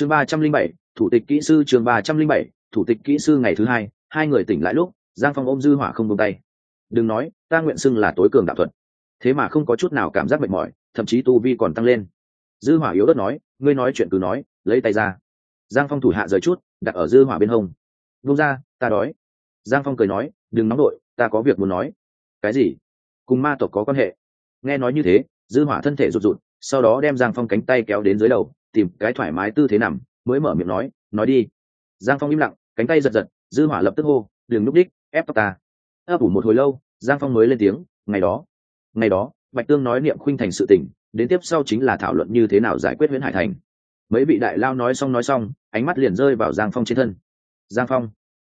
chương ba trăm linh bảy, thủ tịch kỹ sư chương ba trăm linh bảy, thủ tịch kỹ sư ngày thứ hai hai người tỉnh lại lúc, giang phong ôm dư hỏa không buông tay. Đừng nói, ta nguyện xưng là tối cường đạo thuật. Thế mà không có chút nào cảm giác mệt mỏi, thậm chí tu vi còn tăng lên. Dư hỏa yếu đất nói, ngươi nói chuyện cứ nói, lấy tay ra. Giang phong thủ hạ rời chút, đặt ở dư hỏa bên hông. Buông ra, ta đói. Giang phong cười nói, đừng nóng đội, ta có việc muốn nói. Cái gì? Cùng ma tộc có quan hệ. Nghe nói như thế, dư hỏa thân thể rụt rụt, sau đó đem giang phong cánh tay kéo đến dưới đầu tìm cái thoải mái tư thế nằm, mới mở miệng nói nói đi. Giang phong im lặng, cánh tay giật giật, dư hỏa lập tức hô, đừng núp đích, ép tóc ta. Ấp ủ một hồi lâu, giang phong mới lên tiếng, ngày đó ngày đó, bạch tương nói niệm khuynh thành sự tình, đến tiếp sau chính là thảo luận như thế nào giải quyết nguyễn hải thành. Mấy vị đại lao nói xong nói xong, ánh mắt liền rơi vào giang phong trên thân. Giang phong,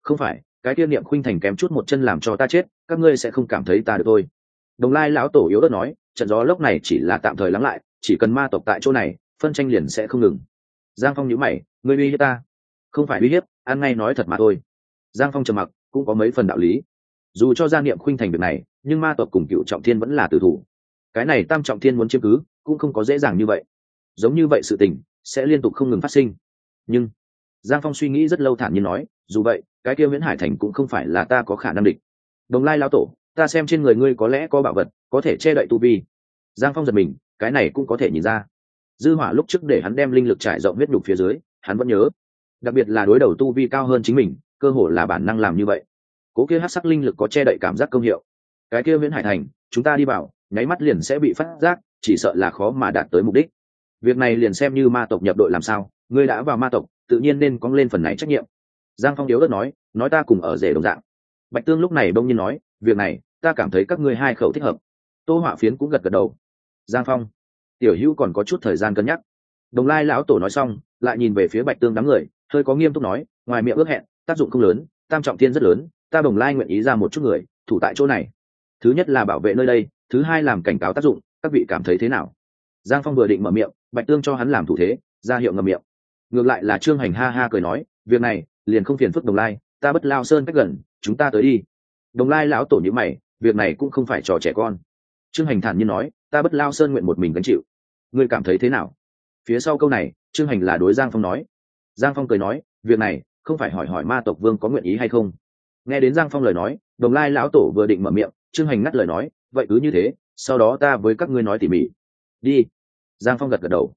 không phải, cái kia niệm khuynh thành kém chút một chân làm cho ta chết, các ngươi sẽ không cảm thấy ta được thôi. Đồng lai lão tổ yếu đất nói, trận gió lốc này chỉ là tạm thời lắng lại, chỉ cần ma tộc tại chỗ này phân tranh liền sẽ không ngừng. Giang phong nhữ mày, ngươi uy hiếp ta? Không phải uy hiếp, ăn ngay nói thật mà thôi. Giang phong trầm mặc, cũng có mấy phần đạo lý. Dù cho gia niệm khuynh thành việc này, nhưng ma tộc cùng cựu trọng thiên vẫn là tử thủ. Cái này tam trọng thiên muốn chiếm cứ, cũng không có dễ dàng như vậy. Giống như vậy sự tình, sẽ liên tục không ngừng phát sinh. Nhưng, giang phong suy nghĩ rất lâu thản nhiên nói, dù vậy, cái kia nguyễn hải thành cũng không phải là ta có khả năng địch. Đồng lai lao tổ, ta xem trên người ngươi có lẽ có bảo vật, có thể che đậy tu vi. Giang phong giật mình, cái này cũng có thể nhìn ra dư hỏa lúc trước để hắn đem linh lực trải rộng huyết nhục phía dưới, hắn vẫn nhớ. Đặc biệt là đối đầu tu vi cao hơn chính mình, cơ hồ là bản năng làm như vậy. Cố kia hát sắc linh lực có che đậy cảm giác công hiệu. Cái kia nguyễn hải thành, chúng ta đi vào, nháy mắt liền sẽ bị phát giác, chỉ sợ là khó mà đạt tới mục đích. Việc này liền xem như ma tộc nhập đội làm sao, ngươi đã vào ma tộc, tự nhiên nên có lên phần này trách nhiệm. Giang phong yếu đất nói nói ta cùng ở rể đồng dạng. Bạch tương lúc này đông nhiên nói, việc này, ta cảm thấy các ngươi hai khẩu thích hợp. Tô họa phiến cũng gật gật đầu. Giang phong tiểu hữu còn có chút thời gian cân nhắc. Đồng lai lão tổ nói xong, lại nhìn về phía bạch tương đám người, hơi có nghiêm túc nói, ngoài miệng ước hẹn, tác dụng không lớn, tam trọng thiên rất lớn, ta đồng lai nguyện ý ra một chút người, thủ tại chỗ này. Thứ nhất là bảo vệ nơi đây, thứ hai làm cảnh cáo tác dụng, các vị cảm thấy thế nào? Giang phong vừa định mở miệng, bạch tương cho hắn làm thủ thế, ra hiệu ngầm miệng. Ngược lại là trương hành ha ha cười nói, việc này, liền không phiền phức đồng lai, ta bất lao sơn cách gần, chúng ta tới đi. Đồng lai lão tổ nhữ mày, việc này cũng không phải trò trẻ con trương hành thản nhiên nói, ta bất lao sơn nguyện một mình gánh chịu. Ngươi cảm thấy thế nào? Phía sau câu này, trương hành là đối giang phong nói. Giang phong cười nói, việc này, không phải hỏi hỏi ma tộc vương có nguyện ý hay không? Nghe đến giang phong lời nói, đồng lai lão tổ vừa định mở miệng, trương hành ngắt lời nói, vậy cứ như thế, sau đó ta với các ngươi nói tỉ mỉ. Đi. Giang phong gật gật đầu.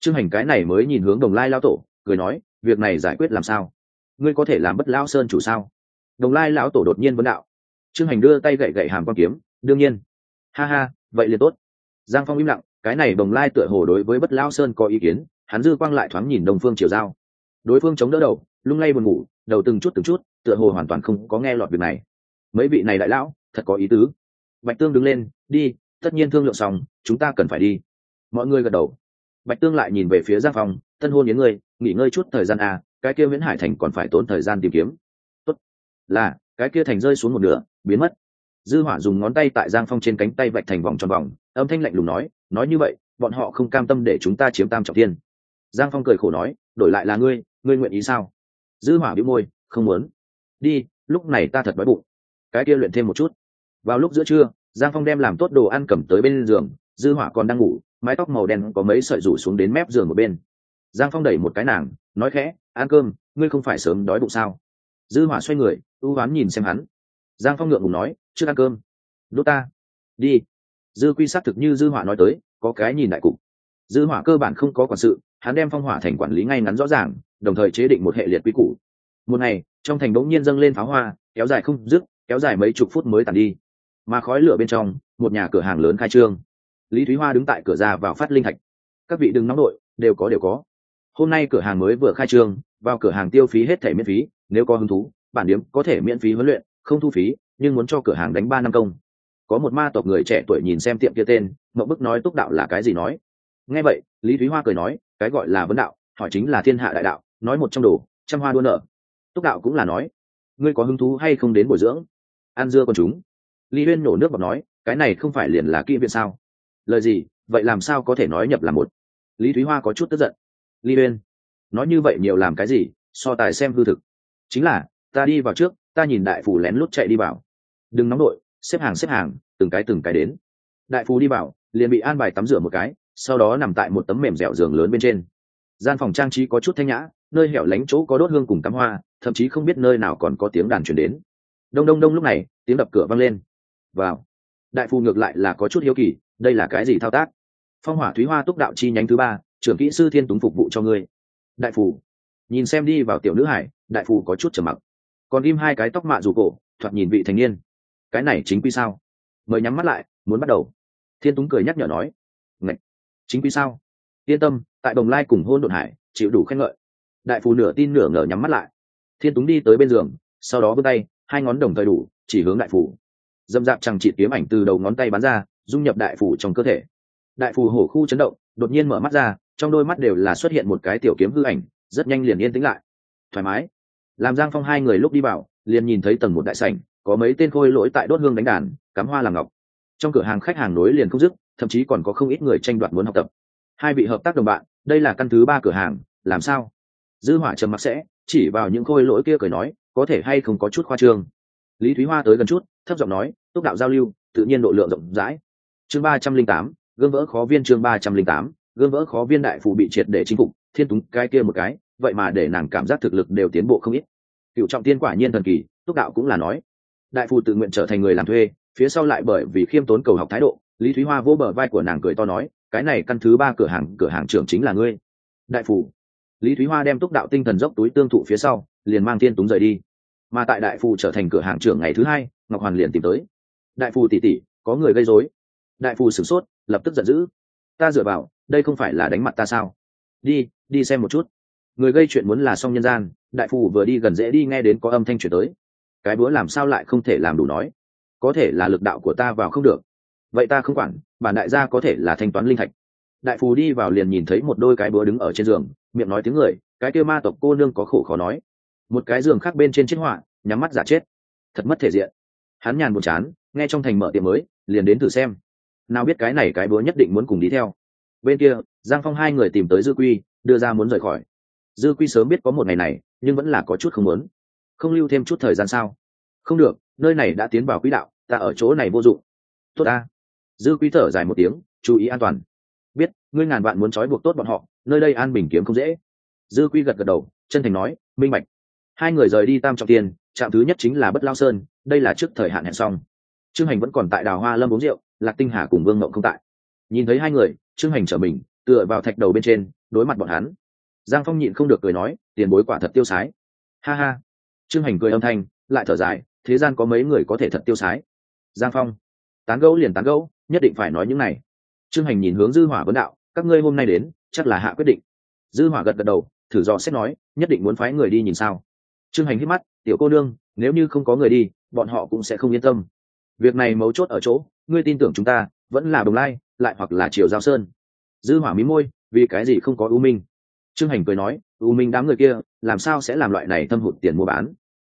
Trương hành cái này mới nhìn hướng đồng lai lão tổ, cười nói, việc này giải quyết làm sao? Ngươi có thể làm bất lao sơn chủ sao? Đồng lai lão tổ đột nhiên vấn đạo. Trương hành đưa tay gậy gậy hàm quan kiếm, đương nhiên ha ha vậy liền tốt. Giang phong im lặng cái này bồng lai tựa hồ đối với bất lao sơn có ý kiến hắn dư quang lại thoáng nhìn đồng phương triều giao. Đối phương chống đỡ đầu lung lay buồn ngủ đầu từng chút từng chút tựa hồ hoàn toàn không có nghe lọt việc này. Mấy vị này đại lão thật có ý tứ. Bạch tương đứng lên đi tất nhiên thương lượng xong chúng ta cần phải đi. Mọi người gật đầu. Bạch tương lại nhìn về phía giang phong tân hôn những người nghỉ ngơi chút thời gian à, cái kia nguyễn hải thành còn phải tốn thời gian tìm kiếm. Tốt. Là cái kia thành rơi xuống một nửa biến mất dư hỏa dùng ngón tay tại giang phong trên cánh tay vạch thành vòng tròn vòng, âm thanh lạnh lùng nói nói như vậy, bọn họ không cam tâm để chúng ta chiếm tam trọng thiên. Giang phong cười khổ nói, đổi lại là ngươi ngươi nguyện ý sao? Dư hỏa bĩu môi, không muốn. Đi, lúc này ta thật đói bụng. Cái kia luyện thêm một chút. Vào lúc giữa trưa, giang phong đem làm tốt đồ ăn cầm tới bên giường, dư hỏa còn đang ngủ, mái tóc màu đen có mấy sợi rủ xuống đến mép giường một bên. Giang phong đẩy một cái nàng, nói khẽ, ăn cơm, ngươi không phải sớm đói bụng sao? Dư hỏa xoay người, ưu oán nhìn xem hắn. Giang phong ngượng ngùng nói chưa ăn cơm. Đốt ta. Đi. Dư quy xác thực như dư hỏa nói tới, có cái nhìn đại cục. Dư hỏa cơ bản không có quản sự, hắn đem phong hỏa thành quản lý ngay ngắn rõ ràng, đồng thời chế định một hệ liệt quy củ. Một ngày, trong thành bỗng nhiên dâng lên pháo hoa, kéo dài không dứt, kéo dài mấy chục phút mới tàn đi. Mà khói lửa bên trong, một nhà cửa hàng lớn khai trương. Lý thúy hoa đứng tại cửa ra vào phát linh thạch. Các vị đừng nóng đội, đều có đều có. Hôm nay cửa hàng mới vừa khai trương, vào cửa hàng tiêu phí hết thẻ miễn phí, nếu có hứng thú, bản điếm có thể miễn phí huấn luyện, không thu phí nhưng muốn cho cửa hàng đánh ba năm công. Có một ma tộc người trẻ tuổi nhìn xem tiệm kia tên, mậu bức nói túc đạo là cái gì nói? Nghe vậy, lý thúy hoa cười nói, cái gọi là vấn đạo, hỏi chính là thiên hạ đại đạo, nói một trong đồ, trăm hoa đua nở túc đạo cũng là nói, ngươi có hứng thú hay không đến bồi dưỡng? An dưa còn chúng. Lý huyên nổ nước bọc nói, cái này không phải liền là kỹ viện sao? Lời gì, vậy làm sao có thể nói nhập là một? Lý thúy hoa có chút tức giận. Lý huyên, nói như vậy nhiều làm cái gì, so tài xem hư thực. Chính là, ta đi vào trước, ta nhìn đại phù lén lút chạy đi vào đừng nóng đội, xếp hàng xếp hàng, từng cái từng cái đến. Đại phù đi vào, liền bị an bài tắm rửa một cái, sau đó nằm tại một tấm mềm dẻo giường lớn bên trên. Gian phòng trang trí có chút thanh nhã, nơi hẻo lánh chỗ có đốt hương cùng cắm hoa, thậm chí không biết nơi nào còn có tiếng đàn truyền đến. Đông đông đông lúc này, tiếng đập cửa vang lên. Vào. Đại phù ngược lại là có chút hiếu kỳ, đây là cái gì thao tác? Phong hỏa thúy hoa túc đạo chi nhánh thứ ba, trưởng kỹ sư thiên túng phục vụ cho ngươi. Đại phù. Nhìn xem đi vào tiểu nữ hải, đại phù có chút trầm mặc. Còn ghim hai cái tóc mạ dù cổ, thoạt nhìn vị thành niên cái này chính quy sao? Mời nhắm mắt lại, muốn bắt đầu. Thiên túng cười nhắc nhở nói. Ngạch! chính quy sao? Yên tâm, tại đồng lai cùng hôn đột hải, chịu đủ khen ngợi. Đại phù nửa tin nửa ngờ nhắm mắt lại. Thiên túng đi tới bên giường, sau đó vươn tay, hai ngón đồng thời đủ, chỉ hướng đại phù. Dâm dạp chẳng chỉ kiếm ảnh từ đầu ngón tay bắn ra, dung nhập đại phù trong cơ thể. Đại phù hổ khu chấn động, đột nhiên mở mắt ra, trong đôi mắt đều là xuất hiện một cái tiểu kiếm hư ảnh, rất nhanh liền yên tĩnh lại. Thoải mái. Làm giang phong hai người lúc đi vào, liền nhìn thấy tầng một đại sảnh có mấy tên khôi lỗi tại đốt hương đánh đàn, cắm hoa làm ngọc. Trong cửa hàng khách hàng nối liền không dứt, thậm chí còn có không ít người tranh đoạt muốn học tập. Hai vị hợp tác đồng bạn, đây là căn thứ ba cửa hàng, làm sao? Dư hỏa trầm mặc sẽ, chỉ vào những khôi lỗi kia cười nói, có thể hay không có chút khoa trương. Lý thúy hoa tới gần chút, thấp giọng nói, túc đạo giao lưu, tự nhiên độ lượng rộng rãi. Chương ba trăm linh tám, gương vỡ khó viên chương ba trăm linh tám, gương vỡ khó viên đại phụ bị triệt để chinh phục, thiên túng cái kia một cái, vậy mà để nàng cảm giác thực lực đều tiến bộ không ít. Cựu trọng tiên quả nhiên thần kỳ, túc đạo cũng là nói đại phù tự nguyện trở thành người làm thuê phía sau lại bởi vì khiêm tốn cầu học thái độ lý thúy hoa vỗ bờ vai của nàng cười to nói cái này căn thứ ba cửa hàng cửa hàng trưởng chính là ngươi. Đại phù, lý thúy hoa đem túc đạo tinh thần dốc túi tương thụ phía sau liền mang thiên túng rời đi. Mà tại đại phù trở thành cửa hàng trưởng ngày thứ hai ngọc hoàn liền tìm tới. Đại phù tỉ tỉ có người gây rối. Đại phù sửng sốt lập tức giận dữ. Ta dựa vào đây không phải là đánh mặt ta sao? Đi đi xem một chút. Người gây chuyện muốn là xong nhân gian đại phù vừa đi gần dễ đi nghe đến có âm thanh chuyển tới cái búa làm sao lại không thể làm đủ nói? Có thể là lực đạo của ta vào không được. Vậy ta không quản, bản đại gia có thể là thanh toán linh thạch. Đại phù đi vào liền nhìn thấy một đôi cái búa đứng ở trên giường, miệng nói tiếng người, cái kêu ma tộc cô nương có khổ khó nói. Một cái giường khác bên trên chiến họa nhắm mắt giả chết. Thật mất thể diện. Hắn nhàn buồn chán, nghe trong thành mở tiệm mới, liền đến thử xem. Nào biết cái này cái búa nhất định muốn cùng đi theo. Bên kia, giang phong hai người tìm tới dư quy, đưa ra muốn rời khỏi. Dư quy sớm biết có một ngày này, nhưng vẫn là có chút không muốn không lưu thêm chút thời gian sao? Không được, nơi này đã tiến vào quỹ đạo, ta ở chỗ này vô dụng. Tốt ta. Dư quý thở dài một tiếng, chú ý an toàn. Biết, ngươi ngàn vạn muốn trói buộc tốt bọn họ, nơi đây an bình kiếm không dễ. Dư quy gật gật đầu, chân thành nói, minh bạch. Hai người rời đi tam trọng tiền, trạm thứ nhất chính là bất lao sơn, đây là trước thời hạn hẹn xong. Trương hành vẫn còn tại đào hoa lâm uống rượu, lạc tinh hà cùng vương ngộng không tại. Nhìn thấy hai người, trương hành trở mình, tựa vào thạch đầu bên trên, đối mặt bọn hắn. Giang phong nhịn không được cười nói, tiền bối quả thật tiêu sái. Ha ha trương hành cười âm thanh, lại thở dài, thế gian có mấy người có thể thật tiêu sái? Giang phong. Tán gẫu liền tán gẫu, nhất định phải nói những này. Trương hành nhìn hướng dư hỏa vấn đạo, các ngươi hôm nay đến, chắc là hạ quyết định. Dư hỏa gật gật đầu, thử dò xét nói, nhất định muốn phái người đi nhìn sao? Trương hành hít mắt, tiểu cô nương, nếu như không có người đi, bọn họ cũng sẽ không yên tâm. Việc này mấu chốt ở chỗ, ngươi tin tưởng chúng ta, vẫn là đồng lai, lại hoặc là triều giao sơn. Dư hỏa mí môi, vì cái gì không có u minh? Trương hành cười nói, u minh đám người kia, làm sao sẽ làm loại này thâm hụt tiền mua bán?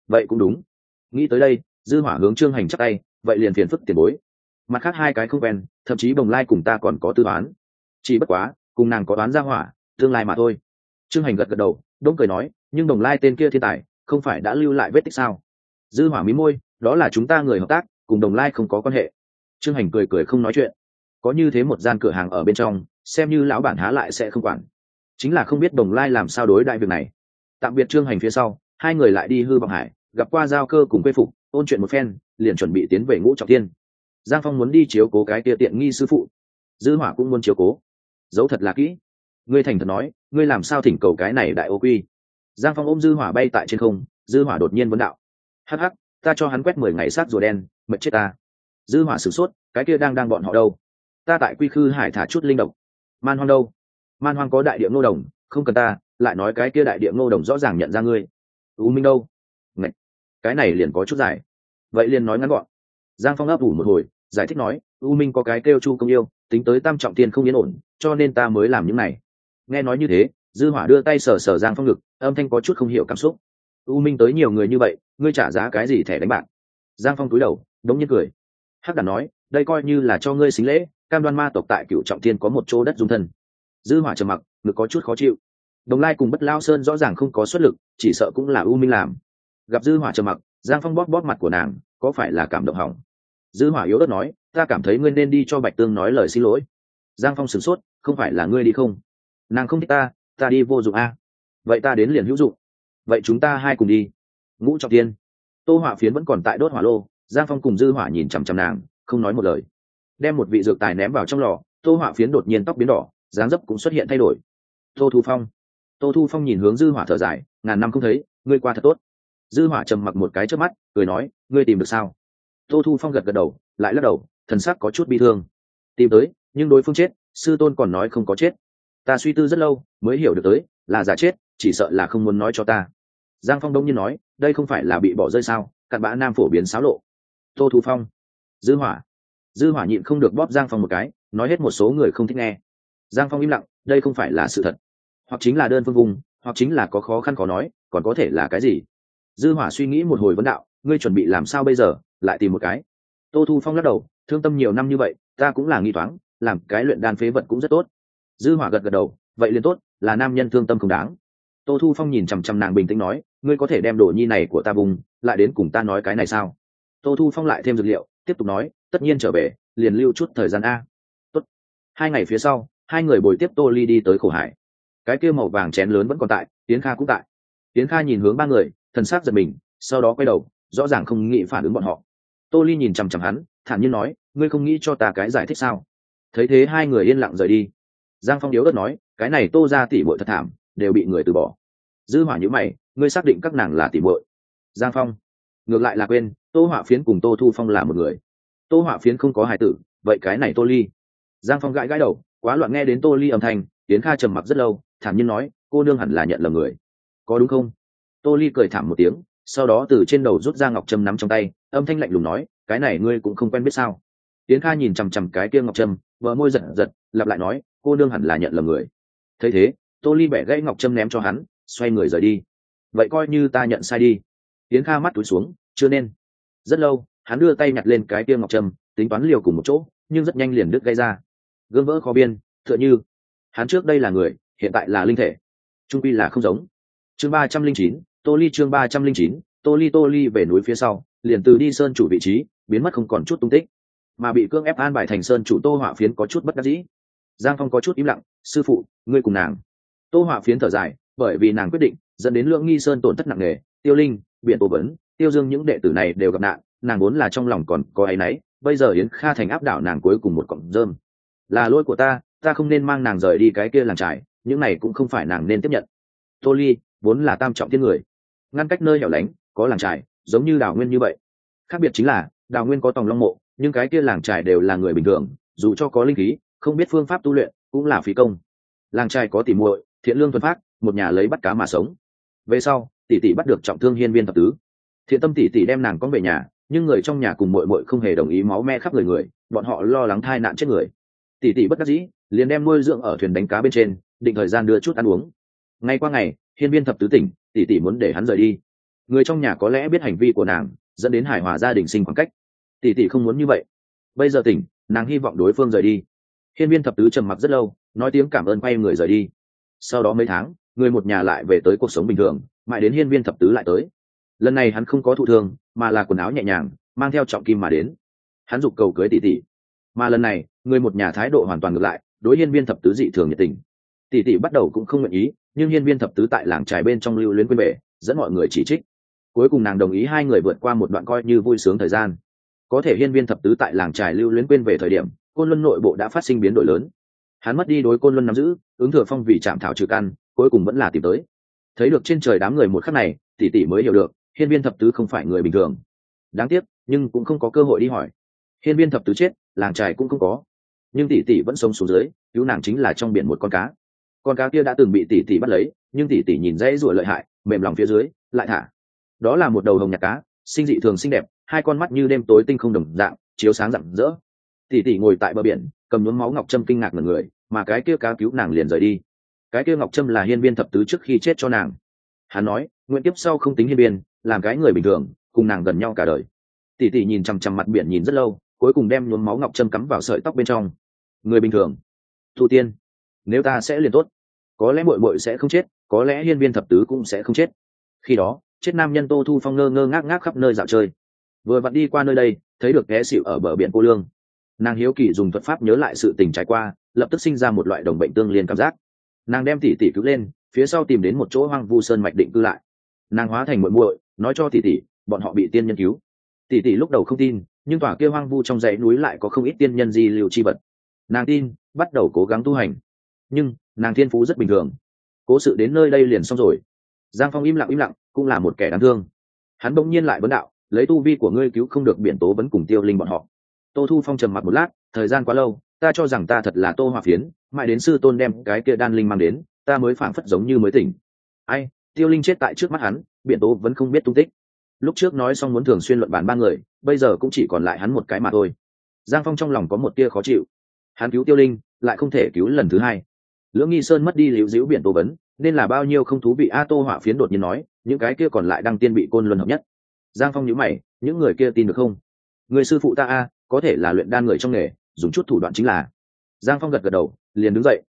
Vậy cũng đúng. Nghĩ tới đây, dư hỏa hướng trương hành chắc tay, vậy liền phiền phức tiền bối. Mặt khác hai cái không quen, thậm chí bồng lai cùng ta còn có tư toán. Chỉ bất quá, cùng nàng có đoán ra hỏa, tương lai mà thôi. Trương hành gật gật đầu, đống cười nói, nhưng đồng lai tên kia thiên tài, không phải đã lưu lại vết tích sao? Dư hỏa mí môi, đó là chúng ta người hợp tác, cùng đồng lai không có quan hệ. Trương hành cười cười không nói chuyện. Có như thế một gian cửa hàng ở bên trong, xem như lão bản há lại sẽ không quản. Chính là không biết đồng lai làm sao đối đại việc này. Tạm biệt trương hành phía sau hai người lại đi hư vọng hải, gặp qua giao cơ cùng quê phục, ôn chuyện một phen, liền chuẩn bị tiến về ngũ trọng tiên giang phong muốn đi chiếu cố cái kia tiện nghi sư phụ. Dư hỏa cũng muốn chiếu cố. Giấu thật là kỹ. Ngươi thành thật nói, ngươi làm sao thỉnh cầu cái này đại ô quy? Giang phong ôm dư hỏa bay tại trên không, dư hỏa đột nhiên vấn đạo. Hắc hắc, ta cho hắn quét mười ngày sát rùa đen, mệt chết ta. Dư hỏa sửng sốt, cái kia đang đang bọn họ đâu? Ta tại quy khư hải thả chút linh độc. Man hoang đâu? Man hoang có đại địa ngô đồng, không cần ta, lại nói cái kia đại địa ngô đồng rõ ràng nhận ra ngươi u minh đâu? Ngậy. cái này liền có chút dài. Vậy liền nói ngắn gọn. Giang phong ấp ủ một hồi, giải thích nói, u minh có cái kêu chu công yêu, tính tới tam trọng tiên không yên ổn, cho nên ta mới làm những này. Nghe nói như thế, dư hỏa đưa tay sờ sờ giang phong ngực, âm thanh có chút không hiểu cảm xúc. U minh tới nhiều người như vậy, ngươi trả giá cái gì thẻ đánh bạc? Giang phong cúi đầu, đống nhiên cười. Hắc đản nói, đây coi như là cho ngươi xính lễ, cam đoan ma tộc tại cựu trọng thiên có một chỗ đất dung thân. Dư hỏa trầm mặc, ngực có chút khó chịu đồng lai cùng bất lao sơn rõ ràng không có xuất lực, chỉ sợ cũng là u minh làm. Gặp dư hỏa trầm mặc, giang phong bóp bóp mặt của nàng, có phải là cảm động hỏng? Dư hỏa yếu đất nói, ta cảm thấy ngươi nên đi cho bạch tương nói lời xin lỗi. Giang phong sửng sốt, không phải là ngươi đi không? Nàng không thích ta ta đi vô dụng a. Vậy ta đến liền hữu dụng. Vậy chúng ta hai cùng đi. Ngũ trọng tiên, tô hỏa phiến vẫn còn tại đốt hỏa lô, giang phong cùng dư hỏa nhìn chằm chằm nàng, không nói một lời. Đem một vị dược tài ném vào trong lò, tô hỏa phiến đột nhiên tóc biến đỏ, dáng dấp cũng xuất hiện thay đổi. Tô thu phong tô thu phong nhìn hướng dư hỏa thở dài, ngàn năm không thấy, ngươi qua thật tốt. Dư hỏa trầm mặc một cái trước mắt, cười nói, ngươi tìm được sao? Tô thu phong gật gật đầu, lại lắc đầu, thần sắc có chút bi thương. Tìm tới, nhưng đối phương chết, sư tôn còn nói không có chết. Ta suy tư rất lâu, mới hiểu được tới, là giả chết, chỉ sợ là không muốn nói cho ta. Giang phong đông nhiên nói, đây không phải là bị bỏ rơi sao, cặn bã nam phổ biến xáo lộ. Tô thu phong, dư hỏa. Dư hỏa nhịn không được bóp giang phong một cái, nói hết một số người không thích nghe. Giang phong im lặng, đây không phải là sự thật hoặc chính là đơn phương vùng hoặc chính là có khó khăn khó nói còn có thể là cái gì? Dư hỏa suy nghĩ một hồi vấn đạo ngươi chuẩn bị làm sao bây giờ? Lại tìm một cái. Tô thu phong lắc đầu thương tâm nhiều năm như vậy ta cũng là nghi thoáng, làm cái luyện đan phế vật cũng rất tốt. Dư hỏa gật gật đầu vậy liền tốt là nam nhân thương tâm không đáng. Tô thu phong nhìn chằm chằm nàng bình tĩnh nói ngươi có thể đem đồ nhi này của ta vùng lại đến cùng ta nói cái này sao? Tô thu phong lại thêm dược liệu tiếp tục nói tất nhiên trở về liền lưu chút thời gian a. Tốt. hai ngày phía sau hai người bồi tiếp tô ly đi tới khổ hải cái kia màu vàng chén lớn vẫn còn tại tiến kha cũng tại. Tiến kha nhìn hướng ba người, thần sắc giật mình, sau đó quay đầu, rõ ràng không nghĩ phản ứng bọn họ. Tô ly nhìn chằm chằm hắn, thản nhiên nói, ngươi không nghĩ cho ta cái giải thích sao? Thấy thế hai người yên lặng rời đi. Giang phong yếu đất nói, cái này tô ra tỉ bội thật thảm, đều bị người từ bỏ. Dư hỏa nhữ mày, ngươi xác định các nàng là tỉ bội giang phong, ngược lại là quên, tô hỏa phiến cùng tô thu phong là một người. Tô hỏa phiến không có hài tử, vậy cái này tô ly? Giang phong gãi gãi đầu, quá loạn nghe đến tô ly âm thanh tiến kha trầm mặc rất lâu, thản nhiên nói, cô nương hẳn là nhận là người. Có đúng không? Tô ly cười thảm một tiếng, sau đó từ trên đầu rút ra ngọc trâm nắm trong tay, âm thanh lạnh lùng nói, cái này ngươi cũng không quen biết sao? Tiến kha nhìn chằm chằm cái kia ngọc trâm vợ môi giật giật, lặp lại nói, cô nương hẳn là nhận là người. Thấy thế, tô ly bẻ gãy ngọc trâm ném cho hắn, xoay người rời đi. Vậy coi như ta nhận sai đi. Tiến kha mắt túi xuống, chưa nên. Rất lâu, hắn đưa tay nhặt lên cái kia ngọc trâm, tính toán liều cùng một chỗ, nhưng rất nhanh liền đứt gây ra. Gương vỡ khó biên, tựa như hắn trước đây là người, hiện tại là linh thể. Trung pi là không giống. Chương ba trăm linh chín, tô ly chương ba trăm linh chín, tô ly tô ly về núi phía sau, liền từ đi sơn chủ vị trí, biến mất không còn chút tung tích. Mà bị cương ép an bài thành sơn chủ tô hỏa phiến có chút bất đắc dĩ. Giang phong có chút im lặng, sư phụ, ngươi cùng nàng. Tô hỏa phiến thở dài, bởi vì nàng quyết định, dẫn đến lượng nghi sơn tổn thất nặng nề, tiêu linh biện tổ vấn tiêu dương những đệ tử này đều gặp nạn, nàng vốn là trong lòng còn có áy náy, bây giờ yến kha thành áp đảo nàng cuối cùng một cọng rơm. Là lỗi của ta ta không nên mang nàng rời đi cái kia làng trải những này cũng không phải nàng nên tiếp nhận. Tô ly, vốn là tam trọng thiên người, ngăn cách nơi hẻo lánh, có làng trải giống như đào nguyên như vậy. Khác biệt chính là, đào nguyên có tòng long mộ, nhưng cái kia làng trải đều là người bình thường, dù cho có linh khí, không biết phương pháp tu luyện, cũng là phí công. Làng trải có tỉ muội, thiện lương thuần phát một nhà lấy bắt cá mà sống. Về sau, tỷ tỷ bắt được trọng thương hiên viên thập tứ. Thiện tâm tỷ tỷ đem nàng con về nhà, nhưng người trong nhà cùng muội muội không hề đồng ý máu me khắp người người, bọn họ lo lắng thai nạn chết người tỷ tỷ bất đắc dĩ, liền đem nuôi dưỡng ở thuyền đánh cá bên trên, định thời gian đưa chút ăn uống. Ngay qua ngày, hiên viên thập tứ tỉnh, tỷ tỷ muốn để hắn rời đi. Người trong nhà có lẽ biết hành vi của nàng, dẫn đến hài hòa gia đình sinh khoảng cách. Tỷ tỷ không muốn như vậy. Bây giờ tỉnh, nàng hy vọng đối phương rời đi. Hiên viên thập tứ trầm mặc rất lâu, nói tiếng cảm ơn quay người rời đi. Sau đó mấy tháng, người một nhà lại về tới cuộc sống bình thường, mãi đến hiên viên thập tứ lại tới. Lần này hắn không có thụ thương, mà là quần áo nhẹ nhàng, mang theo trọng kim mà đến. Hắn giục cầu cưới tỷ tỷ mà lần này, người một nhà thái độ hoàn toàn ngược lại, đối hiên viên thập tứ dị thường nhiệt tình. Tỷ tỷ bắt đầu cũng không nguyện ý, nhưng hiên viên thập tứ tại làng trài bên trong lưu luyến quên bể, dẫn mọi người chỉ trích. Cuối cùng nàng đồng ý hai người vượt qua một đoạn coi như vui sướng thời gian. Có thể hiên viên thập tứ tại làng trài lưu luyến quên về thời điểm, côn luân nội bộ đã phát sinh biến đổi lớn. Hắn mất đi đối côn luân nắm giữ, ứng thừa phong vì chạm thảo trừ căn, cuối cùng vẫn là tìm tới. Thấy được trên trời đám người một khắc này, tỷ tỷ mới hiểu được, hiên viên thập tứ không phải người bình thường. Đáng tiếc, nhưng cũng không có cơ hội đi hỏi hiên viên thập tứ chết, làng trài cũng không có. Nhưng tỷ tỷ vẫn sống xuống dưới, cứu nàng chính là trong biển một con cá. Con cá kia đã từng bị tỷ tỷ bắt lấy, nhưng tỷ tỷ nhìn dãy rủa lợi hại, mềm lòng phía dưới, lại thả. Đó là một đầu hồng nhạt cá, sinh dị thường xinh đẹp, hai con mắt như đêm tối tinh không đồng dạng, chiếu sáng rạng rỡ. Tỷ tỷ ngồi tại bờ biển, cầm nhuốm máu ngọc trâm kinh ngạc ngần người, mà cái kia cá cứu nàng liền rời đi. Cái kia ngọc trâm là hiên viên thập tứ trước khi chết cho nàng. Hắn nói, nguyện tiếp sau không tính hiên viên, làm cái người bình thường, cùng nàng gần nhau cả đời. Tỷ tỷ nhìn chằm chằm mặt biển nhìn rất lâu cuối cùng đem nhuốm máu ngọc châm cắm vào sợi tóc bên trong. Người bình thường. Thu tiên, nếu ta sẽ liền tốt. Có lẽ mội mội sẽ không chết, có lẽ hiên viên thập tứ cũng sẽ không chết. Khi đó, chết nam nhân tô thu phong ngơ ngơ ngác ngác khắp nơi dạo chơi. Vừa vặn đi qua nơi đây, thấy được ghé xịu ở bờ biển cô lương. Nàng hiếu kỳ dùng thuật pháp nhớ lại sự tình trải qua, lập tức sinh ra một loại đồng bệnh tương liên cảm giác. Nàng đem tỷ tỷ cứu lên, phía sau tìm đến một chỗ hoang vu sơn mạch định cư lại. Nàng hóa thành muội muội, nói cho tỷ tỷ, bọn họ bị tiên nhân cứu. Tỷ tỷ lúc đầu không tin nhưng tòa kia hoang vu trong dãy núi lại có không ít tiên nhân di liệu chi vật. Nàng tin, bắt đầu cố gắng tu hành. Nhưng, nàng thiên phú rất bình thường. Cố sự đến nơi đây liền xong rồi. Giang phong im lặng im lặng, cũng là một kẻ đáng thương. Hắn bỗng nhiên lại vấn đạo, lấy tu vi của ngươi cứu không được biển tố vẫn cùng tiêu linh bọn họ. Tô thu phong trầm mặt một lát, thời gian quá lâu, ta cho rằng ta thật là tô hòa phiến, mãi đến sư tôn đem cái kia đan linh mang đến, ta mới phảng phất giống như mới tỉnh. Ai, tiêu linh chết tại trước mắt hắn, biển tố vẫn không biết tung tích lúc trước nói xong muốn thường xuyên luận bàn ba người, bây giờ cũng chỉ còn lại hắn một cái mà thôi. Giang phong trong lòng có một tia khó chịu. Hắn cứu tiêu linh, lại không thể cứu lần thứ hai. Lưỡng nghi sơn mất đi liễu diễu biển tô vấn, nên là bao nhiêu không thú vị a tô hỏa phiến đột nhiên nói, những cái kia còn lại đang tiên bị côn luân hợp nhất. Giang phong nhíu mày, những người kia tin được không? Người sư phụ ta a, có thể là luyện đan người trong nghề, dùng chút thủ đoạn chính là. Giang phong gật gật đầu, liền đứng dậy.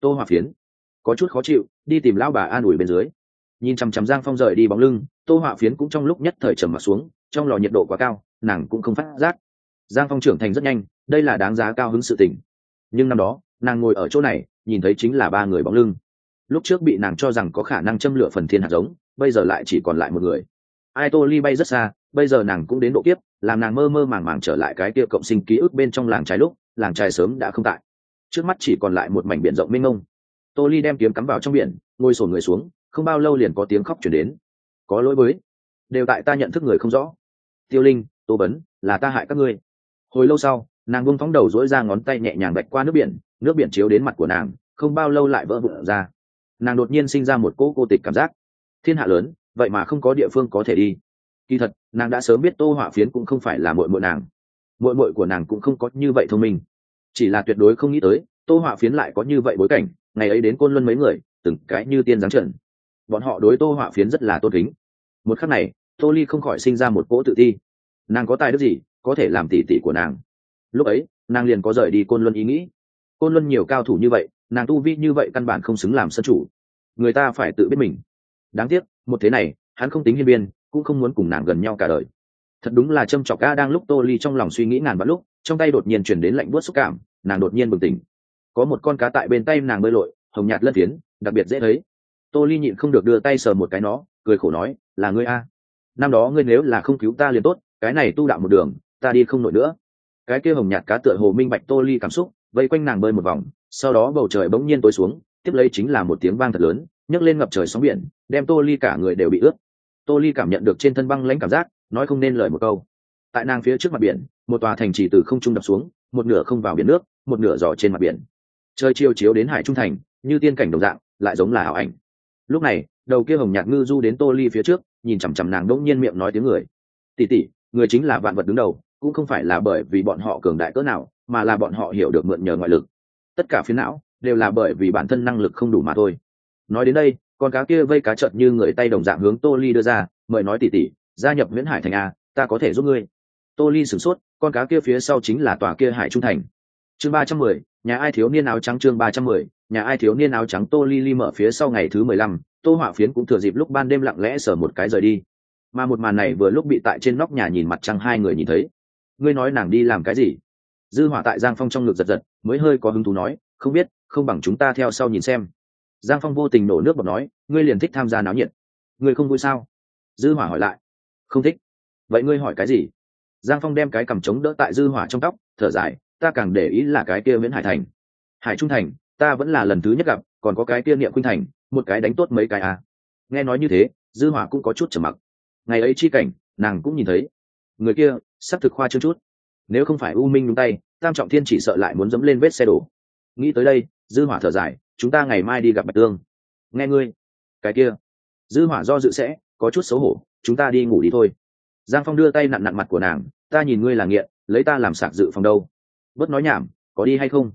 Tô hỏa phiến, có chút khó chịu, đi tìm lão bà an ủi bên dưới nhìn chằm chằm giang phong rời đi bóng lưng, tô họa phiến cũng trong lúc nhất thời trầm m xuống, trong lò nhiệt độ quá cao, nàng cũng không phát giác. Giang phong trưởng thành rất nhanh, đây là đáng giá cao hứng sự tình. Nhưng năm đó, nàng ngồi ở chỗ này, nhìn thấy chính là ba người bóng lưng. Lúc trước bị nàng cho rằng có khả năng châm lửa phần thiên hạt giống, bây giờ lại chỉ còn lại một người. Ai tô ly bay rất xa, bây giờ nàng cũng đến độ kiếp, làm nàng mơ mơ màng màng trở lại cái kia cộng sinh ký ức bên trong làng trái lúc, làng trái sớm đã không tại. Trước mắt chỉ còn lại một mảnh biển rộng mênh mông. Tô ly đem kiếm cắm vào trong biển, ngồi sổ người xuống không bao lâu liền có tiếng khóc chuyển đến. Có lỗi với, đều tại ta nhận thức người không rõ. Tiêu linh, tô vấn là ta hại các ngươi. Hồi lâu sau, nàng bông phóng đầu dỗi ra ngón tay nhẹ nhàng bạch qua nước biển nước biển chiếu đến mặt của nàng, không bao lâu lại vỡ vụn ra. Nàng đột nhiên sinh ra một cỗ cô tịch cảm giác. Thiên hạ lớn, vậy mà không có địa phương có thể đi. Kỳ thật, nàng đã sớm biết tô hỏa phiến cũng không phải là mội mội nàng. Mội mội của nàng cũng không có như vậy thông minh. Chỉ là tuyệt đối không nghĩ tới, tô hỏa phiến lại có như vậy bối cảnh, ngày ấy đến côn luân mấy người, từng cái như tiên giáng trần bọn họ đối tô họa phiến rất là tôn kính. Một khắc này tô ly không khỏi sinh ra một cỗ tự ti. Nàng có tài đức gì có thể làm tỉ tỉ của nàng? Lúc ấy nàng liền có rời đi côn luân ý nghĩ. Côn luân nhiều cao thủ như vậy nàng tu vi như vậy căn bản không xứng làm sân chủ. Người ta phải tự biết mình. Đáng tiếc một thế này hắn không tính hiên biên, cũng không muốn cùng nàng gần nhau cả đời. Thật đúng là châm chọc ca đang lúc tô ly trong lòng suy nghĩ ngàn vạn lúc trong tay đột nhiên chuyển đến lạnh buốt xúc cảm nàng đột nhiên bừng tỉnh. Có một con cá tại bên tay nàng bơi lội hồng nhạt lân phiến đặc biệt dễ thấy tô ly nhịn không được đưa tay sờ một cái nó, cười khổ nói, là ngươi a. Năm đó ngươi nếu là không cứu ta liền tốt, cái này tu đạo một đường, ta đi không nổi nữa. Cái kia hồng nhạt cá tựa hồ minh bạch tô ly cảm xúc, vây quanh nàng bơi một vòng, sau đó bầu trời bỗng nhiên tối xuống, tiếp lấy chính là một tiếng vang thật lớn, nhấc lên ngập trời sóng biển, đem tô ly cả người đều bị ướt. Tô ly cảm nhận được trên thân băng lãnh cảm giác, nói không nên lời một câu. Tại nàng phía trước mặt biển, một tòa thành chỉ từ không trung đập xuống, một nửa không vào biển nước, một nửa giò trên mặt biển. Trời chiều chiếu đến hải trung thành, như tiên cảnh đồng dạng, lại giống là ảo ảnh lúc này, đầu kia hồng nhạt ngư du đến tô ly phía trước, nhìn chằm chằm nàng đỗng nhiên miệng nói tiếng người. Tỉ tỉ người chính là vạn vật đứng đầu, cũng không phải là bởi vì bọn họ cường đại cỡ nào, mà là bọn họ hiểu được mượn nhờ ngoại lực. Tất cả phiến não đều là bởi vì bản thân năng lực không đủ mà thôi. Nói đến đây, con cá kia vây cá trợt như người tay đồng dạng hướng tô ly đưa ra, mời nói tỉ tỉ gia nhập nguyễn hải thành a, ta có thể giúp ngươi. Tô ly sửng sốt, con cá kia phía sau chính là tòa kia hải trung thành chương ba trăm mười, nhà ai thiếu niên áo trắng chương ba trăm mười, nhà ai thiếu niên áo trắng tô ly ly mở phía sau ngày thứ mười lăm, tô hỏa phiến cũng thừa dịp lúc ban đêm lặng lẽ sờ một cái rời đi. Mà một màn này vừa lúc bị tại trên nóc nhà nhìn mặt trăng hai người nhìn thấy. Ngươi nói nàng đi làm cái gì? Dư hỏa tại giang phong trong ngực giật giật, mới hơi có hứng thú nói, không biết, không bằng chúng ta theo sau nhìn xem. Giang phong vô tình nổ nước bọt nói, ngươi liền thích tham gia náo nhiệt. Ngươi không vui sao? Dư hỏa hỏi lại. Không thích. Vậy ngươi hỏi cái gì? Giang phong đem cái cầm trống đỡ tại dư hỏa trong tóc, thở dài ta càng để ý là cái kia viễn hải thành. Hải trung thành, ta vẫn là lần thứ nhất gặp, còn có cái kia niệm khuynh thành, một cái đánh tốt mấy cái à. Nghe nói như thế, dư hỏa cũng có chút trầm mặc. Ngày ấy chi cảnh, nàng cũng nhìn thấy. Người kia, sắp thực khoa trương chút. Nếu không phải u minh đúng tay, tam trọng thiên chỉ sợ lại muốn dẫm lên vết xe đổ. Nghĩ tới đây, dư hỏa thở dài, chúng ta ngày mai đi gặp bạch tương. Nghe ngươi. Cái kia. Dư hỏa do dự sẽ, có chút xấu hổ, chúng ta đi ngủ đi thôi. Giang phong đưa tay nặn nặn mặt của nàng, ta nhìn ngươi là nghiện, lấy ta làm sạc dự phòng đâu bớt nói nhảm, có đi hay không?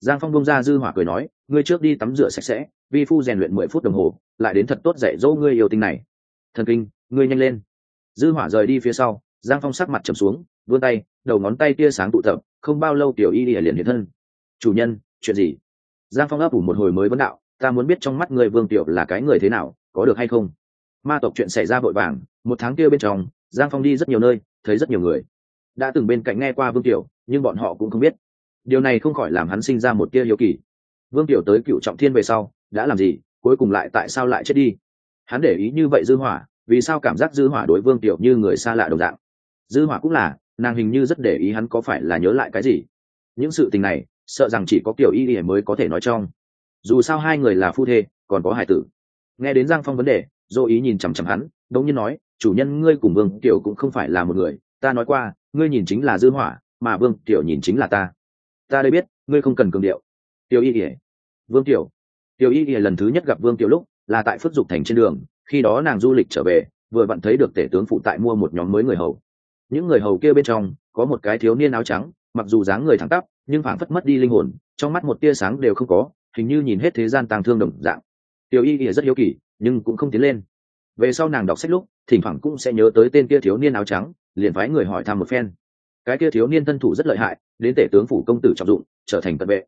Giang phong bông ra dư hỏa cười nói, ngươi trước đi tắm rửa sạch sẽ, vi phu rèn luyện mười phút đồng hồ, lại đến thật tốt dạy dỗ ngươi yêu tinh này. Thần kinh, ngươi nhanh lên. Dư hỏa rời đi phía sau, giang phong sắc mặt trầm xuống, vươn tay, đầu ngón tay tia sáng tụ tập, không bao lâu tiểu y lìa liền hiện thân. Chủ nhân, chuyện gì? Giang phong ấp ủ một hồi mới vấn đạo, ta muốn biết trong mắt người vương tiểu là cái người thế nào, có được hay không? Ma tộc chuyện xảy ra vội vàng, một tháng kia bên trong, giang phong đi rất nhiều nơi, thấy rất nhiều người. Đã từng bên cạnh nghe qua vương tiểu nhưng bọn họ cũng không biết. Điều này không khỏi làm hắn sinh ra một tia hiếu kỳ. Vương tiểu tới cựu trọng thiên về sau, đã làm gì, cuối cùng lại tại sao lại chết đi? Hắn để ý như vậy dư hỏa, vì sao cảm giác dư hỏa đối vương tiểu như người xa lạ đồng dạng? Dư hỏa cũng là, nàng hình như rất để ý hắn có phải là nhớ lại cái gì. Những sự tình này, sợ rằng chỉ có kiểu y y mới có thể nói trong. Dù sao hai người là phu thê, còn có hải tử. Nghe đến giang phong vấn đề, dô ý nhìn chằm chằm hắn, đống nhiên nói, chủ nhân ngươi cùng vương tiểu cũng không phải là một người. Ta nói qua, ngươi nhìn chính là dư hỏa mà vương tiểu nhìn chính là ta. Ta đây biết, ngươi không cần cường điệu. Tiểu y ỉa vương tiểu. Tiểu y ỉa lần thứ nhất gặp vương tiểu lúc, là tại phước dục thành trên đường, khi đó nàng du lịch trở về, vừa vặn thấy được tể tướng phụ tại mua một nhóm mới người hầu. Những người hầu kia bên trong, có một cái thiếu niên áo trắng, mặc dù dáng người thẳng tắp, nhưng phảng phất mất đi linh hồn, trong mắt một tia sáng đều không có, hình như nhìn hết thế gian tàng thương đồng dạng. Tiểu y ỉa rất hiếu kỳ, nhưng cũng không tiến lên. Về sau nàng đọc sách lúc, thỉnh thoảng cũng sẽ nhớ tới tên kia thiếu niên áo trắng, liền phái người hỏi thăm một phen cái kia thiếu niên thân thủ rất lợi hại, đến tể tướng phủ công tử trọng dụng, trở thành cận vệ.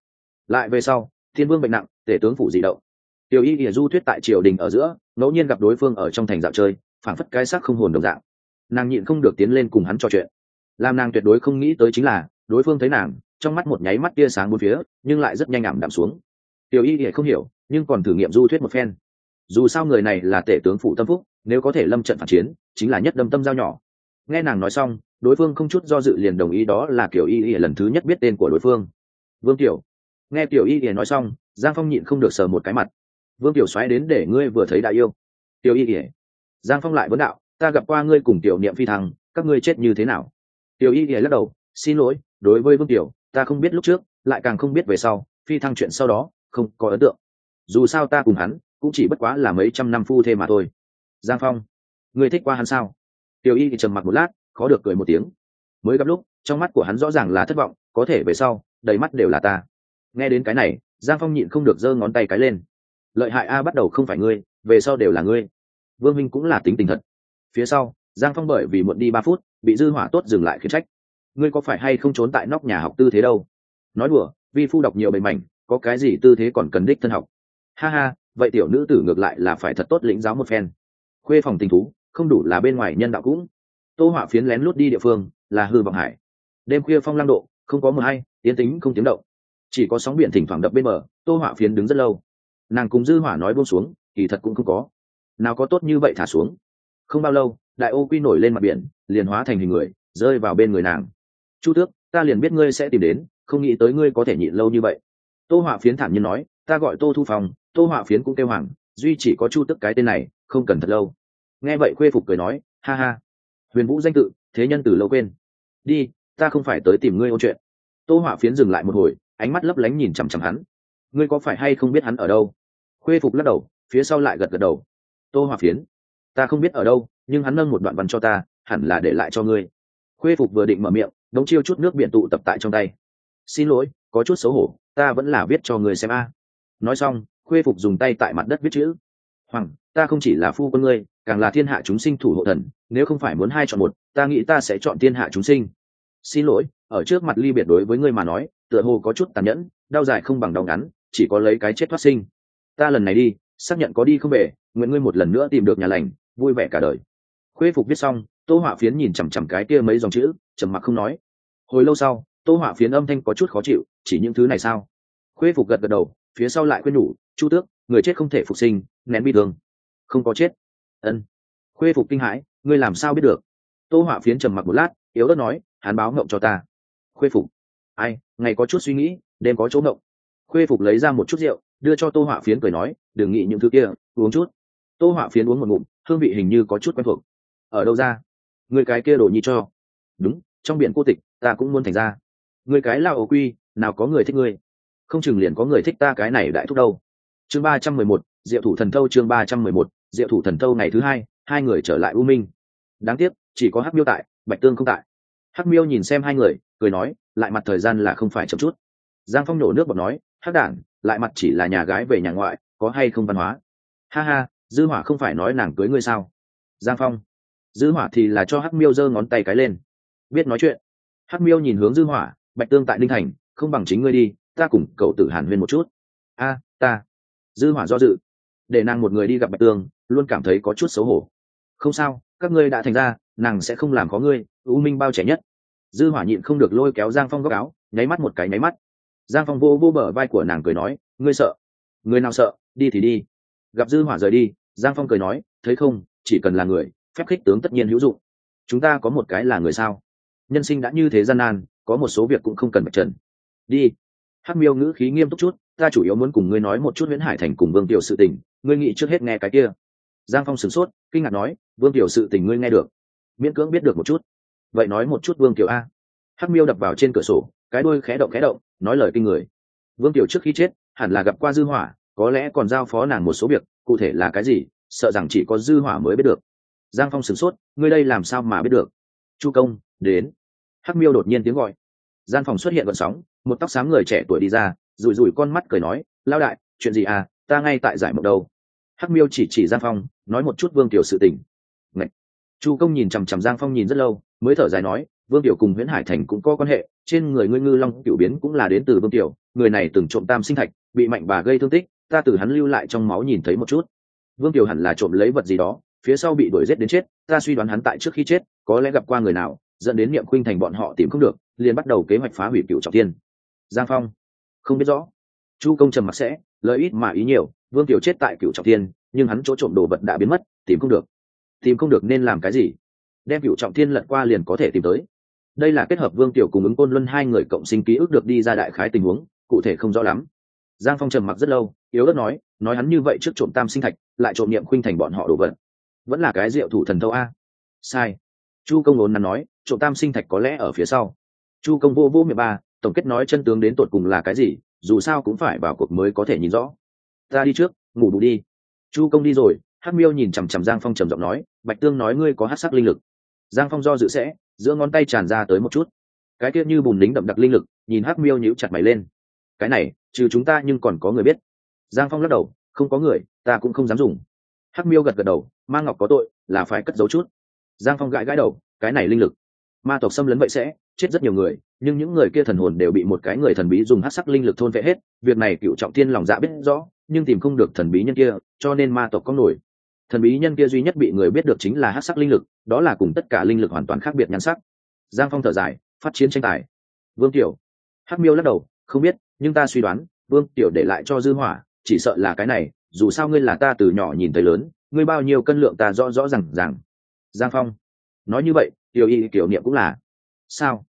Lại về sau, thiên vương bệnh nặng, tể tướng phủ dị động. Tiểu y ỉa du thuyết tại triều đình ở giữa, ngẫu nhiên gặp đối phương ở trong thành dạo chơi phản phất cái sắc không hồn đồng dạng. Nàng nhịn không được tiến lên cùng hắn trò chuyện. Làm nàng tuyệt đối không nghĩ tới chính là, đối phương thấy nàng, trong mắt một nháy mắt tia sáng bốn phía, nhưng lại rất nhanh ảm đạm xuống. Tiểu y ỉa không hiểu, nhưng còn thử nghiệm du thuyết một phen. Dù sao người này là tể tướng phụ tâm phúc, nếu có thể lâm trận phản chiến, chính là nhất đâm tâm giao nhỏ. Nghe nàng nói xong đối phương không chút do dự liền đồng ý, đó là kiểu y y lần thứ nhất biết tên của đối phương. Vương tiểu nghe tiểu y y nói xong, giang phong nhịn không được sờ một cái mặt. Vương tiểu xoáy đến để ngươi vừa thấy đại yêu. Tiểu y y. Giang phong lại vấn đạo, ta gặp qua ngươi cùng tiểu niệm phi thăng, các ngươi chết như thế nào? Tiểu y y lắc đầu, xin lỗi, đối với vương tiểu ta không biết lúc trước, lại càng không biết về sau, phi thăng chuyện sau đó, không có ấn tượng. Dù sao ta cùng hắn, cũng chỉ bất quá là mấy trăm năm phu thê mà thôi. Giang phong. Ngươi thích qua hắn sao? Tiểu y thì trầm mặc một lát khó được cười một tiếng. Mới gặp lúc, trong mắt của hắn rõ ràng là thất vọng, có thể về sau, đầy mắt đều là ta. Nghe đến cái này, giang phong nhịn không được giơ ngón tay cái lên. Lợi hại a, bắt đầu không phải ngươi, về sau đều là ngươi. Vương minh cũng là tính tình thật. Phía sau, giang phong bởi vì muộn đi ba phút, bị dư hỏa tốt dừng lại khiến trách. Ngươi có phải hay không trốn tại nóc nhà học tư thế đâu? Nói đùa, vi phu đọc nhiều bề mảnh, có cái gì tư thế còn cần đích thân học. Ha ha, vậy tiểu nữ tử ngược lại là phải thật tốt lĩnh giáo một phen. Khuê phòng tình thú, không đủ là bên ngoài nhân đạo cũng tô họa phiến lén lút đi địa phương, là hư vọng hải. Đêm khuya phong lang độ, không có mờ hay tiến tính không tiếng động. Chỉ có sóng biển thỉnh thoảng đập bên bờ, tô họa phiến đứng rất lâu. Nàng cùng dư hỏa nói buông xuống, kỳ thật cũng không có. Nào có tốt như vậy thả xuống? Không bao lâu, đại ô quy nổi lên mặt biển, liền hóa thành hình người, rơi vào bên người nàng. Chu tước, ta liền biết ngươi sẽ tìm đến, không nghĩ tới ngươi có thể nhịn lâu như vậy. Tô họa phiến thản nhiên nói, ta gọi tô thu phòng tô họa phiến cũng kêu hoàng, duy chỉ có chu tức cái tên này, không cần thật lâu. Nghe vậy khuê phục cười nói, ha ha huyền vũ danh tự, thế nhân từ lâu quên. Đi, ta không phải tới tìm ngươi ôn chuyện. Tô hỏa phiến dừng lại một hồi, ánh mắt lấp lánh nhìn chằm chằm hắn. Ngươi có phải hay không biết hắn ở đâu? Khuê phục lắc đầu, phía sau lại gật gật đầu. Tô hỏa phiến, ta không biết ở đâu, nhưng hắn nâng một đoạn văn cho ta, hẳn là để lại cho ngươi. Khuê phục vừa định mở miệng, đống chiêu chút nước biển tụ tập tại trong tay. Xin lỗi, có chút xấu hổ, ta vẫn là viết cho người xem a. Nói xong, khuê phục dùng tay tại mặt đất viết chữ hoàng, ta không chỉ là phu quân ngươi, càng là thiên hạ chúng sinh thủ hộ thần, nếu không phải muốn hai chọn một, ta nghĩ ta sẽ chọn thiên hạ chúng sinh. Xin lỗi, ở trước mặt ly biệt đối với ngươi mà nói, tựa hồ có chút tàn nhẫn, đau dài không bằng đau ngắn, chỉ có lấy cái chết thoát sinh. Ta lần này đi, xác nhận có đi không về, nguyện ngươi một lần nữa tìm được nhà lành, vui vẻ cả đời. Khuê phục viết xong, tô họa phiến nhìn chằm chằm cái kia mấy dòng chữ, trầm mặc không nói. Hồi lâu sau, tô họa phiến âm thanh có chút khó chịu, chỉ những thứ này sao? Khuê phục gật gật đầu, phía sau lại quên nhủ, chu tước, người chết không thể phục sinh nén bi thương. Không có chết. Ân. Khuê phục kinh hãi, ngươi làm sao biết được? Tô họa phiến trầm mặc một lát, yếu ớt nói, hắn báo ngộng cho ta. Khuê phục. Ai, ngày có chút suy nghĩ, đêm có chỗ ngộng. Khuê phục lấy ra một chút rượu, đưa cho tô họa phiến cười nói, đừng nghĩ những thứ kia, uống chút. Tô họa phiến uống một ngụm, hương vị hình như có chút quen thuộc. Ở đâu ra? Người cái kia đổ nhi cho. Đúng, trong biển cô tịch, ta cũng muốn thành ra. Người cái lao ổ quy, nào có người thích ngươi? Không chừng liền có người thích ta cái này đại thúc đâu. Chương ba trăm mười một diệu thủ thần thâu chương ba trăm mười một, diệu thủ thần thâu ngày thứ hai hai người trở lại u minh. Đáng tiếc, chỉ có hắc miêu tại, bạch tương không tại. Hắc miêu nhìn xem hai người, cười nói, lại mặt thời gian là không phải chậm chút. Giang phong nổ nước bọt nói, hắc đản lại mặt chỉ là nhà gái về nhà ngoại, có hay không văn hóa? Ha ha, dư hỏa không phải nói nàng cưới ngươi sao? Giang phong. Dư hỏa thì là cho hắc miêu giơ ngón tay cái lên. Biết nói chuyện. Hắc miêu nhìn hướng dư hỏa, bạch tương tại linh thành, không bằng chính ngươi đi, ta cùng cậu tử hàn huyên một chút. A, ta. Dư hỏa do dự để nàng một người đi gặp bạch tương luôn cảm thấy có chút xấu hổ. Không sao, các ngươi đã thành ra, nàng sẽ không làm có ngươi u minh bao trẻ nhất. Dư hỏa nhịn không được lôi kéo giang phong góc áo, nháy mắt một cái nháy mắt. Giang phong vô vô bờ vai của nàng cười nói, ngươi sợ? Ngươi nào sợ? Đi thì đi. Gặp dư hỏa rời đi, giang phong cười nói, thấy không, chỉ cần là người, phép khích tướng tất nhiên hữu dụng. Chúng ta có một cái là người sao? Nhân sinh đã như thế gian nan, có một số việc cũng không cần bạch trần. Đi. Hắc miêu ngữ khí nghiêm túc chút, ta chủ yếu muốn cùng ngươi nói một chút nguyễn hải thành cùng vương tiểu sự tình ngươi nghĩ trước hết nghe cái kia. Giang phong sửng sốt, kinh ngạc nói, vương tiểu sự tình ngươi nghe được. Miễn cưỡng biết được một chút. Vậy nói một chút vương tiểu a. Hắc miêu đập vào trên cửa sổ, cái đuôi khẽ động khẽ động, nói lời kinh người. Vương tiểu trước khi chết, hẳn là gặp qua dư hỏa, có lẽ còn giao phó nàng một số việc, cụ thể là cái gì, sợ rằng chỉ có dư hỏa mới biết được. Giang phong sửng sốt, ngươi đây làm sao mà biết được? Chu công, đến. Hắc miêu đột nhiên tiếng gọi. Gian phòng xuất hiện gọn sóng, một tóc xám người trẻ tuổi đi ra, rủi rủi con mắt cười nói lao đại, chuyện gì à? Ta ngay tại giải mộng đâu hắc miêu chỉ chỉ giang phong, nói một chút vương tiểu sự tình. Ngậy. chu công nhìn chằm chằm giang phong nhìn rất lâu, mới thở dài nói, vương tiểu cùng nguyễn hải thành cũng có quan hệ, trên người ngươi ngư long tiểu biến cũng là đến từ vương tiểu người này từng trộm tam sinh thạch, bị mạnh bà gây thương tích, ta từ hắn lưu lại trong máu nhìn thấy một chút. Vương tiểu hẳn là trộm lấy vật gì đó, phía sau bị đuổi giết đến chết, ta suy đoán hắn tại trước khi chết, có lẽ gặp qua người nào, dẫn đến niệm khuynh thành bọn họ tìm không được, liền bắt đầu kế hoạch phá hủy cựu trọng tiên giang phong. Không biết rõ chu công trầm mặc sẽ lợi ít mà ý nhiều vương tiểu chết tại cựu trọng Thiên, nhưng hắn chỗ trộm đồ vật đã biến mất tìm không được. Tìm không được nên làm cái gì? Đem cựu trọng thiên lật qua liền có thể tìm tới. Đây là kết hợp vương tiểu cùng ứng côn luân hai người cộng sinh ký ức được đi ra đại khái tình huống cụ thể không rõ lắm. Giang phong trầm mặc rất lâu yếu đất nói nói hắn như vậy trước trộm tam sinh thạch lại trộm niệm khuynh thành bọn họ đồ vật. Vẫn là cái rượu thủ thần thâu a. Sai. Chu công ốn nắn nói trộm tam sinh thạch có lẽ ở phía sau. Chu công vô vô miệng ba tổng kết nói chân tướng đến tột cùng là cái gì? Dù sao cũng phải vào cuộc mới có thể nhìn rõ. Ta đi trước, ngủ đủ đi. Chu công đi rồi, hắc miêu nhìn chằm chằm giang phong trầm giọng nói, bạch tương nói ngươi có hát sắc linh lực. Giang phong do dự sẽ, giữa ngón tay tràn ra tới một chút. Cái kia như bùn lính đậm đặc linh lực, nhìn hắc miêu nhíu chặt mày lên. Cái này, trừ chúng ta nhưng còn có người biết. Giang phong lắc đầu, không có người, ta cũng không dám dùng. Hắc miêu gật gật đầu, Ma ngọc có tội, là phải cất giấu chút. Giang phong gãi gãi đầu, cái này linh lực. Ma tộc xâm lấn vậy sẽ, chết rất nhiều người nhưng những người kia thần hồn đều bị một cái người thần bí dùng hắc sắc linh lực thôn vệ hết, việc này cựu trọng thiên lòng dạ biết rõ, nhưng tìm không được thần bí nhân kia, cho nên ma tộc có nổi. Thần bí nhân kia duy nhất bị người biết được chính là hắc sắc linh lực, đó là cùng tất cả linh lực hoàn toàn khác biệt nhan sắc. Giang phong thở dài, phát chiến tranh tài. Vương tiểu. Hắc miêu lắc đầu, không biết, nhưng ta suy đoán, vương tiểu để lại cho dư hỏa, chỉ sợ là cái này, dù sao ngươi là ta từ nhỏ nhìn thấy lớn, ngươi bao nhiêu cân lượng ta rõ rõ rằng rằng giang phong. Nói như vậy, tiểu y tiểu niệm cũng là. Sao?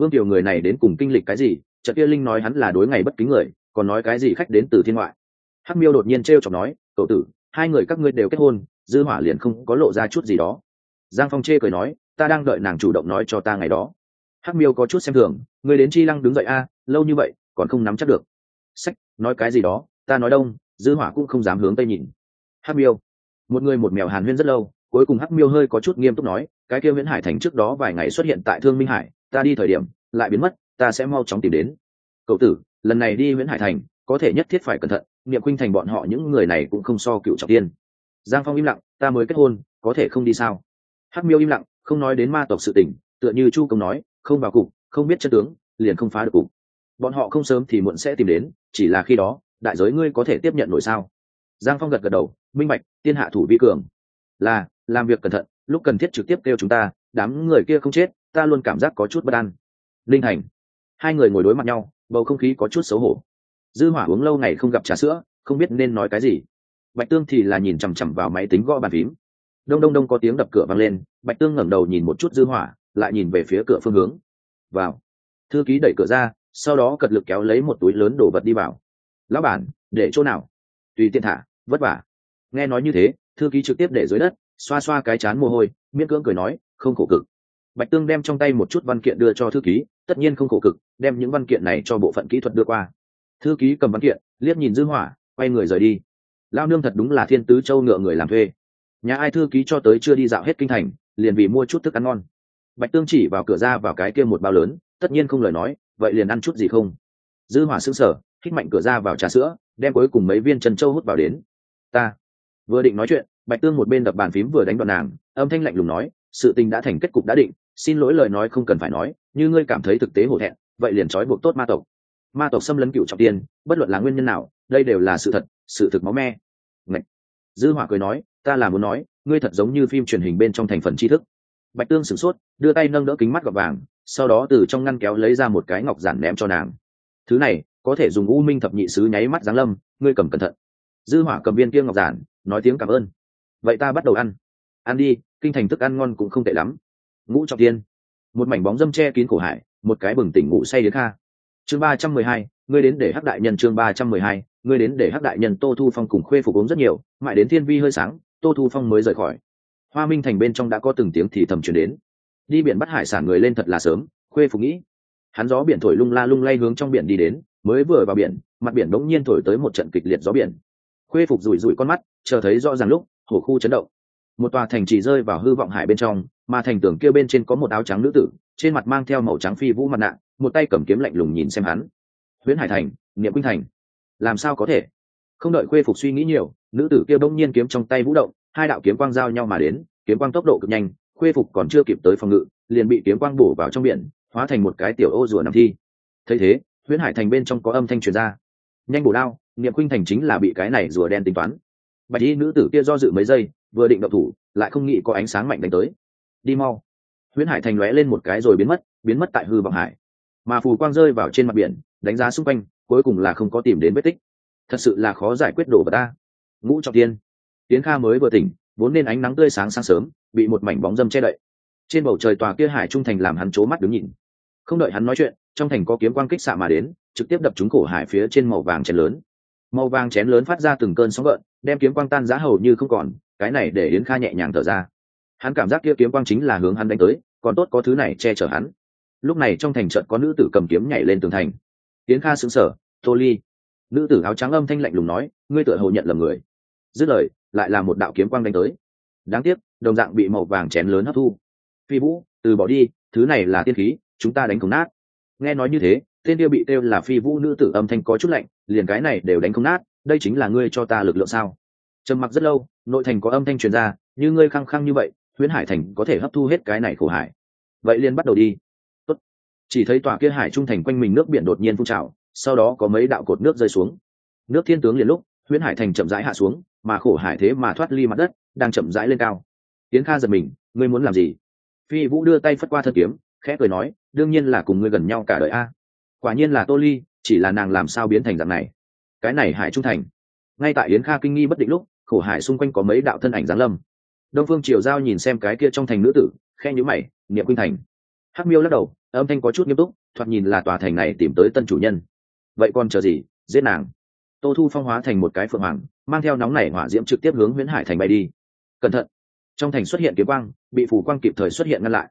Vương tiểu người này đến cùng kinh lịch cái gì? Trận kia linh nói hắn là đối ngày bất kính người, còn nói cái gì khách đến từ thiên ngoại? Hắc miêu đột nhiên t r chọc nói, cậu tử, hai người các ngươi đều kết hôn, dư hỏa liền không có lộ ra chút gì đó. Giang phong chê cười nói, ta đang đợi nàng chủ động nói cho ta ngày đó. Hắc miêu có chút xem thường người đến chi lăng đứng dậy a, lâu như vậy, còn không nắm chắc được. Sách, nói cái gì đó, ta nói đông, dư hỏa cũng không dám hướng tây nhìn. Hắc miêu, một người một mèo hàn huyên rất lâu, cuối cùng hắc miêu hơi có chút nghiêm túc nói, cái kia nguyễn hải thành trước đó vài ngày xuất hiện tại thương minh hải ta đi thời điểm, lại biến mất, ta sẽ mau chóng tìm đến. Cậu tử, lần này đi nguyễn hải thành, có thể nhất thiết phải cẩn thận, niệm khuynh thành bọn họ những người này cũng không so cựu trọng tiên. Giang phong im lặng, ta mới kết hôn, có thể không đi sao? Hắc miêu im lặng, không nói đến ma tộc sự tình, tựa như chu công nói, không vào cục, không biết chân tướng, liền không phá được cục. Bọn họ không sớm thì muộn sẽ tìm đến, chỉ là khi đó, đại giới ngươi có thể tiếp nhận nổi sao? Giang phong gật gật đầu, minh bạch tiên hạ thủ vi cường. Là, làm việc cẩn thận, lúc cần thiết trực tiếp kêu chúng ta, đám người kia không chết ta luôn cảm giác có chút bất an. Linh hành, hai người ngồi đối mặt nhau, bầu không khí có chút xấu hổ. Dư hỏa uống lâu ngày không gặp trà sữa, không biết nên nói cái gì. Bạch tương thì là nhìn chằm chằm vào máy tính gõ bàn phím. Đông đông đông có tiếng đập cửa vang lên, bạch tương ngẩng đầu nhìn một chút dư hỏa, lại nhìn về phía cửa phương hướng. Vào. Thư ký đẩy cửa ra, sau đó cật lực kéo lấy một túi lớn đồ vật đi vào. Lão bản, để chỗ nào? Tùy tiện thả, vất vả. Nghe nói như thế, thư ký trực tiếp để dưới đất, xoa xoa cái chán mồ hôi, miễn cưỡng cười nói, không khổ cực bạch tương đem trong tay một chút văn kiện đưa cho thư ký, tất nhiên không khổ cực, đem những văn kiện này cho bộ phận kỹ thuật đưa qua. Thư ký cầm văn kiện, liếc nhìn dư hỏa, quay người rời đi. Lao nương thật đúng là thiên tứ châu ngựa người làm thuê. Nhà ai thư ký cho tới chưa đi dạo hết kinh thành, liền vì mua chút thức ăn ngon. Bạch tương chỉ vào cửa ra vào cái kia một bao lớn, tất nhiên không lời nói, vậy liền ăn chút gì không? Dư hỏa sững sờ hít mạnh cửa ra vào trà sữa, đem cuối cùng mấy viên trần châu hút vào đến. Ta vừa định nói chuyện, bạch tương một bên đập bàn phím vừa đánh đoạn nàng, âm thanh lạnh lùng nói, sự tình đã thành kết cục đã định xin lỗi lời nói không cần phải nói, như ngươi cảm thấy thực tế hổ thẹn, vậy liền trói buộc tốt ma tộc. Ma tộc xâm lấn cựu trọng tiên, bất luận là nguyên nhân nào, đây đều là sự thật, sự thực máu me. Ngậy. dư hỏa cười nói, ta là muốn nói, ngươi thật giống như phim truyền hình bên trong thành phần tri thức. Bạch tương sửng sốt, đưa tay nâng đỡ kính mắt gọt vàng, sau đó từ trong ngăn kéo lấy ra một cái ngọc giản ném cho nàng. Thứ này, có thể dùng u minh thập nhị sứ nháy mắt giáng lâm, ngươi cầm cẩn thận. Dư hỏa cầm viên kia ngọc giản, nói tiếng cảm ơn. Vậy ta bắt đầu ăn. Ăn đi, kinh thành thức ăn ngon cũng không tệ lắm ngũ trọng tiên một mảnh bóng dâm che kín cổ hải, một cái bừng tỉnh ngủ say đến kha. Chương ba trăm mười hai, ngươi đến để hắc đại nhân chương ba trăm mười hai, ngươi đến để hắc đại nhân tô thu phong cùng khuê phục uống rất nhiều, mãi đến thiên vi hơi sáng, tô thu phong mới rời khỏi. Hoa minh thành bên trong đã có từng tiếng thì thầm chuyển đến. Đi biển bắt hải sản người lên thật là sớm, khuê phục nghĩ. Hắn gió biển thổi lung la lung lay hướng trong biển đi đến, mới vừa vào biển, mặt biển bỗng nhiên thổi tới một trận kịch liệt gió biển. Khuê phục rủi rủi con mắt, chờ thấy rõ ràng lúc hồ khu chấn động. Một tòa thành chỉ rơi vào hư vọng hải bên trong mà thành tường kia bên trên có một áo trắng nữ tử, trên mặt mang theo màu trắng phi vũ mặt nạ, một tay cầm kiếm lạnh lùng nhìn xem hắn. Huyễn hải thành, niệm quynh thành. Làm sao có thể? Không đợi khuê phục suy nghĩ nhiều, nữ tử kia bỗng nhiên kiếm trong tay vũ động, hai đạo kiếm quang giao nhau mà đến, kiếm quang tốc độ cực nhanh, khuê phục còn chưa kịp tới phòng ngự, liền bị kiếm quang bổ vào trong biển, hóa thành một cái tiểu ô rùa nằm thi. Thấy thế, huyễn hải thành bên trong có âm thanh truyền ra. Nhanh bổ đao, niệm khuynh thành chính là bị cái này rùa đen tính toán. Bạch y nữ tử kia do dự mấy giây, vừa định động thủ, lại không nghĩ có ánh sáng mạnh đánh tới đi mau. Huyễn hải thành lóe lên một cái rồi biến mất biến mất tại hư vọng hải. Mà phù quang rơi vào trên mặt biển, đánh giá xung quanh, cuối cùng là không có tìm đến vết tích. Thật sự là khó giải quyết đồ vật ta. Ngũ trọng tiên tiến kha mới vừa tỉnh, vốn nên ánh nắng tươi sáng sáng sớm, bị một mảnh bóng dâm che đậy. Trên bầu trời tòa kia hải trung thành làm hắn c mắt đứng nhìn. Không đợi hắn nói chuyện, trong thành có kiếm quang kích xạ mà đến, trực tiếp đập trúng cổ hải phía trên màu vàng chén lớn. Màu vàng chén lớn phát ra từng cơn sóng gợn, đem kiếm quang tan giá hầu như không còn, cái này để yến kha nhẹ nhàng thở ra hắn cảm giác kia kiếm quang chính là hướng hắn đánh tới, còn tốt có thứ này che chở hắn. Lúc này trong thành trận có nữ tử cầm kiếm nhảy lên tường thành. Tiến kha xứng sở tô ly. Nữ tử áo trắng âm thanh lạnh lùng nói, ngươi tựa hồ nhận lầm người. Dứt lời, lại là một đạo kiếm quang đánh tới. Đáng tiếc, đồng dạng bị màu vàng chén lớn hấp thu. Phi vũ, từ bỏ đi, thứ này là tiên khí, chúng ta đánh không nát. Nghe nói như thế, tên kia bị kêu là phi vũ nữ tử âm thanh có chút lạnh, liền cái này đều đánh không nát, đây chính là ngươi cho ta lực lượng sao? Trầm mặc rất lâu, nội thành có âm thanh truyền ra, như ngươi khăng khăng như vậy huyễn hải thành có thể hấp thu hết cái này khổ hải. Vậy liền bắt đầu đi. Tốt. chỉ thấy tòa kia hải trung thành quanh mình nước biển đột nhiên phun trào, sau đó có mấy đạo cột nước rơi xuống. Nước thiên tướng liền lúc, huyễn hải thành chậm rãi hạ xuống, mà khổ hải thế mà thoát ly mặt đất, đang chậm rãi lên cao. Tiến kha giật mình, ngươi muốn làm gì? Phi vũ đưa tay phất qua thân kiếm, khẽ cười nói, đương nhiên là cùng ngươi gần nhau cả đời a. Quả nhiên là tô ly, chỉ là nàng làm sao biến thành dạng này. Cái này hải trung thành. Ngay tại yến kha kinh nghi bất định lúc, khổ hải xung quanh có mấy đạo thân ảnh giáng lâm đông phương triều giao nhìn xem cái kia trong thành nữ tử khe nhữ mày, niệm khuynh thành. Hắc miêu lắc đầu, âm thanh có chút nghiêm túc, thoạt nhìn là tòa thành này tìm tới tân chủ nhân. Vậy còn chờ gì? Giết nàng. Tô thu phong hóa thành một cái phượng hoàng, mang theo nóng này hỏa diễm trực tiếp hướng nguyễn hải thành bay đi. Cẩn thận. Trong thành xuất hiện kiếm quang, bị phủ quang kịp thời xuất hiện ngăn lại.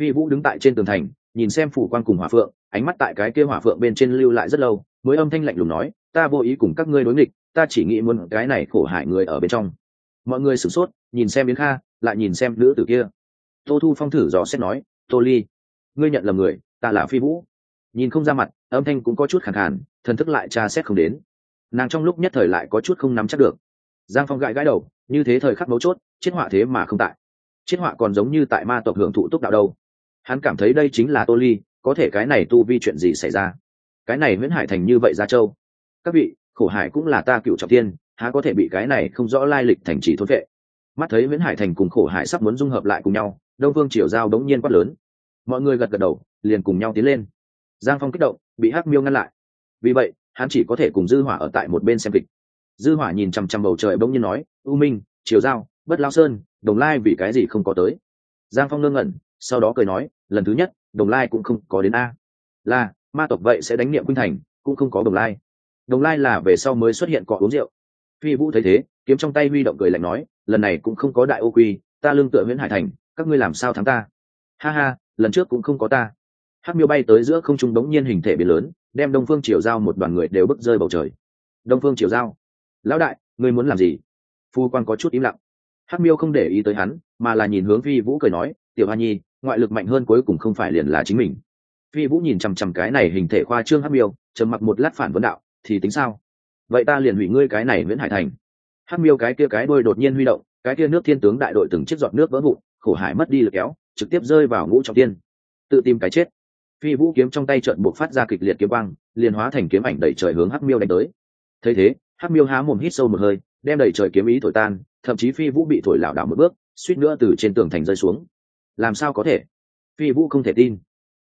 Phi vũ đứng tại trên tường thành, nhìn xem phủ quang cùng hỏa phượng, ánh mắt tại cái kia hỏa phượng bên trên lưu lại rất lâu, mới âm thanh lạnh lùng nói, ta vô ý cùng các ngươi đối nghịch, ta chỉ nghĩ muốn cái này khổ hại người ở bên trong mọi người sửng sốt, nhìn xem biến kha, lại nhìn xem nữ tử kia. Tô thu phong thử dò xét nói, tô ly, ngươi nhận lầm người, ta là phi vũ. Nhìn không ra mặt, âm thanh cũng có chút khẳng khàn, thần thức lại tra xét không đến. Nàng trong lúc nhất thời lại có chút không nắm chắc được. Giang phong gãi gãi đầu, như thế thời khắc mấu chốt chiết họa thế mà không tại. Chiết họa còn giống như tại ma tộc hưởng thụ túc đạo đâu. Hắn cảm thấy đây chính là tô ly, có thể cái này tu vi chuyện gì xảy ra? Cái này nguyễn hải thành như vậy ra châu. Các vị, khổ hải cũng là ta cựu trọng tiên há có thể bị cái này không rõ lai lịch thành trì thốt vệ. Mắt thấy nguyễn hải thành cùng khổ hải sắp muốn dung hợp lại cùng nhau, đông phương triều giao đống nhiên quát lớn. Mọi người gật gật đầu, liền cùng nhau tiến lên. Giang phong kích động, bị hắc miêu ngăn lại. Vì vậy, hắn chỉ có thể cùng dư hỏa ở tại một bên xem kịch. Dư hỏa nhìn chằm chằm bầu trời bỗng nhiên nói, u minh, triều giao, bất lao sơn, đồng lai vì cái gì không có tới? Giang phong ngơ ngẩn, sau đó cười nói, lần thứ nhất, đồng lai cũng không có đến a. Là, ma tộc vậy sẽ đánh niệm khuynh thành, cũng không có đồng lai. Đồng lai là về sau mới xuất hiện cọ uống rượu phi vũ thấy thế, kiếm trong tay huy động cười lạnh nói, lần này cũng không có đại ô quy, ta lương tựa nguyễn hải thành, các ngươi làm sao thắng ta? Ha ha, lần trước cũng không có ta. Hát miêu bay tới giữa không trung đống nhiên hình thể biển lớn, đem đông phương triều giao một đoàn người đều bước rơi bầu trời. Đông phương triều giao, lão đại, ngươi muốn làm gì? Phu quan có chút im lặng. Hắc miêu không để ý tới hắn, mà là nhìn hướng phi vũ cười nói, tiểu hoa nhi, ngoại lực mạnh hơn cuối cùng không phải liền là chính mình. Phi vũ nhìn chằm chằm cái này hình thể khoa trương hắc miêu, trầm mặc một lát phản vấn đạo, thì tính sao? Vậy ta liền hủy ngươi cái này nguyễn hải thành. Hắc miêu cái kia cái đôi đột nhiên huy động, cái kia nước thiên tướng đại đội từng chiếc giọt nước vỡ vụn, khổ hải mất đi lực kéo, trực tiếp rơi vào ngũ trọng tiên. Tự tìm cái chết. Phi vũ kiếm trong tay trợn buộc phát ra kịch liệt kiếm băng liền hóa thành kiếm ảnh đẩy trời hướng hắc miêu đánh tới. Thấy thế, hắc miêu há mồm hít sâu một hơi, đem đẩy trời kiếm ý thổi tan, thậm chí phi vũ bị thổi lảo đảo một bước, suýt nữa từ trên tường thành rơi xuống. Làm sao có thể? Phi vũ không thể tin.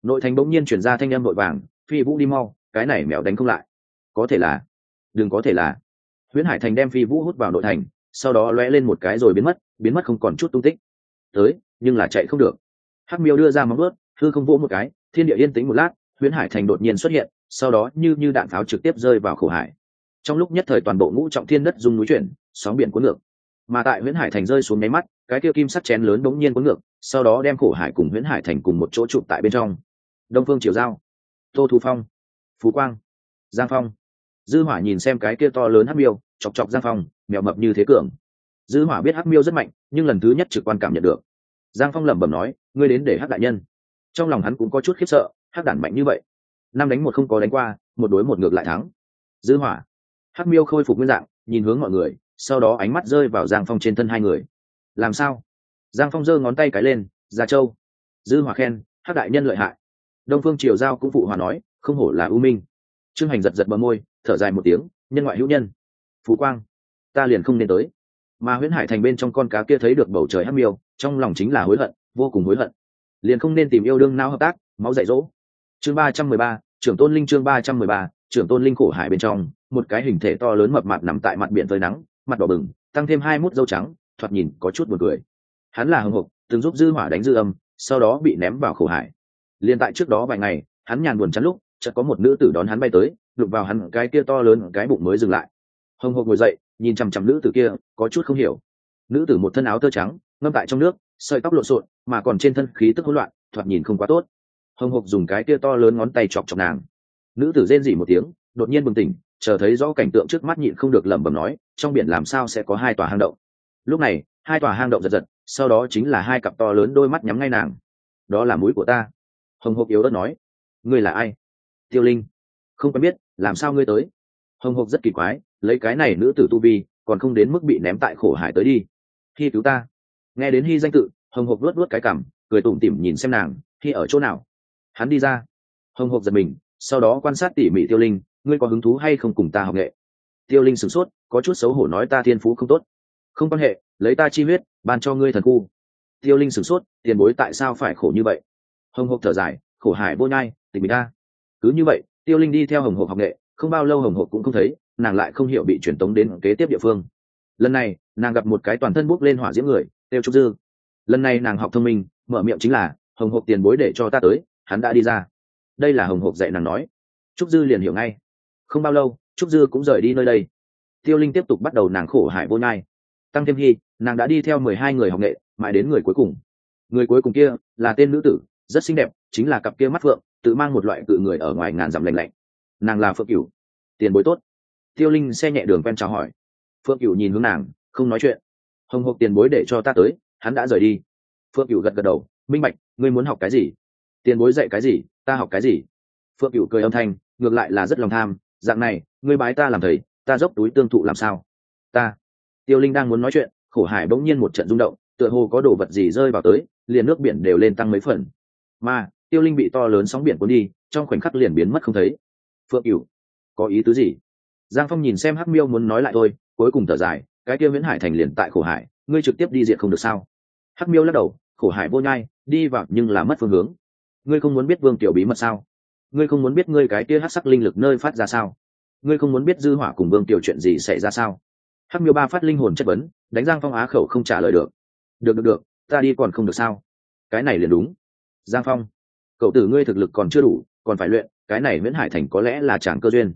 Nội thành bỗng nhiên chuyển ra thanh âm vội vàng, phi vũ đi mau, cái này mèo đánh không lại. Có thể là đừng có thể là. Huyễn hải thành đem phi vũ hút vào nội thành, sau đó lóe lên một cái rồi biến mất biến mất không còn chút tung tích. Tới, nhưng là chạy không được. Hắc miêu đưa ra móng ướt hư không vỗ một cái, thiên địa yên tĩnh một lát, huyễn hải thành đột nhiên xuất hiện, sau đó như như đạn pháo trực tiếp rơi vào khổ hải. Trong lúc nhất thời toàn bộ ngũ trọng thiên đất dung núi chuyển, sóng biển cuốn ngược. Mà tại huyễn hải thành rơi xuống nháy mắt, cái kia kim sắt chén lớn bỗng nhiên cuốn ngược, sau đó đem khổ hải cùng huyễn hải thành cùng một chỗ chụp tại bên trong. Đông phương triều giao, tô thu phong, phú quang, giang phong dư hỏa nhìn xem cái kia to lớn hắc miêu, chọc chọc giang phong, mèo mập như thế cường. Dư hỏa biết hắc miêu rất mạnh, nhưng lần thứ nhất trực quan cảm nhận được. Giang phong lẩm bẩm nói, ngươi đến để hắc đại nhân. Trong lòng hắn cũng có chút khiếp sợ, hắc đản mạnh như vậy. Năm đánh một không có đánh qua, một đối một ngược lại thắng. Dư hỏa. Hắc miêu khôi phục nguyên dạng, nhìn hướng mọi người, sau đó ánh mắt rơi vào giang phong trên thân hai người. Làm sao? Giang phong giơ ngón tay cái lên ra châu. Dư hỏa khen, hắc đại nhân lợi hại. Đông phương triều giao cũng phụ hòa nói, không hổ là ưu minh. Trương hành giật giật bờ môi thở dài một tiếng, nhân ngoại hữu nhân phú quang, ta liền không nên tới. Mà huyễn hải thành bên trong con cá kia thấy được bầu trời hắc miêu, trong lòng chính là hối hận, vô cùng hối hận. Liền không nên tìm yêu đương não hợp tác, máu dạy dỗ. Chương ba trăm mười ba, trưởng tôn linh chương ba trăm mười ba, trưởng tôn linh khổ hải bên trong, một cái hình thể to lớn mập mạp nằm tại mặt biển phơi nắng, mặt đỏ bừng, tăng thêm hai mút dâu trắng, thoạt nhìn có chút buồn cười. Hắn là hưng hục, từng giúp dư hỏa đánh dư âm, sau đó bị ném vào khổ hải. Liền tại trước đó vài ngày, hắn nhàn buồn chán lúc, chợt có một nữ tử đón hắn bay tới đụng vào hắn cái kia to lớn, cái bụng mới dừng lại. Hồng hộc ngồi dậy, nhìn chằm chằm nữ tử kia, có chút không hiểu. Nữ tử một thân áo tơ trắng, ngâm tại trong nước, sợi tóc lộn xộn, mà còn trên thân khí tức hỗn loạn, thoạt nhìn không quá tốt. Hồng hộc dùng cái kia to lớn ngón tay chọc chọc nàng. Nữ tử rên rỉ một tiếng, đột nhiên bừng tỉnh, chờ thấy rõ cảnh tượng trước mắt nhịn không được lẩm bẩm nói, trong biển làm sao sẽ có hai tòa hang động? Lúc này, hai tòa hang động giật giật, sau đó chính là hai cặp to lớn đôi mắt nhắm ngay nàng. Đó là mũi của ta. Hồng hộc yếu đất nói, ngươi là ai? Tiêu linh. Không quen biết làm sao ngươi tới? Hồng hộc rất kỳ quái, lấy cái này nữ tử tu vi, còn không đến mức bị ném tại khổ hải tới đi. Khi cứu ta. Nghe đến hy danh tự, hồng hộc luất luất cái cảm, cười tủm tỉm nhìn xem nàng, khi ở chỗ nào? Hắn đi ra. Hồng hộc giật mình, sau đó quan sát tỉ mỉ tiêu linh, ngươi có hứng thú hay không cùng ta học nghệ? Tiêu linh sửng sốt, có chút xấu hổ nói ta thiên phú không tốt. Không quan hệ, lấy ta chi huyết, ban cho ngươi thần khu. Tiêu linh sửng sốt, tiền bối tại sao phải khổ như vậy? Hồng hộc thở dài, khổ hải vô nhai, tình mình ta cứ như vậy tiêu linh đi theo hồng hộp học nghệ, không bao lâu hồng hộp cũng không thấy, nàng lại không hiểu bị truyền tống đến kế tiếp địa phương. Lần này, nàng gặp một cái toàn thân bốc lên hỏa diễm người, tiêu trúc dư. Lần này nàng học thông minh, mở miệng chính là, hồng hộp tiền bối để cho ta tới, hắn đã đi ra. Đây là hồng hộp dạy nàng nói. Trúc dư liền hiểu ngay. Không bao lâu, trúc dư cũng rời đi nơi đây. Tiêu linh tiếp tục bắt đầu nàng khổ hải vô nhai. Tăng thêm hy, nàng đã đi theo mười hai người học nghệ, mãi đến người cuối cùng. Người cuối cùng kia là tên nữ tử, rất xinh đẹp, chính là cặp kia mắt phượng tự mang một loại cự người ở ngoài ngàn dặm lành lạnh. Nàng là phượng cửu, tiền bối tốt. Tiêu linh xe nhẹ đường quen chào hỏi. Phượng cửu nhìn hướng nàng, không nói chuyện. Hồng hộc tiền bối để cho ta tới, hắn đã rời đi. Phượng cửu gật gật đầu, minh bạch, ngươi muốn học cái gì? Tiền bối dạy cái gì, ta học cái gì? Phượng cửu cười âm thanh, ngược lại là rất lòng tham, dạng này, ngươi bái ta làm thầy, ta dốc túi tương thụ làm sao? Ta. Tiêu linh đang muốn nói chuyện, khổ hải bỗng nhiên một trận rung động, tựa hồ có đồ vật gì rơi vào tới, liền nước biển đều lên tăng mấy phần. Mà tiêu linh bị to lớn sóng biển cuốn đi, trong khoảnh khắc liền biến mất không thấy. Phượng cửu, có ý tứ gì? Giang phong nhìn xem hắc miêu muốn nói lại thôi, cuối cùng thở dài, cái kia nguyễn hải thành liền tại khổ hải, ngươi trực tiếp đi diện không được sao? Hắc miêu lắc đầu, khổ hải vô nhai, đi vào nhưng là mất phương hướng. Ngươi không muốn biết vương tiểu bí mật sao? Ngươi không muốn biết ngươi cái kia hát sắc linh lực nơi phát ra sao? Ngươi không muốn biết dư hỏa cùng vương tiểu chuyện gì xảy ra sao? Hắc miêu ba phát linh hồn chất vấn, đánh giang phong á khẩu không trả lời được. Được được được, ta đi còn không được sao? Cái này liền đúng. Giang phong cậu tử ngươi thực lực còn chưa đủ, còn phải luyện, cái này nguyễn hải thành có lẽ là chẳng cơ duyên.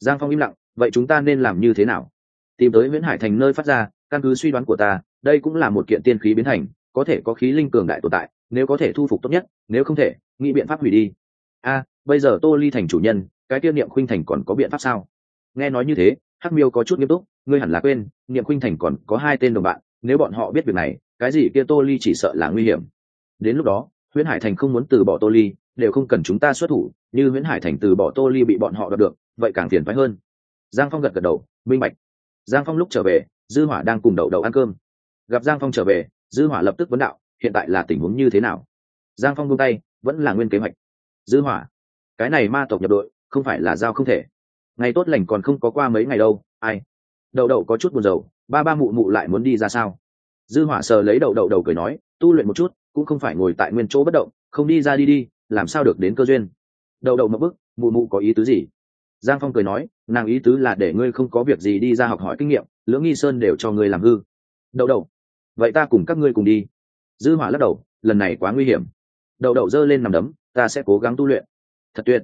Giang phong im lặng, vậy chúng ta nên làm như thế nào? Tìm tới nguyễn hải thành nơi phát ra, căn cứ suy đoán của ta, đây cũng là một kiện tiên khí biến thành, có thể có khí linh cường đại tồn tại, nếu có thể thu phục tốt nhất, nếu không thể, nghĩ biện pháp hủy đi. A, bây giờ tô ly thành chủ nhân, cái tiêu niệm khuynh thành còn có biện pháp sao? Nghe nói như thế, hắc miêu có chút nghiêm túc, ngươi hẳn là quên, niệm khuynh thành còn có hai tên đồng bạn, nếu bọn họ biết việc này, cái gì kia tô ly chỉ sợ là nguy hiểm. Đến lúc đó huyễn hải thành không muốn từ bỏ tô ly, đều không cần chúng ta xuất thủ, như huyễn hải thành từ bỏ tô ly bị bọn họ đoạt được, vậy càng phiền phái hơn. Giang phong gật gật đầu, minh bạch. Giang phong lúc trở về, dư hỏa đang cùng đậu đậu ăn cơm. Gặp giang phong trở về, dư hỏa lập tức vấn đạo, hiện tại là tình huống như thế nào? Giang phong buông tay, vẫn là nguyên kế hoạch. Dư hỏa, cái này ma tộc nhập đội, không phải là giao không thể. Ngày tốt lành còn không có qua mấy ngày đâu, ai? Đậu đậu có chút buồn rầu, ba ba mụ mụ lại muốn đi ra sao? Dư hỏa sờ lấy đậu đậu đầu cười nói, tu luyện một chút cũng không phải ngồi tại nguyên chỗ bất động, không đi ra đi đi, làm sao được đến cơ duyên. Đậu đậu mập bức, mụ mụ có ý tứ gì? Giang phong cười nói, nàng ý tứ là để ngươi không có việc gì đi ra học hỏi kinh nghiệm, lưỡng nghi sơn đều cho ngươi làm hư. Đậu đậu, vậy ta cùng các ngươi cùng đi. Dư hỏa lắc đầu, lần này quá nguy hiểm. Đậu đậu giơ lên nằm đấm, ta sẽ cố gắng tu luyện. Thật tuyệt.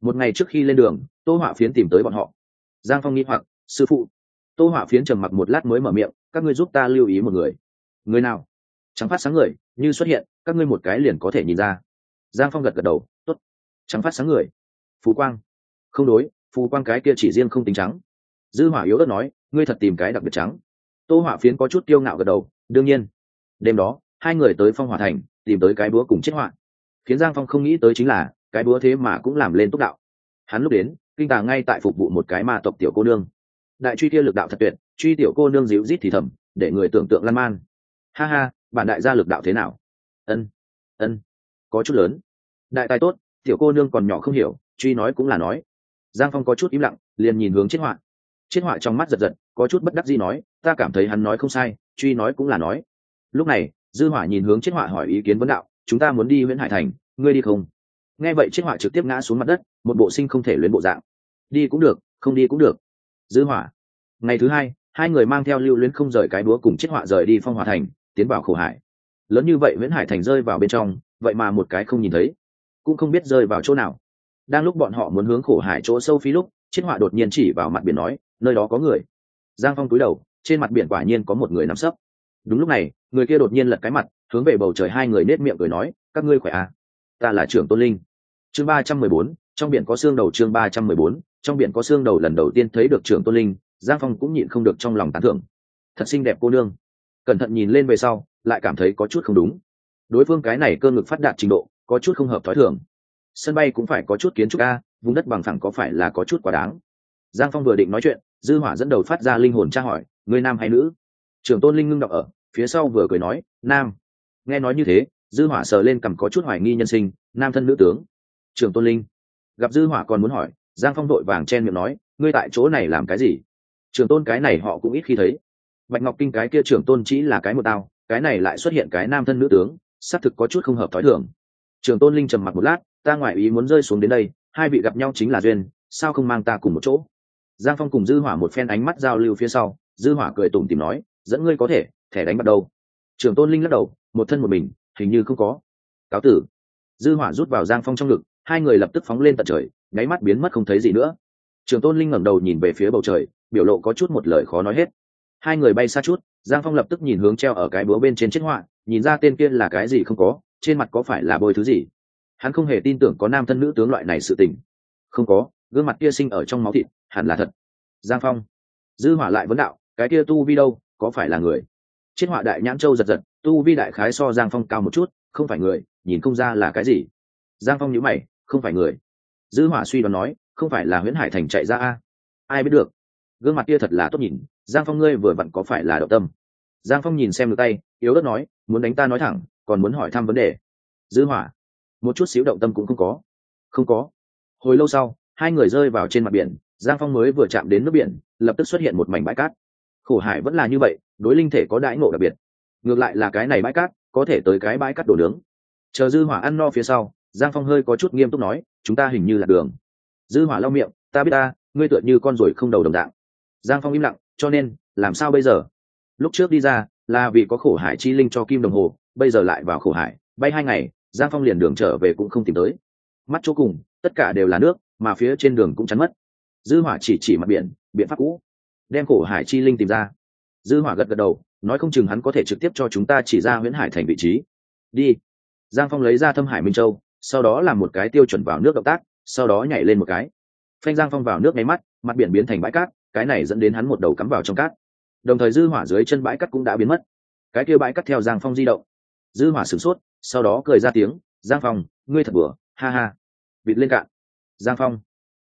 Một ngày trước khi lên đường, tô hỏa phiến tìm tới bọn họ. Giang phong nghĩ hoặc, sư phụ. Tô hỏa phiến trầm mặc một lát mới mở miệng, các ngươi giúp ta lưu ý một người. Người nào? Trắng phát sáng người như xuất hiện, các ngươi một cái liền có thể nhìn ra. Giang phong gật gật đầu t ố t trắng phát sáng người. Phú quang. Không đối phú quang cái kia chỉ riêng không tính trắng. Dư hỏa yếu đất nói, ngươi thật tìm cái đặc biệt trắng. Tô hỏa phiến có chút kiêu ngạo gật đầu, đương nhiên. Đêm đó, hai người tới phong hỏa thành, tìm tới cái búa cùng chết họa. Khiến giang phong không nghĩ tới chính là, cái búa thế mà cũng làm lên tốc đạo. Hắn lúc đến, kinh tàng ngay tại phục vụ một cái ma tộc tiểu cô nương. Đại truy kia lực đạo thật tuyệt, truy tiểu cô nương dịu rít thì thầm, để người tưởng tượng lan man. Ha ha bản đại gia lực đạo thế nào? Ân ân, có chút lớn. Đại tài tốt, tiểu cô nương còn nhỏ không hiểu, truy nói cũng là nói. Giang phong có chút im lặng, liền nhìn hướng chết họa. Chết họa trong mắt giật giật, có chút bất đắc gì nói, ta cảm thấy hắn nói không sai, truy nói cũng là nói. Lúc này, dư hỏa nhìn hướng chết họa hỏi ý kiến vấn đạo, chúng ta muốn đi huyện hải thành, ngươi đi không? Nghe vậy chết họa trực tiếp ngã xuống mặt đất, một bộ sinh không thể luyến bộ dạng. Đi cũng được, không đi cũng được. Dư hỏa ngày thứ hai hai người mang theo lưu luyến không rời cái búa cùng chết họa rời đi phong hỏa thành tiến vào khổ hải. Lớn như vậy nguyễn hải thành rơi vào bên trong, vậy mà một cái không nhìn thấy, cũng không biết rơi vào chỗ nào. Đang lúc bọn họ muốn hướng khổ hải chỗ sâu phí lúc chiết họa đột nhiên chỉ vào mặt biển nói, nơi đó có người. Giang phong cúi đầu, trên mặt biển quả nhiên có một người nằm sấp. Đúng lúc này, người kia đột nhiên lật cái mặt, hướng về bầu trời hai người nết miệng cười nói, các ngươi khỏe à? Ta là trưởng tôn linh. Chương ba trăm mười bốn, trong biển có xương đầu chương ba trăm mười bốn, trong biển có xương đầu lần đầu tiên thấy được trưởng tôn linh, giang phong cũng nhịn không được trong lòng tán thưởng. Thật xinh đẹp cô nương cẩn thận nhìn lên về sau, lại cảm thấy có chút không đúng. Đối phương cái này cơ ngực phát đạt trình độ, có chút không hợp thói thường. Sân bay cũng phải có chút kiến trúc a, vùng đất bằng phẳng có phải là có chút quá đáng? Giang phong vừa định nói chuyện, dư hỏa dẫn đầu phát ra linh hồn tra hỏi, người nam hay nữ? Trưởng tôn linh ngưng đọc ở, phía sau vừa cười nói, nam. Nghe nói như thế, dư hỏa sờ lên cầm có chút hoài nghi nhân sinh, nam thân nữ tướng. Trưởng tôn linh, gặp dư hỏa còn muốn hỏi, giang phong đội vàng chen miệng nói, ngươi tại chỗ này làm cái gì? Trưởng tôn cái này họ cũng ít khi thấy bạch ngọc kinh cái kia trưởng tôn chỉ là cái một tao, cái này lại xuất hiện cái nam thân nữ tướng, xác thực có chút không hợp thói thường. Trưởng tôn linh trầm mặc một lát, ta ngoại ý muốn rơi xuống đến đây, hai vị gặp nhau chính là duyên, sao không mang ta cùng một chỗ? Giang phong cùng dư hỏa một phen ánh mắt giao lưu phía sau, dư hỏa cười tủm tìm nói, dẫn ngươi có thể, thẻ đánh bắt đầu trưởng tôn linh lắc đầu, một thân một mình, hình như không có. Cáo tử. Dư hỏa rút vào giang phong trong ngực, hai người lập tức phóng lên tận trời, nháy mắt biến mất không thấy gì nữa. Trường tôn linh ngẩng đầu nhìn về phía bầu trời, biểu lộ có chút một lời khó nói hết hai người bay xa chút, giang phong lập tức nhìn hướng treo ở cái búa bên trên chiếc họa, nhìn ra tên kia là cái gì không có, trên mặt có phải là bôi thứ gì. Hắn không hề tin tưởng có nam thân nữ tướng loại này sự tình. Không có, gương mặt kia sinh ở trong máu thịt, hẳn là thật. Giang phong. Dư hỏa lại vấn đạo, cái kia tu vi đâu, có phải là người? Chiếc họa đại nhãn châu giật giật, tu vi đại khái so giang phong cao một chút, không phải người, nhìn không ra là cái gì. Giang phong nhíu mày, không phải người. Dư hỏa suy đoán nói, không phải là huyễn hải thành chạy ra a? Ai biết được gương mặt kia thật là tốt nhìn, giang phong ngươi vừa vặn có phải là động tâm? Giang phong nhìn xem được tay, yếu đất nói, muốn đánh ta nói thẳng, còn muốn hỏi thăm vấn đề. Dư hỏa, một chút xíu động tâm cũng không có. Không có. Hồi lâu sau, hai người rơi vào trên mặt biển, giang phong mới vừa chạm đến nước biển, lập tức xuất hiện một mảnh bãi cát. Khổ hải vẫn là như vậy, đối linh thể có đãi ngộ đặc biệt. Ngược lại là cái này bãi cát, có thể tới cái bãi cát đổ nướng. Chờ dư hỏa ăn no phía sau, giang phong hơi có chút nghiêm túc nói, chúng ta hình như là đường. Dư hỏa lau miệng, ta biết ta, ngươi tựa như con ruồi không đầu đồng dạng giang phong im lặng, cho nên, làm sao bây giờ? Lúc trước đi ra, là vì có khổ hải chi linh cho kim đồng hồ, bây giờ lại vào khổ hải, bay hai ngày, giang phong liền đường trở về cũng không tìm tới. Mắt chỗ cùng, tất cả đều là nước, mà phía trên đường cũng chắn mất. Dư hỏa chỉ chỉ mặt biển, biện pháp cũ. Đem khổ hải chi linh tìm ra. Dư hỏa gật gật đầu, nói không chừng hắn có thể trực tiếp cho chúng ta chỉ ra huyễn hải thành vị trí. Đi. Giang phong lấy ra thâm hải minh châu, sau đó làm một cái tiêu chuẩn vào nước động tác, sau đó nhảy lên một cái. Phanh giang phong vào nước nháy mắt, mặt biển biến thành bãi cát cái này dẫn đến hắn một đầu cắm vào trong cát. Đồng thời dư hỏa dưới chân bãi cát cũng đã biến mất. Cái kia bãi cát theo giang phong di động. Dư hỏa sửng sốt, sau đó cười ra tiếng, giang phong, ngươi thật bừa, ha ha. Vịt lên cạn. Giang phong.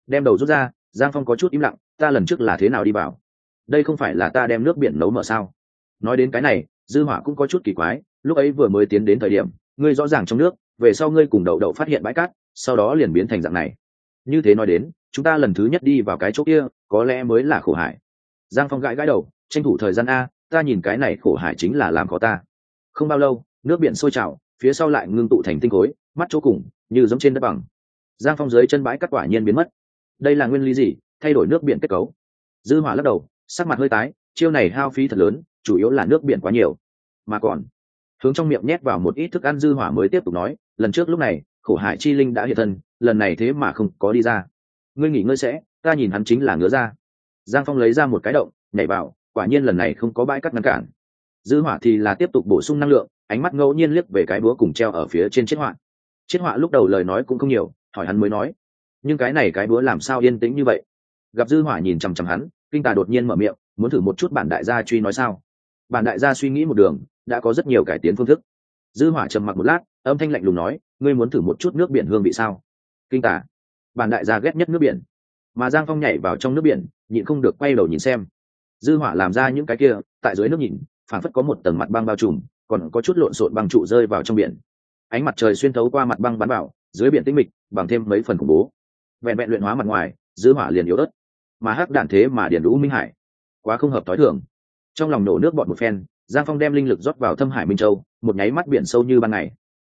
Đem đầu rút ra, giang phong có chút im lặng, ta lần trước là thế nào đi vào? Đây không phải là ta đem nước biển nấu mở sao? Nói đến cái này, dư hỏa cũng có chút kỳ quái, lúc ấy vừa mới tiến đến thời điểm, ngươi rõ ràng trong nước, về sau ngươi cùng đậu đậu phát hiện bãi cát, sau đó liền biến thành dạng này. Như thế nói đến chúng ta lần thứ nhất đi vào cái chỗ kia, có lẽ mới là khổ hải. Giang phong gãi gãi đầu, tranh thủ thời gian, a, ta nhìn cái này khổ hải chính là làm khó ta. Không bao lâu, nước biển sôi trào, phía sau lại ngưng tụ thành tinh khối, mắt chỗ cùng, như giống trên đất bằng. Giang phong dưới chân bãi cát quả nhiên biến mất. Đây là nguyên lý gì? Thay đổi nước biển kết cấu. Dư hỏa lắc đầu, sắc mặt hơi tái, chiêu này hao phí thật lớn, chủ yếu là nước biển quá nhiều. Mà còn, hướng trong miệng nhét vào một ít thức ăn dư hỏa mới tiếp tục nói, lần trước lúc này, khổ hải chi linh đã hiện thân, lần này thế mà không có đi ra ngươi nghỉ ngơi sẽ, ta nhìn hắn chính là ngứa ra. Giang phong lấy ra một cái động, nhảy vào, quả nhiên lần này không có bãi cắt ngăn cản. Dư hỏa thì là tiếp tục bổ sung năng lượng, ánh mắt ngẫu nhiên liếc về cái búa cùng treo ở phía trên chiếc họa. Chiếc họa lúc đầu lời nói cũng không nhiều, hỏi hắn mới nói, nhưng cái này cái búa làm sao yên tĩnh như vậy? Gặp dư hỏa nhìn chằm chằm hắn, kinh tà đột nhiên mở miệng, muốn thử một chút bản đại gia truy nói sao? Bản đại gia suy nghĩ một đường, đã có rất nhiều cải tiến phương thức. Dư hỏa trầm mặc một lát, âm thanh lạnh lùng nói, ngươi muốn thử một chút nước biển hương vị sao? Kinh tả bản đại gia ghét nhất nước biển. Mà giang phong nhảy vào trong nước biển, nhịn không được quay đầu nhìn xem. Dư hỏa làm ra những cái kia, tại dưới nước nhìn phản phất có một tầng mặt băng bao trùm, còn có chút lộn xộn băng trụ rơi vào trong biển. Ánh mặt trời xuyên thấu qua mặt băng bắn vào, dưới biển tĩnh mịch, bằng thêm mấy phần khủng bố. Vẹn vẹn luyện hóa mặt ngoài, dư hỏa liền yếu ớt. Mà hắc đạn thế mà điển lũ minh hải. Quá không hợp thói thường. Trong lòng nổ nước bọt một phen, giang phong đem linh lực rót vào thâm hải minh châu, một nháy mắt biển sâu như ban ngày.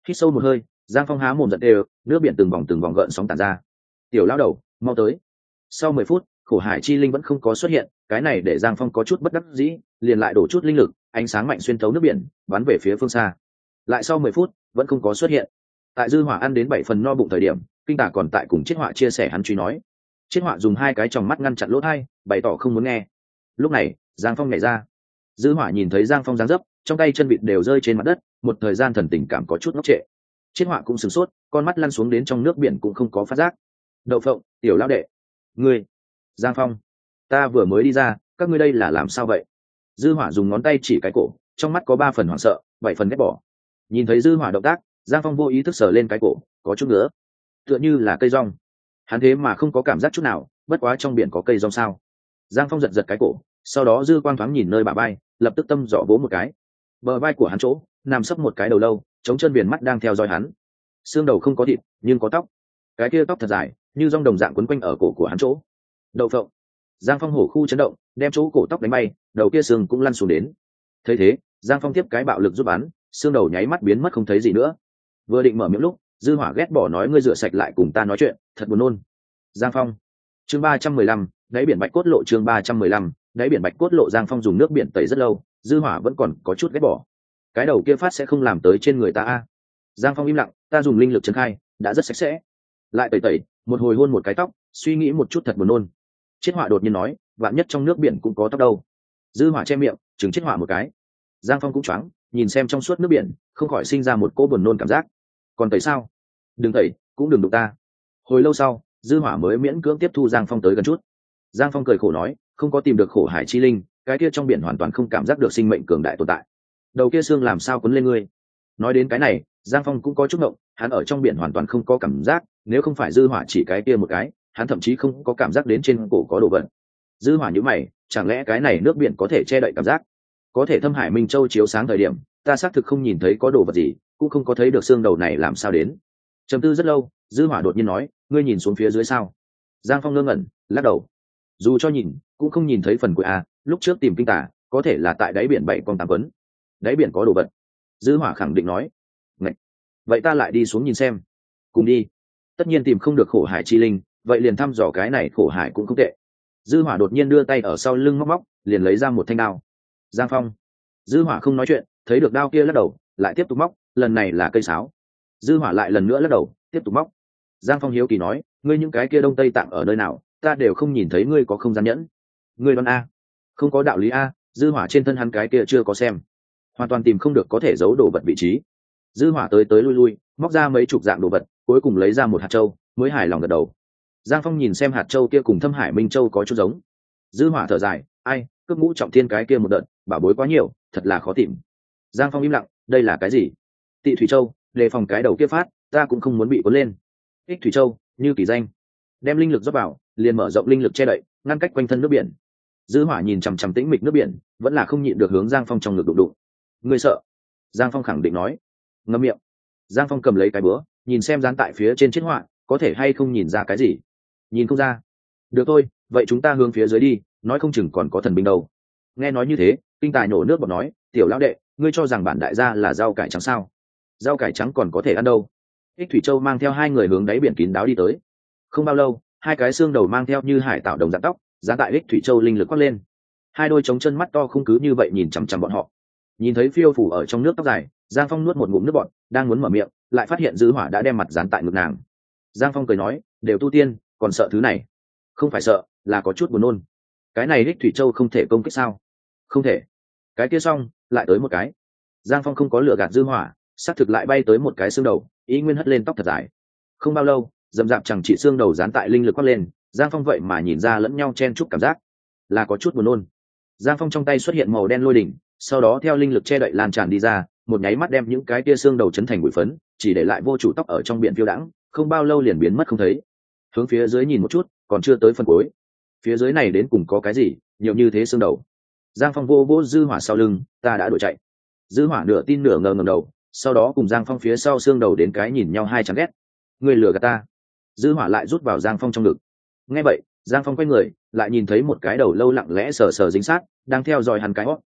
Hít sâu một hơi, giang phong há mồm giận đều, nước biển từng vòng từng vòng gợn sóng tàn ra tiểu lao đầu, mau tới. Sau mười phút, khổ hải chi linh vẫn không có xuất hiện, cái này để giang phong có chút bất đắc dĩ, liền lại đổ chút linh lực, ánh sáng mạnh xuyên thấu nước biển, bắn về phía phương xa. Lại sau mười phút, vẫn không có xuất hiện. Tại dư hỏa ăn đến bảy phần no bụng thời điểm, kinh tả còn tại cùng chiết họa chia sẻ hắn truy nói. Chiết họa dùng hai cái tròng mắt ngăn chặn lỗ thai, bày tỏ không muốn nghe. Lúc này, giang phong nhảy ra. Dư hỏa nhìn thấy giang phong giáng dấp, trong tay chân vịt đều rơi trên mặt đất, một thời gian thần tình cảm có chút ngốc trệ. Chiết họa cũng sửng sốt, con mắt lăn xuống đến trong nước biển cũng không có phát giác đậu phộng, tiểu Lão đệ. Ngươi, giang phong, ta vừa mới đi ra, các ngươi đây là làm sao vậy? Dư hỏa dùng ngón tay chỉ cái cổ, trong mắt có ba phần hoảng sợ, bảy phần ghét bỏ. Nhìn thấy dư hỏa động tác, giang phong vô ý thức sờ lên cái cổ, có chút nữa. Tựa như là cây rong. Hắn thế mà không có cảm giác chút nào, bất quá trong biển có cây rong sao? Giang phong giật giật cái cổ, sau đó dư quang thoáng nhìn nơi bà bay lập tức tâm dọ vỗ một cái. Bờ vai của hắn chỗ, nằm sấp một cái đầu lâu chống chân biển mắt đang theo dõi hắn. Xương đầu không có thịt, nhưng có tóc cái kia tóc thật dài, như rong đồng dạng quấn quanh ở cổ của hắn chỗ. Đậu phộng. Giang phong hổ khu chấn động, đem chỗ cổ tóc đánh bay, đầu kia xương cũng lăn xuống đến. Thấy thế, giang phong tiếp cái bạo lực giúp bắn xương đầu nháy mắt biến mất không thấy gì nữa. Vừa định mở miệng lúc, dư hỏa ghét bỏ nói ngươi rửa sạch lại cùng ta nói chuyện, thật buồn nôn. Giang phong. Chương ba trăm mười lăm, đáy biển bạch cốt lộ chương ba trăm mười lăm, đáy biển bạch cốt lộ giang phong dùng nước biển tẩy rất lâu, dư hỏa vẫn còn có chút ghét bỏ. Cái đầu kia phát sẽ không làm tới trên người ta a. Giang phong im lặng, ta dùng linh lực trấn khai, đã rất sạch sẽ lại tẩy tẩy, một hồi hôn một cái tóc, suy nghĩ một chút thật buồn nôn. Chiết họa đột nhiên nói, vạn nhất trong nước biển cũng có tóc đâu. Dư hỏa che miệng chừng chiết họa một cái. Giang phong cũng choáng, nhìn xem trong suốt nước biển, không khỏi sinh ra một cô buồn nôn cảm giác. Còn tẩy sao? Đừng tẩy, cũng đừng đụng ta. Hồi lâu sau, dư hỏa mới miễn cưỡng tiếp thu giang phong tới gần chút. Giang phong cười khổ nói, không có tìm được khổ hải chi linh, cái kia trong biển hoàn toàn không cảm giác được sinh mệnh cường đại tồn tại. Đầu kia xương làm sao quấn lên ngươi? Nói đến cái này giang phong cũng có chút ngộng, hắn ở trong biển hoàn toàn không có cảm giác, nếu không phải dư hỏa chỉ cái kia một cái, hắn thậm chí không có cảm giác đến trên cổ có đồ vật. Dư hỏa nhíu mày, chẳng lẽ cái này nước biển có thể che đậy cảm giác? Có thể thâm hải minh châu chiếu sáng thời điểm, ta xác thực không nhìn thấy có đồ vật gì, cũng không có thấy được xương đầu này làm sao đến. Trầm tư rất lâu, dư hỏa đột nhiên nói, ngươi nhìn xuống phía dưới sao? Giang phong ngơ ngẩn, lắc đầu. Dù cho nhìn, cũng không nhìn thấy phần của a, lúc trước tìm kinh tả có thể là tại đáy biển bảy con tám vấn đáy biển có đồ vật. Dư hỏa khẳng định nói vậy ta lại đi xuống nhìn xem. Cùng đi. Tất nhiên tìm không được khổ hải chi linh, vậy liền thăm dò cái này khổ hải cũng không tệ. Dư hỏa đột nhiên đưa tay ở sau lưng móc móc, liền lấy ra một thanh đao. Giang phong. Dư hỏa không nói chuyện, thấy được đao kia lắc đầu, lại tiếp tục móc, lần này là cây sáo. Dư hỏa lại lần nữa lắc đầu, tiếp tục móc. Giang phong hiếu kỳ nói, ngươi những cái kia đông tây tạng ở nơi nào, ta đều không nhìn thấy ngươi có không gian nhẫn. Ngươi đoán a. Không có đạo lý a, dư hỏa trên thân hắn cái kia chưa có xem. Hoàn toàn tìm không được có thể giấu đồ vật vị trí dư hỏa tới tới lui lui, móc ra mấy chục dạng đồ vật, cuối cùng lấy ra một hạt châu, mới hài lòng gật đầu. Giang phong nhìn xem hạt châu kia cùng thâm hải minh châu có chút giống. Dư hỏa thở dài, ai, cướp ngũ trọng thiên cái kia một đợt, bảo bối quá nhiều, thật là khó tìm. Giang phong im lặng, đây là cái gì? Tị thủy châu, đề phòng cái đầu kia phát, ta cũng không muốn bị cuốn lên. Ích thủy châu, như kỳ danh. Đem linh lực dốc vào, liền mở rộng linh lực che đậy, ngăn cách quanh thân nước biển. Dư hỏa nhìn chằm chằm tĩnh mịch nước biển, vẫn là không nhịn được hướng giang phong trong ngực đụng đụng. Người sợ? Giang phong khẳng định nói ngâm miệng. Giang phong cầm lấy cái búa, nhìn xem dán tại phía trên chiếc họa, có thể hay không nhìn ra cái gì? Nhìn không ra. Được thôi, vậy chúng ta hướng phía dưới đi, nói không chừng còn có thần binh đâu. Nghe nói như thế, kinh tài nổ nước bọt nói, tiểu lão đệ, ngươi cho rằng bản đại gia là rau cải trắng sao? Rau cải trắng còn có thể ăn đâu? Ích thủy châu mang theo hai người hướng đáy biển kín đáo đi tới. Không bao lâu, hai cái xương đầu mang theo như hải tạo đồng dạng tóc giá tại ích thủy châu linh lực quát lên. Hai đôi trống chân mắt to không cứ như vậy nhìn chằm chằm bọn họ. Nhìn thấy phiêu phủ ở trong nước tóc dài giang phong nuốt một ngụm nước bọn đang muốn mở miệng, lại phát hiện dư hỏa đã đem mặt dán tại ngực nàng. Giang phong cười nói, đều tu tiên, còn sợ thứ này? Không phải sợ, là có chút buồn nôn. Cái này đích thủy châu không thể công kích sao? Không thể. Cái kia xong, lại tới một cái. Giang phong không có lựa gạt dư hỏa, xác thực lại bay tới một cái xương đầu, ý nguyên hất lên tóc thật dài. Không bao lâu, dầm dạp chẳng chỉ xương đầu dán tại linh lực quát lên, giang phong vậy mà nhìn ra lẫn nhau chen chúc cảm giác, là có chút buồn nôn. Giang phong trong tay xuất hiện màu đen lôi đỉnh, sau đó theo linh lực che đậy lan tràn đi ra một nháy mắt đem những cái tia xương đầu chấn thành bụi phấn, chỉ để lại vô chủ tóc ở trong biển phiêu đãng, không bao lâu liền biến mất không thấy. Hướng phía dưới nhìn một chút, còn chưa tới phần cuối. Phía dưới này đến cùng có cái gì, nhiều như thế xương đầu. Giang phong vô vô dư hỏa sau lưng, ta đã đuổi chạy. Dư hỏa nửa tin nửa ngờ ngầm đầu, sau đó cùng giang phong phía sau xương đầu đến cái nhìn nhau hai chán ghét. Người lừa gạt ta. Dư hỏa lại rút vào giang phong trong ngực. Nghe vậy, giang phong quay người, lại nhìn thấy một cái đầu lâu lặng lẽ sờ sờ dính sát, đang theo dõi hắn cái hót.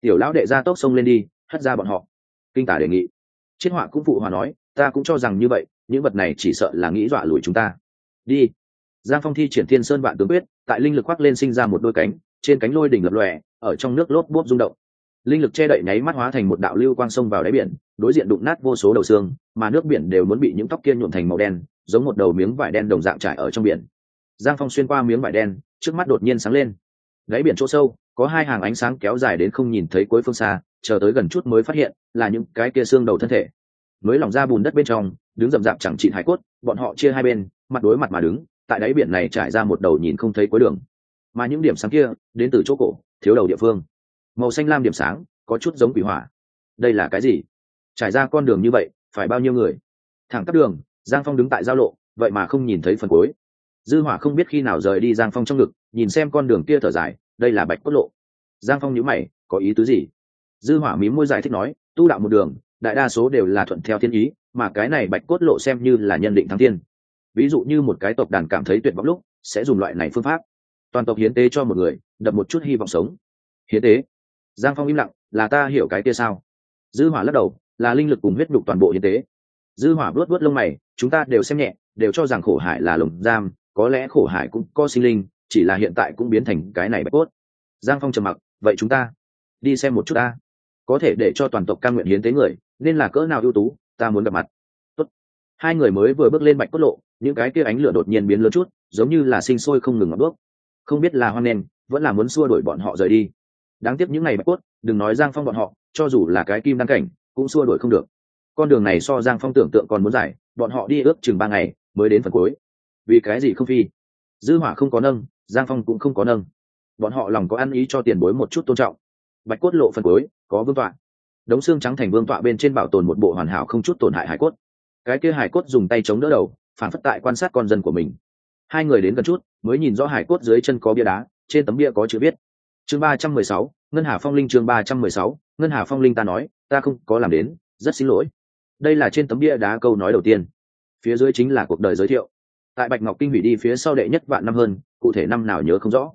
Tiểu lão đệ ra tốc sông lên đi, hất ra bọn họ kinh tả đề nghị. Chiết họa cũng phụ hòa nói, ta cũng cho rằng như vậy, những vật này chỉ sợ là nghĩ dọa lùi chúng ta. Đi. Giang phong thi triển thiên sơn vạn tướng quyết, tại linh lực khoác lên sinh ra một đôi cánh, trên cánh lôi đỉnh lập lòe, ở trong nước lốp bốp rung động. Linh lực che đậy nháy mắt hóa thành một đạo lưu quang sông vào đáy biển, đối diện đụng nát vô số đầu xương, mà nước biển đều muốn bị những tóc kia nhuộm thành màu đen, giống một đầu miếng vải đen đồng dạng trải ở trong biển. Giang phong xuyên qua miếng vải đen, trước mắt đột nhiên sáng lên. Đáy biển chỗ sâu có hai hàng ánh sáng kéo dài đến không nhìn thấy cuối phương xa, chờ tới gần chút mới phát hiện là những cái kia xương đầu thân thể. Mới lỏng ra bùn đất bên trong, đứng rậm rạp chẳng chịt hải cốt, bọn họ chia hai bên, mặt đối mặt mà đứng, tại đáy biển này trải ra một đầu nhìn không thấy cuối đường. Mà những điểm sáng kia, đến từ chỗ cổ, thiếu đầu địa phương. Màu xanh lam điểm sáng, có chút giống quỷ hỏa. Đây là cái gì? Trải ra con đường như vậy, phải bao nhiêu người? Thẳng tắp đường, giang phong đứng tại giao lộ, vậy mà không nhìn thấy phần cuối. Dư hỏa không biết khi nào rời đi giang phong trong ngực, nhìn xem con đường kia thở dài đây là bạch cốt lộ. Giang phong nhíu mày, có ý tứ gì? Dư hỏa mím môi giải thích nói, tu đạo một đường, đại đa số đều là thuận theo thiên ý, mà cái này bạch cốt lộ xem như là nhân định thắng thiên. Ví dụ như một cái tộc đàn cảm thấy tuyệt vọng lúc, sẽ dùng loại này phương pháp. Toàn tộc hiến tế cho một người, đập một chút hy vọng sống. Hiến tế? Giang phong im lặng, là ta hiểu cái kia sao? Dư hỏa lắc đầu, là linh lực cùng huyết nhục toàn bộ hiến tế. Dư hỏa vuốt vuốt lông mày, chúng ta đều xem nhẹ, đều cho rằng khổ hải là lồng giam, có lẽ khổ hải cũng có sinh linh chỉ là hiện tại cũng biến thành cái này bạch cốt. Giang phong trầm mặc, vậy chúng ta đi xem một chút ta. Có thể để cho toàn tộc Can nguyện hiến tế người, nên là cỡ nào ưu tú, ta muốn gặp mặt. Tốt. hai người mới vừa bước lên bạch cốt lộ, những cái kia ánh lửa đột nhiên biến lớn chút, giống như là sinh sôi không ngừng ngập bước không biết là hoan nen vẫn là muốn xua đuổi bọn họ rời đi. Đáng tiếc những ngày bạch cốt, đừng nói giang phong bọn họ, cho dù là cái kim đăng cảnh, cũng xua đuổi không được. Con đường này so giang phong tưởng tượng còn muốn dài, bọn họ đi ước chừng ba ngày mới đến phần cuối. Vì cái gì không phi? Dư hỏa không có nâng giang phong cũng không có nâng. Bọn họ lòng có ăn ý cho tiền bối một chút tôn trọng. Bạch cốt lộ phần cuối, có vương tọa. Đống xương trắng thành vương tọa bên trên bảo tồn một bộ hoàn hảo không chút tổn hại hải cốt. Cái kia hải cốt dùng tay chống đỡ đầu, phản phất tại quan sát con dân của mình. Hai người đến gần chút, mới nhìn rõ hải cốt dưới chân có bia đá, trên tấm bia có chữ viết. Chương ba trăm mười sáu, ngân hà phong linh chương ba trăm mười sáu, ngân hà phong linh ta nói, ta không có làm đến, rất xin lỗi. Đây là trên tấm bia đá câu nói đầu tiên. Phía dưới chính là cuộc đời giới thiệu. Tại bạch ngọc kinh hủy đi phía sau đệ nhất vạn năm hơn cụ thể năm nào nhớ không rõ.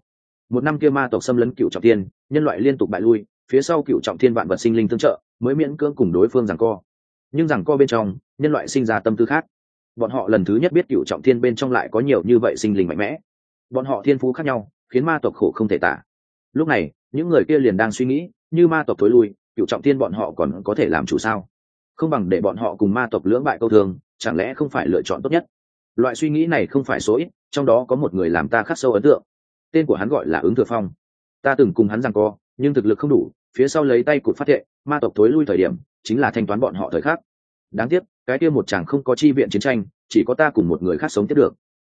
Một năm kia ma tộc xâm lấn cựu trọng thiên, nhân loại liên tục bại lui phía sau cựu trọng thiên vạn vật sinh linh tương trợ mới miễn cưỡng cùng đối phương rằng co. Nhưng rằng co bên trong nhân loại sinh ra tâm tư khác. Bọn họ lần thứ nhất biết cựu trọng thiên bên trong lại có nhiều như vậy sinh linh mạnh mẽ. Bọn họ thiên phú khác nhau khiến ma tộc khổ không thể tả. Lúc này những người kia liền đang suy nghĩ như ma tộc thối lui cựu trọng thiên bọn họ còn có thể làm chủ sao? Không bằng để bọn họ cùng ma tộc lưỡng bại câu thường chẳng lẽ không phải lựa chọn tốt nhất? Loại suy nghĩ này không phải số ít trong đó có một người làm ta khắc sâu ấn tượng. Tên của hắn gọi là ứng thừa phong. Ta từng cùng hắn rằng co, nhưng thực lực không đủ, phía sau lấy tay cụt phát thệ ma tộc thối lui thời điểm, chính là thanh toán bọn họ thời khắc. Đáng tiếc, cái kia một chàng không có chi viện chiến tranh, chỉ có ta cùng một người khác sống tiếp được.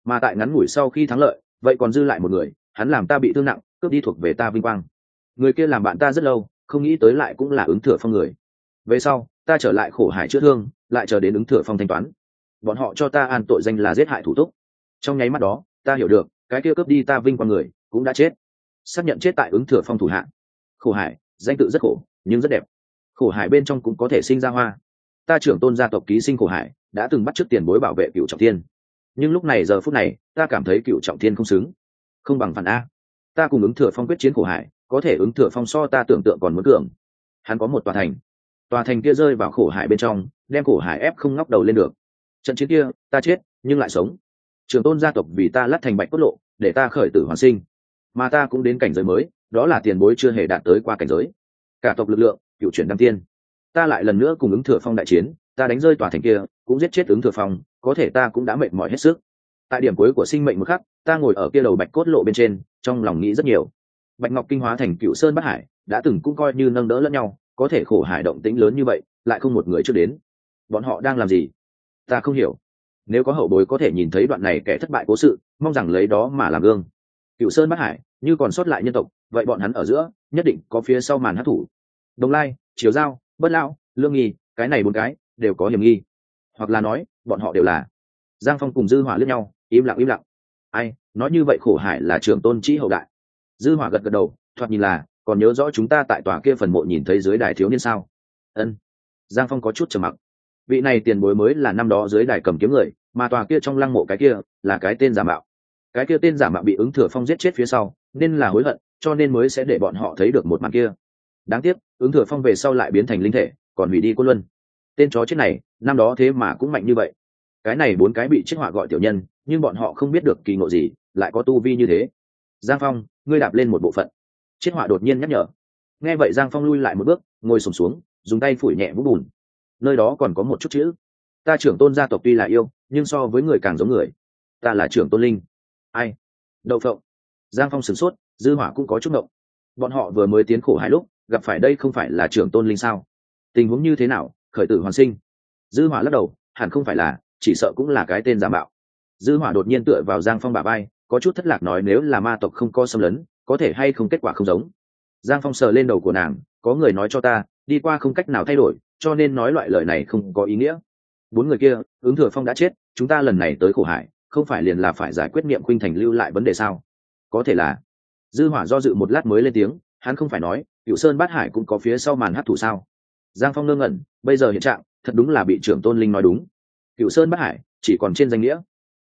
Mà tại ngắn ngủi sau khi thắng lợi, vậy còn dư lại một người, hắn làm ta bị thương nặng, cướp đi thuộc về ta vinh quang. Người kia làm bạn ta rất lâu, không nghĩ tới lại cũng là ứng thừa phong người. Về sau, ta trở lại khổ hải chữa thương, lại chờ đến ứng thừa phong thanh toán. Bọn họ cho ta an tội danh là giết hại thủ túc trong nháy mắt đó, ta hiểu được, cái kia cướp đi ta vinh quang người, cũng đã chết. Xác nhận chết tại ứng thừa phong thủ hạ. Khổ hải, danh tự rất khổ, nhưng rất đẹp. Khổ hải bên trong cũng có thể sinh ra hoa. Ta trưởng tôn gia tộc ký sinh khổ hải, đã từng bắt t r ư ớ c tiền bối bảo vệ cựu trọng thiên. Nhưng lúc này, giờ phút này, ta cảm thấy cựu trọng thiên không xứng. Không bằng phản a. Ta cùng ứng thừa phong quyết chiến khổ hải, có thể ứng thừa phong so ta tưởng tượng còn muốn cường. Hắn có một tòa thành. Tòa thành kia rơi vào khổ hải bên trong, đem khổ hải ép không ngóc đầu lên được. Trận chiến kia, ta chết, nhưng lại sống trường tôn gia tộc vì ta lắt thành bạch cốt lộ, để ta khởi tử hoàn sinh. Mà ta cũng đến cảnh giới mới, đó là tiền bối chưa hề đạt tới qua cảnh giới. Cả tộc lực lượng, cựu chuyển đăng tiên. Ta lại lần nữa cùng ứng thừa phong đại chiến, ta đánh rơi tòa thành kia, cũng giết chết ứng thừa phong, có thể ta cũng đã mệt mỏi hết sức. Tại điểm cuối của sinh mệnh một khắc, ta ngồi ở kia đầu bạch cốt lộ bên trên, trong lòng nghĩ rất nhiều. Bạch ngọc kinh hóa thành cựu sơn bắc hải, đã từng cũng coi như nâng đỡ lẫn nhau, có thể khổ hải động tĩnh lớn như vậy, lại không một người trước đến. Bọn họ đang làm gì? Ta không hiểu nếu có hậu bối có thể nhìn thấy đoạn này kẻ thất bại cố sự, mong rằng lấy đó mà làm gương. Cựu sơn bắc hải, như còn sót lại nhân tộc, vậy bọn hắn ở giữa, nhất định có phía sau màn hát thủ đồng lai chiều giao, bất lão, lương nghi, cái này bốn cái, đều có hiểm nghi. Hoặc là nói, bọn họ đều là giang phong cùng dư hỏa lướt nhau, im lặng im lặng. Ai, nói như vậy khổ hải là trường tôn trí hậu đại. Dư hỏa gật gật đầu, thoạt nhìn là, còn nhớ rõ chúng ta tại tòa kia phần mộ nhìn thấy dưới đài thiếu niên sao? Ân. Giang phong có chút trầm mặc vị này tiền bối mới là năm đó dưới đài cầm kiếm người mà tòa kia trong lăng mộ cái kia là cái tên giả mạo. Cái kia tên giả mạo bị ứng thừa phong giết chết phía sau nên là hối hận cho nên mới sẽ để bọn họ thấy được một màn kia. Đáng tiếc ứng thừa phong về sau lại biến thành linh thể còn hủy đi quân luân. Tên chó chết này năm đó thế mà cũng mạnh như vậy. Cái này bốn cái bị chiếc họa gọi tiểu nhân nhưng bọn họ không biết được kỳ ngộ gì lại có tu vi như thế. Giang phong ngươi đạp lên một bộ phận. Chiếc họa đột nhiên nhắc nhở. Nghe vậy giang phong lui lại một bước ngồi sùng xuống, xuống dùng tay phủi nhẹ vũ bùn nơi đó còn có một chút chữ. Ta trưởng tôn gia tộc tuy là yêu, nhưng so với người càng giống người. Ta là trưởng tôn linh. Ai? Đậu phộng. Giang phong sửng sốt, dư hỏa cũng có chút động bọn họ vừa mới tiến khổ hai lúc, gặp phải đây không phải là trưởng tôn linh sao? Tình huống như thế nào? Khởi tử hoàn sinh. Dư hỏa lắc đầu, hẳn không phải là, chỉ sợ cũng là cái tên giả mạo. Dư hỏa đột nhiên tựa vào giang phong bà bay có chút thất lạc nói nếu là ma tộc không có xâm lấn, có thể hay không kết quả không giống. Giang phong sờ lên đầu của nàng, có người nói cho ta đi qua không cách nào thay đổi, cho nên nói loại lời này không có ý nghĩa. Bốn người kia, ứng thừa phong đã chết, chúng ta lần này tới khổ hải, không phải liền là phải giải quyết niệm khuynh thành lưu lại vấn đề sao? Có thể là. Dư hỏa do dự một lát mới lên tiếng, hắn không phải nói cựu sơn bát hải cũng có phía sau màn hát thủ sao? Giang phong ngơ ngẩn, bây giờ hiện trạng, thật đúng là bị trưởng tôn linh nói đúng. Cựu sơn bát hải, chỉ còn trên danh nghĩa.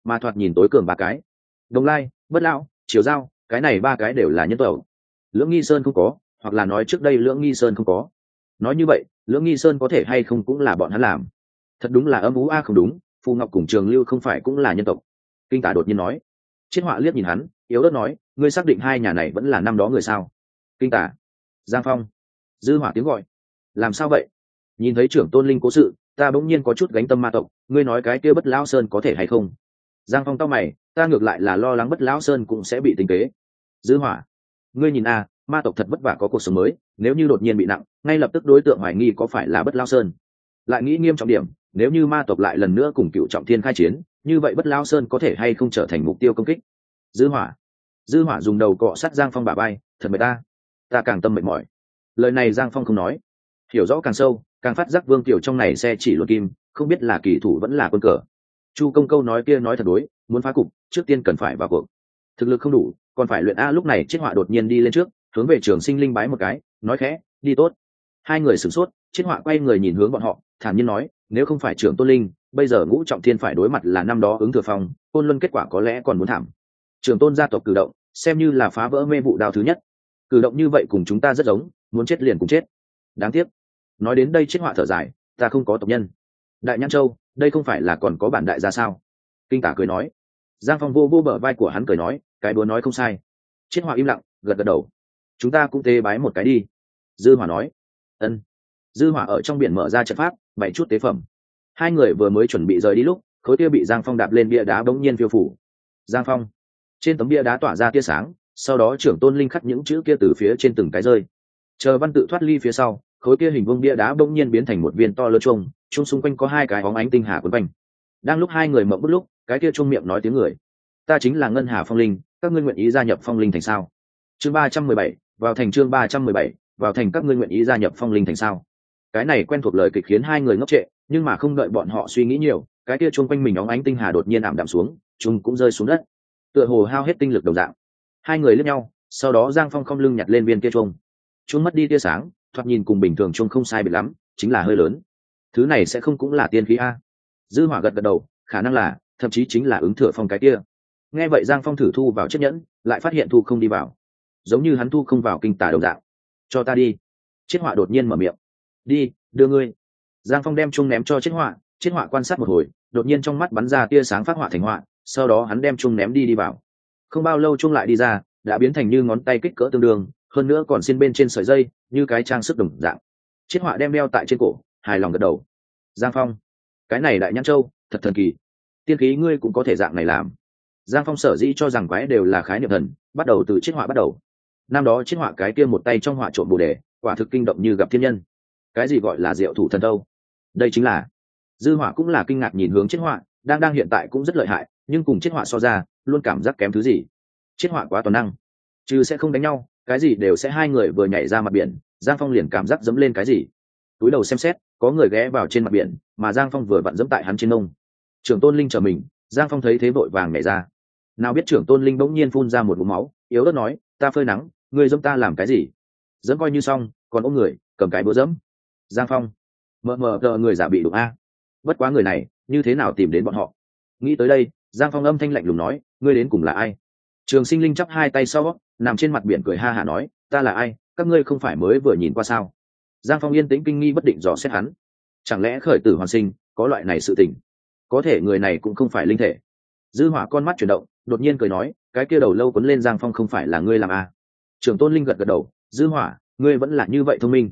Mà thoạt nhìn tối cường ba cái. Đồng lai, bất lão chiều giao, cái này ba cái đều là nhân tộc. Lưỡng nghi sơn không có, hoặc là nói trước đây lưỡng nghi sơn không có nói như vậy, lưỡng nghi sơn có thể hay không cũng là bọn hắn làm. Thật đúng là âm ú a không đúng, phù ngọc cùng trường lưu không phải cũng là nhân tộc. Kinh tả đột nhiên nói. Chiết họa liếc nhìn hắn, yếu đất nói, ngươi xác định hai nhà này vẫn là năm đó người sao? Kinh tả. Giang phong. Dư hỏa tiếng gọi. Làm sao vậy? Nhìn thấy trưởng tôn linh cố sự, ta bỗng nhiên có chút gánh tâm ma tộc, ngươi nói cái kia bất lão sơn có thể hay không? Giang phong tao mày, ta ngược lại là lo lắng bất lão sơn cũng sẽ bị tính kế. Dư hỏa ngươi nhìn a ma tộc thật vất vả có cuộc sống mới, nếu như đột nhiên bị nặng, ngay lập tức đối tượng hoài nghi có phải là bất lao sơn. Lại nghĩ nghiêm trọng điểm, nếu như ma tộc lại lần nữa cùng cựu trọng thiên khai chiến, như vậy bất lao sơn có thể hay không trở thành mục tiêu công kích? Dư hỏa. Dư hỏa dùng đầu cọ sát giang phong bà bay thật mệt ta. Ta càng tâm mệt mỏi. Lời này giang phong không nói. Hiểu rõ càng sâu, càng phát giác vương tiểu trong này xe chỉ luật kim, không biết là kỳ thủ vẫn là quân cờ. Chu công câu nói kia nói thật đối, muốn phá cục, trước tiên cần phải vào cuộc. Thực lực không đủ, còn phải luyện a lúc này chiết họa đột nhiên đi lên trước hướng về trường sinh linh bái một cái, nói khẽ, đi tốt. Hai người sửng sốt chiết họa quay người nhìn hướng bọn họ, thản nhiên nói, nếu không phải trưởng tôn linh, bây giờ ngũ trọng thiên phải đối mặt là năm đó ứng thừa phong côn luân kết quả có lẽ còn muốn thảm. Trường tôn gia tộc cử động, xem như là phá vỡ mê vụ đao thứ nhất. Cử động như vậy cùng chúng ta rất giống, muốn chết liền cùng chết. Đáng tiếc. Nói đến đây chiết họa thở dài, ta không có tộc nhân. Đại nhãn châu, đây không phải là còn có bản đại gia sao? Kinh tả cười nói. Giang phong vô vô bờ vai của hắn cười nói, cái búa nói không sai. Chiết họa im lặng, gật gật đầu chúng ta cũng tế bái một cái đi. Dư hỏa nói. Ân. Dư hỏa ở trong biển mở ra trận pháp bảy chút tế phẩm. Hai người vừa mới chuẩn bị rời đi lúc, khối kia bị giang phong đạp lên bia đá bỗng nhiên phiêu phủ. Giang phong. Trên tấm bia đá tỏa ra tia sáng, sau đó trưởng tôn linh khắc những chữ kia từ phía trên từng cái rơi. Chờ văn tự thoát ly phía sau, khối kia hình vuông bia đá bỗng nhiên biến thành một viên to lơ chuông chuông xung quanh có hai cái óng ánh tinh hà quấn quanh. Đang lúc hai người mộng bức lúc, cái kia chuông miệng nói tiếng người. Ta chính là ngân hà phong linh, các ngươi nguyện ý gia nhập phong linh thành sao? Chương ba trăm mười bảy vào thành chương ba trăm mười bảy, vào thành các ngươi nguyện ý gia nhập phong linh thành sao? Cái này quen thuộc lời kịch khiến hai người ngốc trệ, nhưng mà không đợi bọn họ suy nghĩ nhiều, cái kia chuông quanh mình óng ánh tinh hà đột nhiên ảm đạm xuống chúng cũng rơi xuống đất. Tựa hồ hao hết tinh lực đồng dạng. Hai người lướt nhau, sau đó giang phong không lưng nhặt lên viên kia chuông. Chuông mất đi tia sáng, thoạt nhìn cùng bình thường chuông không sai biệt lắm, chính là hơi lớn. Thứ này sẽ không cũng là tiên khí a. Dư hỏa gật gật đầu, khả năng là, thậm chí chính là ứng thừa phong cái kia. Nghe vậy giang phong thử thu vào chiếc nhẫn, lại phát hiện thu không đi vào giống như hắn thu không vào kinh tả đồng dạng. Cho ta đi. Chiết họa đột nhiên mở miệng. Đi, đưa ngươi. Giang phong đem chung ném cho chiết họa chiết họa quan sát một hồi, đột nhiên trong mắt bắn ra tia sáng phát họa thành họa, sau đó hắn đem chung ném đi đi vào. Không bao lâu chung lại đi ra, đã biến thành như ngón tay kích cỡ tương đương, hơn nữa còn xin bên trên sợi dây, như cái trang sức đồng dạng. Chiết họa đem đeo tại trên cổ, hài lòng gật đầu. Giang phong, cái này đại nhãn châu, thật thần kỳ. Tiên khí ngươi cũng có thể dạng này làm. Giang phong sở dĩ cho rằng quái đều là khái niệm thần, bắt đầu từ chiết họa bắt đầu năm đó chiết họa cái kia một tay trong họa trộm bồ đề, quả thực kinh động như gặp thiên nhân. Cái gì gọi là diệu thủ thần đâu đây chính là, dư họa cũng là kinh ngạc nhìn hướng chiết họa đang đang hiện tại cũng rất lợi hại, nhưng cùng chiết họa so ra, luôn cảm giác kém thứ gì. Chiết họa quá toàn năng. Chứ sẽ không đánh nhau, cái gì đều sẽ hai người vừa nhảy ra mặt biển, giang phong liền cảm giác dẫm lên cái gì. Túi đầu xem xét, có người ghé vào trên mặt biển, mà giang phong vừa vặn dẫm tại hắn trên nông trưởng tôn linh chờ mình, giang phong thấy thế vội vàng nhảy ra. Nào biết trưởng tôn linh bỗng nhiên phun ra một mũ máu, yếu ớt nói, ta phơi nắng người dẫm ta làm cái gì? Dẫm coi như xong, còn ôm người, cầm cái bữa dẫm. Giang phong. Mờ mờ tờ người giả bị đụng a. Bất quá người này, như thế nào tìm đến bọn họ? Nghĩ tới đây, giang phong âm thanh lạnh lùng nói, ngươi đến cùng là ai? Trường sinh linh chắp hai tay sau, nằm trên mặt biển cười ha hả nói, ta là ai? Các ngươi không phải mới vừa nhìn qua sao? Giang phong yên tĩnh kinh nghi bất định dò xét hắn. Chẳng lẽ khởi tử hoàn sinh, có loại này sự tình? Có thể người này cũng không phải linh thể. Dư hỏa con mắt chuyển động, đột nhiên cười nói, cái kia đầu lâu quấn lên giang phong không phải là ngươi làm à trưởng tôn linh gật gật đầu, dư hỏa, ngươi vẫn là như vậy thông minh.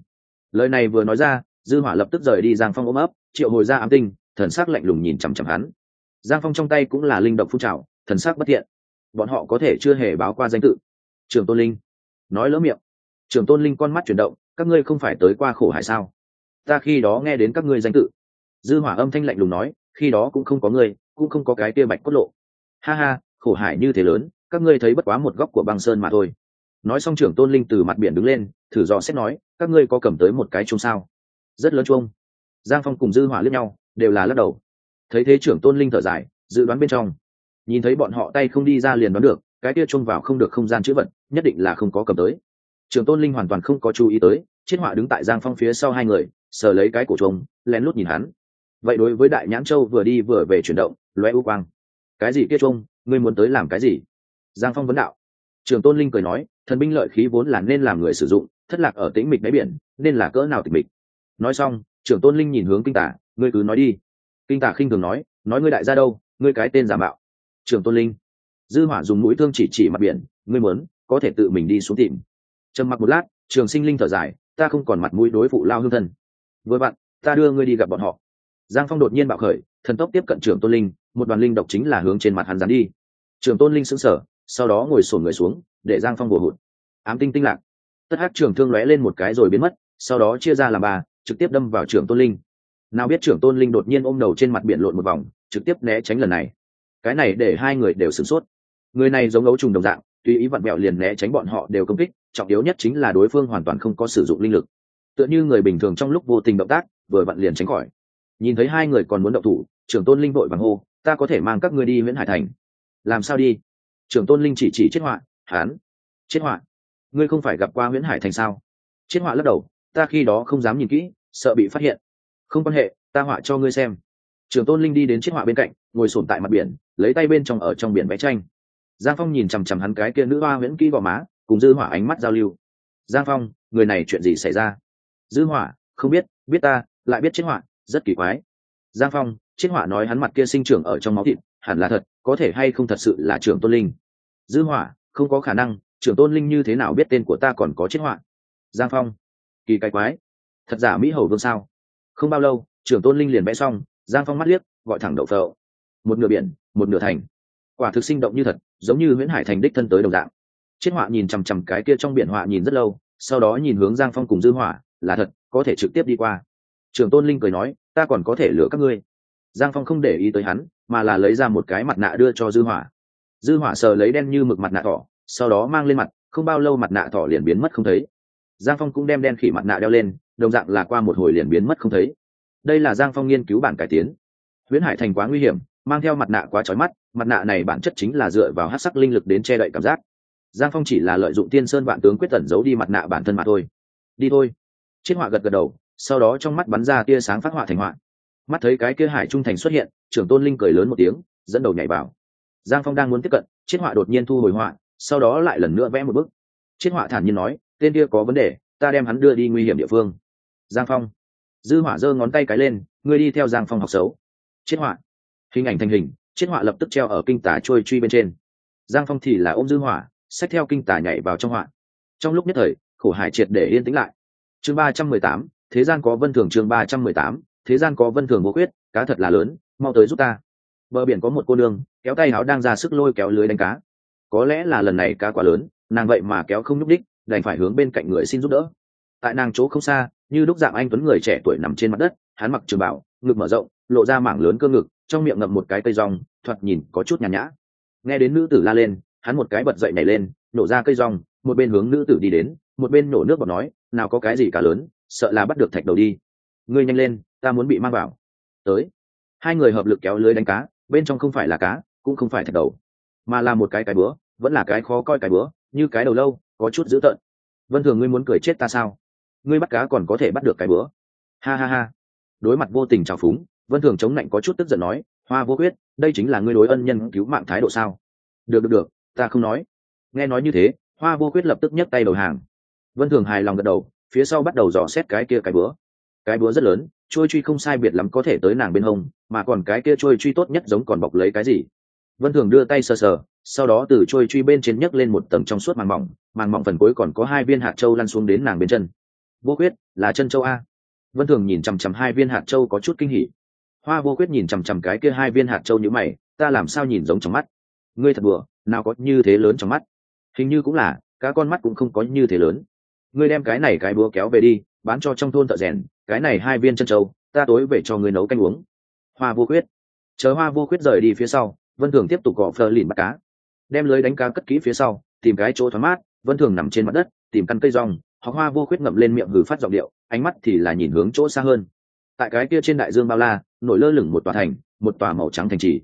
Lời này vừa nói ra, dư hỏa lập tức rời đi giang phong ôm ấp, triệu hồi ra ám tinh, thần sắc lạnh lùng nhìn chằm chằm hắn. Giang phong trong tay cũng là linh độc phun trào, thần sắc bất thiện. Bọn họ có thể chưa hề báo qua danh tự. Trường tôn linh, nói lỡ miệng. Trường tôn linh con mắt chuyển động, các ngươi không phải tới qua khổ hải sao? Ta khi đó nghe đến các ngươi danh tự. Dư hỏa âm thanh lạnh lùng nói, khi đó cũng không có ngươi, cũng không có cái kia bạch cốt lộ. Ha ha, khổ hải như thế lớn, các ngươi thấy bất quá một góc của băng sơn mà thôi nói xong trưởng tôn linh từ mặt biển đứng lên, thử dò xét nói, các ngươi có cầm tới một cái chung sao? Rất lớn chung giang phong cùng dư hỏa liếc nhau, đều là lắc đầu. Thấy thế trưởng tôn linh thở dài, dự đoán bên trong. Nhìn thấy bọn họ tay không đi ra liền đoán được, cái kia chung vào không được không gian chữ vật, nhất định là không có cầm tới. Trưởng tôn linh hoàn toàn không có chú ý tới chiết họa đứng tại giang phong phía sau hai người, sờ lấy cái cổ trống lén lút nhìn hắn. Vậy đối với đại nhãn châu vừa đi vừa về chuyển động loe u quang. Cái gì kia trông ngươi muốn tới làm cái gì? Giang phong vấn đạo trường tôn linh cười nói, thần binh lợi khí vốn là nên làm người sử dụng, thất lạc ở tĩnh mịch đáy biển, nên là cỡ nào tịch mịch? Nói xong trưởng tôn linh nhìn hướng kinh tả, ngươi cứ nói đi. Kinh tả khinh thường nói nói ngươi đại gia đâu, ngươi cái tên giả mạo. Trưởng tôn linh, dư hỏa dùng mũi thương chỉ chỉ mặt biển, ngươi muốn, có thể tự mình đi xuống tìm. Trầm mặc một lát, trường sinh linh thở dài, ta không còn mặt mũi đối phụ lao hương thân. Vừa bạn ta đưa ngươi đi gặp bọn họ. Giang phong đột nhiên bạo khởi, thần tốc tiếp cận trưởng tôn linh, một đoàn linh độc chính là hướng trên mặt hắn dán đi. Trưởng tôn linh sững sờ sau đó ngồi sổn người xuống, để giang phong bùa hụt. Ám tinh tinh lạc. Tất hát trường thương lóe lên một cái rồi biến mất, sau đó chia ra làm ba, trực tiếp đâm vào trưởng tôn linh. Nào biết trưởng tôn linh đột nhiên ôm đầu trên mặt biển lộn một vòng, trực tiếp né tránh lần này. Cái này để hai người đều sửng sốt. Người này giống ấu trùng đồng dạng, tùy ý vặn mẹo liền né tránh bọn họ đều công kích, trọng yếu nhất chính là đối phương hoàn toàn không có sử dụng linh lực. Tựa như người bình thường trong lúc vô tình động tác, vừa vặn liền tránh khỏi. Nhìn thấy hai người còn muốn động thủ, trưởng tôn linh vội vàng hô, ta có thể mang các ngươi đi nguyễn hải thành. Làm sao đi? Trưởng tôn linh chỉ chỉ chết họa, hán. Chết họa? Ngươi không phải gặp qua nguyễn hải thành sao? Chết họa lắc đầu, ta khi đó không dám nhìn kỹ, sợ bị phát hiện. Không quan hệ, ta họa cho ngươi xem. Trưởng tôn linh đi đến chết họa bên cạnh, ngồi sồn tại mặt biển, lấy tay bên trong ở trong biển vẽ tranh. Giang phong nhìn chằm chằm hắn cái kia nữ hoa nguyễn kỹ gò má, cùng dư hỏa ánh mắt giao lưu. Giang phong, người này chuyện gì xảy ra? Dư hỏa không biết biết ta, lại biết chết họa, rất kỳ quái. Giang phong, chết họa nói hắn mặt kia sinh trưởng ở trong máu thịt, hẳn là thật có thể hay không thật sự là trưởng tôn linh? Dư hỏa, không có khả năng, trưởng tôn linh như thế nào biết tên của ta còn có chết họa? Giang phong, kỳ cái quái. Thật giả mỹ hầu vương sao? Không bao lâu, trưởng tôn linh liền vẽ xong, giang phong mắt liếc, gọi thẳng đậu phộng. Một nửa biển, một nửa thành. Quả thực sinh động như thật, giống như nguyễn hải thành đích thân tới đồng dạng. Chết họa nhìn chằm chằm cái kia trong biển họa nhìn rất lâu, sau đó nhìn hướng giang phong cùng dư hỏa là thật, có thể trực tiếp đi qua. Trưởng tôn linh cười nói, ta còn có thể lừa các ngươi. Giang phong không để ý tới hắn mà là lấy ra một cái mặt nạ đưa cho dư hỏa. Dư hỏa sờ lấy đen như mực mặt nạ thỏ, sau đó mang lên mặt, không bao lâu mặt nạ thỏ liền biến mất không thấy. Giang phong cũng đem đen khỉ mặt nạ đeo lên, đồng dạng là qua một hồi liền biến mất không thấy. Đây là giang phong nghiên cứu bản cải tiến. Huyễn hải thành quá nguy hiểm, mang theo mặt nạ quá trói mắt, mặt nạ này bản chất chính là dựa vào hát sắc linh lực đến che đậy cảm giác. Giang phong chỉ là lợi dụng tiên sơn vạn tướng quyết tẩn giấu đi mặt nạ bản thân mà thôi. Đi thôi. Chiết họa gật gật đầu, sau đó trong mắt bắn ra tia sáng phát họa thành họa. Mắt thấy cái kia hải trung thành xuất hiện trưởng tôn linh cười lớn một tiếng, dẫn đầu nhảy vào. Giang phong đang muốn tiếp cận, chiết họa đột nhiên thu hồi họa, sau đó lại lần nữa vẽ một bức. Chiết họa thản nhiên nói, tên kia có vấn đề, ta đem hắn đưa đi nguy hiểm địa phương. Giang phong, dư họa giơ ngón tay cái lên, ngươi đi theo giang phong học xấu. Chiết họa, hình ảnh thành hình, chiết họa lập tức treo ở kinh tả trôi truy bên trên. Giang phong thì là ôm dư họa, xách theo kinh tả nhảy vào trong họa. Trong lúc nhất thời, khổ hải triệt để yên tĩnh lại. Chương ba trăm mười tám, thế gian có vân thường chương ba trăm mười tám, thế gian có vân thường vô quyết cá thật là lớn mau tới giúp ta. Bờ biển có một cô nương, kéo tay áo đang ra sức lôi kéo lưới đánh cá. Có lẽ là lần này cá quá lớn, nàng vậy mà kéo không nhúc đích đành phải hướng bên cạnh người xin giúp đỡ. Tại nàng chỗ không xa, như lúc dạng anh tuấn người trẻ tuổi nằm trên mặt đất, hắn mặc trường bảo, ngực mở rộng, lộ ra mảng lớn cơ ngực, trong miệng ngậm một cái cây rong, thoạt nhìn có chút nhàn nhã. Nghe đến nữ tử la lên, hắn một cái bật dậy nhảy lên, nổ ra cây rong, một bên hướng nữ tử đi đến, một bên nổ nước bọt nói, nào có cái gì cả lớn, sợ là bắt được thạch đầu đi. Ngươi nhanh lên, ta muốn bị mang vào. Tới hai người hợp lực kéo lưới đánh cá, bên trong không phải là cá, cũng không phải thạch đầu, mà là một cái cái bữa vẫn là cái khó coi cái bữa như cái đầu lâu, có chút dữ tợn. Vân thường, ngươi muốn cười chết ta sao? Ngươi bắt cá còn có thể bắt được cái bữa ha ha ha. Đối mặt vô tình trào phúng, vân thường chống lạnh có chút tức giận nói, hoa vô quyết đây chính là ngươi đối ân nhân cứu mạng thái độ sao? Được được được, ta không nói. Nghe nói như thế, hoa vô quyết lập tức nhấc tay đầu hàng. Vân thường hài lòng gật đầu, phía sau bắt đầu dò xét cái kia cái búa cái búa rất lớn, trôi truy không sai biệt lắm có thể tới nàng bên hông, mà còn cái kia trôi truy tốt nhất giống còn bọc lấy cái gì. Vân thường đưa tay sờ sờ, sau đó từ trôi truy bên trên nhấc lên một tầng trong suốt màng mỏng màng mỏng phần cuối còn có hai viên hạt trâu lăn xuống đến nàng bên chân. Vô quyết là chân châu a. Vân thường nhìn chằm chằm hai viên hạt trâu có chút kinh hỉ. Hoa vô quyết nhìn chằm chằm cái kia hai viên hạt trâu như mày, ta làm sao nhìn giống trong mắt? Ngươi thật bừa nào có như thế lớn trong mắt. Hình như cũng là, cá con mắt cũng không có như thế lớn. Ngươi đem cái này cái búa kéo về đi, bán cho trong thôn thợ rèn cái này hai viên chân trâu, ta tối về cho ngươi nấu canh uống. Hoa vô quyết chờ hoa vô quyết rời đi phía sau, vân thường tiếp tục gọ phờ lìn bắt cá. Đem lưới đánh cá cất kỹ phía sau, tìm cái chỗ thoáng mát, vân thường nằm trên mặt đất, tìm căn cây rong hoặc hoa vô quyết ngậm lên miệng hừ phát giọng điệu, ánh mắt thì là nhìn hướng chỗ xa hơn. Tại cái kia trên đại dương bao la, nổi lơ lửng một tòa thành, một tòa màu trắng thành trì.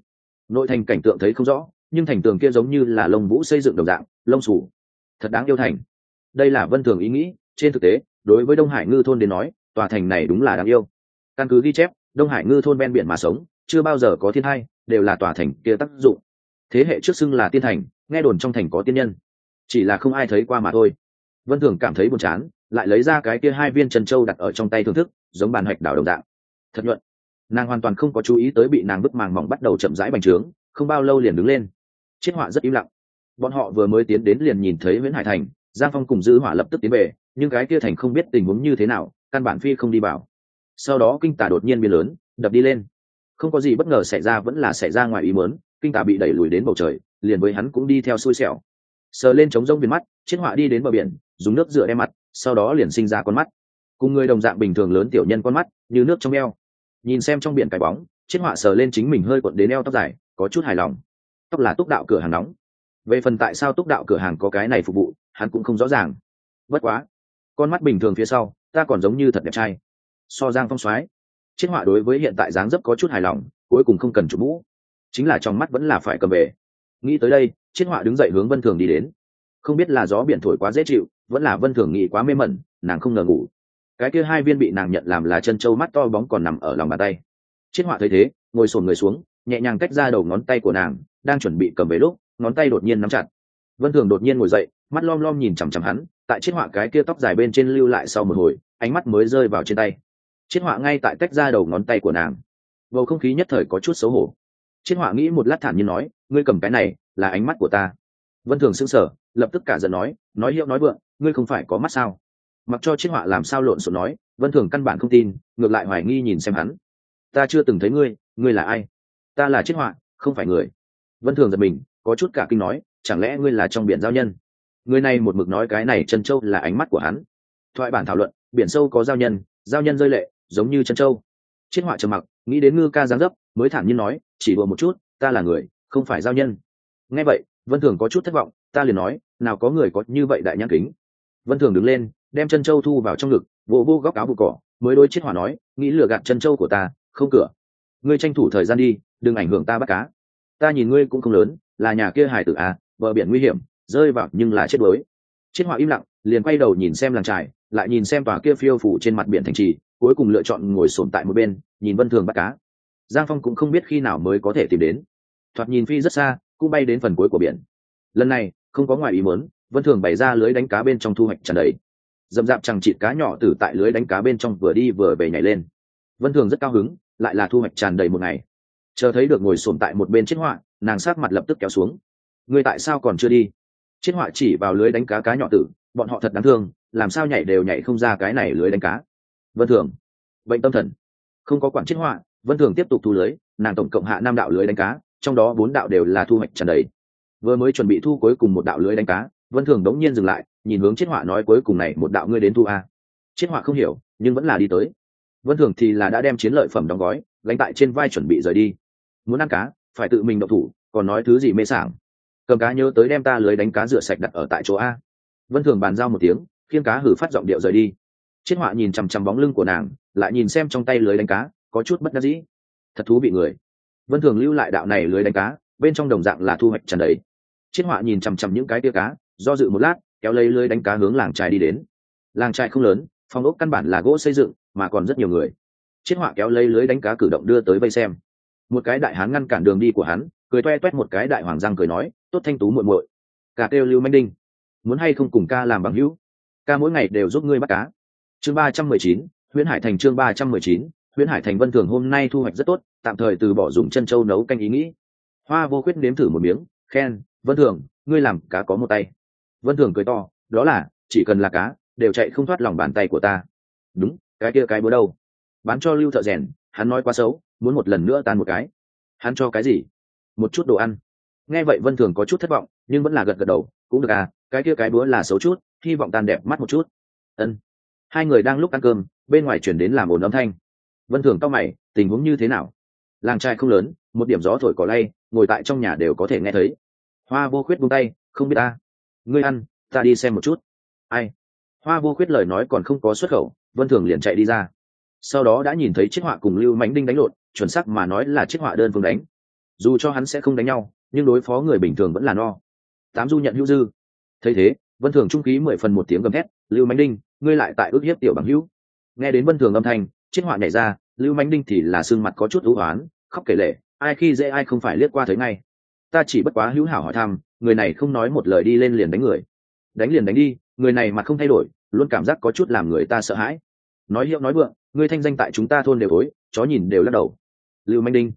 Nội thành cảnh tượng thấy không rõ, nhưng thành tường kia giống như là lông vũ xây dựng đồng dạng, lông sủ thật đáng yêu thành. Đây là vân thường ý nghĩ, trên thực tế, đối với đông hải ngư thôn đến nói tòa thành này đúng là đáng yêu. Căn cứ ghi chép, đông hải ngư thôn ven biển mà sống, chưa bao giờ có thiên hai đều là tòa thành kia tác dụng. Thế hệ trước xưng là tiên thành, nghe đồn trong thành có tiên nhân. Chỉ là không ai thấy qua mà thôi. Vân thường cảm thấy buồn chán, lại lấy ra cái kia hai viên trần châu đặt ở trong tay thưởng thức, giống bàn hạch đảo đồng dạng. Thật nhuận. Nàng hoàn toàn không có chú ý tới bị nàng bức màng mỏng bắt đầu chậm rãi bành trướng, không bao lâu liền đứng lên. Chiết họa rất im lặng. Bọn họ vừa mới tiến đến liền nhìn thấy nguyễn hải thành, giang phong cùng giữ hỏa lập tức tiến về nhưng cái kia thành không biết tình huống như thế nào, căn bản phi không đi vào. Sau đó kinh tả đột nhiên biến lớn, đập đi lên. Không có gì bất ngờ xảy ra vẫn là xảy ra ngoài ý mớn kinh tả bị đẩy lùi đến bầu trời, liền với hắn cũng đi theo xui xẻo. Sờ lên trống rông biển mắt chiết họa đi đến bờ biển, dùng nước rửa đem mặt, sau đó liền sinh ra con mắt. Cùng người đồng dạng bình thường lớn tiểu nhân con mắt, như nước trong eo. Nhìn xem trong biển cái bóng chiết họa sờ lên chính mình hơi cuộn đến eo tóc dài, có chút hài lòng. Tóc là túc đạo cửa hàng nóng. Về phần tại sao túc đạo cửa hàng có cái này phục vụ, hắn cũng không rõ ràng. Bất quá con mắt bình thường phía sau, ta còn giống như thật đẹp trai. So giang phong soái chiết họa đối với hiện tại dáng dấp có chút hài lòng, cuối cùng không cần chụp mũ. Chính là trong mắt vẫn là phải cầm về. Nghĩ tới đây chiết họa đứng dậy hướng vân thường đi đến. Không biết là gió biển thổi quá dễ chịu, vẫn là vân thường nghĩ quá mê mẩn, nàng không ngờ ngủ. Cái kia hai viên bị nàng nhận làm là chân trâu mắt to bóng còn nằm ở lòng bàn tay. Chiết họa thấy thế, ngồi sồn người xuống, nhẹ nhàng tách ra đầu ngón tay của nàng, đang chuẩn bị cầm về lúc, ngón tay đột nhiên nắm chặt. Vân thường đột nhiên ngồi dậy, mắt lom lom nhìn chằm chằm hắn tại chiếc họa cái kia tóc dài bên trên lưu lại sau một hồi, ánh mắt mới rơi vào trên tay. Chiếc họa ngay tại tách ra đầu ngón tay của nàng. Bầu không khí nhất thời có chút xấu hổ. Chiếc họa nghĩ một lát thản nhiên nói, ngươi cầm cái này, là ánh mắt của ta. Vân thường sững sờ, lập tức cả giận nói nói hiệu nói vượng, ngươi không phải có mắt sao? Mặc cho chiếc họa làm sao lộn xộn nói, vân thường căn bản không tin, ngược lại hoài nghi nhìn xem hắn. Ta chưa từng thấy ngươi ngươi là ai? Ta là chiếc họa, không phải người. Vân thường giật mình, có chút cả kinh nói, chẳng lẽ ngươi là trong biển giao nhân? Người này một mực nói cái này chân châu là ánh mắt của hắn. Thoại bản thảo luận, biển sâu có giao nhân giao nhân rơi lệ, giống như chân châu. Chiết họa trầm mặc, nghĩ đến ngư ca giáng dấp, mới thản nhiên nói, chỉ đùa một chút, ta là người, không phải giao nhân. Nghe vậy, vân thường có chút thất vọng, ta liền nói, nào có người có như vậy đại nhãn kính. Vân thường đứng lên, đem chân châu thu vào trong ngực, vô vô góc áo vụ cỏ, mới đôi chiết hỏa nói, nghĩ lừa gạt chân châu của ta, không cửa. Ngươi tranh thủ thời gian đi, đừng ảnh hưởng ta bắt cá. Ta nhìn ngươi cũng không lớn, là nhà kia hải tử à bờ biển nguy hiểm rơi vào nhưng là chết đuối. Chiết họa im lặng, liền quay đầu nhìn xem làng trài, lại nhìn xem tòa kia phiêu phủ trên mặt biển thành trì, cuối cùng lựa chọn ngồi sồn tại một bên, nhìn vân thường bắt cá. Giang phong cũng không biết khi nào mới có thể tìm đến. Thoạt nhìn phi rất xa, cũng bay đến phần cuối của biển. Lần này, không có ngoài ý muốn, vân thường bày ra lưới đánh cá bên trong thu hoạch tràn đầy. Dậm dạp chẳng chịt cá nhỏ từ tại lưới đánh cá bên trong vừa đi vừa về nhảy lên. Vân thường rất cao hứng, lại là thu hoạch tràn đầy một ngày. Chờ thấy được ngồi sồn tại một bên Chiến họa, nàng sát mặt lập tức kéo xuống. Ngươi tại sao còn chưa đi? Chết họa chỉ vào lưới đánh cá cá nhỏ tử, bọn họ thật đáng thương, làm sao nhảy đều nhảy không ra cái này lưới đánh cá. Vân thường, bệnh tâm thần. Không có quản chết họa, vân thường tiếp tục thu lưới, nàng tổng cộng hạ năm đạo lưới đánh cá, trong đó bốn đạo đều là thu hoạch trần đầy. Vừa mới chuẩn bị thu cuối cùng một đạo lưới đánh cá, vân thường đống nhiên dừng lại, nhìn hướng chết họa nói cuối cùng này một đạo ngươi đến thu a. Chết họa không hiểu, nhưng vẫn là đi tới. Vân thường thì là đã đem chiến lợi phẩm đóng gói, gánh tại trên vai chuẩn bị rời đi. Muốn ăn cá, phải tự mình đậu thủ, còn nói thứ gì mê sảng cầm cá nhớ tới đem ta lưới đánh cá rửa sạch đặt ở tại chỗ a. Vân thường bàn giao một tiếng, khiêng cá hử phát giọng điệu rời đi. Chiết họa nhìn chằm chằm bóng lưng của nàng, lại nhìn xem trong tay lưới đánh cá, có chút bất đắc dĩ. Thật thú vị người. Vân thường lưu lại đạo này lưới đánh cá, bên trong đồng dạng là thu hoạch trần đấy. Chiết họa nhìn chằm chằm những cái tia cá, do dự một lát, kéo lấy lưới đánh cá hướng làng trài đi đến. Làng trài không lớn, phòng ốc căn bản là gỗ xây dựng, mà còn rất nhiều người. Chiết họa kéo lấy lưới đánh cá cử động đưa tới vây xem. Một cái đại hán ngăn cản đường đi của hắn, cười toe toét một cái đại hoàng răng cười nói tốt thanh tú muội muội. Cả kêu lưu manh đinh. Muốn hay không cùng ca làm bằng hữu? Ca mỗi ngày đều giúp ngươi bắt cá. Chương ba trăm mười chín, huyễn hải thành chương ba trăm mười chín, huyễn hải thành vân thường hôm nay thu hoạch rất tốt, tạm thời từ bỏ dùng chân trâu nấu canh ý nghĩ. Hoa vô khuyết nếm thử một miếng, khen, vân thường, ngươi làm cá có một tay. Vân thường cười to, đó là, chỉ cần là cá, đều chạy không thoát lòng bàn tay của ta. Đúng, cái kia cái bữa đâu? Bán cho lưu thợ rèn, hắn nói quá xấu, muốn một lần nữa tan một cái. Hắn cho cái gì? Một chút đồ ăn nghe vậy vân thường có chút thất vọng, nhưng vẫn là gật gật đầu, cũng được à cái kia cái búa là xấu chút, hy vọng tan đẹp mắt một chút. Ân hai người đang lúc ăn cơm, bên ngoài chuyển đến làm ồn âm thanh. Vân thường tóc mày, tình huống như thế nào? Làng trai không lớn, một điểm gió thổi cỏ lay, ngồi tại trong nhà đều có thể nghe thấy. Hoa vô khuyết buông tay, không biết ta. Ngươi ăn, ta đi xem một chút. Ai? Hoa vô khuyết lời nói còn không có xuất khẩu, vân thường liền chạy đi ra. Sau đó đã nhìn thấy chiếc họa cùng lưu mánh đinh đánh lộn, chuẩn sắc mà nói là chiếc họa đơn phương đánh. Dù cho hắn sẽ không đánh nhau nhưng đối phó người bình thường vẫn là no. Tám du nhận hữu dư. Thấy thế, vân thường trung khí mười phần một tiếng gầm hét lưu mánh đinh, ngươi lại tại ước hiếp tiểu bằng hữu. Nghe đến vân thường âm thanh, chiếc họa nhảy ra, lưu mánh đinh thì là xương mặt có chút ưu oán, khóc kể lệ ai khi dễ ai không phải liếc qua thấy ngay. Ta chỉ bất quá hữu hảo hỏi thăm, người này không nói một lời đi lên liền đánh người. Đánh liền đánh đi, người này mặt không thay đổi, luôn cảm giác có chút làm người ta sợ hãi. Nói hiệu nói vượng, ngươi thanh danh tại chúng ta thôn đều tối chó nhìn đều lắc đầu. Lưu manh đinh.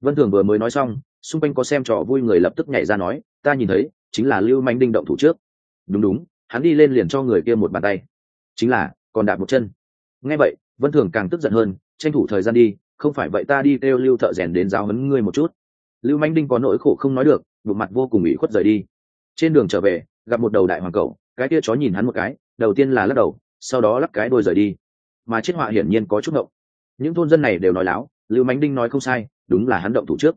Vân thường vừa mới nói xong xung quanh có xem trò vui người lập tức nhảy ra nói, ta nhìn thấy, chính là lưu manh đinh động thủ trước. Đúng đúng, hắn đi lên liền cho người kia một bàn tay. Chính là, còn đạp một chân. Nghe vậy, vân thường càng tức giận hơn, tranh thủ thời gian đi, không phải vậy ta đi kêu lưu thợ rèn đến giáo hấn ngươi một chút. Lưu manh đinh có nỗi khổ không nói được, bụng mặt vô cùng ủy khuất rời đi. Trên đường trở về, gặp một đầu đại hoàng cầu cái kia chó nhìn hắn một cái, đầu tiên là lắc đầu, sau đó lắc cái đôi rời đi. Mà chết họa hiển nhiên có chút động những thôn dân này đều nói láo, lưu mánh đinh nói không sai, đúng là hắn động thủ trước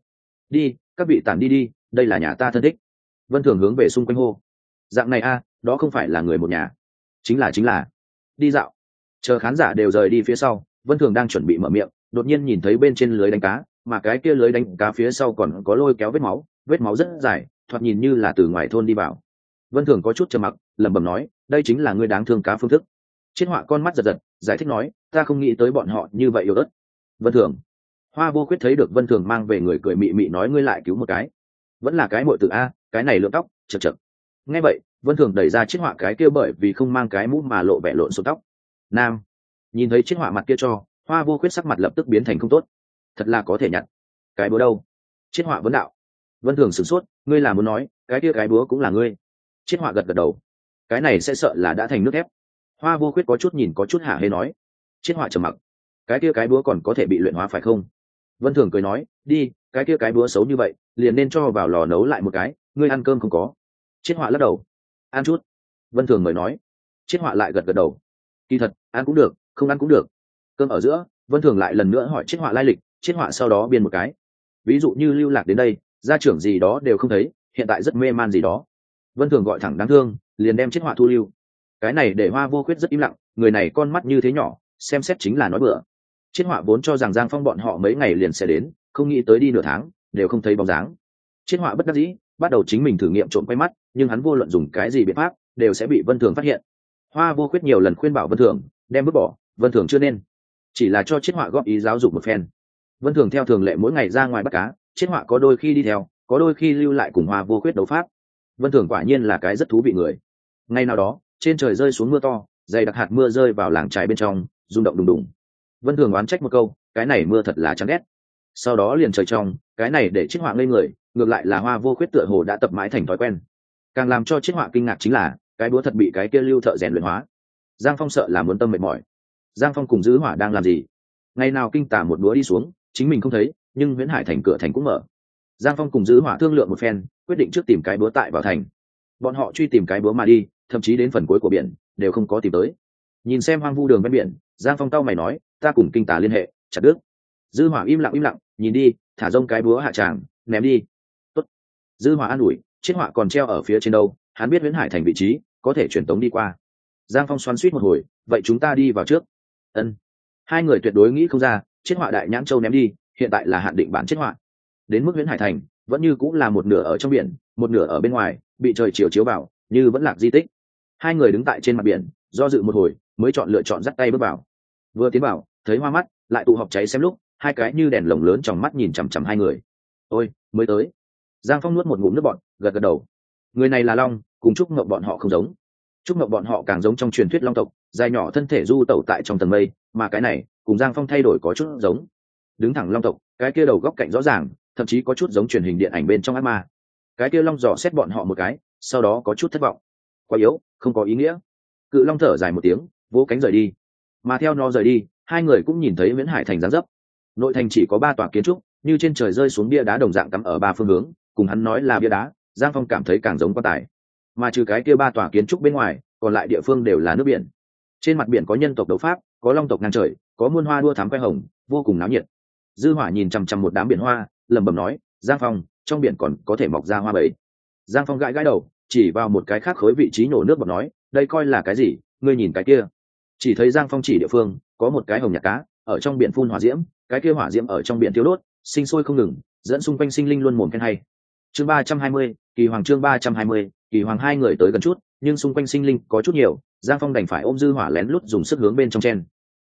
đi, các vị tản đi đi, đây là nhà ta thân thích. Vân thường hướng về xung quanh hô. Dạng này a, đó không phải là người một nhà. Chính là chính là. Đi dạo. Chờ khán giả đều rời đi phía sau, vân thường đang chuẩn bị mở miệng, đột nhiên nhìn thấy bên trên lưới đánh cá, mà cái kia lưới đánh cá phía sau còn có lôi kéo vết máu vết máu rất dài, thoạt nhìn như là từ ngoài thôn đi vào. Vân thường có chút trầm mặc, lẩm bẩm nói, đây chính là người đáng thương cá phương thức. Chiến họa con mắt giật giật, giải thích nói, ta không nghĩ tới bọn họ như vậy yếu ớt. Vân thường hoa vô quyết thấy được vân thường mang về người cười mị mị nói ngươi lại cứu một cái. Vẫn là cái mội tự a, cái này lượm tóc, chật chật. Nghe vậy, vân thường đẩy ra chiếc họa cái kia bởi vì không mang cái mũ mà lộ vẻ lộn xộn tóc. Nam, nhìn thấy chiếc họa mặt kia cho, hoa vô quyết sắc mặt lập tức biến thành không tốt. Thật là có thể nhận cái búa đâu? Chiếc họa vấn đạo. Vân thường sửng sốt, ngươi là muốn nói, cái kia cái búa cũng là ngươi. Chiếc họa gật gật đầu. Cái này sẽ sợ là đã thành nước thép. Hoa vô quyết có chút nhìn có chút hả hê nói. Chiếc họa trầm mặc. Cái kia cái búa còn có thể bị luyện hóa phải không? Vân thường cười nói, đi, cái kia cái búa xấu như vậy, liền nên cho vào lò nấu lại một cái, ngươi ăn cơm không có. Chiết họa lắc đầu, ăn chút. Vân thường mời nói. Chiết họa lại gật gật đầu. Kỳ thật, ăn cũng được, không ăn cũng được. Cơm ở giữa, vân thường lại lần nữa hỏi chiết họa lai lịch chiết họa sau đó biên một cái. Ví dụ như lưu lạc đến đây, gia trưởng gì đó đều không thấy, hiện tại rất mê man gì đó. Vân thường gọi thẳng đáng thương, liền đem chiết họa thu lưu. Cái này để hoa vô khuyết rất im lặng, người này con mắt như thế nhỏ, xem xét chính là nói bựa chiết họa vốn cho rằng giang phong bọn họ mấy ngày liền sẽ đến, không nghĩ tới đi nửa tháng, đều không thấy bóng dáng. Chiết họa bất đắc dĩ, bắt đầu chính mình thử nghiệm trộm quay mắt, nhưng hắn vô luận dùng cái gì biện pháp, đều sẽ bị vân thường phát hiện. Hoa vô khuyết nhiều lần khuyên bảo vân thường, đem vứt bỏ, vân thường chưa nên. Chỉ là cho chiết họa góp ý giáo dục một phen. Vân thường theo thường lệ mỗi ngày ra ngoài bắt cá chiết họa có đôi khi đi theo, có đôi khi lưu lại cùng hoa vô khuyết đấu pháp. Vân thường quả nhiên là cái rất thú vị người. Ngay nào đó, trên trời rơi xuống mưa to, dày đặc hạt mưa rơi vào làng trài bên trong, rung động đùng đùng vân thường oán trách một câu, cái này mưa thật là chán ghét. Sau đó liền trời trong, cái này để chiếc họa ngây người, ngược lại là hoa vô khuyết tựa hồ đã tập mãi thành thói quen. Càng làm cho chiếc họa kinh ngạc chính là, cái búa thật bị cái kia lưu thợ rèn luyện hóa. Giang phong sợ là muốn tâm mệt mỏi. Giang phong cùng giữ hỏa đang làm gì? Ngày nào kinh tả một búa đi xuống, chính mình không thấy, nhưng nguyễn hải thành cửa thành cũng mở. Giang phong cùng giữ hỏa thương lượng một phen, quyết định trước tìm cái búa tại vào thành. Bọn họ truy tìm cái búa mà đi, thậm chí đến phần cuối của biển, đều không có tìm tới nhìn xem hoang vu đường ven biển, giang phong tao mày nói, ta cùng kinh tả liên hệ, chặt đứt. Dư hỏa im lặng im lặng, nhìn đi, thả rông cái búa hạ tràng, ném đi. Tốt. dư hỏa an ủi chiếc họa còn treo ở phía trên đâu, hắn biết nguyễn hải thành vị trí, có thể truyền tống đi qua. Giang phong xoắn suýt một hồi, vậy chúng ta đi vào trước. Ân. Hai người tuyệt đối nghĩ không ra chiếc họa đại nhãn châu ném đi, hiện tại là hạn định bản chiếc họa. Đến mức nguyễn hải thành, vẫn như cũng là một nửa ở trong biển, một nửa ở bên ngoài, bị trời chiều chiếu vào, như vẫn lạc di tích. Hai người đứng tại trên mặt biển, do dự một hồi mới chọn lựa chọn dắt tay bước vào. Vừa tiến vào, thấy hoa mắt, lại tụ họp cháy xem lúc, hai cái như đèn lồng lớn trong mắt nhìn chằm chằm hai người. Ôi, mới tới. Giang phong nuốt một ngụm nước bọn gật gật đầu. Người này là long, cùng chúc mộng bọn họ không giống. Chúc mộng bọn họ càng giống trong truyền thuyết long tộc, dài nhỏ thân thể du tẩu tại trong tầng mây, mà cái này, cùng giang phong thay đổi có chút giống. Đứng thẳng long tộc, cái kia đầu góc cạnh rõ ràng, thậm chí có chút giống truyền hình điện ảnh bên trong ác ma. Cái kia long dò xét bọn họ một cái, sau đó có chút thất vọng. Quá yếu, không có ý nghĩa. Cự long thở dài một tiếng vỗ cánh rời đi. Mà theo nó rời đi, hai người cũng nhìn thấy nguyễn hải thành gián dấp. Nội thành chỉ có ba tòa kiến trúc, như trên trời rơi xuống bia đá đồng dạng cắm ở ba phương hướng, cùng hắn nói là bia đá, giang phong cảm thấy càng giống quan tài. Mà trừ cái kia ba tòa kiến trúc bên ngoài, còn lại địa phương đều là nước biển. Trên mặt biển có nhân tộc đấu pháp, có long tộc ngang trời, có muôn hoa đua thám que hồng, vô cùng náo nhiệt. Dư hỏa nhìn chằm chằm một đám biển hoa, lẩm bẩm nói, giang phong, trong biển còn có thể mọc ra hoa bẫy giang phong gãi gãi đầu, chỉ vào một cái khác khối vị trí nổ nước bọt nói, đây coi là cái gì? Ngươi nhìn cái kia chỉ thấy giang phong chỉ địa phương, có một cái hồng nhạc cá, ở trong biển phun hỏa diễm, cái kia hỏa diễm ở trong biển thiếu đốt, sinh sôi không ngừng, dẫn xung quanh sinh linh luôn mồm khen hay. Chương ba trăm hai mươi, kỳ hoàng chương ba trăm hai mươi, kỳ hoàng hai người tới gần chút, nhưng xung quanh sinh linh có chút nhiều, giang phong đành phải ôm dư hỏa lén lút dùng sức hướng bên trong chen.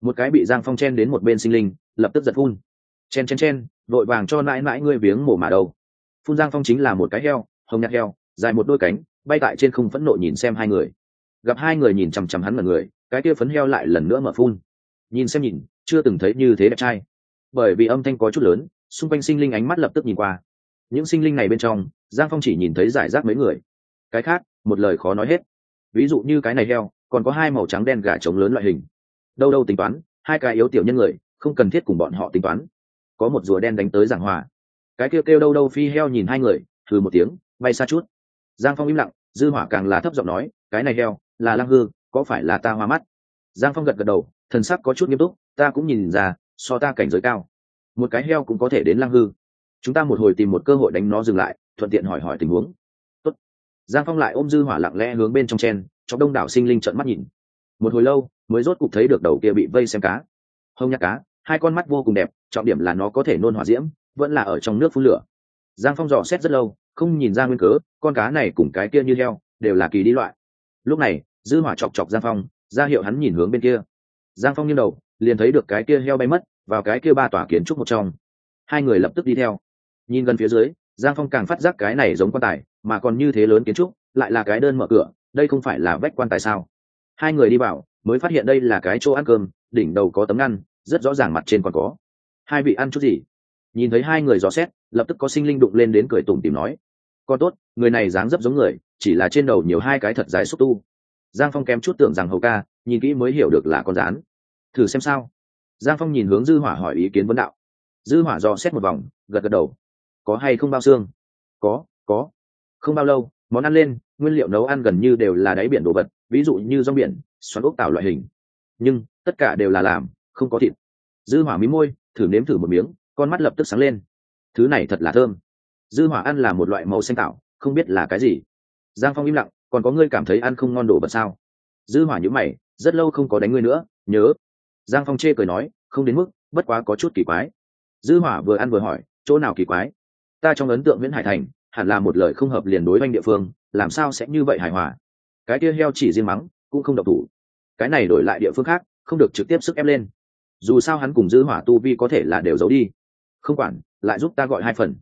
Một cái bị giang phong chen đến một bên sinh linh, lập tức giật phun. Chen chen chen, đội vàng cho mãi mãi ngươi viếng mổ mà đầu. Phun giang phong chính là một cái heo, hồng nhạt heo, dài một đôi cánh, bay tại trên không phẫn nộ nhìn xem hai người. Gặp hai người nhìn chằm chằm hắn mật người cái kia phấn heo lại lần nữa mở phun. Nhìn xem nhìn, chưa từng thấy như thế đẹp trai. Bởi vì âm thanh có chút lớn, xung quanh sinh linh ánh mắt lập tức nhìn qua. Những sinh linh này bên trong, giang phong chỉ nhìn thấy giải rác mấy người. Cái khác, một lời khó nói hết. Ví dụ như cái này heo, còn có hai màu trắng đen gà trống lớn loại hình. Đâu đâu tính toán, hai cái yếu tiểu nhân người, không cần thiết cùng bọn họ tính toán. Có một rùa đen đánh tới giảng hòa. Cái kêu kêu đâu đâu phi heo nhìn hai người thử một tiếng, bay xa chút. Giang phong im lặng, dư hỏa càng là thấp giọng nói, cái này heo, là lăng hư có phải là ta hoa mắt? Giang phong gật gật đầu, thần sắc có chút nghiêm túc, ta cũng nhìn ra, so ta cảnh giới cao. Một cái heo cũng có thể đến lăng hư. Chúng ta một hồi tìm một cơ hội đánh nó dừng lại, thuận tiện hỏi hỏi tình huống. Tốt. giang phong lại ôm dư hỏa lặng lẽ hướng bên trong chen cho đông đảo sinh linh trợn mắt nhìn. Một hồi lâu, mới rốt cục thấy được đầu kia bị vây xem cá. Hông nhắc cá, hai con mắt vô cùng đẹp, trọng điểm là nó có thể nôn hỏa diễm, vẫn là ở trong nước phun lửa. Giang phong dò xét rất lâu, không nhìn ra nguyên cớ, con cá này cùng cái kia như heo, đều là kỳ đi loại. Lúc này dư hỏa chọc chọc giang phong, ra hiệu hắn nhìn hướng bên kia. Giang phong nghiêng đầu, liền thấy được cái kia heo bay mất, vào cái kia ba tòa kiến trúc một trong. Hai người lập tức đi theo. Nhìn gần phía dưới, giang phong càng phát giác cái này giống quan tài, mà còn như thế lớn kiến trúc, lại là cái đơn mở cửa, đây không phải là vách quan tài sao? Hai người đi vào, mới phát hiện đây là cái chỗ ăn cơm, đỉnh đầu có tấm ngăn, rất rõ ràng mặt trên còn có. Hai vị ăn chút gì? Nhìn thấy hai người dò xét, lập tức có sinh linh đụng lên đến cười tủm tìm nói. Con tốt, người này dáng dấp giống người, chỉ là trên đầu nhiều hai cái thật dài xúc tu giang phong kém chút tưởng rằng hầu ca, nhìn kỹ mới hiểu được là con rán. Thử xem sao. Giang phong nhìn hướng dư hỏa hỏi ý kiến vấn đạo. Dư hỏa dò xét một vòng, gật gật đầu. Có hay không bao xương? Có có. Không bao lâu, món ăn lên, nguyên liệu nấu ăn gần như đều là đáy biển đồ vật, ví dụ như rong biển, xoắn ốc tảo loại hình. Nhưng, tất cả đều là làm, không có thịt. Dư hỏa mí môi, thử nếm thử một miếng, con mắt lập tức sáng lên. Thứ này thật là thơm. Dư hỏa ăn là một loại màu xanh tảo, không biết là cái gì. Giang phong im lặng còn có ngươi cảm thấy ăn không ngon đồ vật sao? Dư hỏa nhíu mày, rất lâu không có đánh ngươi nữa, nhớ. Giang phong chê cười nói, không đến mức, bất quá có chút kỳ quái. Dư hỏa vừa ăn vừa hỏi, chỗ nào kỳ quái? Ta trong ấn tượng nguyễn hải thành, hẳn là một lời không hợp liền đối với địa phương, làm sao sẽ như vậy hài hòa? Cái kia heo chỉ riêng mắng, cũng không độc thủ. Cái này đổi lại địa phương khác, không được trực tiếp sức ép lên. Dù sao hắn cùng dư hỏa tu vi có thể là đều giấu đi. Không quản, lại giúp ta gọi hai phần.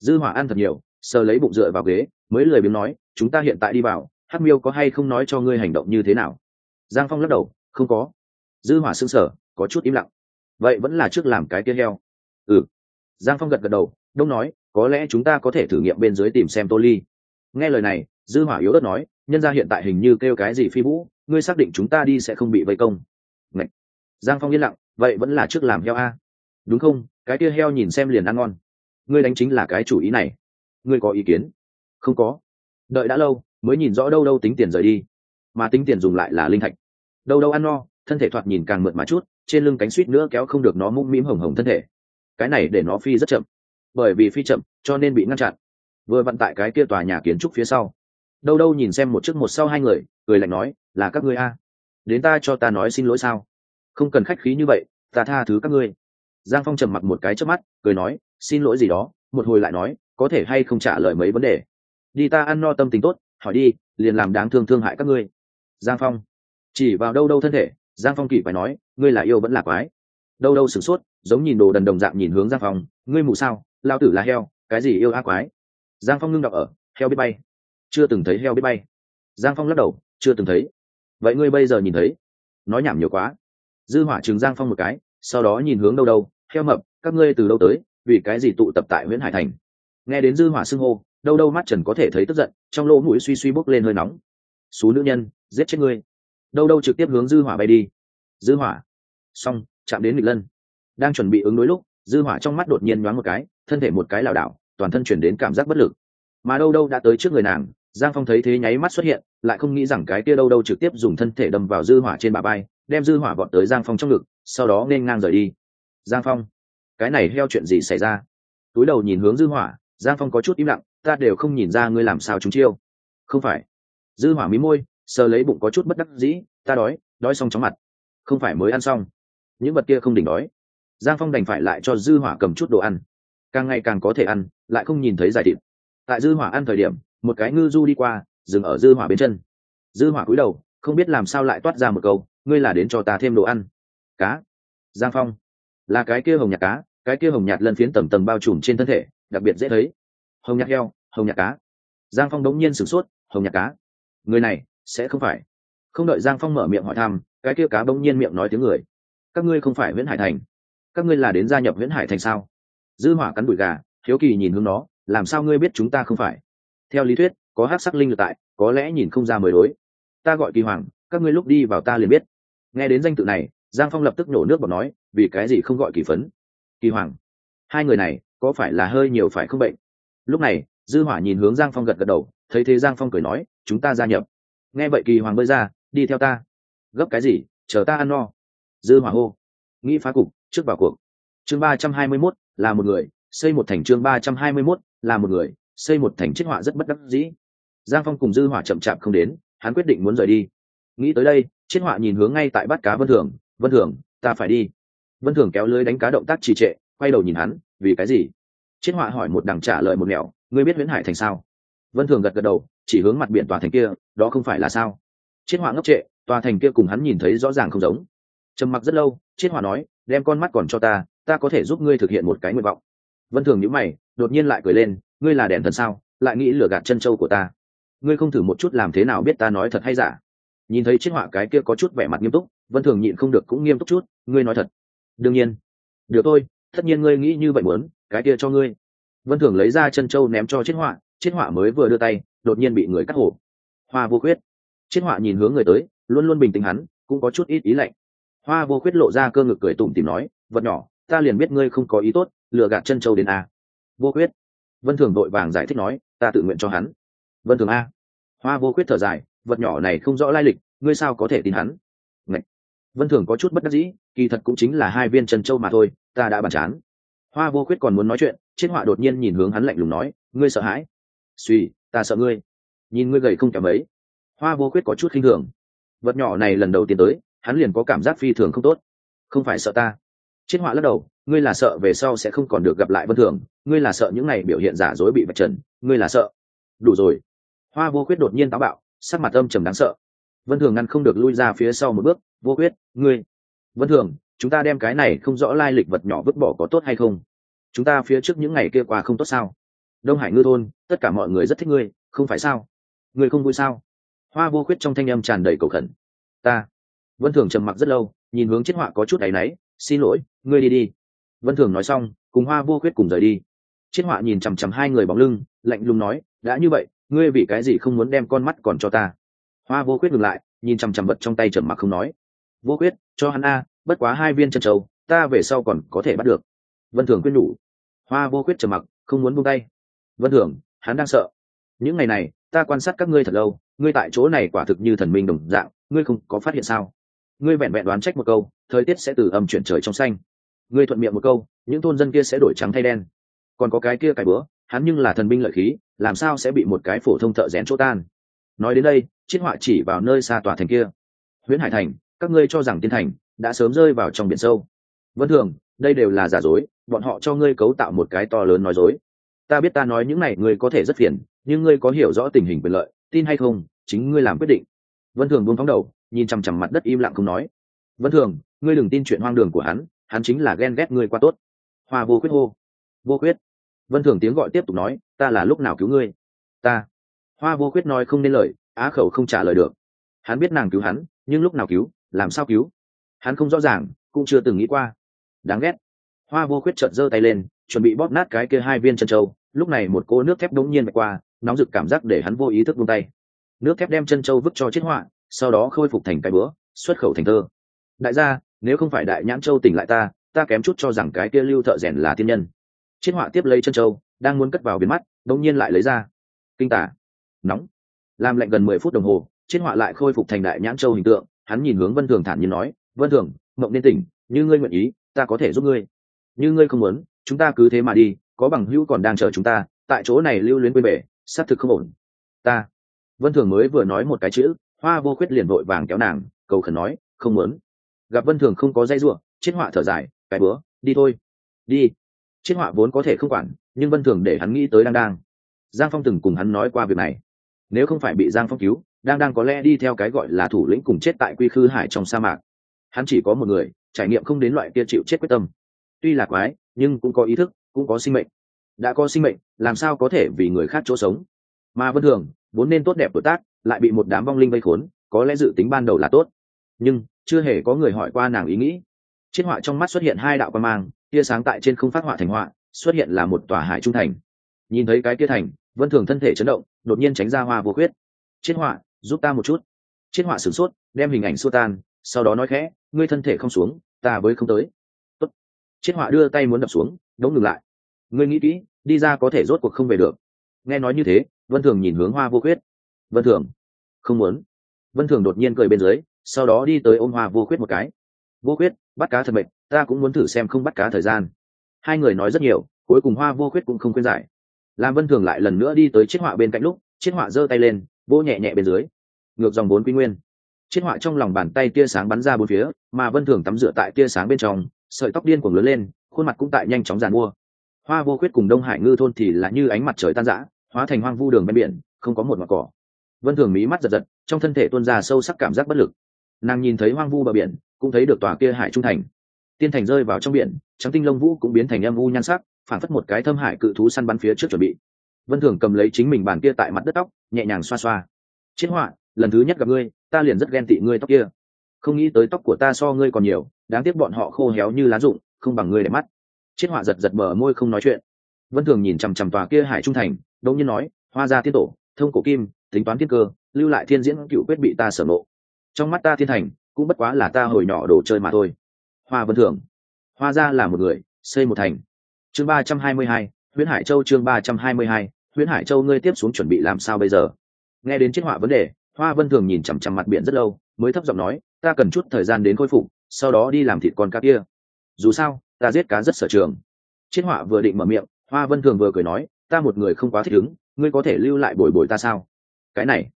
Dư hỏa ăn thật nhiều, sờ lấy bụng dựa vào ghế, mới lười biếng nói chúng ta hiện tại đi vào hát miêu có hay không nói cho ngươi hành động như thế nào? Giang phong lắc đầu, không có. Dư hỏa sững sờ, có chút im lặng. Vậy vẫn là trước làm cái kia heo. Ừ. Giang phong gật gật đầu, đông nói, có lẽ chúng ta có thể thử nghiệm bên dưới tìm xem tô ly. Nghe lời này, dư hỏa yếu ớt nói, nhân gia hiện tại hình như kêu cái gì phi vũ, ngươi xác định chúng ta đi sẽ không bị vây công. Ngậy. giang phong yên lặng, vậy vẫn là trước làm heo a. Đúng không? Cái kia heo nhìn xem liền ăn ngon. Ngươi đánh chính là cái chủ ý này. Ngươi có ý kiến? Không có đợi đã lâu, mới nhìn rõ đâu đâu tính tiền rời đi. Mà tính tiền dùng lại là linh thạch. Đâu đâu ăn no, thân thể thoạt nhìn càng mượt mà chút, trên lưng cánh suýt nữa kéo không được nó mũm mĩm hồng hồng thân thể. Cái này để nó phi rất chậm. Bởi vì phi chậm, cho nên bị ngăn chặn. Vừa vận tại cái kia tòa nhà kiến trúc phía sau. Đâu đâu nhìn xem một trước một sau hai người, cười lạnh nói, là các ngươi a? Đến ta cho ta nói xin lỗi sao? Không cần khách khí như vậy, ta tha thứ các ngươi. Giang phong trầm mặc một cái trước mắt, cười nói, xin lỗi gì đó. Một hồi lại nói, có thể hay không trả lời mấy vấn đề? Đi ta ăn no tâm tình tốt, hỏi đi, liền làm đáng thương thương hại các ngươi. Giang phong. Chỉ vào đâu đâu thân thể, giang phong kỳ phải nói, ngươi là yêu vẫn là quái. Đâu đâu sửng sốt, giống nhìn đồ đần đồng dạng nhìn hướng giang phong, ngươi mù sao lao tử là heo, cái gì yêu á quái? Giang phong ngưng đọc ở, heo biết bay. Chưa từng thấy heo biết bay. Giang phong lắc đầu, chưa từng thấy. Vậy ngươi bây giờ nhìn thấy. Nói nhảm nhiều quá. Dư hỏa chừng giang phong một cái, sau đó nhìn hướng đâu đâu, heo mập, các ngươi từ đâu tới, vì cái gì tụ tập tại nguyễn hải thành? Nghe đến dư hỏa xưng hô đâu đâu mắt trần có thể thấy tức giận, trong lỗ mũi suy suy bốc lên hơi nóng. Xú nữ nhân, giết chết ngươi. Đâu đâu trực tiếp hướng dư hỏa bay đi. Dư hỏa. Xong, chạm đến nghịch lân. Đang chuẩn bị ứng đối lúc, dư hỏa trong mắt đột nhiên nhoáng một cái, thân thể một cái lảo đảo, toàn thân chuyển đến cảm giác bất lực. Mà đâu đâu đã tới trước người nàng, giang phong thấy thế nháy mắt xuất hiện, lại không nghĩ rằng cái kia đâu đâu trực tiếp dùng thân thể đâm vào dư hỏa trên bà bay đem dư hỏa vọt tới giang phong trong ngực, sau đó nên ngang rời đi. Giang phong, cái này heo chuyện gì xảy ra? Túi đầu nhìn hướng dư hỏa, giang phong có chút im lặng ta đều không nhìn ra ngươi làm sao chúng chiêu. Không phải. Dư hỏa mí môi, sờ lấy bụng có chút bất đắc dĩ, ta đói đói xong chóng mặt. Không phải mới ăn xong. Những vật kia không đỉnh đói. Giang phong đành phải lại cho dư hỏa cầm chút đồ ăn. Càng ngày càng có thể ăn, lại không nhìn thấy giải thịt. Tại dư hỏa ăn thời điểm, một cái ngư du đi qua, dừng ở dư hỏa bên chân. Dư hỏa cúi đầu, không biết làm sao lại toát ra một câu, ngươi là đến cho ta thêm đồ ăn. Cá. Giang phong. Là cái kia hồng nhạt cá, cái kia hồng nhạt lân phiến tầm tầng bao trùm trên thân thể, đặc biệt dễ thấy hồng nhạt heo hồng nhạt cá. Giang phong đống nhiên sửng sốt, hồng nhạt cá. Người này, sẽ không phải. Không đợi giang phong mở miệng hỏi thăm, cái kia cá bỗng nhiên miệng nói tiếng người. Các ngươi không phải nguyễn hải thành. Các ngươi là đến gia nhập nguyễn hải thành sao? Dư hỏa cắn đùi gà thiếu kỳ nhìn hướng nó, làm sao ngươi biết chúng ta không phải? Theo lý thuyết, có hát sắc linh lực tại, có lẽ nhìn không ra mới đối. Ta gọi kỳ hoàng, các ngươi lúc đi vào ta liền biết. Nghe đến danh tự này, giang phong lập tức nổ nước bọt nói, vì cái gì không gọi kỳ phấn? Kỳ hoàng, hai người này, có phải là hơi nhiều phải không bệnh? Lúc này dư hỏa nhìn hướng giang phong gật gật đầu thấy thế giang phong cười nói chúng ta gia nhập. Nghe vậy kỳ hoàng bơi ra đi theo ta. Gấp cái gì? Chờ ta ăn no. Dư hỏa hô. Nghĩ phá cục trước vào cuộc. Chương ba trăm hai mươi 321, là một người xây một thành chương ba trăm hai mươi 321, là một người xây một thành chiết họa rất bất đắc dĩ. Giang phong cùng dư hỏa chậm chạp không đến hắn quyết định muốn rời đi. Nghĩ tới đây chiết họa nhìn hướng ngay tại bắt cá vân thường vân thường ta phải đi. Vân thường kéo lưới đánh cá động tác trì trệ quay đầu nhìn hắn vì cái gì? Chết họa hỏi một đằng trả lời một mẹo ngươi biết huyễn hải thành sao? Vân thường gật gật đầu, chỉ hướng mặt biển tòa thành kia, đó không phải là sao? Chết họa ngốc trệ, tòa thành kia cùng hắn nhìn thấy rõ ràng không giống. Trầm mặc rất lâu chết họa nói, đem con mắt còn cho ta ta có thể giúp ngươi thực hiện một cái nguyện vọng. Vân thường nhíu mày, đột nhiên lại cười lên, ngươi là đèn thần sao? Lại nghĩ lừa gạt chân châu của ta. Ngươi không thử một chút làm thế nào biết ta nói thật hay giả? Nhìn thấy chiếc họa cái kia có chút vẻ mặt nghiêm túc, vân thường nhịn không được cũng nghiêm túc chút, ngươi nói thật. Đương nhiên. Được thôi, tất nhiên ngươi nghĩ như vậy muốn cái kia cho ngươi. Vân thường lấy ra chân châu ném cho chiết họa chiết họa mới vừa đưa tay, đột nhiên bị người cắt hổ. Hoa vô khuyết. Chiết họa nhìn hướng người tới, luôn luôn bình tĩnh hắn, cũng có chút ít ý lạnh. Hoa vô khuyết lộ ra cơ ngực cười tủm tìm nói, vật nhỏ, ta liền biết ngươi không có ý tốt, lừa gạt chân châu đến a. Vô khuyết. Vân thường đội vàng giải thích nói, ta tự nguyện cho hắn. Vân thường a. Hoa vô khuyết thở dài, vật nhỏ này không rõ lai lịch, ngươi sao có thể tin hắn? Ngậy. vân thường có chút bất đắc dĩ, kỳ thật cũng chính là hai viên chân châu mà thôi, ta đã bàn chán hoa vô khuyết còn muốn nói chuyện, chết họa đột nhiên nhìn hướng hắn lạnh lùng nói, ngươi sợ hãi? Suy, ta sợ ngươi. Nhìn ngươi gầy không kém ấy hoa vô khuyết có chút khinh thường. Vật nhỏ này lần đầu tiên tới, hắn liền có cảm giác phi thường không tốt. Không phải sợ ta. Chết họa lắc đầu, ngươi là sợ về sau sẽ không còn được gặp lại vân thường, ngươi là sợ những ngày biểu hiện giả dối bị vạch trần, ngươi là sợ. Đủ rồi. Hoa vô khuyết đột nhiên táo bạo, sắc mặt âm trầm đáng sợ. Vân thường ngăn không được lui ra phía sau một bước, vô khuyết, ngươi. Vân thường chúng ta đem cái này không rõ lai lịch vật nhỏ vứt bỏ có tốt hay không? Chúng ta phía trước những ngày kia qua không tốt sao? Đông hải ngư thôn, tất cả mọi người rất thích ngươi, không phải sao? Ngươi không vui sao? Hoa vô khuyết trong thanh âm tràn đầy cầu khẩn. Ta. Vân thường trầm mặc rất lâu, nhìn hướng chết họa có chút áy náy, xin lỗi, ngươi đi đi. Vân thường nói xong, cùng hoa vô khuyết cùng rời đi. Chiết họa nhìn chằm chằm hai người bóng lưng, lạnh lùng nói, đã như vậy, ngươi vì cái gì không muốn đem con mắt còn cho ta? Hoa vô khuyết ngừng lại, nhìn chằm chằm vật trong tay trầm mặc không nói. Vô khuyết, cho hắn a bất quá hai viên chân châu ta về sau còn có thể bắt được. Vân thường quyết nhủ. Hoa vô quyết trầm mặc, không muốn buông tay. Vân thường, hắn đang sợ. Những ngày này, ta quan sát các ngươi thật lâu, ngươi tại chỗ này quả thực như thần minh đồng dạng, ngươi không có phát hiện sao? Ngươi vẹn vẹn đoán trách một câu, thời tiết sẽ từ âm chuyển trời trong xanh. Ngươi thuận miệng một câu, những thôn dân kia sẽ đổi trắng thay đen. Còn có cái kia cái bữa, hắn nhưng là thần binh lợi khí, làm sao sẽ bị một cái phổ thông thợ rèn chỗ tan? Nói đến đây chiết họa chỉ vào nơi xa tòa thành kia. Huyễn hải thành, các ngươi cho rằng tiên thành đã sớm rơi vào trong biển sâu. Vân thường, đây đều là giả dối, bọn họ cho ngươi cấu tạo một cái to lớn nói dối. Ta biết ta nói những này ngươi có thể rất phiền, nhưng ngươi có hiểu rõ tình hình quyền lợi, tin hay không, chính ngươi làm quyết định. Vân thường buông phóng đầu, nhìn chằm chằm mặt đất im lặng không nói. Vân thường, ngươi đừng tin chuyện hoang đường của hắn hắn chính là ghen ghét ngươi qua tốt. Hoa vô quyết hô. Vô quyết vân thường tiếng gọi tiếp tục nói, ta là lúc nào cứu ngươi? Ta. Hoa vô quyết nói không nên lời, á khẩu không trả lời được. Hắn biết nàng cứu hắn, nhưng lúc nào cứu, làm sao cứu? Hắn không rõ ràng, cũng chưa từng nghĩ qua. Đáng ghét. Hoa vô khuyết trợn giơ tay lên, chuẩn bị bóp nát cái kia hai viên chân trâu. Lúc này một cô nước thép đống nhiên bạch qua, nóng rực cảm giác để hắn vô ý thức buông tay. Nước thép đem chân trâu vứt cho chết họa, sau đó khôi phục thành cái bữa, xuất khẩu thành thơ. Đại gia, nếu không phải đại nhãn châu tỉnh lại ta ta kém chút cho rằng cái kia lưu thợ rèn là thiên nhân. Chiết họa tiếp lấy chân châu đang muốn cất vào biến mắt, đống nhiên lại lấy ra. Kinh tả. Nóng. Làm lạnh gần mười phút đồng hồ chiết họa lại khôi phục thành đại nhãn châu hình tượng, hắn nhìn hướng vân thường thản nhiên nói vân thường, mộng nên tỉnh, như ngươi nguyện ý, ta có thể giúp ngươi. Như ngươi không muốn, chúng ta cứ thế mà đi, có bằng hữu còn đang chờ chúng ta, tại chỗ này lưu luyến quên bể, xác thực không ổn. Ta. Vân thường mới vừa nói một cái chữ, hoa vô khuyết liền vội vàng kéo nàng, cầu khẩn nói, không muốn. Gặp vân thường không có dây ruộng chiết họa thở dài, cái bữa, đi thôi. Đi. Chiết họa vốn có thể không quản, nhưng vân thường để hắn nghĩ tới đang đang giang phong từng cùng hắn nói qua việc này. Nếu không phải bị giang phong cứu đang đang có lẽ đi theo cái gọi là thủ lĩnh cùng chết tại quy khư hải trong sa mạc hắn chỉ có một người, trải nghiệm không đến loại kia chịu chết quyết tâm. Tuy là quái, nhưng cũng có ý thức, cũng có sinh mệnh. Đã có sinh mệnh, làm sao có thể vì người khác chỗ sống? Mà vân thường, vốn nên tốt đẹp tuổi tác, lại bị một đám vong linh vây khốn, có lẽ dự tính ban đầu là tốt. Nhưng, chưa hề có người hỏi qua nàng ý nghĩ. Chiết họa trong mắt xuất hiện hai đạo quan mang, tia sáng tại trên không phát họa thành họa, xuất hiện là một tòa hải trung thành. Nhìn thấy cái tia thành, vân thường thân thể chấn động, đột nhiên tránh ra hoa vô khuyết. Chiết họa, giúp ta một chút. Chiết họa sửng sốt, đem hình ảnh xua tan, sau đó nói khẽ ngươi thân thể không xuống, ta với không tới. Tốt. chiết họa đưa tay muốn đập xuống đống ngừng lại. Ngươi nghĩ kỹ, đi ra có thể rốt cuộc không về được. Nghe nói như thế, vân thường nhìn hướng hoa vô khuyết. Vân thường, không muốn. Vân thường đột nhiên cười bên dưới, sau đó đi tới ôm hoa vô khuyết một cái. Vô khuyết, bắt cá thật mệt, ta cũng muốn thử xem không bắt cá thời gian. Hai người nói rất nhiều, cuối cùng hoa vô khuyết cũng không khuyên giải. Làm vân thường lại lần nữa đi tới chiết họa bên cạnh lúc, chiết họa giơ tay lên vô nhẹ nhẹ bên dưới. Ngược dòng bốn quy nguyên chiếc họa trong lòng bàn tay tia sáng bắn ra bốn phía, mà vân thường tắm rửa tại tia sáng bên trong, sợi tóc điên cuồng lớn lên, khuôn mặt cũng tại nhanh chóng giàn mua. Hoa vô khuyết cùng đông hải ngư thôn thì là như ánh mặt trời tan rã, hóa thành hoang vu đường bên biển, không có một mặt cỏ. Vân thường mí mắt giật giật, trong thân thể tuôn ra sâu sắc cảm giác bất lực. Nàng nhìn thấy hoang vu bờ biển, cũng thấy được tòa kia hải trung thành. Tiên thành rơi vào trong biển, trắng tinh lông vũ cũng biến thành âm u nhan sắc phản phất một cái thâm hải cự thú săn bắn phía trước chuẩn bị. Vân thường cầm lấy chính mình bàn kia tại mặt đất tóc, nhẹ nhàng xoa xoa. Chiến họa, lần thứ nhất gặp ngươi ta liền rất ghen tị ngươi tóc kia. Không nghĩ tới tóc của ta so ngươi còn nhiều, đáng tiếc bọn họ khô héo như lá rụng, không bằng ngươi để mắt. Chiết họa giật giật mở môi không nói chuyện. Vân thường nhìn chằm chằm tòa kia hải trung thành đông nhiên nói, hoa ra Thiên tổ, thông cổ kim, tính toán thiên cơ, lưu lại thiên diễn cựu quyết bị ta sở nộ trong mắt ta thiên thành, cũng bất quá là ta hồi nhỏ đồ chơi mà thôi. Hoa vân thường, hoa ra là một người, xây một thành. Chương ba trăm hai mươi hai, huyễn hải châu chương ba trăm hai mươi hai, huyễn hải châu ngươi tiếp xuống chuẩn bị làm sao bây giờ? Nghe đến chiết họa vấn đề hoa vân thường nhìn chằm chằm mặt biển rất lâu, mới thấp giọng nói, ta cần chút thời gian đến khôi phục, sau đó đi làm thịt con cá kia. Dù sao, ta giết cá rất sở trường. Chiết họa vừa định mở miệng, hoa vân thường vừa cười nói, ta một người không quá thích ứng, ngươi có thể lưu lại bồi bồi ta sao? Cái này.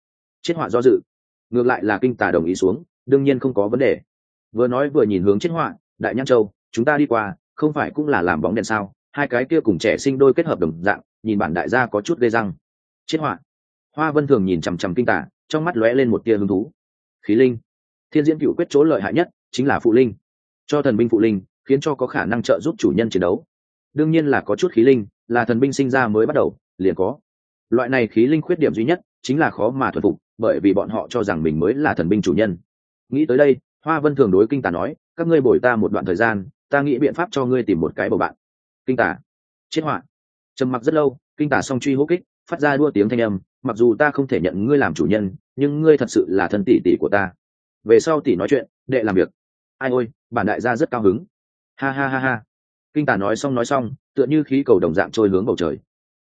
Chiết họa do dự. Ngược lại là kinh tà đồng ý xuống, đương nhiên không có vấn đề. Vừa nói vừa nhìn hướng chiết họa, đại nhãn châu, chúng ta đi qua, không phải cũng là làm bóng đèn sao? Hai cái kia cùng trẻ sinh đôi kết hợp đồng dạng, nhìn bản đại gia có chút gây răng. Chiết họa. Hoa vân thường nhìn chằm chằm kinh tả trong mắt lóe lên một tia hứng thú. Khí linh. Thiên diễn cựu quyết chỗ lợi hại nhất chính là phụ linh. Cho thần binh phụ linh khiến cho có khả năng trợ giúp chủ nhân chiến đấu. Đương nhiên là có chút khí linh, là thần binh sinh ra mới bắt đầu, liền có. Loại này khí linh khuyết điểm duy nhất chính là khó mà thuần phục, bởi vì bọn họ cho rằng mình mới là thần binh chủ nhân. Nghĩ tới đây, hoa vân thường đối kinh tà nói, các ngươi bồi ta một đoạn thời gian, ta nghĩ biện pháp cho ngươi tìm một cái bầu bạn. Kinh tả chết họa trầm mặc rất lâu, kinh tả song truy hô kích, phát ra đua tiếng thanh âm mặc dù ta không thể nhận ngươi làm chủ nhân, nhưng ngươi thật sự là thân tỷ tỷ của ta. Về sau tỷ nói chuyện, đệ làm việc. Ai ôi, bản đại gia rất cao hứng. Ha ha ha ha. Kinh tả nói xong nói xong, tựa như khí cầu đồng dạng trôi hướng bầu trời.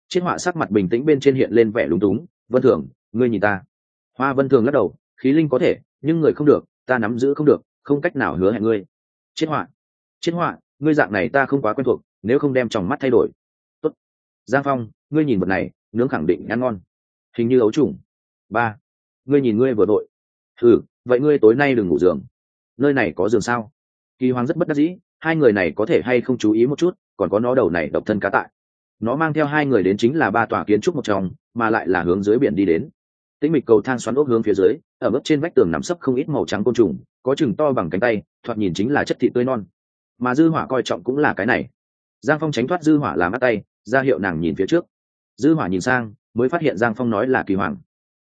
Chiết họa sắc mặt bình tĩnh bên trên hiện lên vẻ lúng túng. Vân thường, ngươi nhìn ta. Hoa vân thường lắc đầu, khí linh có thể, nhưng người không được, ta nắm giữ không được, không cách nào hứa hẹn ngươi. Chiết họa. Chiết họa, ngươi dạng này ta không quá quen thuộc, nếu không đem tròng mắt thay đổi. Tốt. giang phong, ngươi nhìn vật này, nướng khẳng định ăn ngon hình như ấu trùng. Ba, ngươi nhìn ngươi vừa đội ừ vậy ngươi tối nay đừng ngủ giường. Nơi này có giường sao? Kỳ hoàng rất bất đắc dĩ, hai người này có thể hay không chú ý một chút, còn có nó đầu này độc thân cá tại. Nó mang theo hai người đến chính là ba tòa kiến trúc một trong, mà lại là hướng dưới biển đi đến. Tĩnh mịch cầu thang xoắn ốc hướng phía dưới, ở mức trên vách tường nằm sấp không ít màu trắng côn trùng, có chừng to bằng cánh tay, thoạt nhìn chính là chất thị tươi non. Mà dư hỏa coi trọng cũng là cái này. Giang phong tránh thoát dư hỏa làm mắt tay, ra hiệu nàng nhìn phía trước. Dư hỏa nhìn sang mới phát hiện giang phong nói là kỳ hoàng.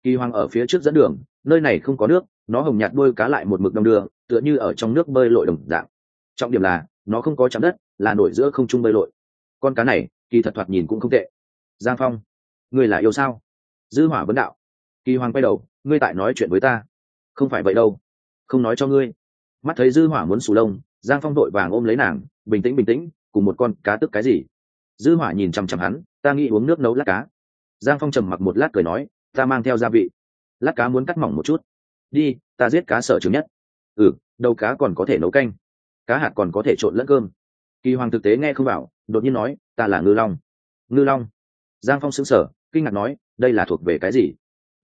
Kỳ hoàng ở phía trước dẫn đường, nơi này không có nước, nó hồng nhạt đôi cá lại một mực đông đưa, tựa như ở trong nước bơi lội đồng dạng. Trọng điểm là, nó không có chạm đất, là nổi giữa không trung bơi lội. Con cá này, kỳ thật thoạt nhìn cũng không tệ. Giang phong, ngươi là yêu sao? Dư hỏa vấn đạo. Kỳ hoàng quay đầu, ngươi tại nói chuyện với ta. Không phải vậy đâu. Không nói cho ngươi. Mắt thấy dư hỏa muốn sù lông, giang phong đội vàng ôm lấy nàng, bình tĩnh bình tĩnh, cùng một con cá tức cái gì? Dư hỏa nhìn chằm chằm hắn, ta nghĩ uống nước nấu lát cá giang phong trầm mặc một lát cười nói, ta mang theo gia vị. Lát cá muốn cắt mỏng một chút. Đi, ta giết cá sở trường nhất. Ừ đầu cá còn có thể nấu canh, cá hạt còn có thể trộn lẫn cơm. Kỳ hoàng thực tế nghe không bảo, đột nhiên nói, ta là ngư long. Ngư long? Giang phong xứng sở kinh ngạc nói, đây là thuộc về cái gì?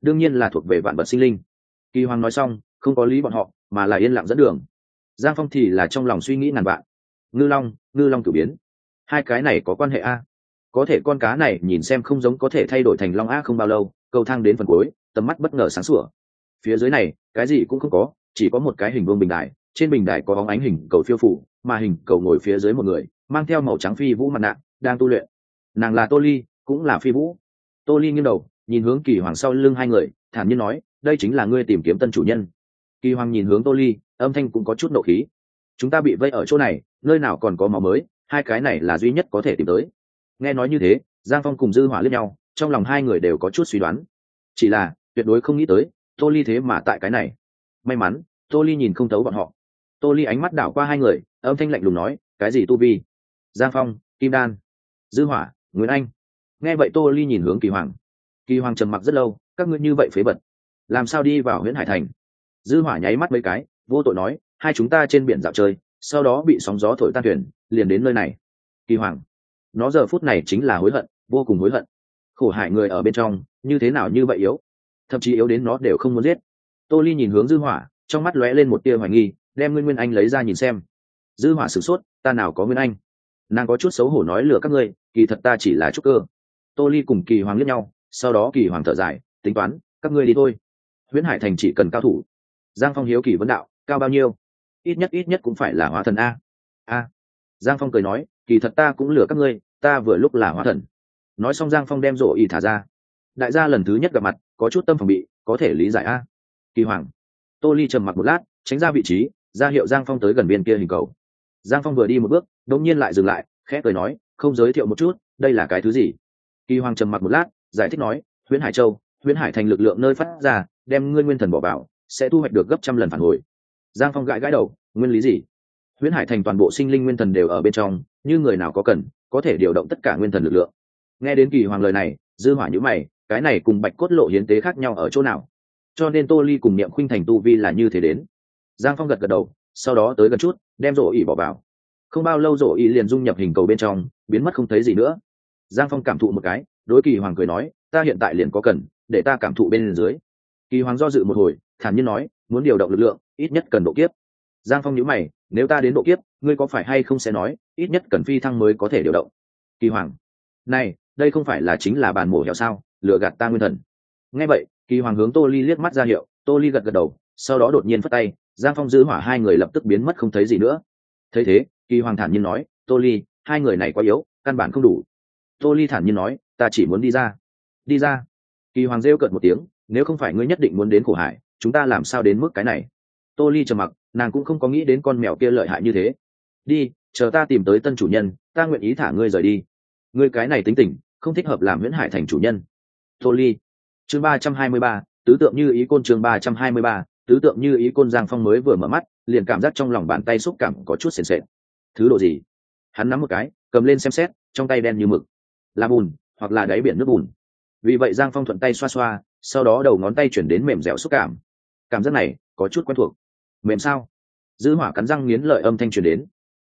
Đương nhiên là thuộc về vạn vật sinh linh. Kỳ hoàng nói xong, không có lý bọn họ, mà là yên lặng dẫn đường. Giang phong thì là trong lòng suy nghĩ ngàn vạn. Ngư long ngư long cử biến. Hai cái này có quan hệ a? Có thể con cá này nhìn xem không giống có thể thay đổi thành long a không bao lâu, cầu thang đến phần cuối, tầm mắt bất ngờ sáng sủa. Phía dưới này, cái gì cũng không có, chỉ có một cái hình vuông bình đài, trên bình đài có bóng ánh hình cầu phiêu phủ, mà hình cầu ngồi phía dưới một người, mang theo màu trắng phi vũ mặt nạ, đang tu luyện. Nàng là tô ly, cũng là phi vũ. Tô ly nghiêng đầu, nhìn hướng kỳ hoàng sau lưng hai người, thản nhiên nói, đây chính là ngươi tìm kiếm tân chủ nhân. Kỳ hoàng nhìn hướng tô ly, âm thanh cũng có chút nộ khí. Chúng ta bị vây ở chỗ này, nơi nào còn có máu mới, hai cái này là duy nhất có thể tìm tới nghe nói như thế, giang phong cùng dư hỏa lướt nhau, trong lòng hai người đều có chút suy đoán. Chỉ là, tuyệt đối không nghĩ tới, tô ly thế mà tại cái này. May mắn, tô ly nhìn không thấu bọn họ. Tô ly ánh mắt đảo qua hai người, âm thanh lạnh lùng nói, cái gì tu vi? Giang phong, kim đan. Dư hỏa, nguyễn anh. Nghe vậy tô ly nhìn hướng kỳ hoàng. Kỳ hoàng trầm mặc rất lâu, các ngươi như vậy phế bật làm sao đi vào huyện hải thành? Dư hỏa nháy mắt mấy cái, vô tội nói, hai chúng ta trên biển dạo chơi, sau đó bị sóng gió thổi tan thuyền, liền đến nơi này. Kỳ hoàng nó giờ phút này chính là hối hận, vô cùng hối hận. Khổ hại người ở bên trong, như thế nào như vậy yếu? Thậm chí yếu đến nó đều không muốn giết. Tô ly nhìn hướng dư hỏa, trong mắt lóe lên một tia hoài nghi, đem nguyên nguyên anh lấy ra nhìn xem. Dư hỏa sửng sốt, ta nào có nguyên anh? Nàng có chút xấu hổ nói lừa các ngươi, kỳ thật ta chỉ là trúc cơ. Tô ly cùng kỳ hoàng liếc nhau, sau đó kỳ hoàng thở dài, tính toán, các ngươi đi thôi. Huyễn hải thành chỉ cần cao thủ. Giang phong hiếu kỳ vấn đạo, cao bao nhiêu? Ít nhất ít nhất cũng phải là hóa thần a. A. Giang phong cười nói, kỳ thật ta cũng lừa các ngươi ta vừa lúc là hóa thần. Nói xong giang phong đem rổ y thả ra. Đại gia lần thứ nhất gặp mặt, có chút tâm phòng bị, có thể lý giải a. Kỳ hoàng. Tô ly trầm mặt một lát, tránh ra vị trí, ra hiệu giang phong tới gần biên kia hình cầu. Giang phong vừa đi một bước, đột nhiên lại dừng lại, khẽ cười nói, không giới thiệu một chút, đây là cái thứ gì? Kỳ hoàng trầm mặt một lát, giải thích nói, huyễn hải châu, huyễn hải thành lực lượng nơi phát ra, đem ngươi nguyên thần bỏ vào, sẽ thu hoạch được gấp trăm lần phản hồi. Giang phong gãi gãi đầu, nguyên lý gì? Huyễn hải thành toàn bộ sinh linh nguyên thần đều ở bên trong, như người nào có cần có thể điều động tất cả nguyên thần lực lượng. Nghe đến kỳ hoàng lời này, dư hỏa nhữ mày, cái này cùng bạch cốt lộ hiến tế khác nhau ở chỗ nào? Cho nên tô ly cùng niệm khuynh thành tu vi là như thế đến. Giang phong gật gật đầu, sau đó tới gần chút, đem rổ ỉ bỏ vào. Không bao lâu rổ ỉ liền dung nhập hình cầu bên trong, biến mất không thấy gì nữa. Giang phong cảm thụ một cái, đối kỳ hoàng cười nói, ta hiện tại liền có cần, để ta cảm thụ bên dưới. Kỳ hoàng do dự một hồi, thản nhiên nói, muốn điều động lực lượng, ít nhất cần độ kiếp. Giang phong nhíu mày nếu ta đến độ kiếp, ngươi có phải hay không sẽ nói, ít nhất cần phi thăng mới có thể điều động? Kỳ hoàng. Này, đây không phải là chính là bàn mổ hẹo sao lựa gạt ta nguyên thần. Nghe vậy, kỳ hoàng hướng tô ly liếc mắt ra hiệu, tô ly gật gật đầu, sau đó đột nhiên phất tay, giang phong giữ hỏa hai người lập tức biến mất không thấy gì nữa. Thấy thế, kỳ hoàng thản nhiên nói, tô ly, hai người này quá yếu, căn bản không đủ. Tô ly thản nhiên nói, ta chỉ muốn đi ra. Đi ra? Kỳ hoàng rêu cợt một tiếng, nếu không phải ngươi nhất định muốn đến khổ hải, chúng ta làm sao đến mức cái này? Tô ly trầm mặc, nàng cũng không có nghĩ đến con mèo kia lợi hại như thế. Đi, chờ ta tìm tới tân chủ nhân, ta nguyện ý thả ngươi rời đi. Ngươi cái này tính tình, không thích hợp làm nguyễn hải thành chủ nhân. Tô ly. Chương ba trăm hai mươi ba, tứ tượng như ý côn chương ba trăm hai mươi ba, tứ tượng như ý côn giang phong mới vừa mở mắt, liền cảm giác trong lòng bàn tay xúc cảm có chút sền sệt. Thứ độ gì? Hắn nắm một cái, cầm lên xem xét, trong tay đen như mực. Là bùn, hoặc là đáy biển nước bùn. Vì vậy giang phong thuận tay xoa xoa, sau đó đầu ngón tay chuyển đến mềm dẻo xúc cảm. Cảm giác này có chút quen thuộc mềm sao? Dư hỏa cắn răng nghiến lợi âm thanh truyền đến.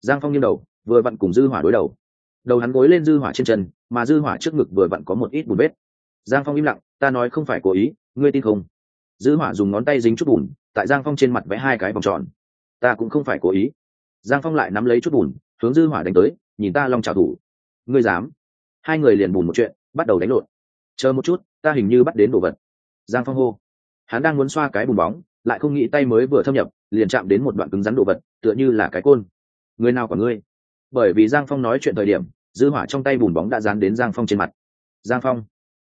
Giang phong nghiêng đầu, vừa vặn cùng dư hỏa đối đầu. Đầu hắn gối lên dư hỏa trên chân, mà dư hỏa trước ngực vừa vặn có một ít bùn vết. Giang phong im lặng, ta nói không phải cố ý, ngươi tin không? Dư hỏa dùng ngón tay dính chút bùn, tại giang phong trên mặt vẽ hai cái vòng tròn. Ta cũng không phải cố ý. Giang phong lại nắm lấy chút bùn, hướng dư hỏa đánh tới, nhìn ta long trào thủ. Ngươi dám? Hai người liền bùn một chuyện, bắt đầu đánh lộn. Chờ một chút, ta hình như bắt đến đồ vật. Giang phong hô. Hắn đang muốn xoa cái bùn bóng lại không nghĩ tay mới vừa thâm nhập, liền chạm đến một đoạn cứng rắn đồ vật, tựa như là cái côn. Người nào của ngươi? Bởi vì giang phong nói chuyện thời điểm, dư hỏa trong tay bùn bóng đã dán đến giang phong trên mặt. Giang phong.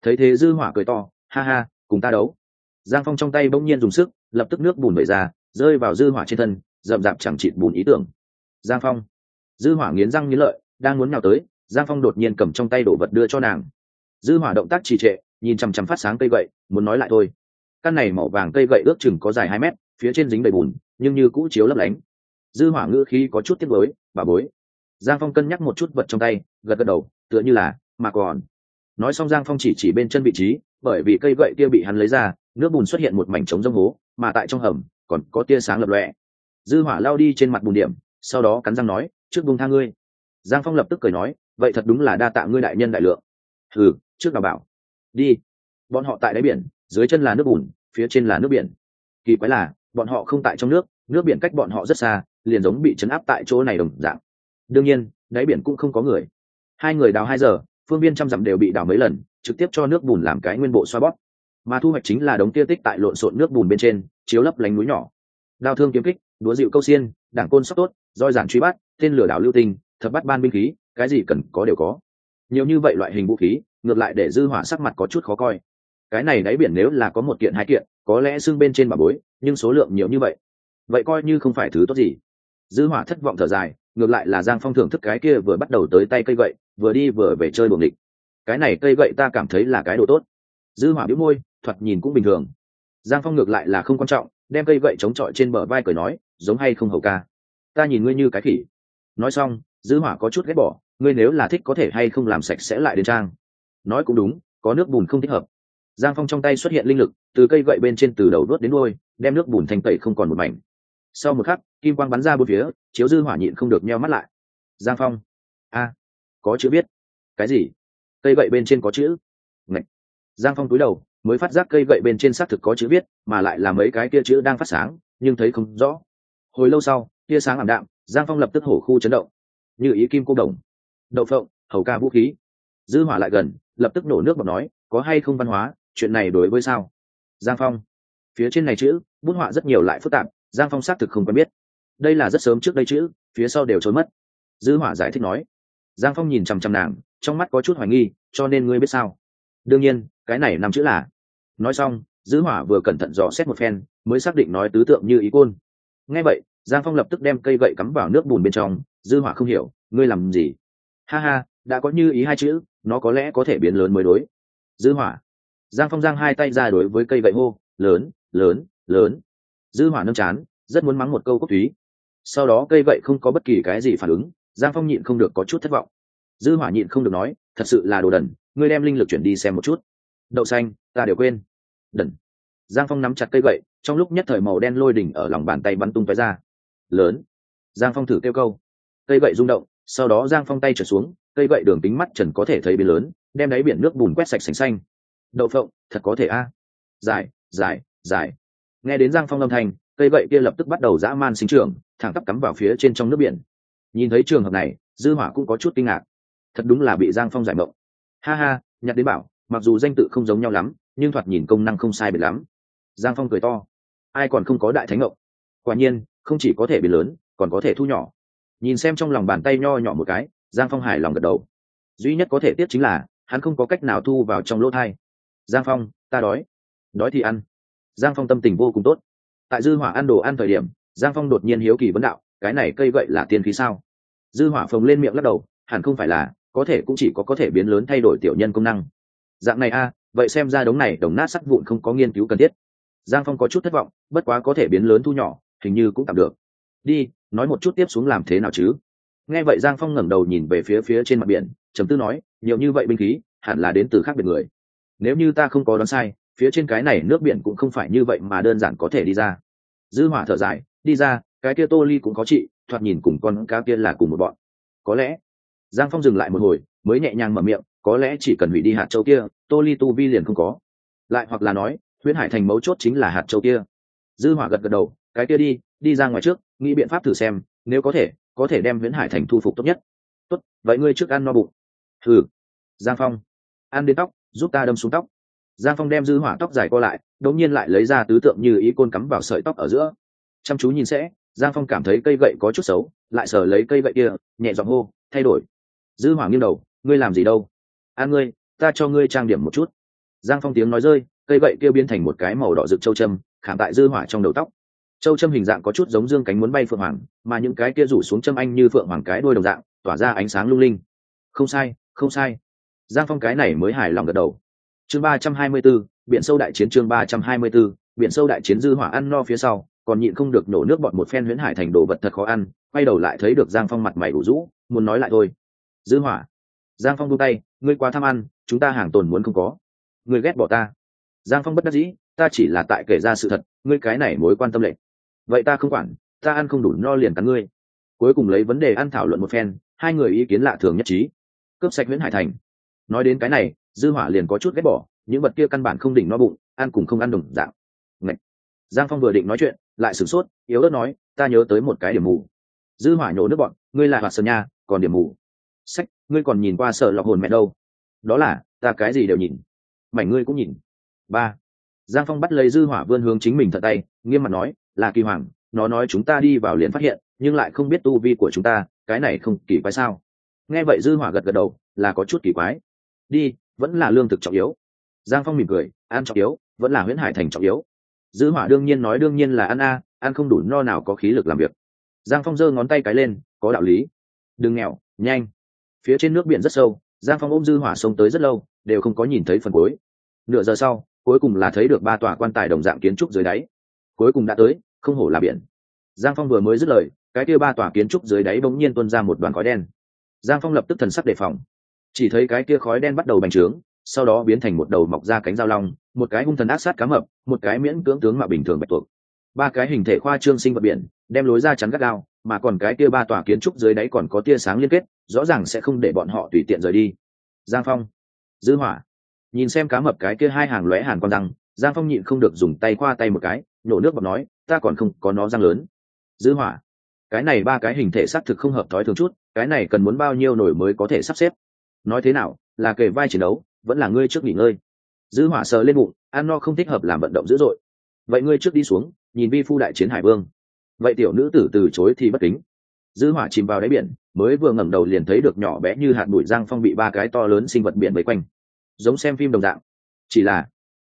Thấy thế dư hỏa cười to, ha ha, cùng ta đấu. Giang phong trong tay bỗng nhiên dùng sức, lập tức nước bùn vẩy ra, rơi vào dư hỏa trên thân, rậm rạp chẳng chịt bùn ý tưởng. Giang phong. Dư hỏa nghiến răng nghiến lợi, đang muốn nhào tới, giang phong đột nhiên cầm trong tay đồ vật đưa cho nàng. Dư hỏa động tác trì trệ, nhìn chằm chằm phát sáng cây gậy, muốn nói lại thôi căn này màu vàng cây gậy ước chừng có dài hai mét, phía trên dính đầy bùn, nhưng như cũ chiếu lấp lánh. Dư hỏa ngữ khí có chút tiếc lối bà bối. Giang phong cân nhắc một chút vật trong tay, gật gật đầu, tựa như là mà còn. Nói xong giang phong chỉ chỉ bên chân vị trí, bởi vì cây gậy kia bị hắn lấy ra, nước bùn xuất hiện một mảnh trống rông hố, mà tại trong hầm còn có tia sáng lập lòe. Dư hỏa lao đi trên mặt bùn điểm, sau đó cắn răng nói, trước buông tha ngươi. Giang phong lập tức cười nói, vậy thật đúng là đa tạ ngươi đại nhân đại lượng. Ừ trước nào bảo. Đi. Bọn họ tại đáy biển dưới chân là nước bùn, phía trên là nước biển. Kỳ quái là, bọn họ không tại trong nước nước biển cách bọn họ rất xa, liền giống bị chấn áp tại chỗ này đồng dạng. Đương nhiên, đáy biển cũng không có người. Hai người đào hai giờ, phương viên trăm dặm đều bị đào mấy lần, trực tiếp cho nước bùn làm cái nguyên bộ xoa bóp. Mà thu hoạch chính là đống tia tích tại lộn xộn nước bùn bên trên, chiếu lấp lánh núi nhỏ. Đao thương kiếm kích, đúa dịu câu xiên, đảng côn sóc tốt, roi giản truy bắt, tên lửa đảo lưu tinh, thập bắt ban binh khí, cái gì cần có đều có. Nhiều như vậy loại hình vũ khí, ngược lại để dư hỏa sắc mặt có chút khó coi cái này đáy biển nếu là có một kiện hai kiện, có lẽ xương bên trên bà bối, nhưng số lượng nhiều như vậy. Vậy coi như không phải thứ tốt gì. Dư hỏa thất vọng thở dài, ngược lại là giang phong thưởng thức cái kia vừa bắt đầu tới tay cây gậy, vừa đi vừa về chơi buồng địch. Cái này cây gậy ta cảm thấy là cái đồ tốt. Dư hỏa bĩu môi, thoạt nhìn cũng bình thường. Giang phong ngược lại là không quan trọng, đem cây gậy chống chọi trên bờ vai cười nói, giống hay không hầu ca? Ta nhìn ngươi như cái khỉ. Nói xong, dư hỏa có chút ghét bỏ, ngươi nếu là thích có thể hay không làm sạch sẽ lại đến trang? Nói cũng đúng, có nước bùn không thích hợp giang phong trong tay xuất hiện linh lực từ cây gậy bên trên từ đầu đốt đến đuôi đem nước bùn thành tẩy không còn một mảnh. Sau một khắc kim quang bắn ra bốn phía chiếu dư hỏa nhịn không được nheo mắt lại. Giang phong. A. Có chữ viết, cái gì? Cây gậy bên trên có chữ? Ngậy. giang phong cúi đầu mới phát giác cây gậy bên trên xác thực có chữ viết mà lại là mấy cái kia chữ đang phát sáng nhưng thấy không rõ. Hồi lâu sau tia sáng ảm đạm giang phong lập tức hổ khu chấn động. Như ý kim cô đồng. Đậu phộng hầu ca vũ khí. Dư hỏa lại gần lập tức nổ nước và nói có hay không văn hóa? Chuyện này đối với sao? Giang phong. Phía trên này chữ, bút họa rất nhiều lại phức tạp, giang phong xác thực không quen biết. Đây là rất sớm trước đây chữ, phía sau đều trốn mất. Dư hỏa giải thích nói. Giang phong nhìn chằm chằm nàng, trong mắt có chút hoài nghi, cho nên ngươi biết sao? Đương nhiên, cái này nằm chữ là. Nói xong, dư hỏa vừa cẩn thận dò xét một phen, mới xác định nói tứ tượng như ý côn. Nghe vậy, giang phong lập tức đem cây gậy cắm vào nước bùn bên trong, dư hỏa không hiểu, ngươi làm gì? Ha ha, đã có như ý hai chữ, nó có lẽ có thể biến lớn mới đối. Dư hỏa giang phong giang hai tay ra đối với cây gậy hô, lớn lớn lớn. Dư hỏa nâm chán, rất muốn mắng một câu cốt thúy. Sau đó cây gậy không có bất kỳ cái gì phản ứng, giang phong nhịn không được có chút thất vọng. Dư hỏa nhịn không được nói, thật sự là đồ đần, ngươi đem linh lực chuyển đi xem một chút. Đậu xanh, ta đều quên. Đần. Giang phong nắm chặt cây gậy, trong lúc nhất thời màu đen lôi đỉnh ở lòng bàn tay bắn tung tóe ra. Lớn. Giang phong thử kêu câu. Cây gậy rung động, sau đó giang phong tay trở xuống, cây gậy đường tính mắt trần có thể thấy biến lớn, đem đáy biển nước bùn quét sạch sành xanh đậu phộng, thật có thể a. À. dài dài dài nghe đến giang phong âm thanh, cây gậy kia lập tức bắt đầu dã man sinh trưởng, thẳng tắp cắm vào phía trên trong nước biển. Nhìn thấy trường hợp này, dư hỏa cũng có chút kinh ngạc. Thật đúng là bị giang phong giải mộng. Ha ha nhặt đến bảo, mặc dù danh tự không giống nhau lắm, nhưng thoạt nhìn công năng không sai biệt lắm. Giang phong cười to. Ai còn không có đại thánh mộng? Quả nhiên, không chỉ có thể biến lớn, còn có thể thu nhỏ. Nhìn xem trong lòng bàn tay nho nhỏ một cái, giang phong hài lòng gật đầu. Duy nhất có thể tiếp chính là, hắn không có cách nào thu vào trong lỗ thai giang phong, ta đói. Đói thì ăn. Giang phong tâm tình vô cùng tốt. Tại dư hỏa ăn đồ ăn thời điểm, giang phong đột nhiên hiếu kỳ vấn đạo, cái này cây gậy là tiên khí sao? Dư hỏa phồng lên miệng lắc đầu, hẳn không phải là, có thể cũng chỉ có có thể biến lớn thay đổi tiểu nhân công năng. Dạng này a, vậy xem ra đống này đồng nát sắt vụn không có nghiên cứu cần thiết. Giang phong có chút thất vọng, bất quá có thể biến lớn thu nhỏ, hình như cũng tạm được. Đi, nói một chút tiếp xuống làm thế nào chứ? Nghe vậy giang phong ngẩng đầu nhìn về phía phía trên mặt biển, trầm tư nói, nhiều như vậy binh khí, hẳn là đến từ khác biệt người nếu như ta không có đoán sai, phía trên cái này nước biển cũng không phải như vậy mà đơn giản có thể đi ra. Dư hỏa thở dài, đi ra, cái kia tô ly cũng có chị, thoạt nhìn cùng con cá kia là cùng một bọn. Có lẽ, giang phong dừng lại một hồi, mới nhẹ nhàng mở miệng, có lẽ chỉ cần hủy đi hạt châu kia, tô ly tu vi liền không có. Lại hoặc là nói, huyễn hải thành mấu chốt chính là hạt châu kia. Dư hỏa gật gật đầu, cái kia đi đi ra ngoài trước, nghĩ biện pháp thử xem, nếu có thể có thể đem huyễn hải thành thu phục tốt nhất. Tốt, vậy ngươi trước ăn no bụng. Thử. Giang phong. Ăn đến tóc giúp ta đâm xuống tóc. Giang phong đem dư hỏa tóc dài co lại, đột nhiên lại lấy ra tứ tượng như ý côn cắm vào sợi tóc ở giữa. Chăm chú nhìn sẽ, giang phong cảm thấy cây gậy có chút xấu, lại sờ lấy cây gậy kia, nhẹ giọng hô, thay đổi. Dư hỏa nghiêng đầu, ngươi làm gì đâu? An ngươi, ta cho ngươi trang điểm một chút. Giang phong tiếng nói rơi, cây gậy kia biến thành một cái màu đỏ rực châu châm, khảm tại dư hỏa trong đầu tóc. Châu châm hình dạng có chút giống dương cánh muốn bay phượng hoàng, mà những cái kia rủ xuống châm anh như phượng hoàng cái đuôi đồng dạng, tỏa ra ánh sáng lung linh. Không sai không sai giang phong cái này mới hài lòng gật đầu. Chương ba trăm hai mươi 324, biển sâu đại chiến chương ba trăm hai mươi 324, biển sâu đại chiến dư hỏa ăn no phía sau còn nhịn không được nổ nước bọn một phen huyễn hải thành đồ vật thật khó ăn quay đầu lại thấy được giang phong mặt mày đủ rũ muốn nói lại thôi. Dư hỏa giang phong buông tay ngươi quá tham ăn chúng ta hàng tồn muốn không có. Ngươi ghét bỏ ta. Giang phong bất đắc dĩ ta chỉ là tại kể ra sự thật ngươi cái này mối quan tâm lệ. Vậy ta không quản ta ăn không đủ no liền cắn ngươi. Cuối cùng lấy vấn đề ăn thảo luận một phen hai người ý kiến lạ thường nhất trí. Cướp sạch nguyễn hải thành nói đến cái này, dư hỏa liền có chút ghét bỏ, những vật kia căn bản không đỉnh no bụng, ăn cùng không ăn đồng dạng. Ngậy. giang phong vừa định nói chuyện, lại sửng sốt, yếu ớt nói, ta nhớ tới một cái điểm mù. Dư hỏa nhổ nước bọn, ngươi là hoạt sơn nha, còn điểm mù. Sách, ngươi còn nhìn qua sợ lọc hồn mẹ đâu? Đó là, ta cái gì đều nhìn. Mảnh ngươi cũng nhìn. Ba. Giang phong bắt lấy dư hỏa vươn hướng chính mình thật tay, nghiêm mặt nói, là kỳ hoàng, nó nói chúng ta đi vào liền phát hiện, nhưng lại không biết tu vi của chúng ta, cái này không kỳ quái sao? Nghe vậy dư hỏa gật gật đầu, là có chút kỳ quái đi, vẫn là lương thực trọng yếu. Giang phong mỉm cười, ăn trọng yếu, vẫn là huyễn hải thành trọng yếu. Dư hỏa đương nhiên nói đương nhiên là ăn a, ăn không đủ no nào có khí lực làm việc. Giang phong giơ ngón tay cái lên, có đạo lý. Đừng nghèo, nhanh. Phía trên nước biển rất sâu, giang phong ôm dư hỏa sông tới rất lâu, đều không có nhìn thấy phần cuối. Nửa giờ sau, cuối cùng là thấy được ba tòa quan tài đồng dạng kiến trúc dưới đáy. Cuối cùng đã tới, không hổ là biển. Giang phong vừa mới dứt lời, cái kia ba tòa kiến trúc dưới đáy bỗng nhiên tuôn ra một đoàn khói đen. Giang phong lập tức thần sắc đề phòng chỉ thấy cái kia khói đen bắt đầu bành trướng, sau đó biến thành một đầu mọc ra cánh dao long, một cái hung thần ác sát cá mập, một cái miễn cưỡng tướng mạo bình thường bạch tuộc. Ba cái hình thể khoa trương sinh vật biển, đem lối ra chắn gắt gao, mà còn cái kia ba tòa kiến trúc dưới đáy còn có tia sáng liên kết, rõ ràng sẽ không để bọn họ tùy tiện rời đi. Giang phong, dư hỏa. Nhìn xem cá mập cái kia hai hàng lóe hàn con răng, giang phong nhịn không được dùng tay qua tay một cái nhổ nước bọt nói, ta còn không có nó răng lớn. Dư hỏa. Cái này ba cái hình thể xác thực không hợp thói thường chút, cái này cần muốn bao nhiêu nổi mới có thể sắp xếp? Nói thế nào, là kề vai chiến đấu, vẫn là ngươi trước nghỉ ngơi. Dư hỏa sờ lên bụng, ăn no không thích hợp làm vận động dữ dội. Vậy ngươi trước đi xuống, nhìn vi phu đại chiến hải vương. Vậy tiểu nữ tử từ chối thì bất kính. Dư hỏa chìm vào đáy biển, mới vừa ngẩng đầu liền thấy được nhỏ bé như hạt bụi giang phong bị ba cái to lớn sinh vật biển vây quanh. Giống xem phim đồng dạng. Chỉ là,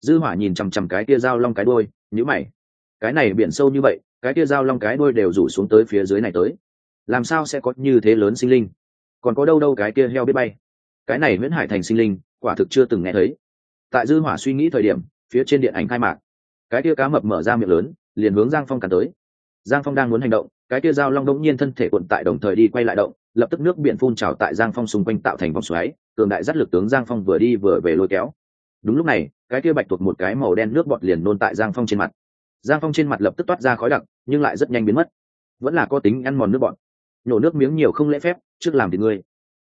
dư hỏa nhìn chằm chằm cái kia dao long cái đuôi, nhíu mày. Cái này biển sâu như vậy, cái kia dao long cái đuôi đều rủ xuống tới phía dưới này tới. Làm sao sẽ có như thế lớn sinh linh? Còn có đâu đâu cái kia heo biết bay cái này nguyễn hải thành sinh linh, quả thực chưa từng nghe thấy. Tại dư hỏa suy nghĩ thời điểm, phía trên điện ảnh khai mạc. Cái kia cá mập mở ra miệng lớn, liền hướng giang phong cản tới. Giang phong đang muốn hành động, cái kia dao long đống nhiên thân thể cuộn tại đồng thời đi quay lại động, lập tức nước biển phun trào tại giang phong xung quanh tạo thành vòng xoáy, cường đại dắt lực tướng giang phong vừa đi vừa về lôi kéo. Đúng lúc này, cái kia bạch thuộc một cái màu đen nước bọt liền nôn tại giang phong trên mặt. Giang phong trên mặt lập tức toát ra khói đặc, nhưng lại rất nhanh biến mất. Vẫn là có tính ăn mòn nước bọt. Nhổ nước miếng nhiều không lễ phép, trước làm thì ngươi.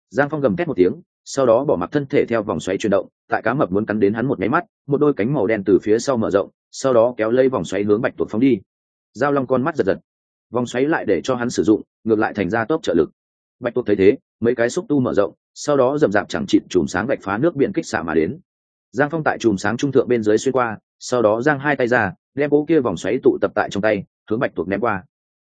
Giang phong gầm thét một tiếng sau đó bỏ mặc thân thể theo vòng xoáy chuyển động, tại cá mập muốn cắn đến hắn một nháy mắt, một đôi cánh màu đen từ phía sau mở rộng, sau đó kéo lấy vòng xoáy hướng bạch tuộc phóng đi. Giao long con mắt giật giật. Vòng xoáy lại để cho hắn sử dụng, ngược lại thành ra tốc trợ lực. Bạch tuộc thấy thế, mấy cái xúc tu mở rộng, sau đó rậm rạp chẳng chịt chùm sáng gạch phá nước biển kích xả mà đến. Giang phong tại chùm sáng trung thượng bên dưới xuyên qua, sau đó giang hai tay ra, đem bố kia vòng xoáy tụ tập tại trong tay, hướng bạch tuộc ném qua.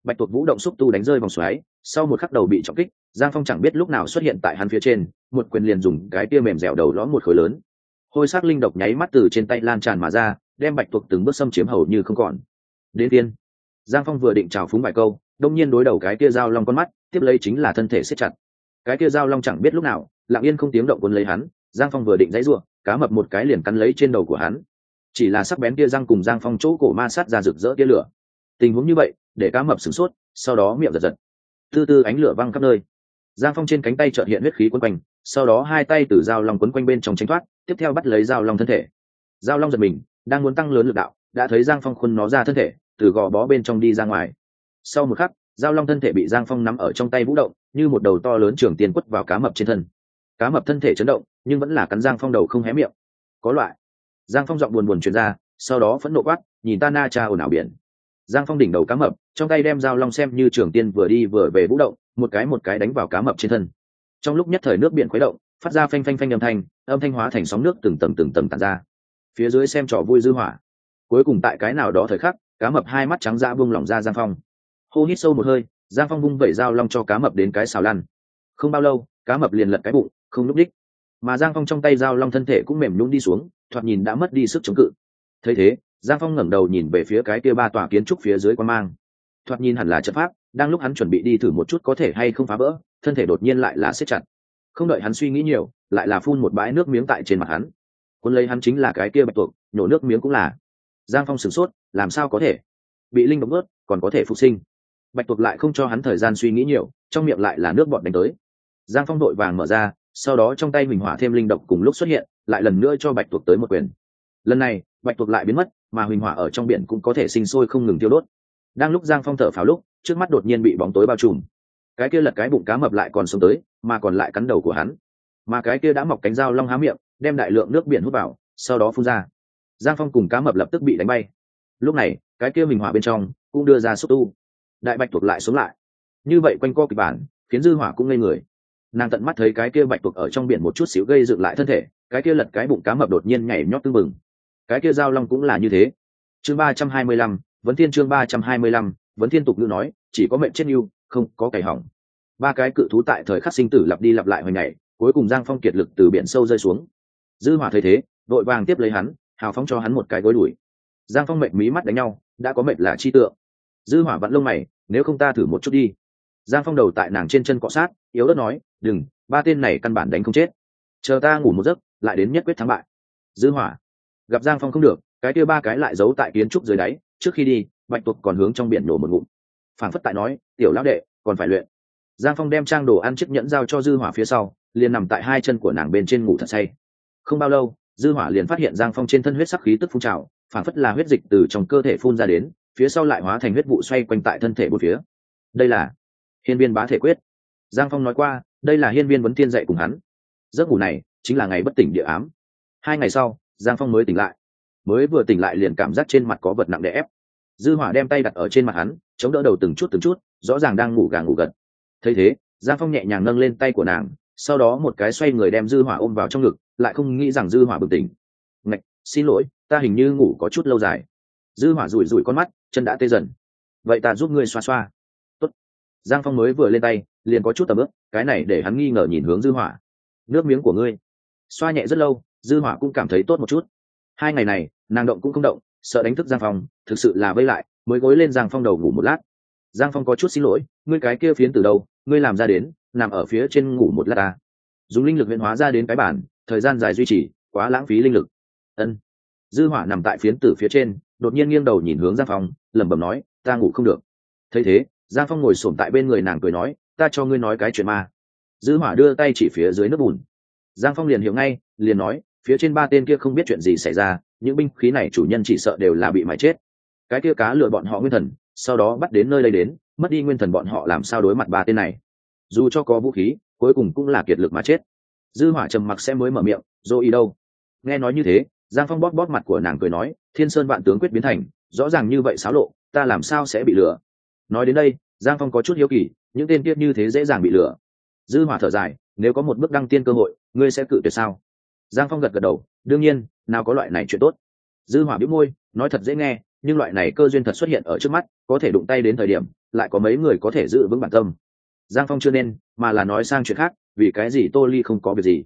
Bạch tuộc vũ động xúc tu đánh rơi vòng xoáy, sau một khắc đầu bị trọng kích giang phong chẳng biết lúc nào xuất hiện tại hắn phía trên, một quyền liền dùng cái kia mềm dẻo đầu lõm một khối lớn. Hôi sắc linh độc nháy mắt từ trên tay lan tràn mà ra, đem bạch tuộc từng bước xâm chiếm hầu như không còn. Đến tiên. Giang phong vừa định chào phúng vài câu, đông nhiên đối đầu cái kia dao long con mắt, tiếp lấy chính là thân thể xếp chặt. Cái kia dao long chẳng biết lúc nào, lặng yên không tiếng động cuốn lấy hắn, giang phong vừa định dãy ruộng cá mập một cái liền cắn lấy trên đầu của hắn. Chỉ là sắc bén kia răng cùng giang phong chỗ cổ ma sát ra rực rỡ tia lửa. Tình huống như vậy, để cá mập sửng sốt, sau đó miệng giật giật. Tư tư ánh lửa văng khắp nơi giang phong trên cánh tay trợt hiện huyết khí quấn quanh, sau đó hai tay từ dao long quấn quanh bên trong tránh thoát, tiếp theo bắt lấy dao long thân thể. Dao long giật mình, đang muốn tăng lớn lực đạo, đã thấy giang phong khuân nó ra thân thể, từ gò bó bên trong đi ra ngoài. Sau một khắc, dao long thân thể bị giang phong nắm ở trong tay vũ động, như một đầu to lớn trường tiền quất vào cá mập trên thân. Cá mập thân thể chấn động, nhưng vẫn là cắn giang phong đầu không hé miệng. Có loại. Giang phong giọng buồn buồn truyền ra, sau đó phẫn nộ quát, nhìn ta na cha ồn ào biển. Giang phong đỉnh đầu cá mập, trong tay đem dao long xem như trường tiên vừa đi vừa về vũ động một cái một cái đánh vào cá mập trên thân. Trong lúc nhất thời nước biển khuấy động, phát ra phanh phanh phanh âm thanh âm thanh hóa thành sóng nước từng tầng từng tầng tàn ra. Phía dưới xem trò vui dư hỏa. Cuối cùng tại cái nào đó thời khắc, cá mập hai mắt trắng ra buông lỏng ra giang phong. Hô hít sâu một hơi, giang phong vung vẩy dao long cho cá mập đến cái xào lăn. Không bao lâu, cá mập liền lật cái bụng, không núp đích. Mà giang phong trong tay dao long thân thể cũng mềm nhún đi xuống, thoạt nhìn đã mất đi sức chống cự. Thấy thế, giang phong ngẩng đầu nhìn về phía cái kia ba tòa kiến trúc phía dưới quan mang thoạt nhìn hẳn là trận pháp, đang lúc hắn chuẩn bị đi thử một chút có thể hay không phá vỡ, thân thể đột nhiên lại là siết chặt. Không đợi hắn suy nghĩ nhiều, lại là phun một bãi nước miếng tại trên mặt hắn. Quân lấy hắn chính là cái kia bạch tuộc, nhổ nước miếng cũng là. Giang phong sửng sốt, làm sao có thể? Bị linh động ướt còn có thể phục sinh. Bạch tuộc lại không cho hắn thời gian suy nghĩ nhiều, trong miệng lại là nước bọt đánh tới. Giang phong đội vàng mở ra, sau đó trong tay mình hỏa thêm linh độc cùng lúc xuất hiện, lại lần nữa cho bạch tuộc tới một quyền. Lần này, bạch tuộc lại biến mất, mà huỳnh hỏa ở trong biển cũng có thể sinh sôi không ngừng tiêu đốt đang lúc giang phong thở pháo lúc, trước mắt đột nhiên bị bóng tối bao trùm. Cái kia lật cái bụng cá mập lại còn sống tới, mà còn lại cắn đầu của hắn. Mà cái kia đã mọc cánh dao long há miệng, đem đại lượng nước biển hút vào, sau đó phun ra. Giang phong cùng cá mập lập tức bị đánh bay. Lúc này, cái kia mình hỏa bên trong cũng đưa ra xúc tu. Đại bạch thuộc lại xuống lại. Như vậy quanh co kịch bản, khiến dư hỏa cũng ngây người. Nàng tận mắt thấy cái kia bạch thuộc ở trong biển một chút xíu gây dựng lại thân thể, cái kia lật cái bụng cá mập đột nhiên nhảy nhót tư bừng. Cái kia dao long cũng là như thế. Chương ba trăm hai mươi lăm vấn thiên chương ba trăm hai mươi lăm, vấn thiên tục ngữ nói, chỉ có mệnh chết yêu không có cày hỏng. Ba cái cự thú tại thời khắc sinh tử lặp đi lặp lại hồi ngày cuối cùng giang phong kiệt lực từ biển sâu rơi xuống. Dư hỏa thấy thế, đội vàng tiếp lấy hắn, hào phóng cho hắn một cái gối đuổi. Giang phong mệnh mí mắt đánh nhau, đã có mệnh là chi tượng. Dư hỏa vặn lông mày, nếu không ta thử một chút đi. Giang phong đầu tại nàng trên chân cọ sát, yếu ớt nói, đừng, ba tên này căn bản đánh không chết. Chờ ta ngủ một giấc, lại đến nhất quyết thắng bại. Dư hỏa. Gặp giang phong không được, cái kia ba cái lại giấu tại kiến trúc dưới đáy trước khi đi, bạch tuộc còn hướng trong biển nổ một ngụm. Phản phất tại nói, tiểu lão đệ, còn phải luyện. Giang phong đem trang đồ ăn chiếc nhẫn giao cho dư hỏa phía sau, liền nằm tại hai chân của nàng bên trên ngủ thật say. Không bao lâu, dư hỏa liền phát hiện giang phong trên thân huyết sắc khí tức phun trào phản phất là huyết dịch từ trong cơ thể phun ra đến, phía sau lại hóa thành huyết vụ xoay quanh tại thân thể một phía. Đây là hiên viên bá thể quyết. Giang phong nói qua, đây là hiên viên vấn tiên dạy cùng hắn. Giấc ngủ này chính là ngày bất tỉnh địa ám. Hai ngày sau, giang phong mới tỉnh lại mới vừa tỉnh lại liền cảm giác trên mặt có vật nặng đè ép. Dư hỏa đem tay đặt ở trên mặt hắn, chống đỡ đầu từng chút từng chút, rõ ràng đang ngủ gà ngủ gật. Thấy thế, giang phong nhẹ nhàng nâng lên tay của nàng, sau đó một cái xoay người đem dư hỏa ôm vào trong ngực, lại không nghĩ rằng dư hỏa bừng tỉnh. Ngạch, xin lỗi, ta hình như ngủ có chút lâu dài. Dư hỏa rủi rủi con mắt, chân đã tê dần. Vậy ta giúp ngươi xoa xoa. Tốt. giang phong mới vừa lên tay, liền có chút tầm ướp, cái này để hắn nghi ngờ nhìn hướng dư hỏa. Nước miếng của ngươi. Xoa nhẹ rất lâu, dư hỏa cũng cảm thấy tốt một chút hai ngày này, nàng động cũng không động, sợ đánh thức giang phong, thực sự là vây lại, mới gối lên giang phong đầu ngủ một lát. Giang phong có chút xin lỗi, ngươi cái kia phiến từ đâu, ngươi làm ra đến, nằm ở phía trên ngủ một lát ta. Dùng linh lực huyện hóa ra đến cái bản, thời gian dài duy trì, quá lãng phí linh lực. Ân. Dư hỏa nằm tại phiến tử phía trên, đột nhiên nghiêng đầu nhìn hướng giang phong, lẩm bẩm nói, ta ngủ không được. Thấy thế, giang phong ngồi xổm tại bên người nàng cười nói, ta cho ngươi nói cái chuyện ma. Dư hỏa đưa tay chỉ phía dưới nước bùn. Giang phong liền hiểu ngay, liền nói phía trên ba tên kia không biết chuyện gì xảy ra, những binh khí này chủ nhân chỉ sợ đều là bị mãi chết. Cái kia cá lừa bọn họ nguyên thần, sau đó bắt đến nơi đây đến, mất đi nguyên thần bọn họ làm sao đối mặt ba tên này? Dù cho có vũ khí, cuối cùng cũng là kiệt lực mà chết. Dư hỏa trầm mặc sẽ mới mở miệng, dô ý đâu? Nghe nói như thế, giang phong bóp bóp mặt của nàng cười nói, thiên sơn vạn tướng quyết biến thành, rõ ràng như vậy xáo lộ, ta làm sao sẽ bị lừa? Nói đến đây, giang phong có chút hiếu kỳ, những tên kiếp như thế dễ dàng bị lừa. Dư hỏa thở dài, nếu có một bước đăng tiên cơ hội, ngươi sẽ cự tuyệt sao? Giang phong gật gật đầu, đương nhiên, nào có loại này chuyện tốt. Dư hỏa biết môi, nói thật dễ nghe, nhưng loại này cơ duyên thật xuất hiện ở trước mắt, có thể đụng tay đến thời điểm, lại có mấy người có thể giữ vững bản tâm. Giang phong chưa nên, mà là nói sang chuyện khác, vì cái gì tô ly không có việc gì?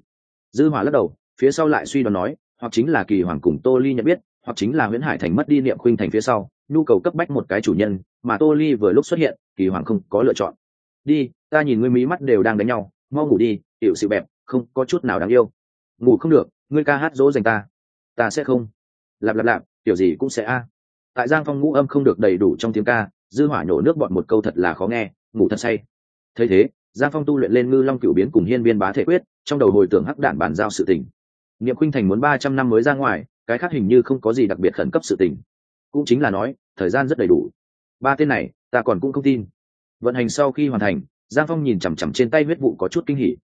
Dư hỏa lắc đầu, phía sau lại suy đoán nói, hoặc chính là kỳ hoàng cùng tô ly nhận biết, hoặc chính là nguyễn hải thành mất đi niệm khuynh thành phía sau, nhu cầu cấp bách một cái chủ nhân, mà tô ly vừa lúc xuất hiện, kỳ hoàng không có lựa chọn. Đi, ta nhìn ngươi mí mắt đều đang đánh nhau, mau ngủ đi, tiểu sự bẹp, không có chút nào đáng yêu ngủ không được, ngươi ca hát dỗ dành ta. Ta sẽ không. Lạp lạp lạp tiểu gì cũng sẽ a. Tại giang phong ngũ âm không được đầy đủ trong tiếng ca, dư hỏa nhổ nước bọn một câu thật là khó nghe, ngủ thật say. Thấy thế, giang phong tu luyện lên ngư long cửu biến cùng hiên viên bá thể quyết, trong đầu hồi tưởng hắc đản bàn giao sự tình. Niệm khuynh thành muốn ba trăm năm mới ra ngoài, cái khác hình như không có gì đặc biệt khẩn cấp sự tình. Cũng chính là nói, thời gian rất đầy đủ. Ba tên này, ta còn cũng không tin. Vận hành sau khi hoàn thành, giang phong nhìn chằm chằm trên tay huyết vụ có chút kinh hỉ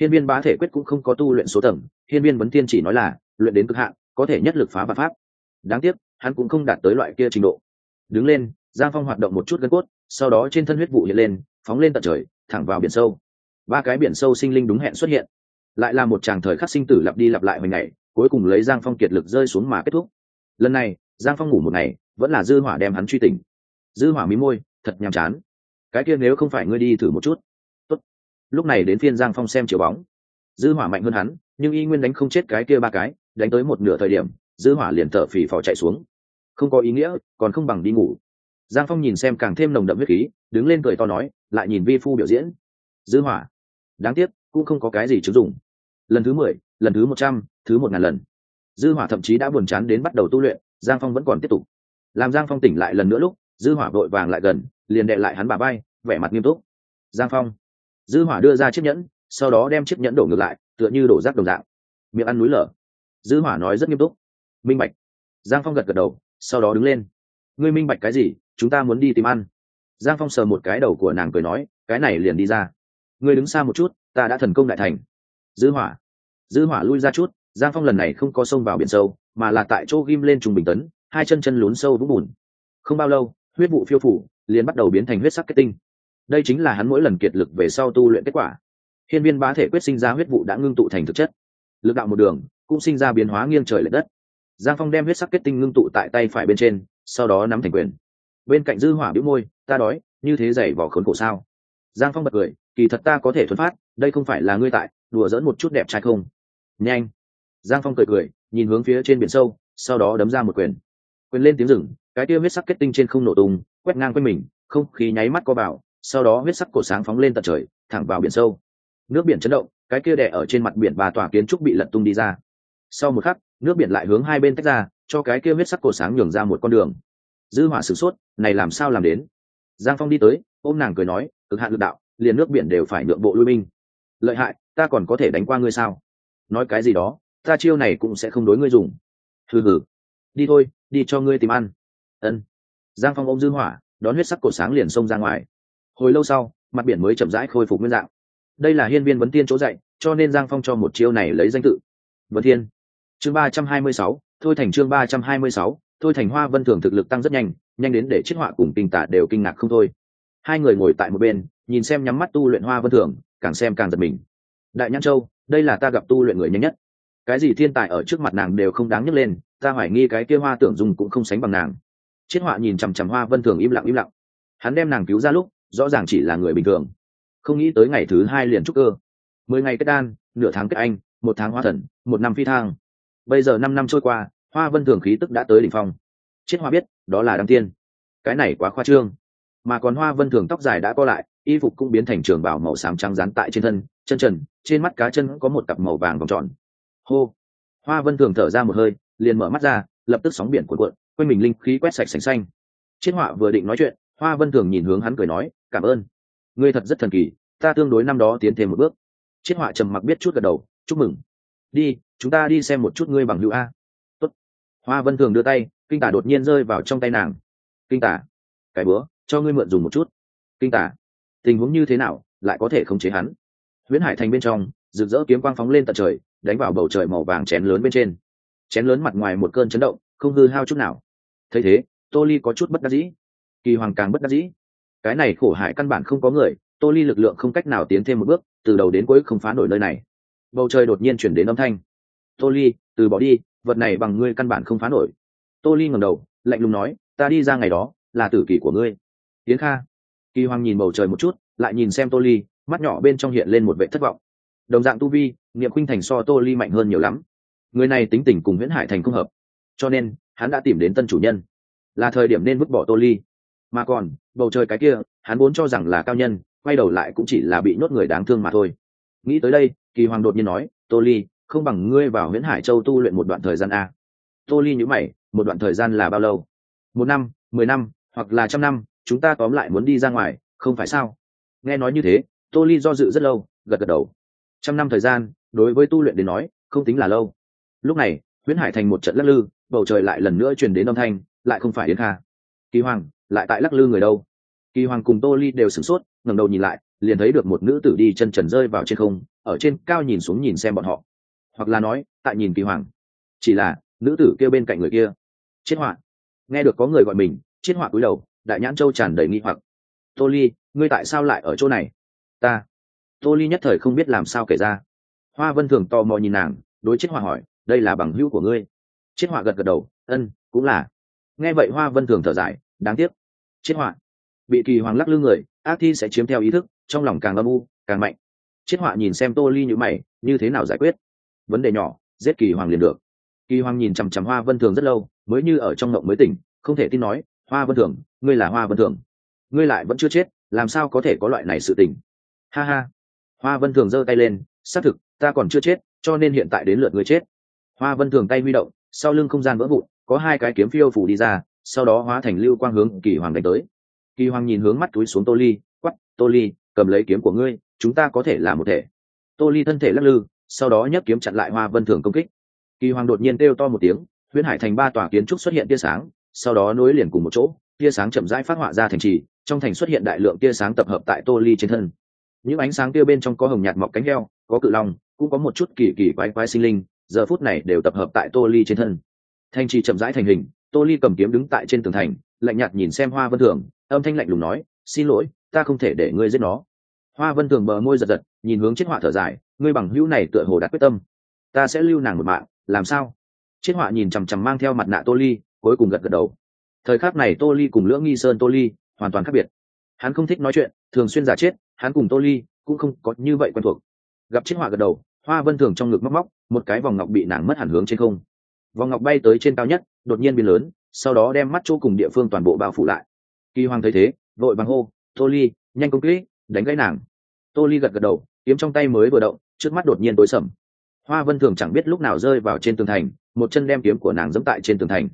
hiên viên bá thể quyết cũng không có tu luyện số tầng, hiên viên vấn tiên chỉ nói là, luyện đến cực hạn, có thể nhất lực phá và pháp. Đáng tiếc, hắn cũng không đạt tới loại kia trình độ. Đứng lên, giang phong hoạt động một chút gân cốt, sau đó trên thân huyết vụ hiện lên, phóng lên tận trời, thẳng vào biển sâu. Ba cái biển sâu sinh linh đúng hẹn xuất hiện. Lại là một chàng thời khắc sinh tử lặp đi lặp lại hồi ngày, cuối cùng lấy giang phong kiệt lực rơi xuống mà kết thúc. Lần này, giang phong ngủ một ngày, vẫn là dư hỏa đem hắn truy tỉnh. Dư hỏa mí môi, thật nhàm chán. Cái kia nếu không phải ngươi đi thử một chút lúc này đến phiên giang phong xem chiều bóng. Dư hỏa mạnh hơn hắn, nhưng y nguyên đánh không chết cái kia ba cái, đánh tới một nửa thời điểm, dư hỏa liền thở phì phò chạy xuống. Không có ý nghĩa, còn không bằng đi ngủ. Giang phong nhìn xem càng thêm nồng đậm huyết khí, đứng lên cười to nói, lại nhìn vi phu biểu diễn. Dư hỏa, đáng tiếc, cũng không có cái gì chứng dụng. Lần thứ mười, lần thứ một trăm, thứ một ngàn lần. Dư hỏa thậm chí đã buồn chán đến bắt đầu tu luyện, giang phong vẫn còn tiếp tục. Làm giang phong tỉnh lại lần nữa lúc, dư hỏa vội vàng lại gần, liền đệ lại hắn bà bay vẻ mặt nghiêm túc. Giang phong dư hỏa đưa ra chiếc nhẫn, sau đó đem chiếc nhẫn đổ ngược lại, tựa như đổ rác đồng dạng. Miệng ăn núi lở. Dư hỏa nói rất nghiêm túc. Minh bạch. Giang phong gật gật đầu, sau đó đứng lên. Ngươi minh bạch cái gì? Chúng ta muốn đi tìm ăn. Giang phong sờ một cái đầu của nàng cười nói, cái này liền đi ra. Ngươi đứng xa một chút, ta đã thần công đại thành. Dư hỏa. Dư hỏa lui ra chút, giang phong lần này không có sông vào biển sâu, mà là tại chỗ ghim lên trùng bình tấn, hai chân chân lún sâu vũng bùn. Không bao lâu, huyết vụ phiêu phủ, liền bắt đầu biến thành huyết sắc kết tinh đây chính là hắn mỗi lần kiệt lực về sau tu luyện kết quả. Hiên viên bá thể quyết sinh ra huyết vụ đã ngưng tụ thành thực chất. Lực đạo một đường, cũng sinh ra biến hóa nghiêng trời l ệ đất. Giang phong đem huyết sắc kết tinh ngưng tụ tại tay phải bên trên, sau đó nắm thành quyền. Bên cạnh dư hỏa bĩu môi, ta đói, như thế giày vỏ khốn cổ sao? Giang phong bật cười, kỳ thật ta có thể thuần phát, đây không phải là ngươi tại, đùa dỡn một chút đẹp trai không? Nhanh. Giang phong cười cười, nhìn hướng phía trên biển sâu, sau đó đấm ra một quyền. Quyền lên tiếng rừng, cái tiêu huyết sắc kết tinh trên không nổ tung, quét ngang quanh mình, không khí nháy mắt co vào sau đó huyết sắc cổ sáng phóng lên tận trời, thẳng vào biển sâu. Nước biển chấn động, cái kia đẻ ở trên mặt biển và tòa kiến trúc bị lật tung đi ra. Sau một khắc, nước biển lại hướng hai bên tách ra, cho cái kia huyết sắc cổ sáng nhường ra một con đường. Dư hỏa sửng sốt, này làm sao làm đến? Giang phong đi tới, ôm nàng cười nói, cực hạn lực đạo, liền nước biển đều phải nhượng bộ lui binh. Lợi hại, ta còn có thể đánh qua ngươi sao? Nói cái gì đó, ta chiêu này cũng sẽ không đối ngươi dùng. Hừ hừ, đi thôi, đi cho ngươi tìm ăn. Ân. Giang phong ôm dư hỏa, đón huyết sắc cổ sáng liền xông ra ngoài hồi lâu sau, mặt biển mới chậm rãi khôi phục nguyên dạng. Đây là hiên viên vấn tiên chỗ dạy, cho nên giang phong cho một chiêu này lấy danh tự. Vấn thiên. Chương ba trăm hai mươi sáu, thôi thành chương ba trăm hai mươi sáu, thôi thành hoa vân thường thực lực tăng rất nhanh nhanh đến để chiết họa cùng kinh tả đều kinh ngạc không thôi. Hai người ngồi tại một bên, nhìn xem nhắm mắt tu luyện hoa vân thường, càng xem càng giật mình. Đại nhãn châu, đây là ta gặp tu luyện người nhanh nhất. Cái gì thiên tài ở trước mặt nàng đều không đáng nhấc lên, ta hoài nghi cái kia hoa tưởng dùng cũng không sánh bằng nàng. Chiết họa nhìn chằm chằm hoa vân thường im lặng im lặng. Hắn đem nàng cứu ra lúc rõ ràng chỉ là người bình thường. Không nghĩ tới ngày thứ hai liền trúc cơ. Mười ngày kết đan, nửa tháng kết anh, một tháng hoa thần, một năm phi thang bây giờ năm năm trôi qua, hoa vân thường khí tức đã tới đỉnh phong. Chiết hoa biết, đó là đăng tiên. Cái này quá khoa trương. Mà còn hoa vân thường tóc dài đã co lại, y phục cũng biến thành trường bảo màu xám trắng rán tại trên thân, chân trần, trên mắt cá chân có một cặp màu vàng vòng tròn. Hô! Hoa vân thường thở ra một hơi, liền mở mắt ra, lập tức sóng biển cuộn cuộn, quanh mình linh khí quét sạch sành xanh. Chiết họa vừa định nói chuyện, hoa vân thường nhìn hướng hắn cười nói cảm ơn. Ngươi thật rất thần kỳ, ta tương đối năm đó tiến thêm một bước. Chiết họa trầm mặc biết chút gật đầu, chúc mừng. Đi, chúng ta đi xem một chút ngươi bằng hữu a. Tốt. hoa vân thường đưa tay, kinh tả đột nhiên rơi vào trong tay nàng. Kinh tả, cái bữa, cho ngươi mượn dùng một chút. Kinh tả, tình huống như thế nào, lại có thể khống chế hắn? Huyễn hải thành bên trong, rực rỡ kiếm quang phóng lên tận trời, đánh vào bầu trời màu vàng chén lớn bên trên. Chén lớn mặt ngoài một cơn chấn động, không hư hao chút nào. Thấy thế, tô ly có chút bất đắc dĩ. Kỳ hoàng càng bất đắc dĩ cái này khổ hại căn bản không có người, tô ly lực lượng không cách nào tiến thêm một bước, từ đầu đến cuối không phá nổi nơi này. Bầu trời đột nhiên chuyển đến âm thanh. Tô ly, từ bỏ đi, vật này bằng ngươi căn bản không phá nổi. Tô ly ngẩng đầu, lạnh lùng nói, ta đi ra ngày đó, là tử kỷ của ngươi. Tiến kha. Kỳ hoàng nhìn bầu trời một chút, lại nhìn xem tô ly, mắt nhỏ bên trong hiện lên một vệ thất vọng. Đồng dạng tu vi, niệm khuynh thành so tô ly mạnh hơn nhiều lắm. Người này tính tình cùng nguyễn hải thành không hợp. Cho nên, hắn đã tìm đến tân chủ nhân. Là thời điểm nên vứt bỏ tô ly mà còn, bầu trời cái kia, hắn vốn cho rằng là cao nhân, quay đầu lại cũng chỉ là bị nhốt người đáng thương mà thôi. Nghĩ tới đây, kỳ hoàng đột nhiên nói, tô ly, không bằng ngươi vào nguyễn hải châu tu luyện một đoạn thời gian a. Tô ly nhữ mày, một đoạn thời gian là bao lâu? Một năm, mười năm, hoặc là trăm năm, chúng ta tóm lại muốn đi ra ngoài, không phải sao? Nghe nói như thế, tô ly do dự rất lâu, gật gật đầu. Trăm năm thời gian, đối với tu luyện đến nói, không tính là lâu. Lúc này, huyễn hải thành một trận lắc lư, bầu trời lại lần nữa truyền đến âm thanh, lại không phải đến kha. Kỳ hoàng lại tại lắc lư người đâu. Kỳ hoàng cùng tô ly đều sửng sốt, ngẩng đầu nhìn lại, liền thấy được một nữ tử đi chân trần rơi vào trên không, ở trên cao nhìn xuống nhìn xem bọn họ. Hoặc là nói, tại nhìn kỳ hoàng. Chỉ là, nữ tử kêu bên cạnh người kia. Chết họa nghe được có người gọi mình, chết họa cúi đầu, đại nhãn châu tràn đầy nghi hoặc. Tô ly, ngươi tại sao lại ở chỗ này? Ta. Tô ly nhất thời không biết làm sao kể ra. Hoa vân thường tò mò nhìn nàng, đối chết họa hỏi, đây là bằng hữu của ngươi? Chết họa gật gật đầu, ân, cũng là. Nghe vậy hoa vân thường thở dài, đáng tiếc chết họa. Bị kỳ hoàng lắc lư người, ác thi sẽ chiếm theo ý thức, trong lòng càng âm u, càng mạnh. Chết họa nhìn xem tô ly như mày, như thế nào giải quyết? Vấn đề nhỏ, giết kỳ hoàng liền được. Kỳ hoàng nhìn chằm chằm hoa vân thường rất lâu, mới như ở trong ngộng mới tỉnh, không thể tin nói, hoa vân thường, ngươi là hoa vân thường. Ngươi lại vẫn chưa chết, làm sao có thể có loại này sự tình? Ha ha. Hoa vân thường giơ tay lên, xác thực, ta còn chưa chết, cho nên hiện tại đến lượt ngươi chết. Hoa vân thường tay huy động, sau lưng không gian vỡ vụn, có hai cái kiếm phiêu phủ đi ra sau đó hóa thành lưu quang hướng kỳ hoàng đánh tới. Kỳ hoàng nhìn hướng mắt túi xuống tô ly quắp tô ly, cầm lấy kiếm của ngươi, chúng ta có thể là một thể. Tô ly thân thể lắc lư, sau đó nhấc kiếm chặn lại hoa vân thường công kích. Kỳ hoàng đột nhiên kêu to một tiếng, huyễn hải thành ba tòa kiến trúc xuất hiện tia sáng, sau đó nối liền cùng một chỗ, tia sáng chậm rãi phát họa ra thành trì, trong thành xuất hiện đại lượng tia sáng tập hợp tại tô ly trên thân. Những ánh sáng tia bên trong có hồng nhạt mọc cánh heo, có cự long, cũng có một chút kỳ kỳ quái quái sinh linh, giờ phút này đều tập hợp tại tô ly trên thân. Thành trì chậm rãi thành hình tô ly cầm kiếm đứng tại trên tường thành, lạnh nhạt nhìn xem hoa vân thường, âm thanh lạnh lùng nói, xin lỗi, ta không thể để ngươi giết nó. Hoa vân thường bờ môi giật giật, nhìn hướng chết họa thở dài, ngươi bằng hữu này tựa hồ đặt quyết tâm. Ta sẽ lưu nàng một mạng, làm sao? Chết họa nhìn chằm chằm mang theo mặt nạ tô ly, cuối cùng gật gật đầu. Thời khắc này tô ly cùng lưỡng nghi sơn tô ly hoàn toàn khác biệt. Hắn không thích nói chuyện, thường xuyên giả chết, hắn cùng tô ly cũng không có như vậy quen thuộc. Gặp chết họa gật đầu, hoa vân thường trong ngực móc móc, một cái vòng ngọc bị nàng mất hẳn hướng trên không. Vòng ngọc bay tới trên cao nhất đột nhiên biến lớn, sau đó đem mắt chỗ cùng địa phương toàn bộ bao phủ lại. Kỳ hoàng thấy thế, vội bằng hô, tô ly, nhanh công kỹ đánh gãy nàng. Tô ly gật gật đầu, kiếm trong tay mới vừa động, trước mắt đột nhiên tối sầm. Hoa vân thường chẳng biết lúc nào rơi vào trên tường thành, một chân đem kiếm của nàng dẫm tại trên tường thành.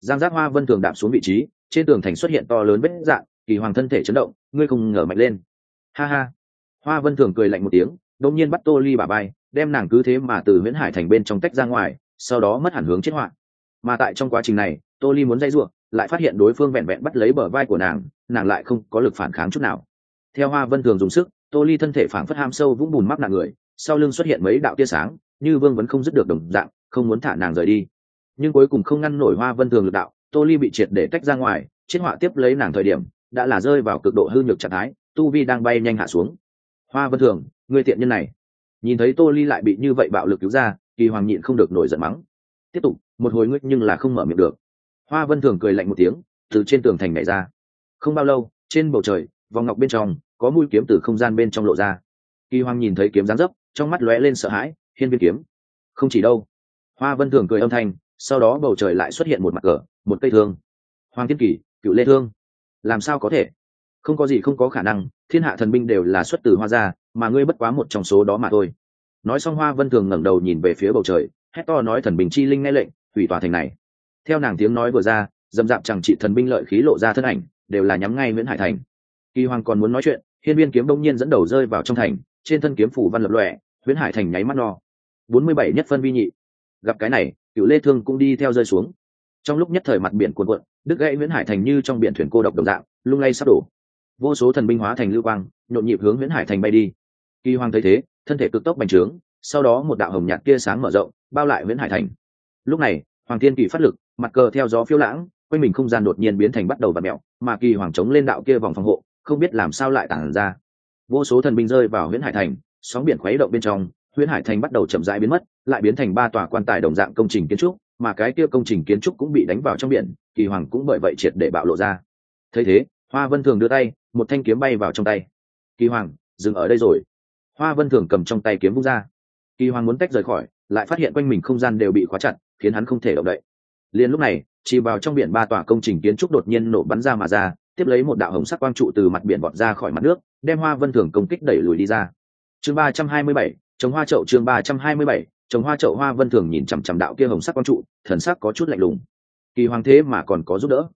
Giang giác hoa vân thường đạp xuống vị trí, trên tường thành xuất hiện to lớn vết dạng, kỳ hoàng thân thể chấn động, ngươi không ngờ mạnh lên. Ha ha. Hoa vân thường cười lạnh một tiếng, đột nhiên bắt tô ly bà bay, đem nàng cứ thế mà từ nguyễn hải thành bên trong tách ra ngoài, sau đó mất hẳn hướng chết hoạn mà tại trong quá trình này, tô ly muốn dây ruộng, lại phát hiện đối phương vẹn vẹn bắt lấy bờ vai của nàng nàng lại không có lực phản kháng chút nào. Theo hoa vân thường dùng sức, tô ly thân thể phảng phất ham sâu vũng bùn mắc nặng người, sau lưng xuất hiện mấy đạo tia sáng, như vương vẫn không dứt được đồng dạng, không muốn thả nàng rời đi. Nhưng cuối cùng không ngăn nổi hoa vân thường lực đạo, tô ly bị triệt để tách ra ngoài chết họa tiếp lấy nàng thời điểm, đã là rơi vào cực độ hư nhược trạng thái, tu vi đang bay nhanh hạ xuống. Hoa vân thường người tiện nhân này. Nhìn thấy tô ly lại bị như vậy bạo lực cứu ra, kỳ hoàng nhịn không được nổi giận mắng. Tiếp tục một hồi ngươi nhưng là không mở miệng được. Hoa vân thường cười lạnh một tiếng, từ trên tường thành nhảy ra. Không bao lâu, trên bầu trời, vòng ngọc bên trong, có mũi kiếm từ không gian bên trong lộ ra. Kỳ hoàng nhìn thấy kiếm gián dấp, trong mắt lóe lên sợ hãi, hiên viên kiếm, không chỉ đâu. Hoa vân thường cười âm thanh, sau đó bầu trời lại xuất hiện một mặt cờ, một cây thương. Hoàng thiên kỳ cựu lê thương, làm sao có thể? Không có gì không có khả năng, thiên hạ thần binh đều là xuất từ hoa gia, mà ngươi bất quá một trong số đó mà thôi. Nói xong, hoa vân thường ngẩng đầu nhìn về phía bầu trời, hét to nói thần bình chi linh nghe lệnh hủy tòa thành này. Theo nàng tiếng nói vừa ra dầm dạp chẳng trị thần binh lợi khí lộ ra thân ảnh, đều là nhắm ngay nguyễn hải thành. Kỳ hoàng còn muốn nói chuyện, hiên viên kiếm đông nhiên dẫn đầu rơi vào trong thành, trên thân kiếm phủ văn lập lọe nguyễn hải thành nháy mắt no. Bốn mươi bảy nhất phân vi nhị. Gặp cái này cựu lê thương cũng đi theo rơi xuống. Trong lúc nhất thời mặt biển cuồn cuộn, đứt gãy nguyễn hải thành như trong biển thuyền cô độc đồng dạng, lung lay sắp đổ. Vô số thần binh hóa thành lưu quang, nhộn nhịp hướng nguyễn hải thành bay đi. Kỳ hoàng thấy thế, thân thể cực tốc bành trướng, sau đó một đạo hồng nhạt kia sáng mở rộng, bao lại nguyễn hải thành lúc này, hoàng thiên kỳ phát lực, mặt cờ theo gió phiêu lãng, quanh mình không gian đột nhiên biến thành bắt đầu và mẹo mà kỳ hoàng chống lên đạo kia vòng phòng hộ, không biết làm sao lại tản ra. Vô số thần binh rơi vào huyễn hải thành, sóng biển khuấy động bên trong, huyễn hải thành bắt đầu chậm rãi biến mất, lại biến thành ba tòa quan tài đồng dạng công trình kiến trúc, mà cái kia công trình kiến trúc cũng bị đánh vào trong biển, kỳ hoàng cũng bởi vậy triệt để bạo lộ ra. Thấy thế, hoa vân thường đưa tay, một thanh kiếm bay vào trong tay. Kỳ hoàng, dừng ở đây rồi. Hoa vân thường cầm trong tay kiếm vung ra. Kỳ hoàng muốn tách rời khỏi, lại phát hiện quanh mình không gian đều bị khóa chặt khiến hắn không thể động đậy. Liền lúc này, chỉ vào trong biển ba tòa công trình kiến trúc đột nhiên nổ bắn ra mà ra, tiếp lấy một đạo hồng sắc quang trụ từ mặt biển vọt ra khỏi mặt nước, đem hoa vân thường công kích đẩy lùi đi ra. Chương ba trăm hai mươi bảy, trồng hoa chậu chương ba trăm hai mươi bảy, trồng hoa chậu hoa vân thường nhìn chằm chằm đạo kia hồng sắc quang trụ, thần sắc có chút lạnh lùng. Kỳ hoàng thế mà còn có giúp đỡ.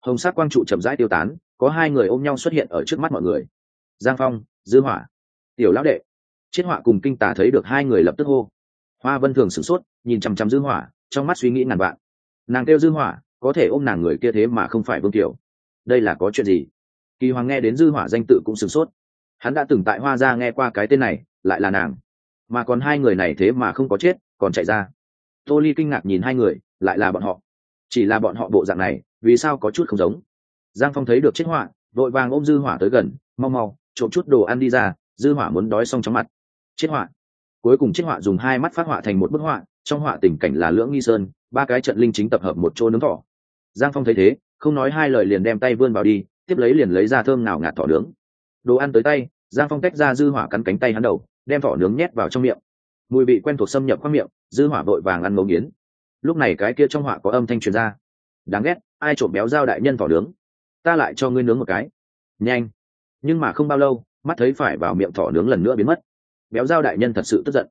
Hồng sắc quang trụ chậm rãi tiêu tán, có hai người ôm nhau xuất hiện ở trước mắt mọi người. Giang phong, dư hỏa, tiểu lão đệ. Chiết họa cùng kinh tả thấy được hai người lập tức hô. Hoa vân thường sửng sốt, nhìn chằm chằm dư hỏa trong mắt suy nghĩ ngàn vạn. Nàng kêu dư hỏa, có thể ôm nàng người kia thế mà không phải vương tiểu đây là có chuyện gì? Kỳ hoàng nghe đến dư hỏa danh tự cũng sửng sốt. Hắn đã từng tại hoa gia nghe qua cái tên này, lại là nàng. Mà còn hai người này thế mà không có chết, còn chạy ra. Tô ly kinh ngạc nhìn hai người, lại là bọn họ. Chỉ là bọn họ bộ dạng này, vì sao có chút không giống? Giang phong thấy được chết họa, vội vàng ôm dư hỏa tới gần, mau mau, trộm chút đồ ăn đi ra, dư hỏa muốn đói xong chóng mặt. Chết họa. Cuối cùng chết họa dùng hai mắt phát họa thành một bức họa trong họa tình cảnh là lưỡng nghi sơn, ba cái trận linh chính tập hợp một chỗ nướng thỏ. Giang phong thấy thế, không nói hai lời liền đem tay vươn vào đi, tiếp lấy liền lấy ra thơm nào ngạt thỏ nướng. Đồ ăn tới tay, giang phong tách ra dư hỏa cắn cánh tay hắn đầu, đem thỏ nướng nhét vào trong miệng. Mùi vị quen thuộc xâm nhập khoang miệng, dư hỏa vội vàng ăn ngấu nghiến. Lúc này cái kia trong họa có âm thanh truyền ra. Đáng ghét, ai trộm béo dao đại nhân thỏ nướng? Ta lại cho ngươi nướng một cái. Nhanh. Nhưng mà không bao lâu, mắt thấy phải vào miệng thỏ nướng lần nữa biến mất. Béo dao đại nhân thật sự tức giận.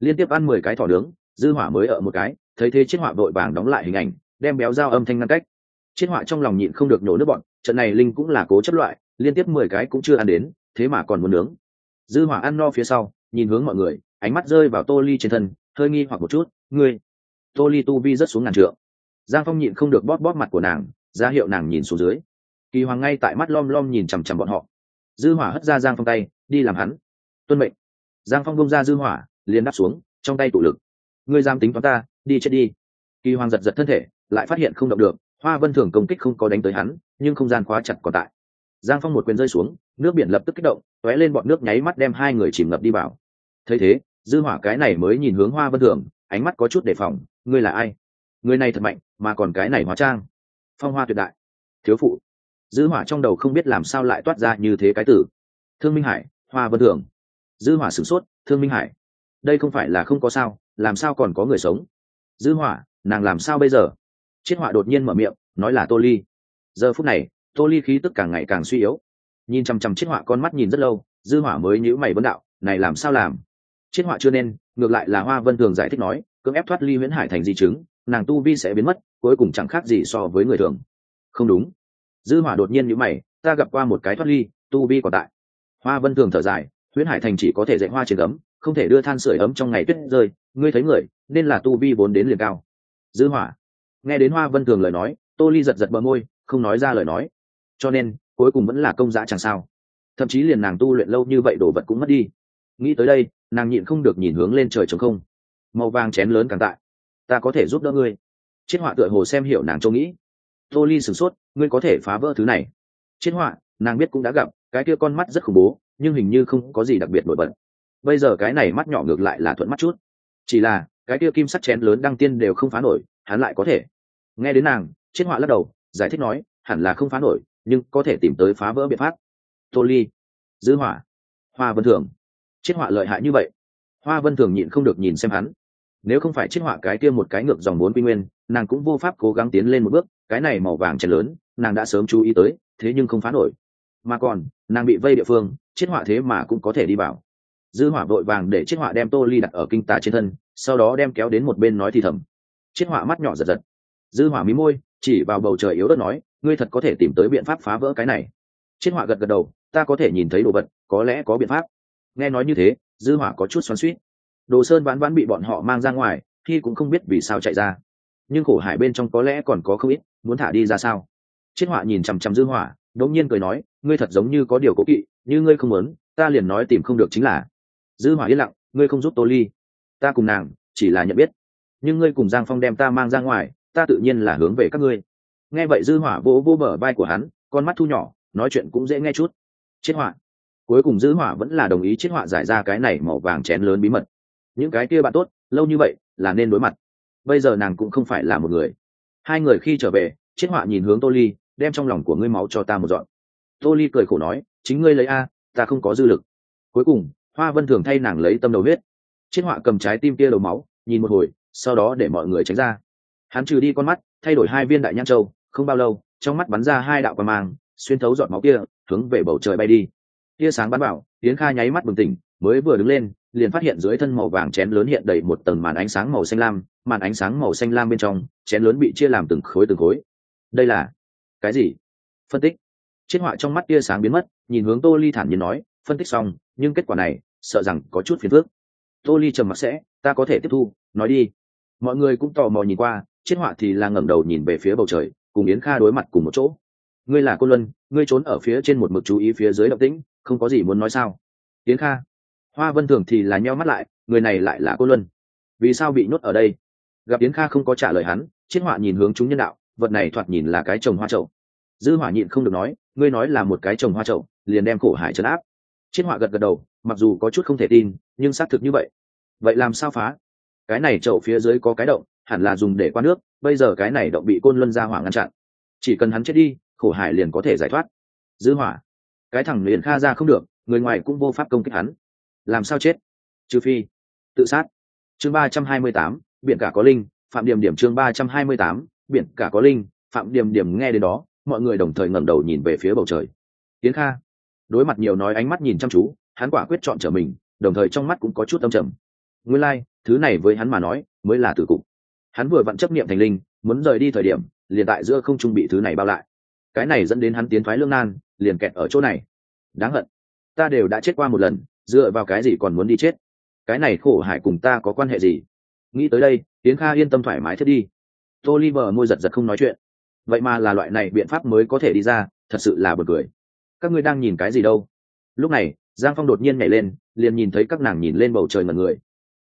Liên tiếp ăn mười cái thỏ nướng dư hỏa mới ở một cái, thấy thế chiếc họa vội vàng đóng lại hình ảnh, đem béo dao âm thanh ngăn cách. Chiếc họa trong lòng nhịn không được nhổ nước bọn trận này linh cũng là cố chấp loại, liên tiếp mười cái cũng chưa ăn đến, thế mà còn muốn nướng. Dư hỏa ăn no phía sau, nhìn hướng mọi người, ánh mắt rơi vào tô ly trên thân, hơi nghi hoặc một chút, ngươi? Tô ly tu vi rất xuống ngàn trượng. Giang phong nhịn không được bóp bóp mặt của nàng, ra hiệu nàng nhìn xuống dưới. Kỳ hoàng ngay tại mắt lom lom nhìn chằm chằm bọn họ. Dư hỏa hất ra giang phong tay, đi làm hắn. Tuân mệnh. Giang phong bông ra dư hỏa, liền đáp xuống, trong tay tụ lực ngươi giam tính toán ta, đi chết đi. Kỳ hoàng giật giật thân thể, lại phát hiện không động được, hoa vân thường công kích không có đánh tới hắn, nhưng không gian khóa chặt còn tại. Giang phong một quyền rơi xuống, nước biển lập tức kích động t ó é lên bọn nước nháy mắt đem hai người chìm ngập đi vào. Thấy thế, dư hỏa cái này mới nhìn hướng hoa vân thường, ánh mắt có chút đề phòng, ngươi là ai? Người này thật mạnh, mà còn cái này hóa trang. Phong hoa tuyệt đại. Thiếu phụ. Dư hỏa trong đầu không biết làm sao lại toát ra như thế cái tử thương minh hải, hoa vân thường. Dư hỏa sửng sốt, thương minh hải. Đây không phải là không có sao làm sao còn có người sống? Dư hỏa nàng làm sao bây giờ? Chiết họa đột nhiên mở miệng, nói là tô ly. Giờ phút này, tô ly khí tức càng ngày càng suy yếu. Nhìn chằm chằm chiết họa con mắt nhìn rất lâu, dư hỏa mới nhíu mày vấn đạo, này làm sao làm? Chiết họa chưa nên, ngược lại là hoa vân thường giải thích nói, cưỡng ép thoát ly huyễn hải thành di chứng, nàng tu vi sẽ biến mất, cuối cùng chẳng khác gì so với người thường. Không đúng. Dư hỏa đột nhiên nhíu mày, ta gặp qua một cái thoát ly, tu vi còn tại. Hoa vân thường thở dài, huyễn hải thành chỉ có thể dạy hoa trên gấm không thể đưa than sưởi ấm trong ngày tuyết rơi, ngươi thấy người, nên là tu vi vốn đến liền cao. Dư hỏa, nghe đến hoa vân thường lời nói, tô ly giật giật bờ môi, không nói ra lời nói. Cho nên, cuối cùng vẫn là công dã chẳng sao. Thậm chí liền nàng tu luyện lâu như vậy đồ vật cũng mất đi. Nghĩ tới đây, nàng nhịn không được nhìn hướng lên trời trống không. Màu vàng chén lớn càng tại. Ta có thể giúp đỡ ngươi. Chiết họa tựa hồ xem hiểu nàng châu nghĩ. Tô ly sửng sốt, ngươi có thể phá vỡ thứ này. Chiết họa, nàng biết cũng đã gặp, cái kia con mắt rất khủng bố, nhưng hình như không có gì đặc biệt nổi bật bây giờ cái này mắt nhỏ ngược lại là thuận mắt chút. Chỉ là, cái kia kim sắt chén lớn đăng tiên đều không phá nổi, hắn lại có thể. Nghe đến nàng chiết họa lắc đầu, giải thích nói, hẳn là không phá nổi, nhưng có thể tìm tới phá vỡ biện pháp. Tô ly giữ hỏa hoa vân thường. Chiết họa lợi hại như vậy. Hoa vân thường nhịn không được nhìn xem hắn. Nếu không phải chiết họa cái kia một cái ngược dòng bốn quy nguyên, nàng cũng vô pháp cố gắng tiến lên một bước, cái này màu vàng chén lớn, nàng đã sớm chú ý tới, thế nhưng không phá nổi. Mà còn, nàng bị vây địa phương chiết họa thế mà cũng có thể đi vào dư hỏa vội vàng để chiếc họa đem tô ly đặt ở kinh tà trên thân, sau đó đem kéo đến một bên nói thì thầm. Chiết họa mắt nhỏ giật giật. Dư hỏa mí môi, chỉ vào bầu trời yếu ớt nói, ngươi thật có thể tìm tới biện pháp phá vỡ cái này. Chiết họa gật gật đầu, ta có thể nhìn thấy đồ vật, có lẽ có biện pháp. Nghe nói như thế, dư hỏa có chút xoắn xuýt. Đồ sơn vãn vãn bị bọn họ mang ra ngoài, khi cũng không biết vì sao chạy ra. Nhưng khổ hải bên trong có lẽ còn có không ít, muốn thả đi ra sao? Chiết họa nhìn chằm chằm dư hỏa, đống nhiên cười nói, ngươi thật giống như có điều cố kỵ, như ngươi không muốn, ta liền nói tìm không được chính là dư hỏa yên lặng, ngươi không giúp tô ly. Ta cùng nàng, chỉ là nhận biết. Nhưng ngươi cùng giang phong đem ta mang ra ngoài, ta tự nhiên là hướng về các ngươi. Nghe vậy dư hỏa vỗ vô bờ vai của hắn, con mắt thu nhỏ, nói chuyện cũng dễ nghe chút. Chết hỏa cuối cùng dư hỏa vẫn là đồng ý chết hỏa giải ra cái này màu vàng chén lớn bí mật. Những cái kia bạn tốt, lâu như vậy, là nên đối mặt. Bây giờ nàng cũng không phải là một người. Hai người khi trở về, chết hỏa nhìn hướng tô ly, đem trong lòng của ngươi máu cho ta một dọn. Tô ly cười khổ nói, chính ngươi lấy a, ta không có dư lực. Cuối cùng hoa vân thường thay nàng lấy tâm đầu huyết. Chết họa cầm trái tim kia đầu máu, nhìn một hồi, sau đó để mọi người tránh ra. Hắn trừ đi con mắt, thay đổi hai viên đại nhãn châu, không bao lâu, trong mắt bắn ra hai đạo quả mang, xuyên thấu giọt máu kia, hướng về bầu trời bay đi. Tia sáng bắn vào, yến kha nháy mắt bừng tỉnh, mới vừa đứng lên, liền phát hiện dưới thân màu vàng chén lớn hiện đầy một tầng màn ánh sáng màu xanh lam, màn ánh sáng màu xanh lam bên trong, chén lớn bị chia làm từng khối từng khối. Đây là cái gì? Phân tích. Chiết họa trong mắt tia sáng biến mất, nhìn hướng tô ly thản nhiên nói, phân tích xong nhưng kết quả này, sợ rằng có chút phiền phức. Tô ly trầm mặc sẽ, ta có thể tiếp thu, nói đi. Mọi người cũng tò mò nhìn qua chiết họa thì là ngẩng đầu nhìn về phía bầu trời, cùng yến kha đối mặt cùng một chỗ. Ngươi là cô luân, ngươi trốn ở phía trên một mực chú ý phía dưới động tĩnh, không có gì muốn nói sao? Yến kha, hoa vân thường thì là nheo mắt lại, người này lại là cô luân. Vì sao bị nhốt ở đây? Gặp yến kha không có trả lời hắn chiết họa nhìn hướng chúng nhân đạo, vật này thoạt nhìn là cái trồng hoa trậu dư hỏa nhịn không được nói, ngươi nói là một cái trồng hoa trậu liền đem khổ hải trấn áp triết họa gật gật đầu, mặc dù có chút không thể tin, nhưng xác thực như vậy. Vậy làm sao phá? Cái này chậu phía dưới có cái động, hẳn là dùng để qua nước, bây giờ cái này động bị côn luân ra hỏa ngăn chặn. Chỉ cần hắn chết đi, khổ hải liền có thể giải thoát. Dư hỏa, cái thằng liền kha ra không được, người ngoài cũng vô pháp công kích hắn. Làm sao chết? Trừ phi, tự sát. Chương ba trăm hai mươi tám, biển cả có linh, phạm điểm điểm chương ba trăm hai mươi tám, biển cả có linh, phạm điểm điểm nghe đến đó, mọi người đồng thời ngẩng đầu nhìn về phía bầu trời. Tiến kha đối mặt nhiều nói ánh mắt nhìn chăm chú hắn quả quyết chọn trở mình đồng thời trong mắt cũng có chút âm trầm. Nguyên lai、like, thứ này với hắn mà nói mới là tử cục. Hắn vừa vặn chấp niệm thành linh muốn rời đi thời điểm liền tại giữa không trung bị thứ này bao lại. Cái này dẫn đến hắn tiến thoái lương nan liền kẹt ở chỗ này. Đáng hận. Ta đều đã chết qua một lần dựa vào cái gì còn muốn đi chết? Cái này khổ hải cùng ta có quan hệ gì? Nghĩ tới đây tiến kha yên tâm thoải mái thiết đi. Tô li vờ môi giật giật không nói chuyện. Vậy mà là loại này biện pháp mới có thể đi ra thật sự là bật cười các ngươi đang nhìn cái gì đâu? Lúc này, giang phong đột nhiên nhảy lên, liền nhìn thấy các nàng nhìn lên bầu trời mật người.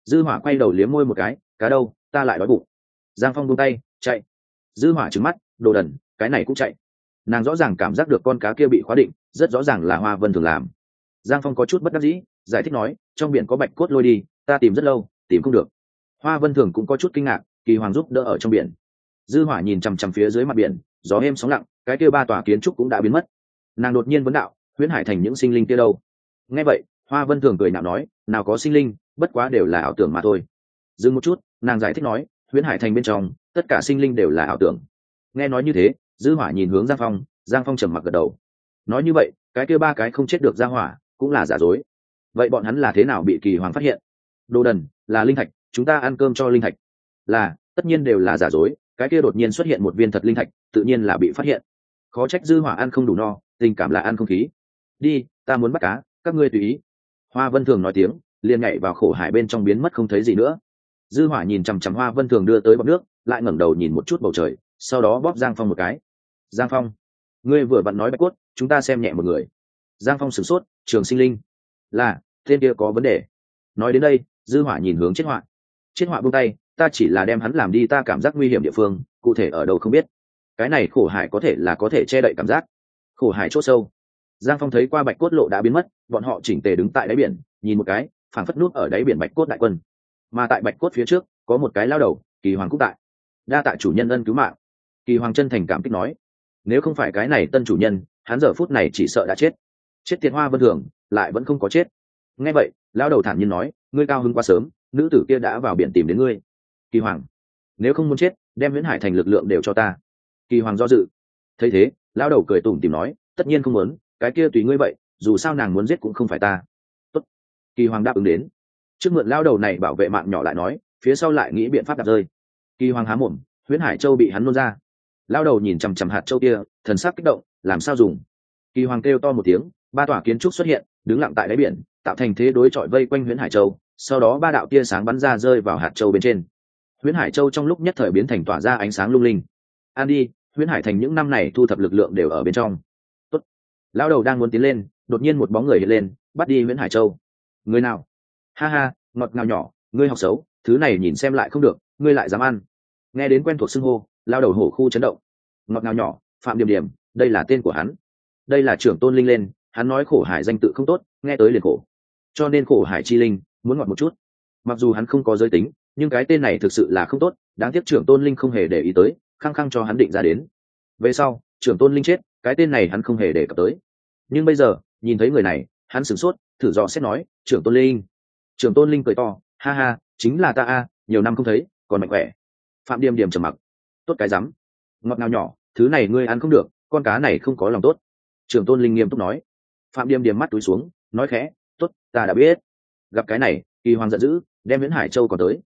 Dư hỏa quay đầu liếm môi một cái, cá đâu, ta lại đói bụng. Giang phong buông tay, chạy. Dư hỏa trừng mắt, đồ đần, cái này cũng chạy. Nàng rõ ràng cảm giác được con cá kia bị khóa định, rất rõ ràng là hoa vân thường làm. Giang phong có chút bất đắc dĩ, giải thích nói, trong biển có bạch cốt lôi đi, ta tìm rất lâu, tìm không được. Hoa vân thường cũng có chút kinh ngạc, kỳ hoàng giúp đỡ ở trong biển. Dư hỏa nhìn chằm chằm phía dưới mặt biển, gió êm sóng lặng, cái kia ba tòa kiến trúc cũng đã biến mất nàng đột nhiên vấn đạo, huyễn hải thành những sinh linh kia đâu? Nghe vậy, hoa vân thường cười nhạo nói, nào có sinh linh, bất quá đều là ảo tưởng mà thôi. Dừng một chút, nàng giải thích nói, huyễn hải thành bên trong, tất cả sinh linh đều là ảo tưởng. Nghe nói như thế, dư hỏa nhìn hướng giang phong giang phong trầm mặc gật đầu. Nói như vậy, cái kia ba cái không chết được ra hỏa, cũng là giả dối. Vậy bọn hắn là thế nào bị kỳ hoàng phát hiện? Đồ đần, là linh thạch, chúng ta ăn cơm cho linh thạch. Là, tất nhiên đều là giả dối, cái kia đột nhiên xuất hiện một viên thật linh thạch, tự nhiên là bị phát hiện. Khó trách dư hỏa ăn không đủ no tình cảm là ăn không khí. Đi, ta muốn bắt cá, các ngươi tùy ý. Hoa vân thường nói tiếng, liền nhảy vào khổ hải bên trong biến mất không thấy gì nữa. Dư hỏa nhìn chằm chằm hoa vân thường đưa tới bọc nước, lại ngẩng đầu nhìn một chút bầu trời, sau đó bóp giang phong một cái. Giang phong, ngươi vừa vặn nói bạch cốt, chúng ta xem nhẹ một người. Giang phong sửng sốt, trường sinh linh. Là, tên kia có vấn đề. Nói đến đây, dư hỏa nhìn hướng chết họa. Chết họa buông tay, ta chỉ là đem hắn làm đi, ta cảm giác nguy hiểm địa phương, cụ thể ở đâu không biết. Cái này khổ hải có thể là có thể che đậy cảm giác khổ hải chỗ sâu. Giang phong thấy qua bạch cốt lộ đã biến mất, bọn họ chỉnh tề đứng tại đáy biển, nhìn một cái, phảng phất nút ở đáy biển bạch cốt đại quân. Mà tại bạch cốt phía trước, có một cái lao đầu, kỳ hoàng cúc tại. Đa tại chủ nhân ân cứu mạng. Kỳ hoàng chân thành cảm kích nói, nếu không phải cái này tân chủ nhân, hắn giờ phút này chỉ sợ đã chết. Chết tiệt hoa vân thường, lại vẫn không có chết. Nghe vậy, lao đầu thản nhiên nói, ngươi cao hưng quá sớm, nữ tử kia đã vào biển tìm đến ngươi. Kỳ hoàng, nếu không muốn chết, đem nguyễn hải thành lực lượng đều cho ta. Kỳ hoàng do dự. Thấy thế lao đầu cười tủm tìm nói, tất nhiên không muốn, cái kia tùy ngươi vậy, dù sao nàng muốn giết cũng không phải ta. Tốt. kỳ hoàng đáp ứng đến. Trước mượn lao đầu này bảo vệ mạng nhỏ lại nói, phía sau lại nghĩ biện pháp đặt rơi. Kỳ hoàng há mồm, huyễn hải châu bị hắn nôn ra. Lao đầu nhìn chằm chằm hạt châu kia, thần sắc kích động, làm sao dùng? Kỳ hoàng kêu to một tiếng, ba tòa kiến trúc xuất hiện, đứng lặng tại đáy biển, tạo thành thế đối chọi vây quanh huyễn hải châu, sau đó ba đạo tia sáng bắn ra rơi vào hạt châu bên trên. Huyễn hải châu trong lúc nhất thời biến thành tỏa ra ánh sáng lung linh. An đi huyễn hải thành những năm này thu thập lực lượng đều ở bên trong. Tốt. Lao đầu đang muốn tiến lên, đột nhiên một bóng người hiện lên, bắt đi huyễn hải châu. Người nào? Ha ha, ngọt ngào nhỏ, ngươi học xấu, thứ này nhìn xem lại không được, ngươi lại dám ăn. Nghe đến quen thuộc xưng hô lao đầu hổ khu chấn động. Ngọt ngào nhỏ, phạm điểm điểm, đây là tên của hắn. Đây là trưởng tôn linh lên, hắn nói khổ hải danh tự không tốt, nghe tới liền khổ. Cho nên khổ hải chi linh, muốn ngọt một chút. Mặc dù hắn không có giới tính, nhưng cái tên này thực sự là không tốt, đáng tiếc trưởng tôn linh không hề để ý tới khăng khăng cho hắn định ra đến. Về sau trưởng tôn linh chết cái tên này hắn không hề để cập tới. Nhưng bây giờ nhìn thấy người này hắn sửng sốt thử dò xét nói trưởng tôn linh. Trưởng tôn linh cười to ha ha chính là ta a nhiều năm không thấy còn mạnh khỏe. Phạm điềm điểm trầm mặc. Tốt cái rắm. Ngọt ngào nhỏ thứ này ngươi ăn không được con cá này không có lòng tốt. Trường tôn linh nghiêm túc nói. Phạm điềm điềm mắt túi xuống nói khẽ tốt, ta đã biết. Gặp cái này kỳ hoàng giận dữ đem nguyễn hải châu còn tới.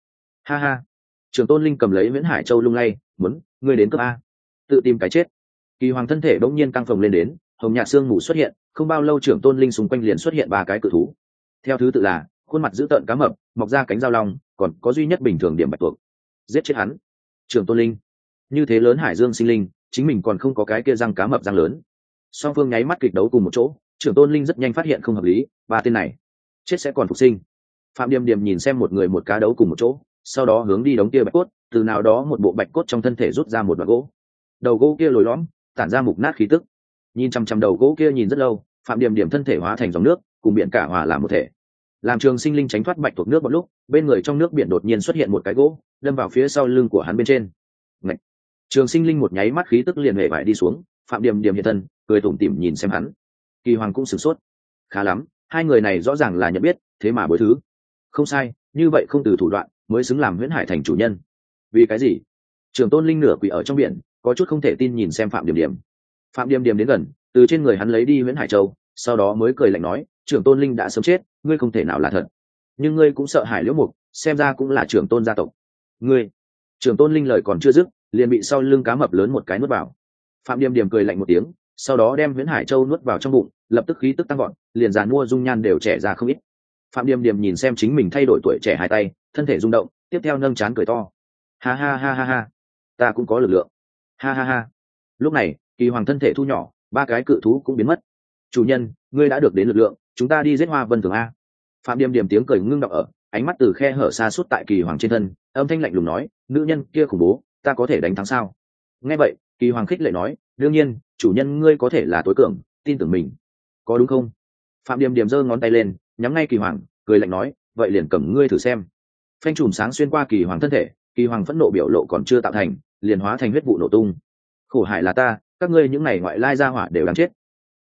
Ha ha. Trường tôn linh cầm lấy nguyễn hải châu lung lay muốn, ngươi đến cấp a. Tự tìm cái chết. Kỳ hoàng thân thể bỗng nhiên căng phồng lên đến, hồng nhạt sương mù xuất hiện, không bao lâu trưởng tôn linh xung quanh liền xuất hiện ba cái cự thú. Theo thứ tự là, khuôn mặt dữ tợn cá mập, mọc ra cánh dao long, còn có duy nhất bình thường điểm bạch tuộc. Giết chết hắn. Trưởng tôn linh. Như thế lớn hải dương sinh linh, chính mình còn không có cái kia răng cá mập răng lớn. Song phương nháy mắt kịch đấu cùng một chỗ, trưởng tôn linh rất nhanh phát hiện không hợp lý, ba tên này, chết sẽ còn phục sinh. Phạm điềm điềm nhìn xem một người một cá đấu cùng một chỗ sau đó hướng đi đống kia bạch cốt, từ nào đó một bộ bạch cốt trong thân thể rút ra một đoạn gỗ. Đầu gỗ kia lồi lõm, tản ra mục nát khí tức. Nhìn chằm chằm đầu gỗ kia nhìn rất lâu, phạm điềm điềm thân thể hóa thành dòng nước, cùng biển cả hòa làm một thể. Làm trường sinh linh tránh thoát bạch thuộc nước một lúc, bên người trong nước biển đột nhiên xuất hiện một cái gỗ, đâm vào phía sau lưng của hắn bên trên. Ngậy! trường sinh linh một nháy mắt khí tức liền hệ vải đi xuống, phạm điềm điềm hiện thân, cười tủm tỉm nhìn xem hắn. Kỳ hoàng cũng sửng sốt. Khá lắm, hai người này rõ ràng là nhận biết, thế mà bối thứ. Không sai, như vậy không từ thủ đoạn mới xứng làm nguyễn hải thành chủ nhân. Vì cái gì? Trường tôn linh nửa quỷ ở trong biển, có chút không thể tin nhìn xem phạm điềm điềm phạm điềm điềm đến gần, từ trên người hắn lấy đi nguyễn hải châu, sau đó mới cười lạnh nói trưởng tôn linh đã sớm chết, ngươi không thể nào là thật. Nhưng ngươi cũng sợ hải liễu mục, xem ra cũng là trưởng tôn gia tộc. Ngươi. Trưởng tôn linh lời còn chưa dứt, liền bị sau lưng cá mập lớn một cái nuốt vào. Phạm điềm điềm cười lạnh một tiếng, sau đó đem nguyễn hải châu nuốt vào trong bụng, lập tức khí tức tăng gọn liền dàn mua dung nhan đều trẻ ra không ít. Phạm điềm điềm nhìn xem chính mình thay đổi tuổi trẻ hai tay thân thể rung động, tiếp theo nâng chán cười to. Ha ha ha ha ha. Ta cũng có lực lượng. Ha ha ha. Lúc này, kỳ hoàng thân thể thu nhỏ, ba cái cự thú cũng biến mất. Chủ nhân, ngươi đã được đến lực lượng, chúng ta đi giết hoa vân thường a. Phạm điềm điềm tiếng cười ngưng đọc ở, ánh mắt từ khe hở xa suốt tại kỳ hoàng trên thân, âm thanh lạnh lùng nói, nữ nhân kia khủng bố, ta có thể đánh thắng sao? Nghe vậy, kỳ hoàng khích lệ nói, đương nhiên, chủ nhân ngươi có thể là tối cường, tin tưởng mình. Có đúng không? Phạm điềm điềm giơ ngón tay lên, nhắm ngay kỳ hoàng, cười lạnh nói, vậy liền cầm ngươi thử xem phanh chùm sáng xuyên qua kỳ hoàng thân thể, kỳ hoàng phẫn nộ biểu lộ còn chưa tạo thành, liền hóa thành huyết vụ nổ tung. Khổ hại là ta, các ngươi những này ngoại lai ra hỏa đều đáng chết.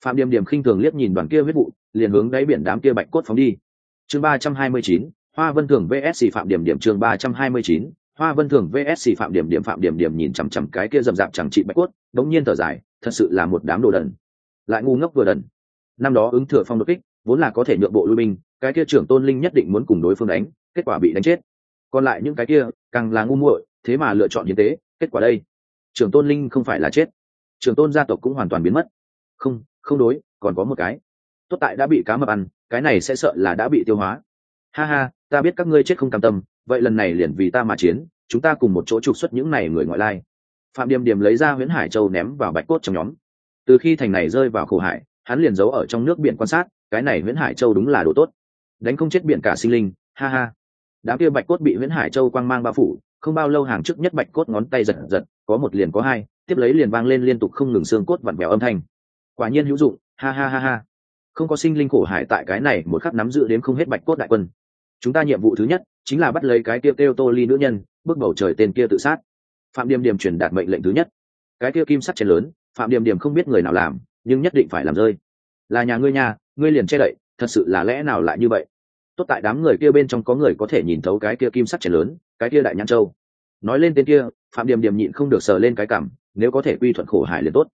Phạm điềm điềm khinh thường liếc nhìn đoàn kia huyết vụ, liền hướng đáy biển đám kia bạch cốt phóng đi. Chương ba trăm hai mươi chín, hoa vân thường vsc phạm điểm điểm chương ba trăm hai mươi chín, hoa vân thường vsc phạm điểm điểm phạm điểm điểm nhìn chằm chằm cái kia rậm rạp chẳng trị bạch cốt, đống nhiên thở dài, thật sự là một đám đồ đần. Lại ngu ngốc vừa đần. Năm đó ứng thừa phong đột kích vốn là có thể nhượng bộ lui binh, cái kia trưởng tôn linh nhất định muốn cùng đối phương đánh, kết quả bị đánh chết. Còn lại những cái kia, càng là ngu muội, thế mà lựa chọn như thế, kết quả đây. Trưởng tôn linh không phải là chết. Trưởng tôn gia tộc cũng hoàn toàn biến mất. Không không đối, còn có một cái. Tốt tại đã bị cá mập ăn, cái này sẽ sợ là đã bị tiêu hóa. Ha ha, ta biết các ngươi chết không cam tâm, vậy lần này liền vì ta mà chiến, chúng ta cùng một chỗ trục xuất những này người ngoại lai. Phạm điềm điềm lấy ra huyễn hải châu ném vào bạch cốt trong nhóm. Từ khi thành này rơi vào khổ hải, hắn liền giấu ở trong nước biển quan sát cái này huyễn hải châu đúng là đồ tốt. Đánh không chết biển cả sinh linh, ha ha. Đám kia bạch cốt bị huyễn hải châu quang mang bao phủ, không bao lâu hàng trước nhất bạch cốt ngón tay giật giật, có một liền có hai, tiếp lấy liền vang lên liên tục không ngừng xương cốt vặn vẹo âm thanh. Quả nhiên hữu dụng, ha ha ha ha. Không có sinh linh khổ hải tại cái này một khắc nắm giữ đến không hết bạch cốt đại quân. Chúng ta nhiệm vụ thứ nhất, chính là bắt lấy cái kia kêu tô ly nữ nhân, bước bầu trời tên kia tự sát. Phạm điềm điềm truyền đạt mệnh lệnh thứ nhất. Cái kia kim sắt chén lớn, phạm điềm điềm không biết người nào làm, nhưng nhất định phải làm rơi. Là nhà ngươi nhà ngươi liền che đậy, thật sự là lẽ nào lại như vậy? Tốt tại đám người kia bên trong có người có thể nhìn thấu cái kia kim sắt trẻ lớn, cái kia đại nhãn châu. Nói lên tên kia, phạm điềm điềm nhịn không được sờ lên cái cảm, nếu có thể quy thuận khổ hải liền tốt.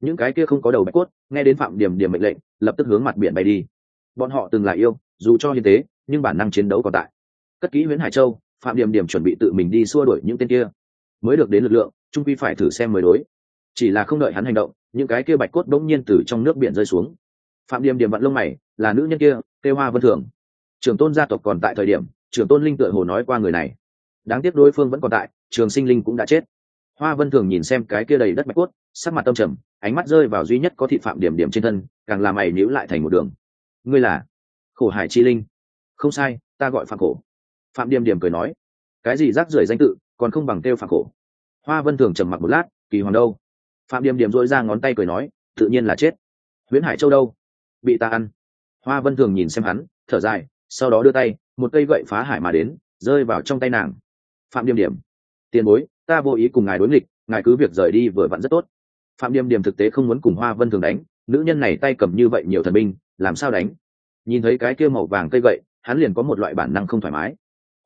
Những cái kia không có đầu bạch cốt, nghe đến phạm điểm điểm mệnh lệnh, lập tức hướng mặt biển bay đi. Bọn họ từng là yêu, dù cho hiện thế nhưng bản năng chiến đấu còn tại. Cất kỹ nguyễn hải châu, phạm điểm điểm chuẩn bị tự mình đi xua đuổi những tên kia. Mới được đến lực lượng, trung quy phải thử xem mới đối. Chỉ là không đợi hắn hành động, những cái kia bạch cốt bỗng nhiên từ trong nước biển rơi xuống phạm điểm điểm vận lông mày, là nữ nhân kia, tê hoa vân thường. Trường tôn gia tộc còn tại thời điểm, trường tôn linh tựa hồ nói qua người này. Đáng tiếc đối phương vẫn còn tại, trường sinh linh cũng đã chết. Hoa vân thường nhìn xem cái kia đầy đất mạch cốt, sắc mặt tâm trầm, ánh mắt rơi vào duy nhất có thị phạm điểm điểm trên thân, càng làm mày níu lại thành một đường. Ngươi là khổ hải chi linh. Không sai, ta gọi phạm khổ. Phạm điểm điểm cười nói. Cái gì rác rưởi danh tự, còn không bằng kêu phạm khổ. Hoa vân thường trầm mặc một lát, kỳ hoàng đâu? Phạm điểm điểm dội ra ngón tay cười nói, tự nhiên là chết. Nguyễn hải châu đâu? Bị ta ăn. Hoa vân thường nhìn xem hắn, thở dài, sau đó đưa tay, một cây gậy phá hải mà đến, rơi vào trong tay nàng. Phạm điểm điểm, tiền bối, ta vô ý cùng ngài đối nghịch, ngài cứ việc rời đi vừa vặn rất tốt. Phạm điềm điềm thực tế không muốn cùng hoa vân thường đánh, nữ nhân này tay cầm như vậy nhiều thần binh, làm sao đánh? Nhìn thấy cái kia màu vàng cây gậy, hắn liền có một loại bản năng không thoải mái.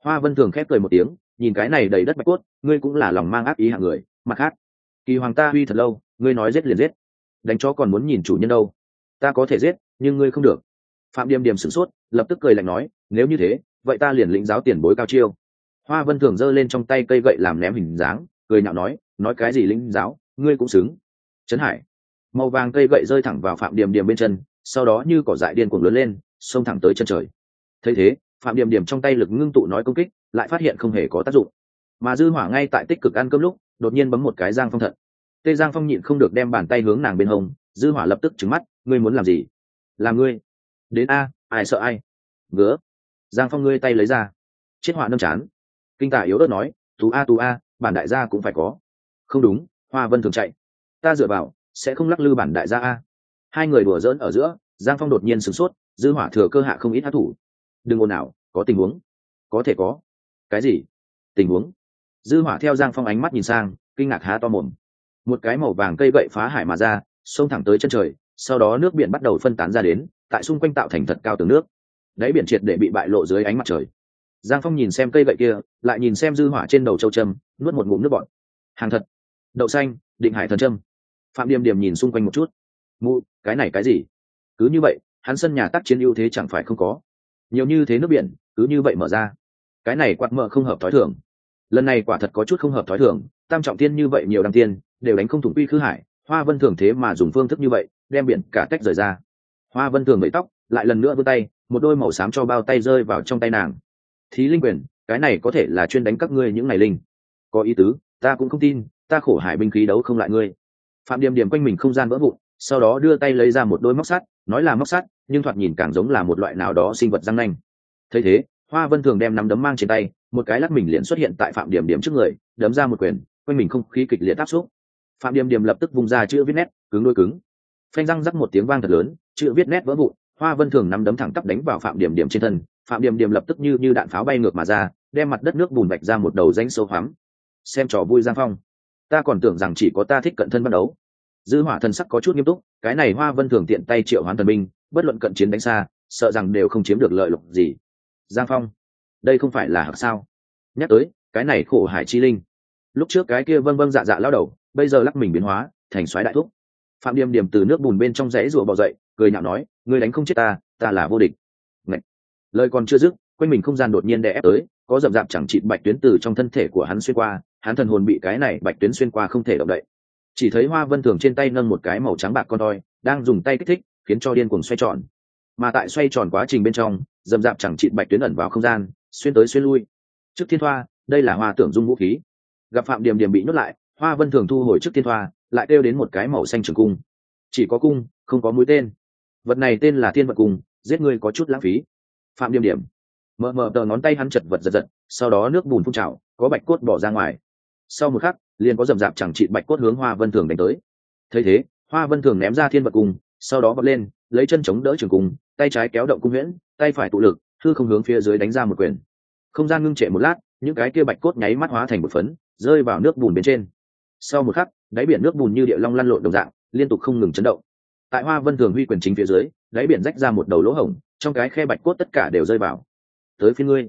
Hoa vân thường khép cười một tiếng, nhìn cái này đầy đất bạch cốt, ngươi cũng là lòng mang ác ý hạng người, mặt khác. Kỳ hoàng ta huy thật lâu, ngươi nói giết liền giết. Đánh chó còn muốn nhìn chủ nhân đâu ta có thể giết, nhưng ngươi không được. Phạm điềm điềm sửng sốt, lập tức cười lạnh nói, nếu như thế, vậy ta liền lĩnh giáo tiền bối cao chiêu. Hoa vân thường giơ lên trong tay cây gậy làm ném hình dáng, cười nhạo nói nói cái gì lĩnh giáo, ngươi cũng xứng. Trấn hải. Màu vàng cây gậy rơi thẳng vào phạm điềm điềm bên chân, sau đó như cỏ dại điên cuồng lớn lên, xông thẳng tới chân trời. Thấy thế, phạm điềm điềm trong tay lực ngưng tụ nói công kích, lại phát hiện không hề có tác dụng. Mà dư hỏa ngay tại tích cực ăn cơm lúc, đột nhiên bấm một cái giang phong thận. Tê giang phong nhịn không được đem bàn tay hướng nàng bên hông dư hỏa lập tức trừng mắt, ngươi muốn làm gì? Làm ngươi. Đến a, ai sợ ai? Ngứa. Giang phong ngươi tay lấy ra. Chết họa nâm chán. Kinh tả yếu ớt nói, tú a tú a, bản đại gia cũng phải có. Không đúng, hoa vân thường chạy. Ta dựa vào, sẽ không lắc lư bản đại gia a. Hai người đùa giỡn ở giữa, giang phong đột nhiên sửng sốt, dư hỏa thừa cơ hạ không ít hát thủ. Đừng ồn nào có tình huống. Có thể có. Cái gì? Tình huống. Dư hỏa theo giang phong ánh mắt nhìn sang, kinh ngạc há to mồm. Một cái màu vàng cây gậy phá hải mà ra xông thẳng tới chân trời, sau đó nước biển bắt đầu phân tán ra đến, tại xung quanh tạo thành thật cao tường nước. Đáy biển triệt để bị bại lộ dưới ánh mặt trời. Giang phong nhìn xem cây gậy kia, lại nhìn xem dư hỏa trên đầu châu trâm nuốt một ngụm nước bọt. Hàng thật. Đậu xanh, định hải thần trâm phạm điềm điềm nhìn xung quanh một chút. Mụ, cái này cái gì? Cứ như vậy, hắn sân nhà tác chiến ưu thế chẳng phải không có. Nhiều như thế nước biển, cứ như vậy mở ra. Cái này quạt mở không hợp thói thường. Lần này quả thật có chút không hợp thói thường, tam trọng tiên như vậy nhiều đăng tiên, đều đánh không thủng quy khứ hải hoa vân thường thế mà dùng phương thức như vậy, đem biển cả tách rời ra. Hoa vân thường vẫy tóc, lại lần nữa vươn tay, một đôi màu xám cho bao tay rơi vào trong tay nàng. Thí linh quyền, cái này có thể là chuyên đánh các ngươi những ngày linh. Có ý tứ, ta cũng không tin, ta khổ hải binh khí đấu không lại ngươi. Phạm điểm điểm quanh mình không gian vỡ vụn, sau đó đưa tay lấy ra một đôi móc sắt, nói là móc sắt, nhưng thoạt nhìn càng giống là một loại nào đó sinh vật răng nanh. Thấy thế, hoa vân thường đem nắm đấm mang trên tay, một cái lắc mình liền xuất hiện tại phạm điểm điểm trước người, đấm ra một quyền, quanh mình không khí kịch liệt áp xúc phạm điểm điểm lập tức vùng ra chữ viết nét, cứng đôi cứng. Phanh răng rắc một tiếng vang thật lớn, chữ viết nét vỡ vụn, hoa vân thường nắm đấm thẳng tắp đánh vào phạm điểm điểm trên thân. Phạm điểm điểm lập tức như như đạn pháo bay ngược mà ra, đem mặt đất nước bùn bạch ra một đầu danh sâu hoắm. Xem trò vui giang phong. Ta còn tưởng rằng chỉ có ta thích cận thân bắt đấu dư hỏa thần sắc có chút nghiêm túc, cái này hoa vân thường tiện tay triệu hoán thần binh, bất luận cận chiến đánh xa, sợ rằng đều không chiếm được lợi lộc gì. Giang phong, đây không phải là hạc sao? Nhắc tới, cái này khổ hải chi linh. Lúc trước cái kia vâng vâng dạ dạ lao đầu bây giờ lắc mình biến hóa, thành xoáy đại thúc. Phạm điềm điềm từ nước bùn bên trong rẽ rụa bò dậy, cười nhạo nói, ngươi đánh không chết ta ta là vô địch. Ngậy. lời còn chưa dứt, quanh mình không gian đột nhiên đè ép tới, có rậm rạp chẳng chịt bạch tuyến từ trong thân thể của hắn xuyên qua, hắn thần hồn bị cái này bạch tuyến xuyên qua không thể động đậy. Chỉ thấy hoa vân thường trên tay nâng một cái màu trắng bạc con toi, đang dùng tay kích thích, khiến cho điên cuồng xoay tròn. Mà tại xoay tròn quá trình bên trong dầm dạp chẳng chịt bạch tuyến ẩn vào không gian, xuyên tới xuyên lui. Trước thiên thoa đây là hoa tưởng dung vũ khí. Gặp phạm điểm điểm bị nhốt lại hoa vân thường thu hồi trước Tiên thoa, lại kêu đến một cái màu xanh trường cung. Chỉ có cung, không có mũi tên. Vật này tên là thiên vật cung, giết người có chút lãng phí. Phạm điểm điểm. Mờ mờ tờ ngón tay hắn chật vật giật giật, sau đó nước bùn phun trào, có bạch cốt bỏ ra ngoài. Sau một khắc, liền có rầm rạp chẳng trị bạch cốt hướng hoa vân thường đánh tới. Thấy thế, hoa vân thường ném ra thiên vật cung, sau đó bật lên, lấy chân chống đỡ trường cung, tay trái kéo động cung nguyễn tay phải tụ lực thư không hướng phía dưới đánh ra một quyền. Không gian ngưng trệ một lát, những cái kia bạch cốt nháy mắt hóa thành một phấn, rơi vào nước bùn bên trên sau một khắc, đáy biển nước bùn như địa long lăn lộn đồng dạng, liên tục không ngừng chấn động. Tại hoa vân thường huy quyền chính phía dưới, đáy biển rách ra một đầu lỗ hổng, trong cái khe bạch cốt tất cả đều rơi vào. Tới phía ngươi.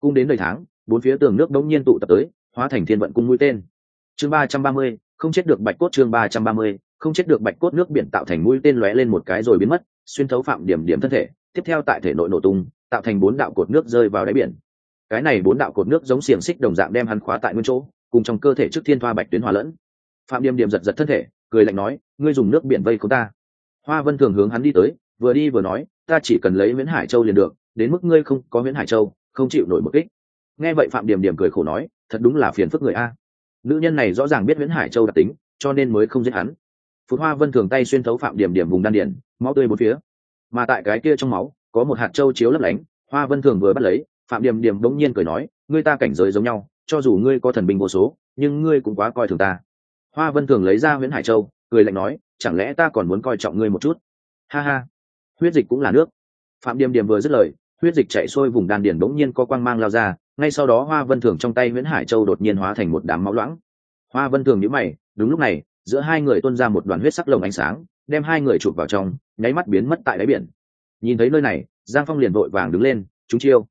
Cung đến đời tháng, bốn phía tường nước đông nhiên tụ tập tới, hóa thành thiên vận cung mũi tên. Chương ba trăm ba mươi, không chết được bạch cốt chương ba trăm ba mươi, không chết được bạch cốt nước biển tạo thành mũi tên lóe lên một cái rồi biến mất, xuyên thấu phạm điểm điểm thân thể, tiếp theo tại thể nội nổ tung, tạo thành bốn đạo cột nước rơi vào đáy biển. Cái này bốn đạo cột nước giống xiềng xích đồng dạng đem hắn khóa tại nguyên chỗ cùng trong cơ thể trước thiên thoa bạch tuyến hòa lẫn. Phạm điềm điềm giật giật thân thể, cười lạnh nói, ngươi dùng nước biển vây không ta. Hoa vân thường hướng hắn đi tới, vừa đi vừa nói, ta chỉ cần lấy nguyễn hải châu liền được, đến mức ngươi không có nguyễn hải châu, không chịu nổi một kích. Nghe vậy phạm điềm điềm cười khổ nói, thật đúng là phiền phức người a. Nữ nhân này rõ ràng biết nguyễn hải châu đặc tính, cho nên mới không giết hắn. Phút hoa vân thường tay xuyên thấu phạm điểm điểm vùng đan điển máu tươi một phía. Mà tại cái kia trong máu, có một hạt châu chiếu lấp lánh, hoa vân thường vừa bắt lấy, phạm điểm điểm đống nhiên cười nói, ngươi ta cảnh giới giống nhau cho dù ngươi có thần binh vô số, nhưng ngươi cũng quá coi thường ta. Hoa vân thường lấy ra nguyễn hải châu, cười lạnh nói, chẳng lẽ ta còn muốn coi trọng ngươi một chút? Ha ha. Huyết dịch cũng là nước. Phạm điềm điềm vừa dứt lời, huyết dịch chạy xuôi vùng đan điền bỗng nhiên có quang mang lao ra, ngay sau đó hoa vân thường trong tay nguyễn hải châu đột nhiên hóa thành một đám máu loãng. Hoa vân thường nhíu mày, đúng lúc này, giữa hai người tuôn ra một đoàn huyết sắc lồng ánh sáng, đem hai người chụp vào trong, nháy mắt biến mất tại đáy biển. Nhìn thấy nơi này, giang phong liền vội vàng đứng lên, chúng chiêu.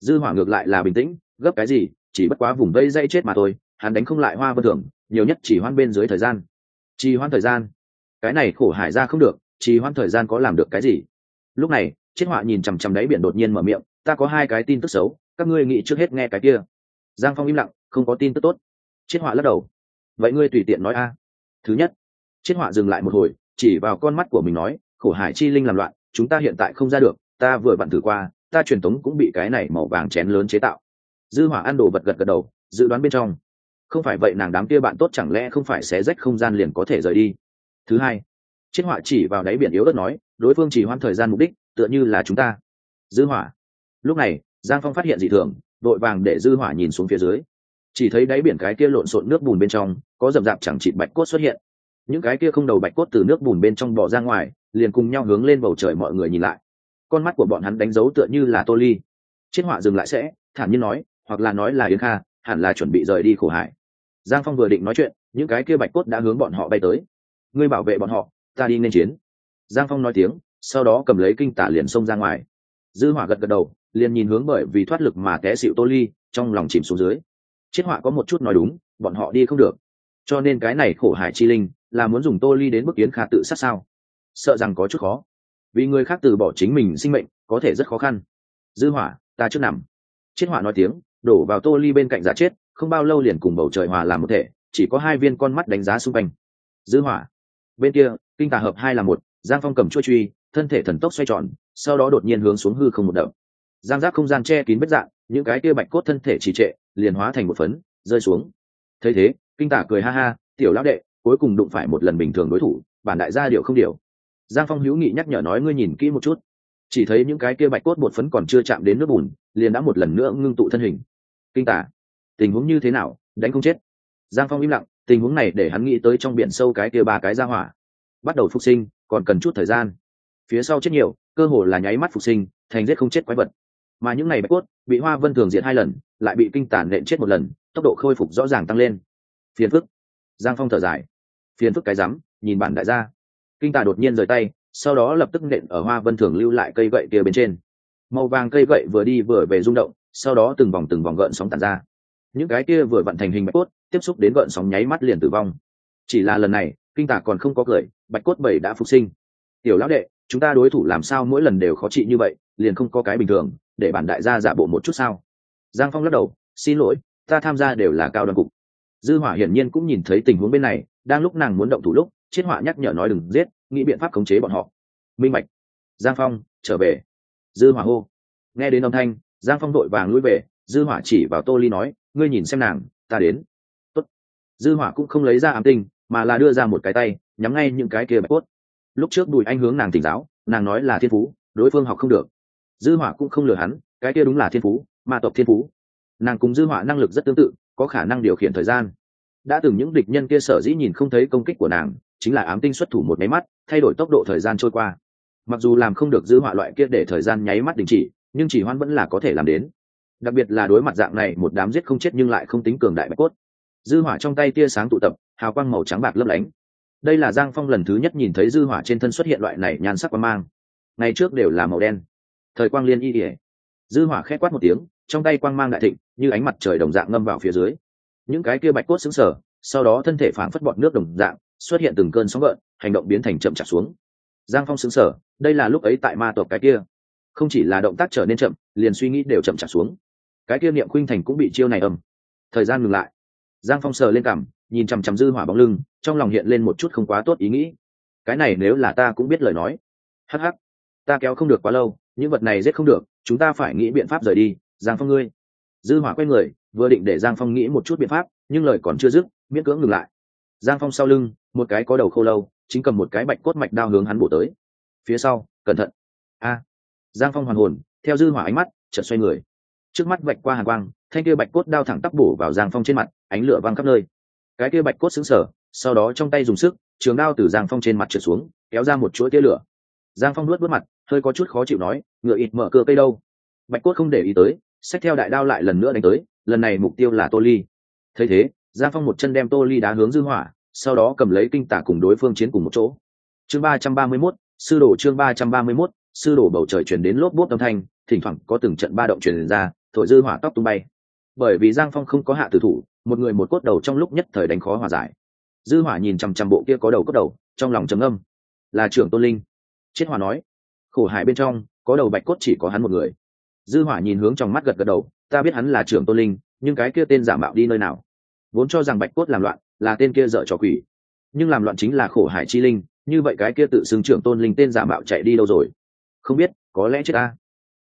Dư hỏa ngược lại là bình tĩnh, gấp cái gì? Chỉ bất quá vùng vây dây chết mà thôi, hắn đánh không lại hoa vân thường nhiều nhất chỉ hoan bên dưới thời gian. Trì hoãn thời gian? Cái này khổ hải ra không được trì hoãn thời gian có làm được cái gì? Lúc này chiết họa nhìn chằm chằm đáy biển đột nhiên mở miệng, ta có hai cái tin tức xấu, các ngươi nghĩ trước hết nghe cái kia. Giang phong im lặng, không có tin tức tốt. Chiết họa lắc đầu. Vậy ngươi tùy tiện nói a. Thứ nhất. Chiết họa dừng lại một hồi, chỉ vào con mắt của mình nói, khổ hải chi linh làm loạn, chúng ta hiện tại không ra được, ta vừa bận thử qua, ta truyền tống cũng bị cái này màu vàng chén lớn chế tạo dư hỏa ăn đồ vật gật gật đầu, dự đoán bên trong. Không phải vậy nàng đám kia bạn tốt chẳng lẽ không phải xé rách không gian liền có thể rời đi? Thứ hai chiết họa chỉ vào đáy biển yếu ớt nói, đối phương chỉ hoãn thời gian mục đích, tựa như là chúng ta. Dư hỏa lúc này, giang phong phát hiện dị thường, đội vàng để dư hỏa nhìn xuống phía dưới. Chỉ thấy đáy biển cái kia lộn xộn nước bùn bên trong, có rậm rạp chẳng chịt bạch cốt xuất hiện. Những cái kia không đầu bạch cốt từ nước bùn bên trong bò ra ngoài, liền cùng nhau hướng lên bầu trời mọi người nhìn lại. Con mắt của bọn hắn đánh dấu tựa như là tô ly. Chiết họa dừng lại sẽ, thản nhiên nói hoặc là nói là yến kha, hẳn là chuẩn bị rời đi khổ hải. Giang phong vừa định nói chuyện, những cái kia bạch cốt đã hướng bọn họ bay tới. Ngươi bảo vệ bọn họ, ta đi nên chiến. Giang phong nói tiếng, sau đó cầm lấy kinh tả liền xông ra ngoài. Dư hỏa gật gật đầu, liền nhìn hướng bởi vì thoát lực mà té xịu tô ly, trong lòng chìm xuống dưới. Chiết họa có một chút nói đúng, bọn họ đi không được. Cho nên cái này khổ hải chi linh, là muốn dùng tô ly đến bức yến kha tự sát sao? Sợ rằng có chút khó. Vì người khác từ bỏ chính mình sinh mệnh, có thể rất khó khăn. Dư hỏa, ta trước nằm. Chiết họa nói tiếng đổ vào tô ly bên cạnh giả chết, không bao lâu liền cùng bầu trời hòa làm một thể, chỉ có hai viên con mắt đánh giá xung quanh. Dư hỏa. Bên kia, kinh tà hợp hai là một, giang phong cầm chuôi truy, thân thể thần tốc xoay tròn, sau đó đột nhiên hướng xuống hư không một đậm giang giác không gian che kín vết dạng, những cái kia bạch cốt thân thể trì trệ, liền hóa thành một phấn, rơi xuống. Thấy thế, kinh tả cười ha ha, tiểu lão đệ, cuối cùng đụng phải một lần bình thường đối thủ, bản đại gia điệu không điều. Giang phong hữu nghị nhắc nhở nói, ngươi nhìn kỹ một chút. Chỉ thấy những cái kia bạch cốt bột phấn còn chưa chạm đến nước bùn, liền đã một lần nữa ngưng tụ thân hình kinh tả. Tình huống như thế nào, đánh không chết. Giang phong im lặng, tình huống này để hắn nghĩ tới trong biển sâu cái kia ba cái ra hỏa. Bắt đầu phục sinh, còn cần chút thời gian. Phía sau chết nhiều, cơ hồ là nháy mắt phục sinh, thành giết không chết quái vật. Mà những ngày bạch cốt, bị hoa vân thường diệt hai lần, lại bị kinh tản nện chết một lần, tốc độ khôi phục rõ ràng tăng lên. Phiền phức. Giang phong thở dài. Phiền phức cái rắm, nhìn bản đại gia. Kinh tả đột nhiên rời tay, sau đó lập tức nện ở hoa vân thường lưu lại cây gậy kia bên trên màu vàng cây gậy vừa đi vừa về rung động, sau đó từng vòng từng vòng gợn sóng tàn ra. Những cái kia vừa vận thành hình bạch cốt, tiếp xúc đến gợn sóng nháy mắt liền tử vong. Chỉ là lần này, kinh tả còn không có cười, bạch cốt bảy đã phục sinh. Tiểu lão đệ, chúng ta đối thủ làm sao mỗi lần đều khó trị như vậy, liền không có cái bình thường, để bản đại gia giả bộ một chút sao? Giang phong lắc đầu, xin lỗi, ta tham gia đều là cao đoàn cục. Dư hỏa hiển nhiên cũng nhìn thấy tình huống bên này, đang lúc nàng muốn động thủ lúc, chiết hỏa nhắc nhở nói đừng giết, nghĩ biện pháp khống chế bọn họ. Minh bạch. Giang phong, trở về dư hỏa hô. Nghe đến âm thanh, giang phong đội vàng lui về, dư hỏa chỉ vào tô ly nói, ngươi nhìn xem nàng, ta đến. Tốt. dư hỏa cũng không lấy ra ám tinh, mà là đưa ra một cái tay, nhắm ngay những cái kia bạch cốt. Lúc trước bùi anh hướng nàng tỉnh giáo, nàng nói là thiên phú, đối phương học không được. Dư hỏa cũng không lừa hắn, cái kia đúng là thiên phú, ma tộc thiên phú. Nàng cùng dư hỏa năng lực rất tương tự, có khả năng điều khiển thời gian. Đã từng những địch nhân kia sở dĩ nhìn không thấy công kích của nàng, chính là ám tinh xuất thủ một máy mắt, thay đổi tốc độ thời gian trôi qua mặc dù làm không được dư hỏa loại kia để thời gian nháy mắt đình chỉ nhưng chỉ hoan vẫn là có thể làm đến. Đặc biệt là đối mặt dạng này một đám giết không chết nhưng lại không tính cường đại bạch cốt. Dư hỏa trong tay tia sáng tụ tập hào quang màu trắng bạc lấp lánh. Đây là giang phong lần thứ nhất nhìn thấy dư hỏa trên thân xuất hiện loại này nhan sắc quang mang. Ngày trước đều là màu đen. Thời quang liên y ỉa dư hỏa khẽ quát một tiếng trong tay quang mang đại thịnh như ánh mặt trời đồng dạng ngâm vào phía dưới. Những cái kia bạch cốt sững sờ, sau đó thân thể phảng phất bọt nước đồng dạng xuất hiện từng cơn sóng gợn hành động biến thành chậm chạp xuống giang phong xứng sở đây là lúc ấy tại ma tộc cái kia. Không chỉ là động tác trở nên chậm, liền suy nghĩ đều chậm chạp xuống. Cái kia niệm khuynh thành cũng bị chiêu này ầm. Thời gian ngừng lại. Giang phong sờ lên cằm, nhìn chằm chằm dư hỏa bóng lưng, trong lòng hiện lên một chút không quá tốt ý nghĩ. Cái này nếu là ta cũng biết lời nói. Hắc hắc. Ta kéo không được quá lâu, những vật này giết không được, chúng ta phải nghĩ biện pháp rời đi, giang phong ngươi. Dư hỏa quay người, vừa định để giang phong nghĩ một chút biện pháp, nhưng lời còn chưa dứt, miễn cưỡng ngừng lại. Giang phong sau lưng một cái có đầu khô lâu, chính cầm một cái bạch cốt mạch đao hướng hắn bổ tới. Phía sau, cẩn thận. A. Giang phong hoàn hồn, theo dư hỏa ánh mắt, chợt xoay người. Trước mắt vạch qua hàn quang, thanh kia bạch cốt đao thẳng tắp bổ vào giang phong trên mặt, ánh lửa văng khắp nơi. Cái kia bạch cốt xứng sở sau đó trong tay dùng sức, trường đao từ giang phong trên mặt trượt xuống, kéo ra một chuỗi tia lửa. Giang phong nuốt bước mặt, hơi có chút khó chịu nói, ngựa ít mở cơ cây đâu? Bạch cốt không để ý tới, xách theo đại đao lại lần nữa đánh tới, lần này mục tiêu là tô ly. Thấy thế, giang phong một chân đem tô ly đá hướng dư hỏa sau đó cầm lấy kinh tả cùng đối phương chiến cùng một chỗ. Chương ba trăm ba mươi 331, sư đồ chương ba trăm ba mươi 331, sư đồ bầu trời chuyển đến lốp bút âm thanh thỉnh thoảng có từng trận ba động truyền ra thổi dư hỏa tóc tung bay. Bởi vì giang phong không có hạ tử thủ một người một cốt đầu trong lúc nhất thời đánh khó hòa giải. Dư hỏa nhìn chằm chằm bộ kia có đầu cốt đầu trong lòng trầm âm là trưởng tôn linh. Chết hỏa nói. Khổ hại bên trong có đầu bạch cốt chỉ có hắn một người. Dư hỏa nhìn hướng trong mắt gật gật đầu ta biết hắn là trưởng tôn linh nhưng cái kia tên giả mạo đi nơi nào? Vốn cho rằng bạch cốt làm loạn là tên kia dở trò quỷ. Nhưng làm loạn chính là khổ hải chi linh, như vậy cái kia tự xưng trưởng tôn linh tên giả mạo chạy đi đâu rồi? Không biết, có lẽ chết ta.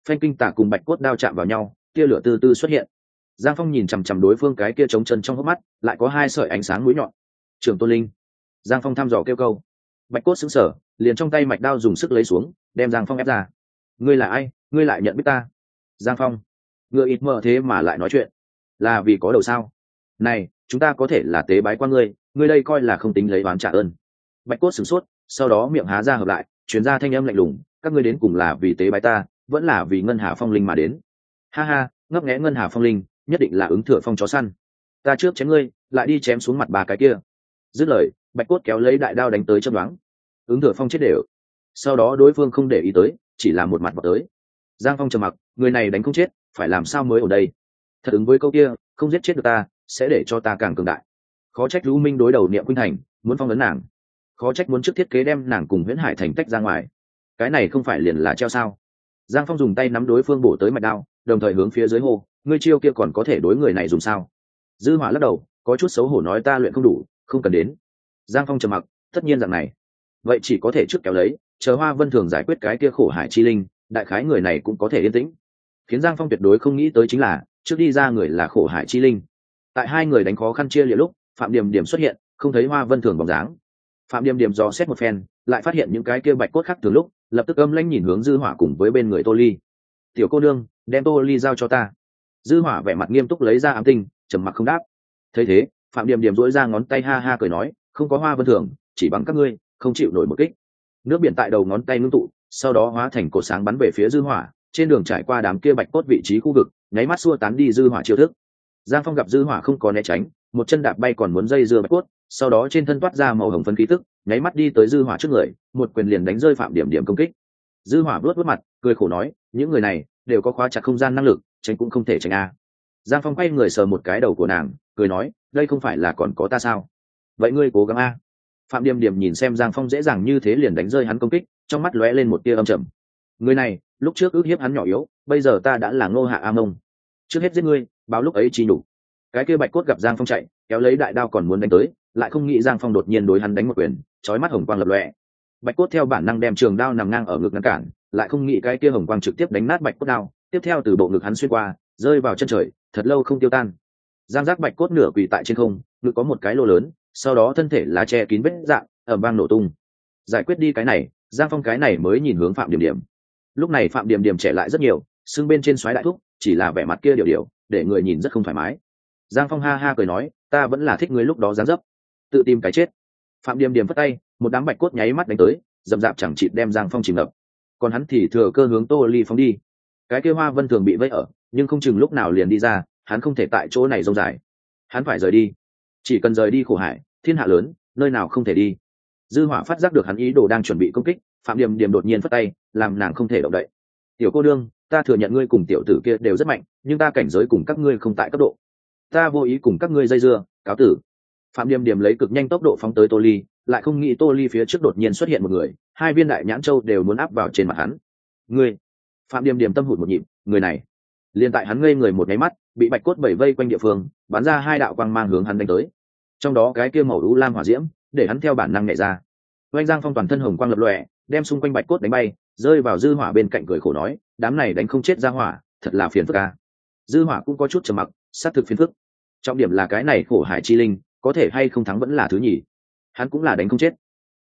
Phanh kinh tả cùng bạch cốt đao chạm vào nhau, tia lửa tư tư xuất hiện. Giang phong nhìn chằm chằm đối phương cái kia trống chân trong hốc mắt, lại có hai sợi ánh sáng mũi nhọn. Trưởng tôn linh. Giang phong thăm dò kêu câu. Bạch cốt xứng sở liền trong tay mạch đao dùng sức lấy xuống, đem giang phong ép ra. Ngươi là ai? Ngươi lại nhận biết ta? Giang phong. Ngựa ít mơ thế mà lại nói chuyện. Là vì có đầu sao? Này chúng ta có thể là tế bái qua ngươi ngươi đây coi là không tính lấy oán trả ơn. Bạch cốt sửng sốt, sau đó miệng há ra hợp lại chuyển ra thanh âm lạnh lùng, các ngươi đến cùng là vì tế bái ta, vẫn là vì ngân hà phong linh mà đến. Ha ha, ngấp nghẽ ngân hà phong linh, nhất định là ứng thừa phong chó săn. Ta trước chém ngươi, lại đi chém xuống mặt bà cái kia. Dứt lời, bạch cốt kéo lấy đại đao đánh tới châm đoán ứng thừa phong chết đều. Sau đó đối phương không để ý tới, chỉ là một mặt vào tới. Giang phong trầm mặc, người này đánh không chết, phải làm sao mới ở đây? Thật ứng với câu kia, không giết chết được ta sẽ để cho ta càng cường đại. Khó trách lũ minh đối đầu niệm khuynh thành, muốn phong ấn nàng. Khó trách muốn trước thiết kế đem nàng cùng nguyễn hải thành tách ra ngoài. Cái này không phải liền là treo sao? Giang phong dùng tay nắm đối phương bổ tới mạch đao, đồng thời hướng phía dưới hô, ngươi chiêu kia còn có thể đối người này dùng sao? Dư hỏa lắc đầu, có chút xấu hổ nói ta luyện không đủ, không cần đến. Giang phong trầm mặc, tất nhiên rằng này. Vậy chỉ có thể trước kéo lấy, chờ hoa vân thường giải quyết cái kia khổ hải chi linh, đại khái người này cũng có thể yên tĩnh. Khiến giang phong tuyệt đối không nghĩ tới chính là, trước đi ra người là khổ hải chi linh tại hai người đánh khó khăn chia liệt lúc, phạm điểm điểm xuất hiện, không thấy hoa vân thường bóng dáng. Phạm điểm điểm dò xét một phen, lại phát hiện những cái kia bạch cốt khác từ lúc, lập tức âm lãnh nhìn hướng dư hỏa cùng với bên người tô ly. Tiểu cô đương đem tô ly giao cho ta. Dư hỏa vẻ mặt nghiêm túc lấy ra ám tinh, trầm mặc không đáp. Thấy thế, phạm điểm điểm dỗi ra ngón tay ha ha cười nói, không có hoa vân thường, chỉ bằng các ngươi, không chịu nổi một kích. Nước biển tại đầu ngón tay ngưng tụ, sau đó hóa thành cột sáng bắn về phía dư hỏa, trên đường trải qua đám kia bạch cốt vị trí khu vực, nháy mắt xua tán đi dư hỏa chiêu thức giang phong gặp dư hỏa không có né tránh, một chân đạp bay còn muốn dây dưa bạch cốt, sau đó trên thân toát ra màu hồng phấn khí tức, nháy mắt đi tới dư hỏa trước người, một quyền liền đánh rơi phạm điểm điểm công kích. Dư hỏa bước bước mặt, cười khổ nói, những người này đều có khóa chặt không gian năng lực, tránh cũng không thể tránh a. Giang phong quay người sờ một cái đầu của nàng, cười nói, đây không phải là còn có ta sao? Vậy ngươi cố gắng a. Phạm điềm điềm nhìn xem giang phong dễ dàng như thế liền đánh rơi hắn công kích, trong mắt lóe lên một tia âm trầm. Người này, lúc trước ước hiếp hắn nhỏ yếu, bây giờ ta đã là ngô hạ a mông. Trước hết giết ngươi báo lúc ấy chi đủ cái kia bạch cốt gặp giang phong chạy, kéo lấy đại đao còn muốn đánh tới, lại không nghĩ giang phong đột nhiên đối hắn đánh một quyền trói mắt hồng quang lập lọe bạch cốt theo bản năng đem trường đao nằm ngang ở ngực ngăn cản, lại không nghĩ cái kia hồng quang trực tiếp đánh nát bạch cốt đao, tiếp theo từ bộ ngực hắn xuyên qua, rơi vào chân trời, thật lâu không tiêu tan. Giang giác bạch cốt nửa quỳ tại trên không, ngực có một cái lô lớn, sau đó thân thể lá che kín vết dạng ở bang nổ tung. Giải quyết đi cái này, giang phong cái này mới nhìn hướng phạm điểm điểm. Lúc này phạm điểm điểm trẻ lại rất nhiều xương bên trên xoáy đại thúc, chỉ là vẻ mặt kia điều điều để người nhìn rất không thoải mái. Giang phong ha ha cười nói, ta vẫn là thích ngươi lúc đó dán dấp. Tự tìm cái chết. Phạm Điềm Điềm phất tay, một đám bạch cốt nháy mắt đánh tới dầm p chẳng chịt đem giang phong chìm ngập. Còn hắn thì thừa cơ hướng tô ly phóng đi. Cái kia hoa vân thường bị vây ở, nhưng không chừng lúc nào liền đi ra, hắn không thể tại chỗ này rông dài. Hắn phải rời đi. Chỉ cần rời đi khổ hải, thiên hạ lớn, nơi nào không thể đi. Dư hỏa phát giác được hắn ý đồ đang chuẩn bị công kích, phạm Điềm Điềm đột nhiên phất tay, làm nàng không thể động đậy. Tiểu cô đương ta thừa nhận ngươi cùng tiểu tử kia đều rất mạnh, nhưng ta cảnh giới cùng các ngươi không tại cấp độ. Ta vô ý cùng các ngươi dây dưa, cáo tử. Phạm Điềm điểm lấy cực nhanh tốc độ phóng tới tô ly, lại không nghĩ tô ly phía trước đột nhiên xuất hiện một người, hai viên đại nhãn châu đều muốn áp vào trên mặt hắn. Ngươi. Phạm Điềm điểm tâm hụt một nhịp, người này. Liền tại hắn ngây người một nháy mắt, bị bạch cốt bảy vây quanh địa phương, bắn ra hai đạo quang mang hướng hắn đánh tới. Trong đó cái kia màu đũ lam hỏa diễm, để hắn theo bản năng nhảy ra. Oanh giang phong toàn thân hồng quang lập lòe, đem xung quanh bạch cốt đánh bay rơi vào dư hỏa bên cạnh cười khổ nói, đám này đánh không chết ra hỏa, thật là phiền phức ca dư hỏa cũng có chút trầm mặc sát thực phiền phức. Trọng điểm là cái này khổ hải chi linh, có thể hay không thắng vẫn là thứ nhì. Hắn cũng là đánh không chết.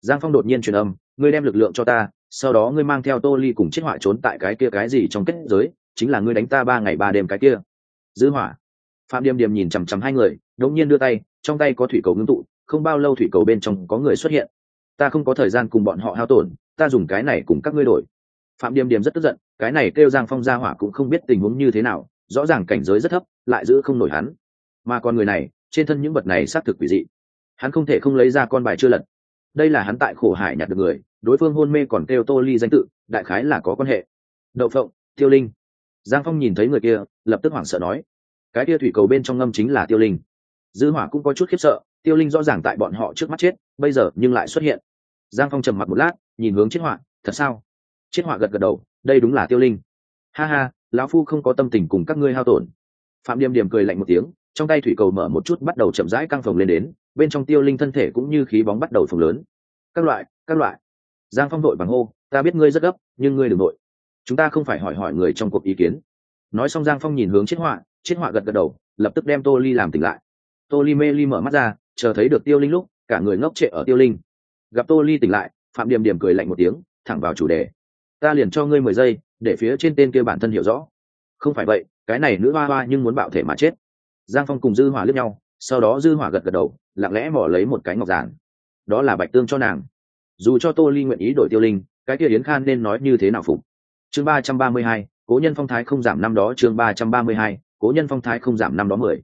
Giang phong đột nhiên truyền âm, ngươi đem lực lượng cho ta, sau đó ngươi mang theo tô ly cùng chết hỏa trốn tại cái kia cái gì trong kết giới, chính là ngươi đánh ta ba ngày ba đêm cái kia. Dư hỏa. Phạm điềm điềm nhìn chằm chằm hai người, đột nhiên đưa tay, trong tay có thủy cầu ngưng tụ, không bao lâu thủy cầu bên trong có người xuất hiện. Ta không có thời gian cùng bọn họ hao tổn ta dùng cái này cùng các ngươi đổi. Phạm điềm điềm rất tức giận, cái này kêu giang phong gia hỏa cũng không biết tình huống như thế nào, rõ ràng cảnh giới rất thấp, lại giữ không nổi hắn. Mà con người này, trên thân những vật này xác thực quỷ dị. Hắn không thể không lấy ra con bài chưa lật. Đây là hắn tại khổ hải nhặt được người, đối phương hôn mê còn kêu tô ly danh tự, đại khái là có quan hệ. Đậu phộng, tiêu linh. Giang phong nhìn thấy người kia, lập tức hoảng sợ nói, cái kia thủy cầu bên trong ngâm chính là tiêu linh. Dư hỏa cũng có chút khiếp sợ, tiêu linh rõ ràng tại bọn họ trước mắt chết, bây giờ nhưng lại xuất hiện. Giang phong trầm mặt một lát nhìn hướng chiết họa, thật sao? Chiết họa gật gật đầu, đây đúng là tiêu linh. Ha ha, lão phu không có tâm tình cùng các ngươi hao tổn. Phạm điềm điềm cười lạnh một tiếng, trong tay thủy cầu mở một chút bắt đầu chậm rãi căng phồng lên đến, bên trong tiêu linh thân thể cũng như khí bóng bắt đầu phồng lớn. Các loại các loại. Giang phong đội bằng hô, ta biết ngươi rất gấp, nhưng ngươi đừng nội chúng ta không phải hỏi hỏi người trong cuộc ý kiến. Nói xong giang phong nhìn hướng chiết họa chiết họa gật gật đầu, lập tức đem tô ly làm tỉnh lại. Tô ly mê ly mở mắt ra, chờ thấy được tiêu linh lúc, cả người ngốc trệ ở tiêu linh. Gặp tô ly tỉnh lại phạm điềm điềm cười lạnh một tiếng, thẳng vào chủ đề. Ta liền cho ngươi mười giây, để phía trên tên kia bản thân hiểu rõ. Không phải vậy, cái này nữ hoa hoa nhưng muốn bạo thể mà chết. Giang phong cùng dư hỏa lướt nhau, sau đó dư hỏa gật gật đầu, lặng lẽ mỏ lấy một cái ngọc giản. Đó là bạch tương cho nàng. Dù cho tô ly nguyện ý đổi tiêu linh, cái kia yến khan nên nói như thế nào phục? Chương ba trăm ba mươi hai, cố nhân phong thái không giảm năm đó, chương ba trăm ba mươi hai, cố nhân phong thái không giảm năm đó mười.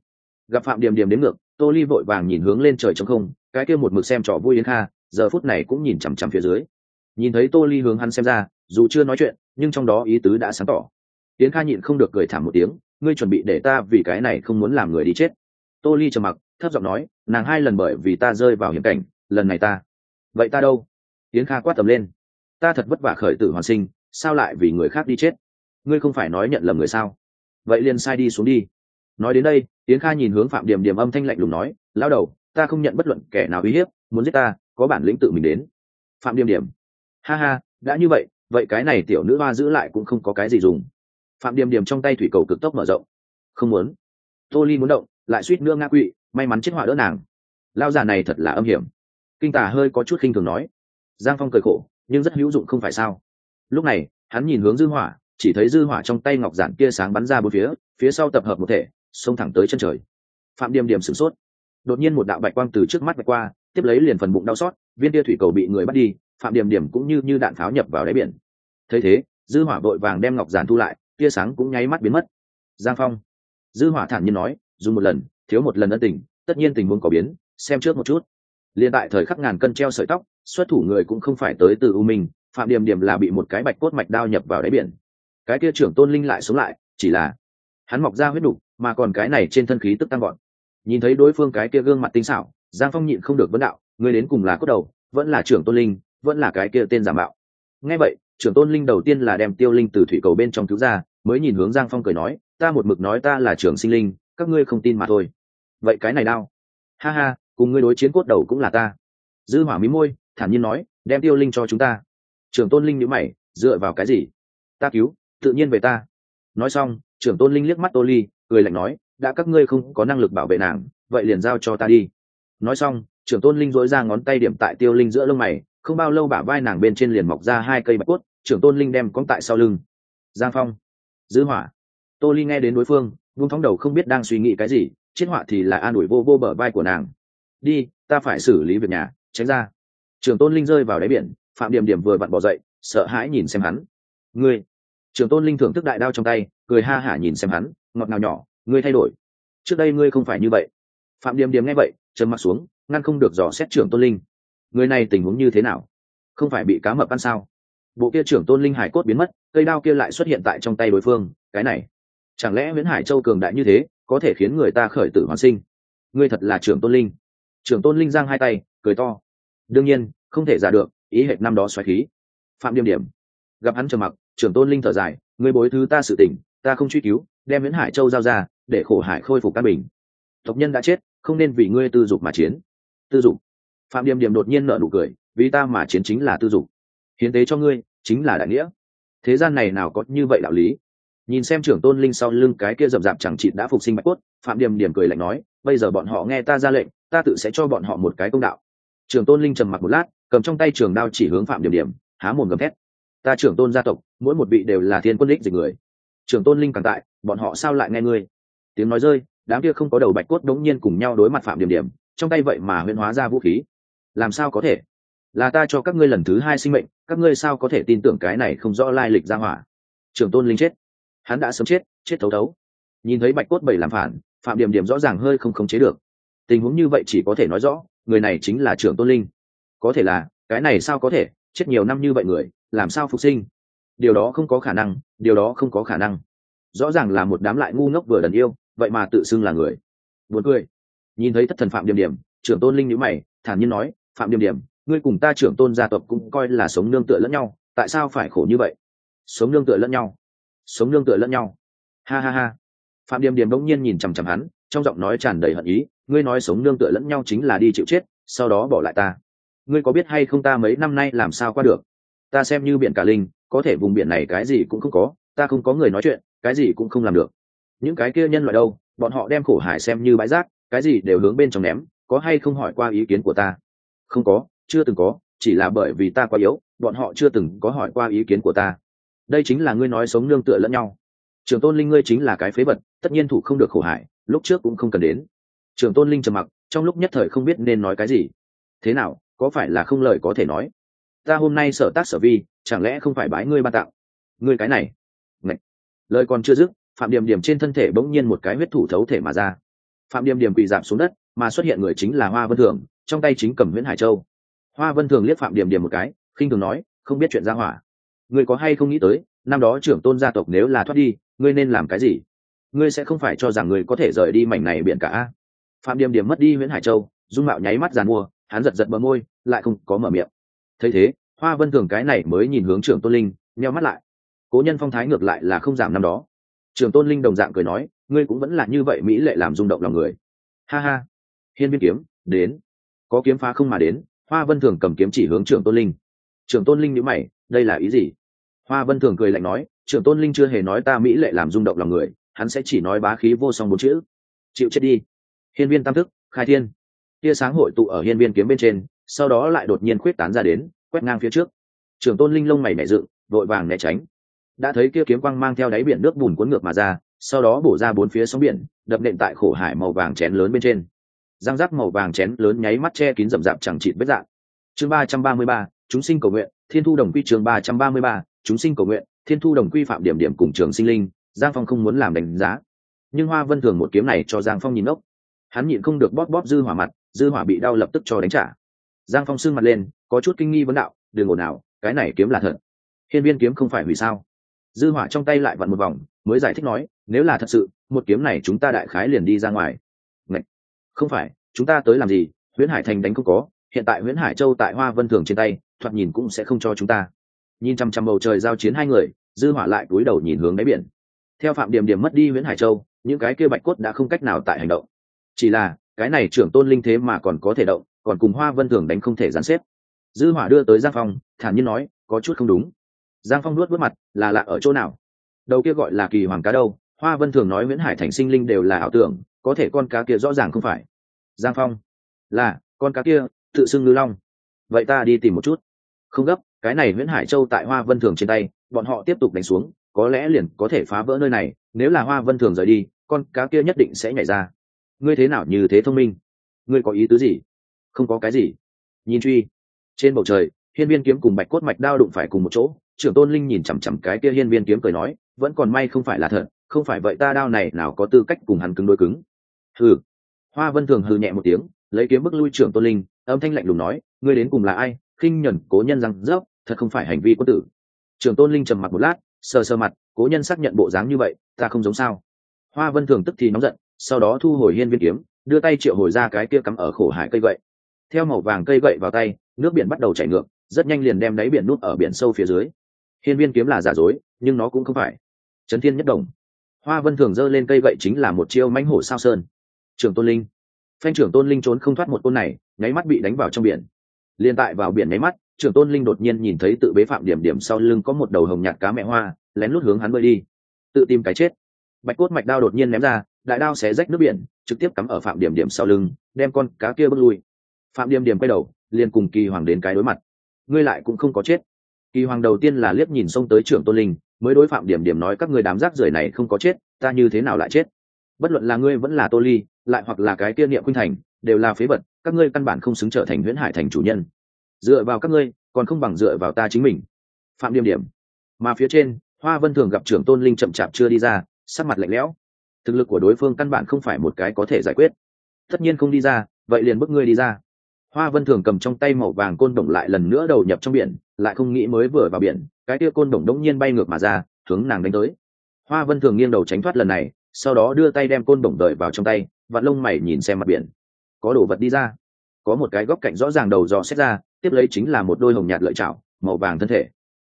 Gặp phạm điểm điểm đến ngược, tô ly vội vàng nhìn hướng lên trời trống không, cái kia một mực xem trò vui yến kha giờ phút này cũng nhìn chằm chằm phía dưới. Nhìn thấy tô ly hướng hắn xem ra, dù chưa nói chuyện, nhưng trong đó ý tứ đã sáng tỏ. Tiến kha nhịn không được cười thảm một tiếng, ngươi chuẩn bị để ta vì cái này không muốn làm người đi chết. Tô ly trầm mặc, thấp giọng nói, nàng hai lần bởi vì ta rơi vào hiểm cảnh, lần này ta. Vậy ta đâu? Tiến kha quát tầm lên. Ta thật vất vả khởi tử hoàn sinh, sao lại vì người khác đi chết? Ngươi không phải nói nhận lầm người sao? Vậy liền sai đi xuống đi. Nói đến đây tiến kha nhìn hướng phạm điểm điểm âm thanh lạnh lùng nói lao đầu, ta không nhận bất luận kẻ nào uy hiếp, muốn giết ta có bản lĩnh tự mình đến. Phạm điểm điểm ha ha, đã như vậy vậy cái này tiểu nữ hoa giữ lại cũng không có cái gì dùng. Phạm điểm điểm trong tay thủy cầu cực tốc mở rộng. Không muốn. Tô ly muốn động, lại suýt nữa ngã quỵ, may mắn chết họa đỡ nàng. Lao già này thật là âm hiểm. Kinh tả hơi có chút khinh thường nói. Giang phong cười khổ, nhưng rất hữu dụng không phải sao. Lúc này, hắn nhìn hướng dư hỏa, chỉ thấy dư hỏa trong tay ngọc giản kia sáng bắn ra bốn phía phía sau tập hợp một thể, xông thẳng tới chân trời. Phạm điềm điểm sửng sốt. Đột nhiên một đạo bạch quang từ trước mắt bạch qua tiếp lấy liền phần bụng đau xót viên tia thủy cầu bị người bắt đi phạm điềm điểm cũng như như đạn pháo nhập vào đáy biển. Thấy thế dư hỏa vội vàng đem ngọc giản thu lại tia sáng cũng nháy mắt biến mất. Giang phong. Dư hỏa thản nhiên nói dùng một lần thiếu một lần ân tình tất nhiên tình huống có biến xem trước một chút. Liền tại thời khắc ngàn cân treo sợi tóc xuất thủ người cũng không phải tới từ u minh phạm điểm điểm là bị một cái bạch cốt mạch đao nhập vào đáy biển. Cái kia trưởng tôn linh lại sống lại chỉ là hắn mọc ra huyết đủ, mà còn cái này trên thân khí tức tăng gọn nhìn thấy đối phương cái kia gương mặt tinh xảo giang phong nhịn không được vấn đạo người đến cùng là cốt đầu, vẫn là trưởng tôn linh, vẫn là cái kia tên giả mạo. Ngay vậy, trưởng tôn linh đầu tiên là đem tiêu linh từ thủy cầu bên trong cứu ra, mới nhìn hướng giang phong cười nói, ta một mực nói ta là trưởng sinh linh, các ngươi không tin mà thôi. Vậy cái này đau. Ha ha, cùng ngươi đối chiến cốt đầu cũng là ta. Dư hỏa mí môi, thản nhiên nói, đem tiêu linh cho chúng ta. Trưởng tôn linh nhíu mày, dựa vào cái gì? Ta cứu, tự nhiên về ta. Nói xong, trưởng tôn linh liếc mắt tô ly, cười lạnh nói, đã các ngươi không có năng lực bảo vệ nàng, vậy liền giao cho ta đi nói xong, trưởng tôn linh dối ra ngón tay điểm tại tiêu linh giữa lông mày, không bao lâu bả vai nàng bên trên liền mọc ra hai cây bạch cốt, trưởng tôn linh đem cóng tại sau lưng. Giang phong dư hỏa tô ly nghe đến đối phương, vung thóng đầu không biết đang suy nghĩ cái gì chết họa thì là an ủi vô vô bờ vai của nàng. Đi, ta phải xử lý việc nhà, tránh ra. Trưởng tôn linh rơi vào đáy biển, phạm điểm điểm vừa vặn bỏ dậy, sợ hãi nhìn xem hắn. Ngươi. Trưởng tôn linh thưởng thức đại đao trong tay, cười ha hả nhìn xem hắn, ngọt ngào nhỏ, ngươi thay đổi. Trước đây ngươi không phải như vậy. Phạm điểm điểm nghe vậy trầm mặt xuống, ngăn không được dò xét trưởng tôn linh. Người này tình huống như thế nào? Không phải bị cá mập ăn sao? Bộ kia trưởng tôn linh hải cốt biến mất, cây đao kia lại xuất hiện tại trong tay đối phương, cái này. Chẳng lẽ nguyễn hải châu cường đại như thế, có thể khiến người ta khởi tử hoàn sinh? Ngươi thật là trưởng tôn linh. Trưởng tôn linh giang hai tay, cười to. Đương nhiên, không thể giả được, ý hệt năm đó xoáy khí. Phạm điểm điểm gặp hắn trầm mặc, trưởng tôn linh thở dài, ngươi bối thứ ta sự tỉnh ta không truy cứu, đem nguyễn hải châu giao ra, để khổ hải khôi phục căn bình. Tộc nhân đã chết không nên vì ngươi tư dục mà chiến. Tư dục? Phạm điểm điểm đột nhiên nợ nụ cười, vì ta mà chiến chính là tư dục. Hiến tế cho ngươi, chính là đại nghĩa. Thế gian này nào có như vậy đạo lý? Nhìn xem trưởng tôn linh sau lưng cái kia rậm rạp chẳng chịt đã phục sinh bạch cốt, phạm điểm điểm cười lạnh nói, bây giờ bọn họ nghe ta ra lệnh, ta tự sẽ cho bọn họ một cái công đạo. Trưởng tôn linh trầm mặc một lát, cầm trong tay trường đao chỉ hướng phạm điểm điểm, há mồm gầm thét. Ta trưởng tôn gia tộc, mỗi một vị đều là thiên quân đích dịch người. Trưởng tôn linh càng tại, bọn họ sao lại nghe ngươi? Tiếng nói rơi, đám kia không có đầu bạch cốt đống nhiên cùng nhau đối mặt phạm điểm điểm, trong tay vậy mà huyễn hóa ra vũ khí. Làm sao có thể? Là ta cho các ngươi lần thứ hai sinh mệnh, các ngươi sao có thể tin tưởng cái này không rõ lai lịch ra hỏa? Trưởng tôn linh chết. Hắn đã sớm chết chết thấu thấu. Nhìn thấy bạch cốt bảy làm phản, phạm điểm điểm rõ ràng hơi không khống chế được. Tình huống như vậy chỉ có thể nói rõ, người này chính là trưởng tôn linh. Có thể là, cái này sao có thể? Chết nhiều năm như vậy người, làm sao phục sinh? Điều đó không có khả năng, điều đó không có khả năng. Rõ ràng là một đám lại ngu ngốc vừa đần yêu vậy mà tự xưng là người. Buồn cười. Nhìn thấy thất thần phạm điểm điểm, trưởng tôn linh nhữ mày, thản nhiên nói, phạm điểm điểm, ngươi cùng ta trưởng tôn gia tộc cũng coi là sống nương tựa lẫn nhau, tại sao phải khổ như vậy? Sống nương tựa lẫn nhau. Sống nương tựa lẫn nhau. Ha ha ha. Phạm điềm điềm bỗng nhiên nhìn chằm chằm hắn, trong giọng nói tràn đầy hận ý, ngươi nói sống nương tựa lẫn nhau chính là đi chịu chết, sau đó bỏ lại ta. Ngươi có biết hay không ta mấy năm nay làm sao qua được? Ta xem như biển cả linh, có thể vùng biển này cái gì cũng không có, ta không có người nói chuyện, cái gì cũng không làm được những cái kia nhân loại đâu? Bọn họ đem khổ hải xem như bãi rác, cái gì đều hướng bên trong ném, có hay không hỏi qua ý kiến của ta? Không có, chưa từng có, chỉ là bởi vì ta quá yếu, bọn họ chưa từng có hỏi qua ý kiến của ta. Đây chính là ngươi nói sống nương tựa lẫn nhau. Trường tôn linh ngươi chính là cái phế vật, tất nhiên thủ không được khổ hải, lúc trước cũng không cần đến. Trường tôn linh trầm mặc, trong lúc nhất thời không biết nên nói cái gì. Thế nào, có phải là không lời có thể nói? Ta hôm nay sở tác sở vi, chẳng lẽ không phải bái ngươi ban tặng? Ngươi cái này. Ngậy. lời còn chưa dứt phạm điểm điểm trên thân thể bỗng nhiên một cái huyết thủ thấu thể mà ra. Phạm điểm điểm quỳ giảm xuống đất, mà xuất hiện người chính là hoa vân thường, trong tay chính cầm nguyễn hải châu. Hoa vân thường liếc phạm điểm điểm một cái, khinh thường nói, không biết chuyện ra hỏa. Ngươi có hay không nghĩ tới, năm đó trưởng tôn gia tộc nếu là thoát đi, ngươi nên làm cái gì? Ngươi sẽ không phải cho rằng người có thể rời đi mảnh này biển cả phạm điểm điểm mất đi nguyễn hải châu, dung mạo nháy mắt giàn mua, hắn giật giật bờ môi, lại không có mở miệng. Thấy thế, hoa vân thường cái này mới nhìn hướng trưởng tôn linh, nheo mắt lại. Cố nhân phong thái ngược lại là không giảm năm đó. Trường tôn linh đồng dạng cười nói, ngươi cũng vẫn là như vậy mỹ lệ làm rung động lòng người. Ha ha, hiên viên kiếm, đến. Có kiếm phá không mà đến, hoa vân thường cầm kiếm chỉ hướng Trường tôn linh. Trường tôn linh nhữ mày, đây là ý gì? Hoa vân thường cười lạnh nói, Trường tôn linh chưa hề nói ta mỹ lệ làm rung động lòng người, hắn sẽ chỉ nói bá khí vô song bốn chữ. Chịu chết đi. Hiên viên tam thức, khai thiên. Tia sáng hội tụ ở hiên viên kiếm bên trên, sau đó lại đột nhiên khuyết tán ra đến, quét ngang phía trước. Trường tôn linh lông mày mẹ dựng, vội vàng né tránh đã thấy kia kiếm quang mang theo đáy biển nước bùn cuốn ngược mà ra, sau đó bổ ra bốn phía sóng biển, đập nện tại khổ hải màu vàng chén lớn bên trên. Răng rác màu vàng chén lớn nháy mắt che kín rậm rạp chẳng chịt vết dạng. Chương ba trăm ba mươi ba, chúng sinh cầu nguyện, thiên thu đồng quy chương ba trăm ba mươi ba, chúng sinh cầu nguyện, thiên thu đồng quy phạm điểm điểm cùng trường sinh linh, giang phong không muốn làm đánh giá. Nhưng hoa vân thường một kiếm này cho giang phong nhìn ốc hắn nhịn không được bóp bóp dư hỏa mặt, dư hỏa bị đau lập tức cho đánh trả. Giang phong sưng mặt lên, có chút kinh nghi vấn đạo đường ồn nào cái này kiếm là thật. Hiên viên kiếm không phải vì sao? Dư hỏa trong tay lại vặn một vòng, mới giải thích nói, nếu là thật sự, một kiếm này chúng ta đại khái liền đi ra ngoài. Ngậy! không phải, chúng ta tới làm gì? Huyễn hải thành đánh không có, hiện tại huyễn hải châu tại hoa vân thường trên tay, thoạt nhìn cũng sẽ không cho chúng ta. Nhìn chăm chăm bầu trời giao chiến hai người, dư hỏa lại cúi đầu nhìn hướng đáy biển. Theo phạm điểm điểm mất đi huyễn hải châu, những cái kia bạch cốt đã không cách nào tại hành động. Chỉ là, cái này trưởng tôn linh thế mà còn có thể động, còn cùng hoa vân thường đánh không thể gián xếp. Dư hỏa đưa tới giang phong, thản nhiên nói, có chút không đúng giang phong nuốt bước mặt, là lạ ở chỗ nào? Đầu kia gọi là kỳ hoàng cá đâu? Hoa vân thường nói nguyễn hải thành sinh linh đều là ảo tưởng, có thể con cá kia rõ ràng không phải. Giang phong, là, con cá kia, tự xưng ngư long. Vậy ta đi tìm một chút. Không gấp, cái này nguyễn hải châu tại hoa vân thường trên tay, bọn họ tiếp tục đánh xuống, có lẽ liền có thể phá vỡ nơi này, nếu là hoa vân thường rời đi, con cá kia nhất định sẽ nhảy ra. Ngươi thế nào như thế thông minh? Ngươi có ý tứ gì? Không có cái gì. Nhìn truy, trên bầu trời, hiên viên kiếm cùng bạch cốt mạch đao đụng phải cùng một chỗ trưởng tôn linh nhìn chằm chằm cái kia hiên viên kiếm cười nói, vẫn còn may không phải là thật, không phải vậy ta đao này nào có tư cách cùng hắn cứng đối cứng. Hừ. Hoa vân thường hừ nhẹ một tiếng, lấy kiếm bức lui trưởng tôn linh, âm thanh lạnh lùng nói, ngươi đến cùng là ai, khinh nhẫn cố nhân rằng dốc thật không phải hành vi quân tử. Trưởng tôn linh trầm mặt một lát, sờ sờ mặt, cố nhân xác nhận bộ dáng như vậy, ta không giống sao. Hoa vân thường tức thì nóng giận, sau đó thu hồi hiên viên kiếm, đưa tay triệu hồi ra cái kia cắm ở khổ hải cây gậy. Theo màu vàng cây gậy vào tay, nước biển bắt đầu chảy ngược, rất nhanh liền đem đáy biển nút ở biển sâu phía dưới hiên viên kiếm là giả dối, nhưng nó cũng không phải. Trấn thiên nhất đồng. Hoa vân thường giơ lên cây gậy chính là một chiêu mãnh hổ sao sơn. Trường tôn linh. Phanh trưởng tôn linh trốn không thoát một côn này, nháy mắt bị đánh vào trong biển. Liên tại vào biển nháy mắt trưởng tôn linh đột nhiên nhìn thấy tự bế phạm điểm điểm sau lưng có một đầu hồng nhạt cá mẹ hoa, lén lút hướng hắn bơi đi. Tự tìm cái chết. Bạch cốt mạch đao đột nhiên ném ra, đại đao xé rách nước biển, trực tiếp cắm ở phạm điểm điểm sau lưng, đem con cá kia bước lui. Phạm điểm điểm quay đầu, liền cùng kỳ hoàng đến cái đối mặt. Ngươi lại cũng không có chết kỳ hoàng đầu tiên là liếc nhìn xông tới trưởng tôn linh, mới đối phạm điểm điểm nói các người đám rác rưởi này không có chết, ta như thế nào lại chết? Bất luận là ngươi vẫn là tô ly, lại hoặc là cái tiên niệm khuynh thành, đều là phế vật, các ngươi căn bản không xứng trở thành huyễn hải thành chủ nhân. Dựa vào các ngươi, còn không bằng dựa vào ta chính mình. Phạm điểm điểm. Mà phía trên, hoa vân thường gặp trưởng tôn linh chậm chạp chưa đi ra, sắc mặt lạnh lẽo. Thực lực của đối phương căn bản không phải một cái có thể giải quyết. Tất nhiên không đi ra, vậy liền bức ngươi đi ra hoa vân thường cầm trong tay màu vàng côn đồng lại lần nữa đầu nhập trong biển, lại không nghĩ mới vừa vào biển, cái tia côn đồng đống nhiên bay ngược mà ra, hướng nàng đánh tới. Hoa vân thường nghiêng đầu tránh thoát lần này, sau đó đưa tay đem côn đồng đợi vào trong tay và lông mày nhìn xem mặt biển. Có đồ vật đi ra. Có một cái góc cạnh rõ ràng đầu dò xét ra, tiếp lấy chính là một đôi hồng nhạt lợi chảo, màu vàng thân thể.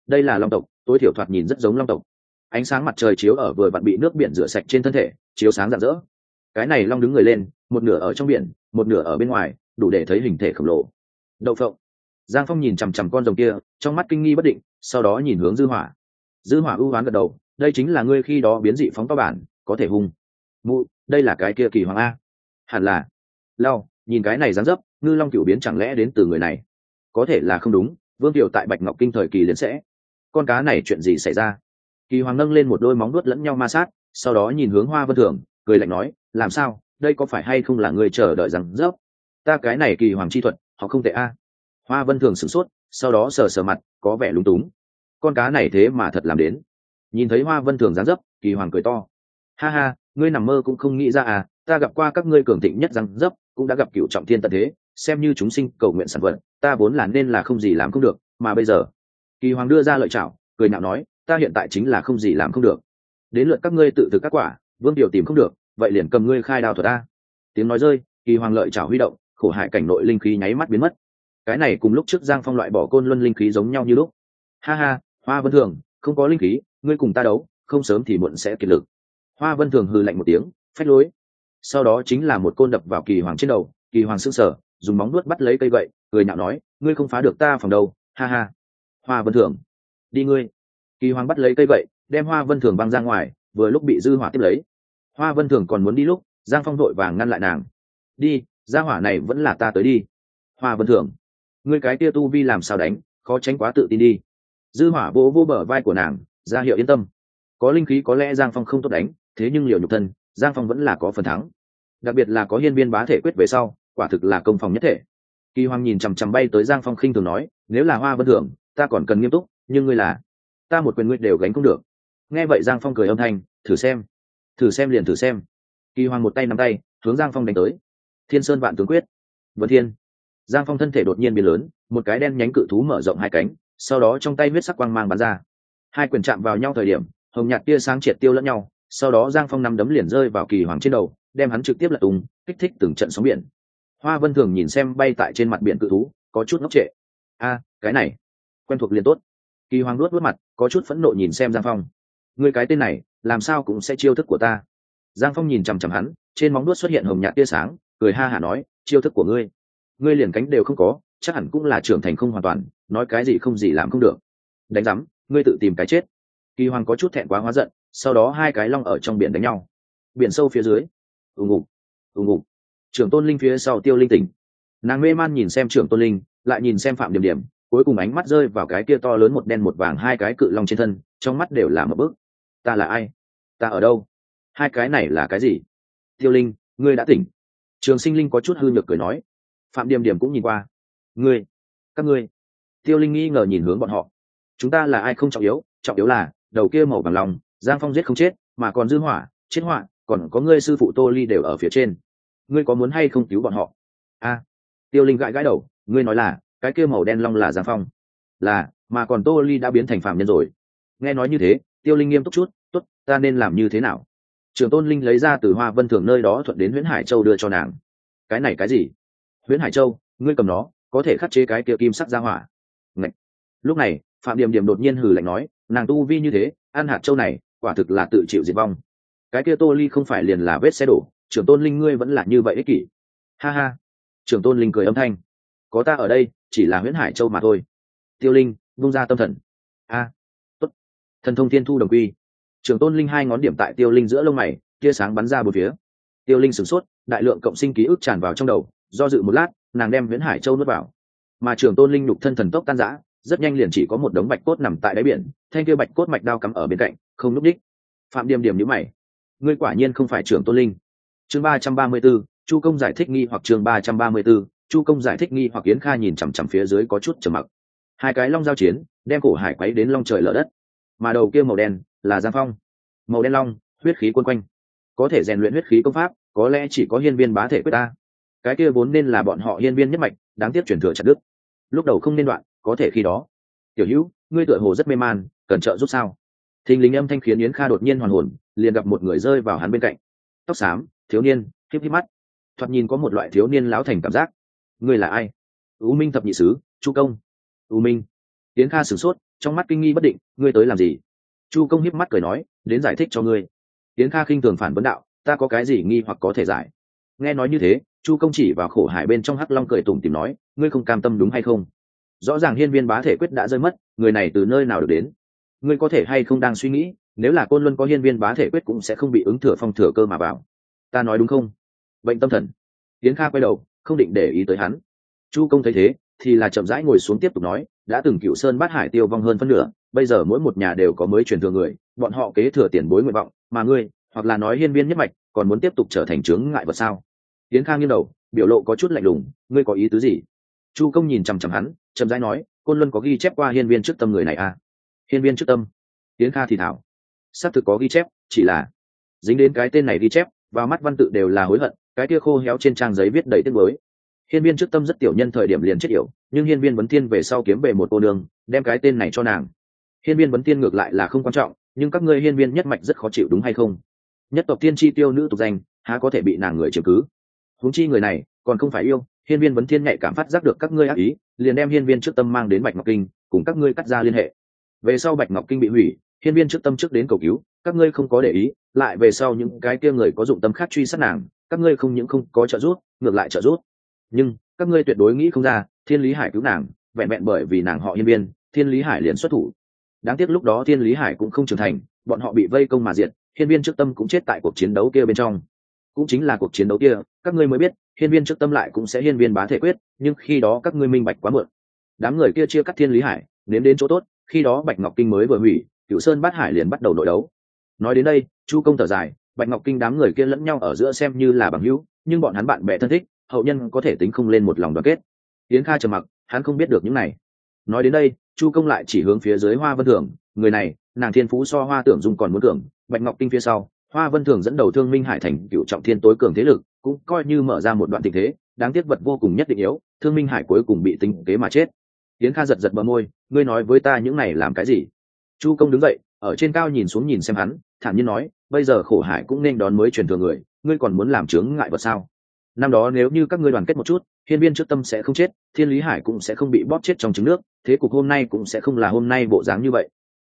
Đây là long tộc, tối thiểu thoạt nhìn rất giống long tộc. Ánh sáng mặt trời chiếu ở vừa vặn bị nước biển rửa sạch trên thân thể, chiếu sáng rạng rỡ. Cái này long đứng người lên, một nửa ở trong biển, một nửa ở bên ngoài đủ để thấy hình thể khổng lồ. Đậu phộng. Giang phong nhìn chằm chằm con rồng kia, trong mắt kinh nghi bất định, sau đó nhìn hướng dư hỏa. Dư hỏa ưu hoán gật đầu, đây chính là ngươi khi đó biến dị phóng to bản, có thể hung. Mụ, đây là cái kia kỳ hoàng a. Hẳn là. Lao nhìn cái này dáng dấp, ngư long cửu biến chẳng lẽ đến từ người này? Có thể là không đúng, vương tiểu tại bạch ngọc kinh thời kỳ liền sẽ. Con cá này chuyện gì xảy ra? Kỳ hoàng nâng lên một đôi móng nuốt lẫn nhau ma sát, sau đó nhìn hướng hoa vân thường cười lạnh nói, làm sao? Đây có phải hay không là người chờ đợi rằng dốc ta cái này kỳ hoàng chi thuật, họ không tệ a. Hoa vân thường sửng sốt, sau đó sờ sờ mặt, có vẻ lúng túng. Con cá này thế mà thật làm đến. Nhìn thấy hoa vân thường dán dấp, kỳ hoàng cười to. Ha ha, ngươi nằm mơ cũng không nghĩ ra à ta gặp qua các ngươi cường thịnh nhất răng dấp, cũng đã gặp cựu trọng thiên tận thế, xem như chúng sinh cầu nguyện sản vật, ta vốn là nên là không gì làm không được, mà bây giờ, kỳ hoàng đưa ra lợi chảo cười nhạo nói, ta hiện tại chính là không gì làm không được. Đến lượt các ngươi tự thực các quả, vương tiểu tìm không được, vậy liền cầm ngươi khai đào thuật ta tiếng nói rơi, kỳ hoàng lợi chảo huy động khổ hại cảnh nội linh khí nháy mắt biến mất. Cái này cùng lúc trước giang phong loại bỏ côn luân linh khí giống nhau như lúc. Ha ha, hoa vân thường, không có linh khí, ngươi cùng ta đấu, không sớm thì muộn sẽ kiệt lực. Hoa vân thường hư lạnh một tiếng, phách lối. Sau đó chính là một côn đập vào kỳ hoàng trên đầu, kỳ hoàng sững sở dùng móng nuốt bắt lấy cây gậy, cười nhạo nói, ngươi không phá được ta phòng đâu, ha ha. Hoa vân thường, đi ngươi. Kỳ hoàng bắt lấy cây gậy, đem hoa vân thường băng ra ngoài, vừa lúc bị dư hỏa tiếp lấy. Hoa vân thường còn muốn đi lúc, giang phong đội vàng ngăn lại nàng. Đi gia hỏa này vẫn là ta tới đi. Hoa vân thường ngươi cái kia tu vi làm sao đánh, khó tránh quá tự tin đi. Dư hỏa vỗ vô bờ vai của nàng ra hiệu yên tâm. Có linh khí có lẽ giang phong không tốt đánh, thế nhưng liều nhục thân, giang phong vẫn là có phần thắng. Đặc biệt là có hiên viên bá thể quyết về sau, quả thực là công phòng nhất thể. Kỳ hoàng nhìn chằm chằm bay tới giang phong khinh thường nói, nếu là hoa vân thường ta còn cần nghiêm túc, nhưng ngươi là, ta một quyền nguyện đều gánh không được. Nghe vậy giang phong cười âm thanh, thử xem thử xem liền thử xem. Kỳ hoàng một tay nắm tay, hướng giang phong đánh tới thiên sơn vạn tướng quyết. Vân thiên. Giang phong thân thể đột nhiên biến lớn, một cái đen nhánh cự thú mở rộng hai cánh, sau đó trong tay huyết sắc quang mang bắn ra. Hai quyền chạm vào nhau thời điểm, hồng nhạt tia sáng triệt tiêu lẫn nhau, sau đó giang phong nắm đấm liền rơi vào kỳ hoàng trên đầu, đem hắn trực tiếp lật tung, kích thích từng trận sóng biển. Hoa vân thường nhìn xem bay tại trên mặt biển cự thú, có chút ngốc trệ. A, cái này, quen thuộc liền tốt. Kỳ hoàng luốt vớt mặt, có chút phẫn nộ nhìn xem giang phong. Người cái tên này, làm sao cũng sẽ chiêu thức của ta? Giang phong nhìn chằm chằm hắn, trên móng đuốt xuất hiện hồng nhạt tia sáng cười ha hả nói, chiêu thức của ngươi ngươi liền cánh đều không có, chắc hẳn cũng là trưởng thành không hoàn toàn, nói cái gì không gì làm không được. Đánh rắm ngươi tự tìm cái chết. Kỳ hoàng có chút thẹn quá hóa giận, sau đó hai cái long ở trong biển đánh nhau. Biển sâu phía dưới, ù ngục ù ngục. Trưởng tôn linh phía sau tiêu linh tỉnh. Nàng mê man nhìn xem trưởng tôn linh, lại nhìn xem phạm điểm điểm, cuối cùng ánh mắt rơi vào cái kia to lớn một đen một vàng hai cái cự long trên thân, trong mắt đều là một bước ta là ai? Ta ở đâu? Hai cái này là cái gì? Tiêu linh, ngươi đã tỉnh trường sinh linh có chút hư nhược cười nói, phạm điểm điểm cũng nhìn qua. Ngươi, các ngươi. Tiêu linh nghi ngờ nhìn hướng bọn họ. Chúng ta là ai không trọng yếu trọng yếu là, đầu kia màu bằng lòng, giang phong giết không chết, mà còn dư hỏa, chết hỏa, còn có ngươi sư phụ tô ly đều ở phía trên. Ngươi có muốn hay không cứu bọn họ? A. Tiêu linh gãi gãi đầu, ngươi nói là, cái kia màu đen long là giang phong. Là, mà còn tô ly đã biến thành phạm nhân rồi. Nghe nói như thế, tiêu linh nghiêm túc chút, tốt, ta nên làm như thế nào? Trường tôn linh lấy ra từ hoa vân thường nơi đó thuận đến nguyễn hải châu đưa cho nàng. Cái này cái gì? Nguyễn hải châu, ngươi cầm nó, có thể khắc chế cái kia kim sắc ra hỏa. Ngậy. lúc này, phạm điểm điểm đột nhiên hừ lạnh nói, nàng tu vi như thế, ăn hạt châu này, quả thực là tự chịu diệt vong. Cái kia tô ly không phải liền là vết xe đổ trưởng tôn linh ngươi vẫn là như vậy ích kỷ. Ha ha. Trưởng tôn linh cười âm thanh. Có ta ở đây, chỉ là nguyễn hải châu mà thôi. Tiêu linh bung ra tâm thần. A. Tốt. Thần thông thiên thu đồng quy. Trường tôn linh hai ngón điểm tại tiêu linh giữa lông mày, tia sáng bắn ra bốn phía. Tiêu linh sửng sốt, đại lượng cộng sinh ký ức tràn vào trong đầu, do dự một lát, nàng đem nguyễn hải châu nuốt vào. Mà Trường tôn linh nhục thân thần tốc tan giã rất nhanh liền chỉ có một đống bạch cốt nằm tại đáy biển, thanh kia bạch cốt mạch đao cắm ở bên cạnh, không núp đích. Phạm điểm điểm nhữ mày. Ngươi quả nhiên không phải Trường tôn linh. Chương ba trăm ba mươi b ố chu công giải thích nghi hoặc chương ba trăm ba mươi b ố chu công giải thích nghi hoặc yến kha nhìn chằm chằm phía dưới có chút trầm mặc. Hai cái long giao chiến, đem cổ hải quấy đến long trời lở đất mà đầu kia màu đen là giang phong. Màu đen long, huyết khí quân quanh. Có thể rèn luyện huyết khí công pháp, có lẽ chỉ có hiên viên bá thể quyết ta. Cái kia vốn nên là bọn họ hiên viên nhất mạch, đáng tiếc chuyển thừa chặt đức lúc đầu không nên đoạn, có thể khi đó. Tiểu hữu, ngươi tựa hồ rất mê man, cần trợ giúp sao? Thình lính âm thanh khiến yến kha đột nhiên hoàn hồn, liền gặp một người rơi vào hắn bên cạnh. Tóc xám, thiếu niên khiếp khiếp mắt. Thoạt nhìn có một loại thiếu niên lão thành cảm giác. Ngươi là ai? U minh thập nhị sứ, chu công. U minh. Yến kha sửng sốt trong mắt kinh nghi bất định, ngươi tới làm gì? Chu công hiếp mắt cười nói, đến giải thích cho ngươi. Tiến kha khinh thường phản vấn đạo, ta có cái gì nghi hoặc có thể giải? Nghe nói như thế, chu công chỉ vào khổ hải bên trong hắc long cười tủm tìm nói, ngươi không cam tâm đúng hay không? Rõ ràng hiên viên bá thể quyết đã rơi mất, người này từ nơi nào được đến? Ngươi có thể hay không đang suy nghĩ, nếu là côn luân có hiên viên bá thể quyết cũng sẽ không bị ứng thừa phong thừa cơ mà vào. Ta nói đúng không? Bệnh tâm thần. Tiến kha quay đầu, không định để ý tới hắn. Chu công thấy thế thì là chậm rãi ngồi xuống tiếp tục nói, đã từng cựu sơn bát hải tiêu vong hơn phân nửa, bây giờ mỗi một nhà đều có mới truyền thừa người, bọn họ kế thừa tiền bối nguyện vọng, mà ngươi, hoặc là nói hiên viên nhất mạch, còn muốn tiếp tục trở thành chướng ngại vật sao? Tiến khang nghiêng đầu, biểu lộ có chút lạnh lùng, ngươi có ý tứ gì? Chu công nhìn chằm chằm hắn, chậm rãi nói, côn luân có ghi chép qua hiên viên trước tâm người này à? Hiên viên trước tâm? Tiến kha thì thảo. Xác thực có ghi chép, chỉ là dính đến cái tên này ghi chép và mắt văn tự đều là hối hận, cái kia khô héo trên trang giấy viết đầy tiếng mới hiên viên trước tâm rất tiểu nhân thời điểm liền chết yểu, nhưng hiên viên vấn thiên về sau kiếm về một cô đường, đem cái tên này cho nàng. Hiên viên vấn thiên ngược lại là không quan trọng, nhưng các ngươi hiên viên nhất mạch rất khó chịu đúng hay không? Nhất tộc tiên tri tiêu nữ tục danh, há có thể bị nàng người chiếm cứ? Huống chi người này, còn không phải yêu, hiên viên vấn thiên nhạy cảm phát giác được các ngươi ác ý, liền đem hiên viên trước tâm mang đến bạch ngọc kinh, cùng các ngươi cắt ra liên hệ. Về sau bạch ngọc kinh bị hủy, hiên viên trước tâm trước đến cầu cứu, các ngươi không có để ý, lại về sau những cái kia người có dụng tâm khác truy sát nàng, các ngươi không những không có trợ giúp, ngược lại trợ giúp nhưng, các ngươi tuyệt đối nghĩ không ra, thiên lý hải cứu nàng, vẹn vẹn bởi vì nàng họ hiên viên thiên lý hải liền xuất thủ. Đáng tiếc lúc đó thiên lý hải cũng không trưởng thành, bọn họ bị vây công mà diệt hiên viên trước tâm cũng chết tại cuộc chiến đấu kia bên trong. Cũng chính là cuộc chiến đấu kia, các ngươi mới biết hiên viên trước tâm lại cũng sẽ hiên viên bá thể quyết, nhưng khi đó các ngươi minh bạch quá mượn. đám người kia chia cắt thiên lý hải, nếm đến chỗ tốt, khi đó bạch ngọc kinh mới vừa hủy cựu sơn bát hải liền bắt đầu nội đấu. Nói đến đây, chu công thở dài, bạch ngọc kinh đám người kia lẫn nhau ở giữa xem như là bằng hữu, nhưng bọn hắn bạn bè thân thích hậu nhân có thể tính không lên một lòng đoàn kết. Yến kha trầm mặc, hắn không biết được những này. Nói đến đây, chu công lại chỉ hướng phía dưới hoa vân thường người này, nàng thiên phú so hoa tưởng dung còn muốn tưởng bạch ngọc kinh phía sau, hoa vân thường dẫn đầu thương minh hải thành cựu trọng thiên tối cường thế lực, cũng coi như mở ra một đoạn tình thế, đáng tiếc vật vô cùng nhất định yếu, thương minh hải cuối cùng bị tính kế mà chết. Yến kha giật giật bờ môi, ngươi nói với ta những này làm cái gì? Chu công đứng dậy, ở trên cao nhìn xuống nhìn xem hắn, thản nhiên nói, bây giờ khổ hải cũng nên đón mới truyền thừa người, ngươi còn muốn làm chướng ngại vật sao? Năm đó nếu như các ngươi đoàn kết một chút, hiên viên trước tâm sẽ không chết, thiên lý hải cũng sẽ không bị bóp chết trong trứng nước, thế cục hôm nay cũng sẽ không là hôm nay bộ dáng như vậy.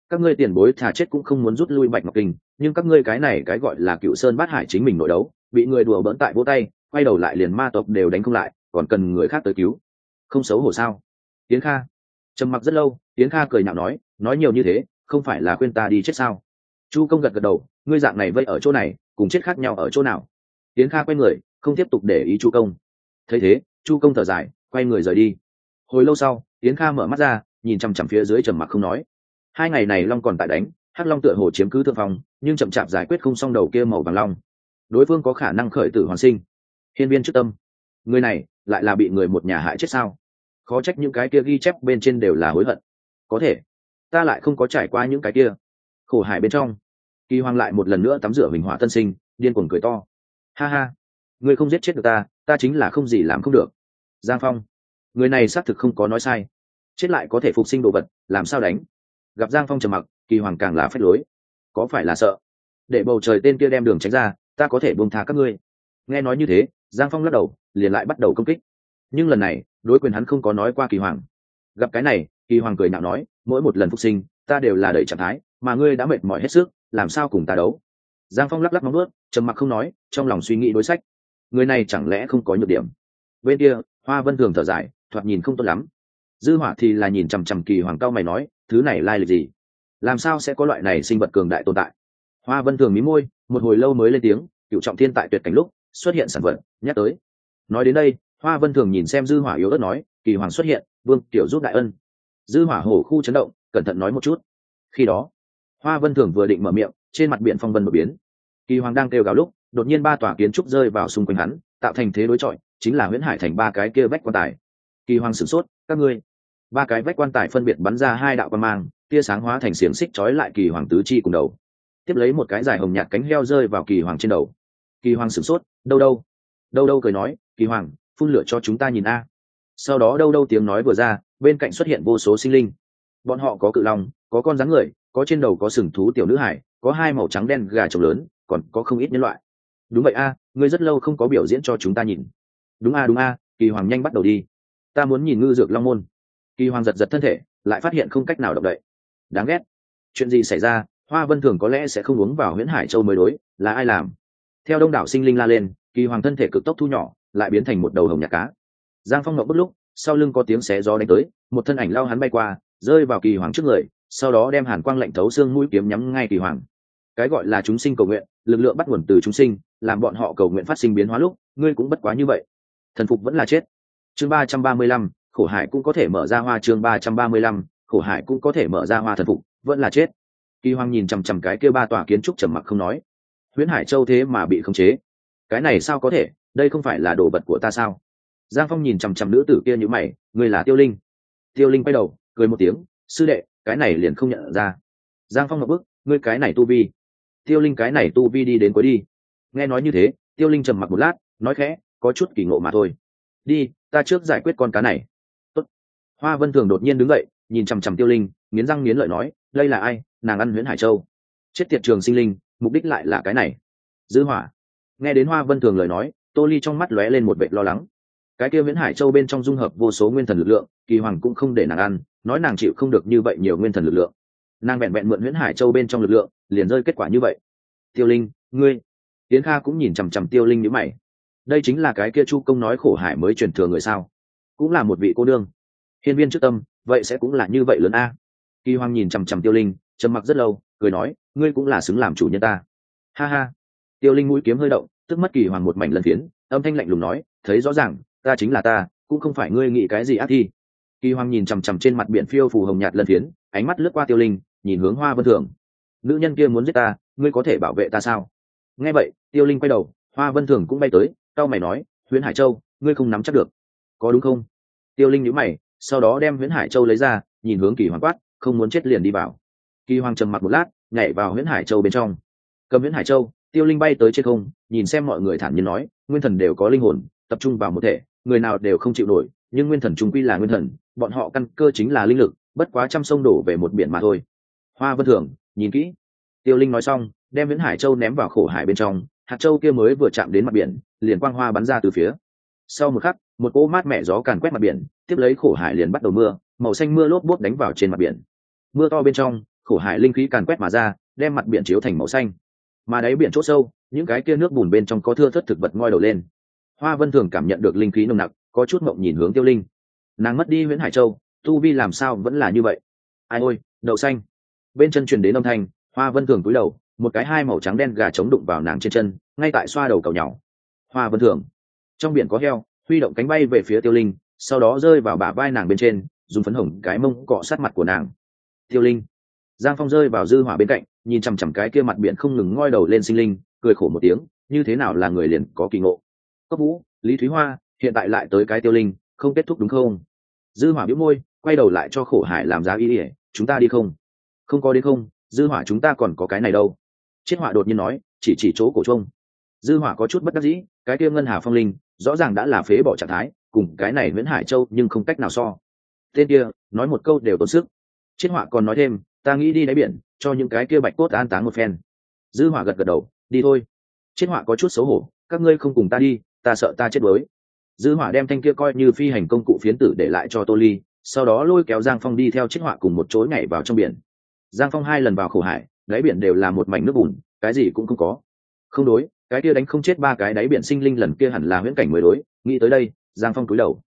Các ngươi tiền bối thà chết cũng không muốn rút lui bạch ngọc kinh nhưng các ngươi cái này cái gọi là cựu sơn bát hải chính mình nội đấu, bị người đùa bỡn tại vỗ tay, quay đầu lại liền ma tộc đều đánh không lại, còn cần người khác tới cứu. Không xấu hổ sao? Tiến kha. Trầm mặc rất lâu tiến kha cười nhạo nói nói nhiều như thế, không phải là khuyên ta đi chết sao? Chu công gật gật đầu, ngươi dạng này vây ở chỗ này, cùng chết khác nhau ở chỗ nào? Tiến kha quay người không tiếp tục để ý chu công. Thấy thế, chu công thở dài, quay người rời đi. Hồi lâu sau tiến kha mở mắt ra, nhìn chằm chằm phía dưới trầm mặc không nói. Hai ngày này long còn tại đánh, hắc long tựa hồ chiếm cứ thượng phong, nhưng chậm chạp giải quyết không xong đầu kia màu vàng long. Đối phương có khả năng khởi tử hoàn sinh. Hiên viên trước tâm. Người này, lại là bị người một nhà hại chết sao? Khó trách những cái kia ghi chép bên trên đều là hối hận. Có thể, ta lại không có trải qua những cái kia. Khổ hại bên trong. Kỳ hoàng lại một lần nữa tắm rửa hình hỏa tân sinh, điên cuồng cười to. Ha ha ngươi không giết chết được ta ta chính là không gì làm không được. Giang phong, người này xác thực không có nói sai. Chết lại có thể phục sinh đồ vật, làm sao đánh? Gặp giang phong trầm mặc, kỳ hoàng càng là phép lối. Có phải là sợ? Để bầu trời tên kia đem đường tránh ra, ta có thể buông tha các ngươi. Nghe nói như thế, giang phong lắc đầu, liền lại bắt đầu công kích. Nhưng lần này, đối quyền hắn không có nói qua kỳ hoàng. Gặp cái này, kỳ hoàng cười nhạo nói, mỗi một lần phục sinh, ta đều là đẩy trạng thái, mà ngươi đã mệt mỏi hết sức, làm sao cùng ta đấu? Giang phong lắc lắc móng ướt trầm mặc không nói, trong lòng suy nghĩ đối sách người này chẳng lẽ không có nhược điểm? Bên kia, hoa vân thường thở dài, thoạt nhìn không tốt lắm. Dư hỏa thì là nhìn chằm chằm kỳ hoàng cao mày nói, thứ này lai lịch gì? Làm sao sẽ có loại này sinh vật cường đại tồn tại? Hoa vân thường mí môi, một hồi lâu mới lên tiếng, cựu trọng thiên tại tuyệt cảnh lúc xuất hiện sản vật, nhắc tới. Nói đến đây, hoa vân thường nhìn xem dư hỏa yếu ớt nói, kỳ hoàng xuất hiện, vương tiểu giúp đại ân. Dư hỏa hổ khu chấn động, cẩn thận nói một chút. Khi đó, hoa vân thường vừa định mở miệng, trên mặt biển phong vân một biến. Kỳ hoàng đang kêu gào lúc đột nhiên ba tòa kiến trúc rơi vào xung quanh hắn, tạo thành thế đối chọi, chính là nguyễn hải thành ba cái kia vách quan tài. Kỳ hoàng sửng sốt, các ngươi? Ba cái vách quan tài phân biệt bắn ra hai đạo quan mang, tia sáng hóa thành xiềng xích trói lại kỳ hoàng tứ chi cùng đầu. Tiếp lấy một cái dài hồng nhạt cánh heo rơi vào kỳ hoàng trên đầu. Kỳ hoàng sửng sốt, đâu đâu? Đâu đâu? cười nói, kỳ hoàng, phun lửa cho chúng ta nhìn a. Sau đó đâu đâu tiếng nói vừa ra, bên cạnh xuất hiện vô số sinh linh. Bọn họ có cự long, có con rắn người, có trên đầu có sừng thú tiểu nữ hải, có hai màu trắng đen gà trống lớn, còn có không ít nhân loại đúng vậy a, ngươi rất lâu không có biểu diễn cho chúng ta nhìn. Đúng a đúng a, kỳ hoàng nhanh bắt đầu đi. Ta muốn nhìn ngư dược long môn. Kỳ hoàng giật giật thân thể, lại phát hiện không cách nào động đậy. Đáng ghét. Chuyện gì xảy ra, hoa vân thường có lẽ sẽ không uống vào nguyễn hải châu mới đối, là ai làm? Theo đông đảo sinh linh la lên, kỳ hoàng thân thể cực tốc thu nhỏ, lại biến thành một đầu hồng nhạc cá. Giang phong ngậm bất lúc, sau lưng có tiếng xé gió đánh tới, một thân ảnh lao hắn bay qua, rơi vào kỳ hoàng trước người, sau đó đem hàn quang lạnh thấu xương mũi kiếm nhắm ngay kỳ hoàng. Cái gọi là chúng sinh cầu nguyện, lực lượng bắt nguồn từ chúng sinh làm bọn họ cầu nguyện phát sinh biến hóa lúc, ngươi cũng bất quá như vậy. Thần phục vẫn là chết. Chương ba trăm ba mươi lăm, khổ hải cũng có thể mở ra hoa chương ba trăm ba mươi lăm, khổ hải cũng có thể mở ra hoa thần phục, vẫn là chết. Kỳ hoàng nhìn chằm chằm cái kia ba tòa kiến trúc trầm mặc không nói. Huyễn hải châu thế mà bị khống chế. Cái này sao có thể? Đây không phải là đồ vật của ta sao? Giang phong nhìn chằm chằm nữ tử kia như mày người là tiêu linh. Tiêu linh quay đầu, cười một tiếng, sư đệ, cái này liền không nhận ra. Giang phong ngập bức, ngươi cái này tu vi. Tiêu linh cái này tu vi đi đến cuối đi nghe nói như thế, tiêu linh trầm mặc một lát, nói khẽ, có chút kỳ ngộ mà thôi. Đi, ta trước giải quyết con cá này. Tốt. hoa vân thường đột nhiên đứng dậy, nhìn chằm chằm tiêu linh, nghiến răng nghiến lợi nói, đây là ai? Nàng ăn nguyễn hải châu. Chết tiệt trường sinh linh, mục đích lại là cái này. Dư hỏa. Nghe đến hoa vân thường lời nói, tô ly trong mắt lóe lên một vệ lo lắng. Cái kia nguyễn hải châu bên trong dung hợp vô số nguyên thần lực lượng, kỳ hoàng cũng không để nàng ăn, nói nàng chịu không được như vậy nhiều nguyên thần lực lượng. Nàng vẹn vẹn mượn nguyễn hải châu bên trong lực lượng, liền rơi kết quả như vậy. Tiêu linh, ngươi tiến kha cũng nhìn chằm chằm tiêu linh nhữ mày. Đây chính là cái kia chu công nói khổ hải mới truyền thừa người sao? Cũng là một vị cô đương hiên viên trước tâm, vậy sẽ cũng là như vậy lớn a. Kỳ hoàng nhìn chằm chằm tiêu linh, trầm mặc rất lâu, cười nói, ngươi cũng là xứng làm chủ nhân ta. Ha ha. Tiêu linh mũi kiếm hơi động, tức mất kỳ hoàng một mảnh lần phiến, âm thanh lạnh lùng nói, thấy rõ ràng, ta chính là ta, cũng không phải ngươi nghĩ cái gì ác thi. Kỳ hoàng nhìn chằm chằm trên mặt biển phiêu phù hồng nhạt lần phiến, ánh mắt lướt qua tiêu linh, nhìn hướng hoa vân thường nữ nhân kia muốn giết ta, ngươi có thể bảo vệ ta sao? Nghe vậy, tiêu linh quay đầu, hoa vân thường cũng bay tới Cao mày nói, huyễn hải châu, ngươi không nắm chắc được. Có đúng không? Tiêu linh nhíu mày, sau đó đem huyễn hải châu lấy ra, nhìn hướng kỳ hoàng quát, không muốn chết liền đi vào. Kỳ hoàng trầm mặt một lát, nhảy vào huyễn hải châu bên trong. Cầm huyễn hải châu, tiêu linh bay tới trên không, nhìn xem mọi người thản nhiên nói, nguyên thần đều có linh hồn, tập trung vào một thể, người nào đều không chịu nổi, nhưng nguyên thần trung quy là nguyên thần, bọn họ căn cơ chính là linh lực, bất quá trăm sông đổ về một biển mà thôi. Hoa vân thường, nhìn kỹ. Tiêu linh nói xong đem viễn hải châu ném vào khổ hải bên trong, hạt châu kia mới vừa chạm đến mặt biển, liền quang hoa bắn ra từ phía. Sau một khắc, một cỗ mát mẻ gió càn quét mặt biển, tiếp lấy khổ hải liền bắt đầu mưa, màu xanh mưa lốp bốt đánh vào trên mặt biển. Mưa to bên trong, khổ hải linh khí càn quét mà ra, đem mặt biển chiếu thành màu xanh. Mà đáy biển chỗ sâu, những cái kia nước bùn bên trong có thưa thất thực vật ngoi đầu lên. Hoa vân thường cảm nhận được linh khí nồng nặc, có chút mộng nhìn hướng tiêu linh. Nàng mất đi nguyễn hải châu, tu vi làm sao vẫn là như vậy? Ai ôi, đậu xanh. Bên chân truyền đến âm thanh, hoa vân thường cúi đầu một cái hai màu trắng đen gà trống đụng vào nàng trên chân, ngay tại xoa đầu cầu nhỏ. Hoa vân thường. Trong biển có heo, huy động cánh bay về phía tiêu linh, sau đó rơi vào bả vai nàng bên trên, dùng phấn hồng cái mông cọ sát mặt của nàng. Tiêu linh. Giang phong rơi vào dư hỏa bên cạnh, nhìn chằm chằm cái kia mặt biển không ngừng ngoi đầu lên sinh linh, cười khổ một tiếng, như thế nào là người liền có kỳ ngộ. Cấp vũ, lý thúy hoa, hiện tại lại tới cái tiêu linh, không kết thúc đúng không? Dư hỏa bĩu môi, quay đầu lại cho khổ hải làm giá ý ỉa chúng ta đi không? Không có đi không, dư hỏa chúng ta còn có cái này đâu chiết họa đột nhiên nói, chỉ chỉ chỗ cổ trông. Dư hỏa có chút bất đắc dĩ, cái kia ngân hà phong linh, rõ ràng đã là phế bỏ trạng thái, cùng cái này nguyễn hải châu nhưng không cách nào so. Tên kia, nói một câu đều tốn sức. Chiết họa còn nói thêm, ta nghĩ đi đáy biển, cho những cái kia bạch cốt an táng một phen. Dư hỏa gật gật đầu, đi thôi. Chiết họa có chút xấu hổ, các ngươi không cùng ta đi, ta sợ ta chết đuối. Dư hỏa đem thanh kia coi như phi hành công cụ phiến tử để lại cho tô ly, sau đó lôi kéo giang phong đi theo Chiết họa cùng một chối nhảy vào trong biển. Giang phong hai lần vào khổ hải đáy biển đều là một mảnh nước bùn, cái gì cũng không có. Không đối, cái kia đánh không chết ba cái đáy biển sinh linh lần kia hẳn là huyễn cảnh mới đối, nghĩ tới đây, giang phong cúi đầu.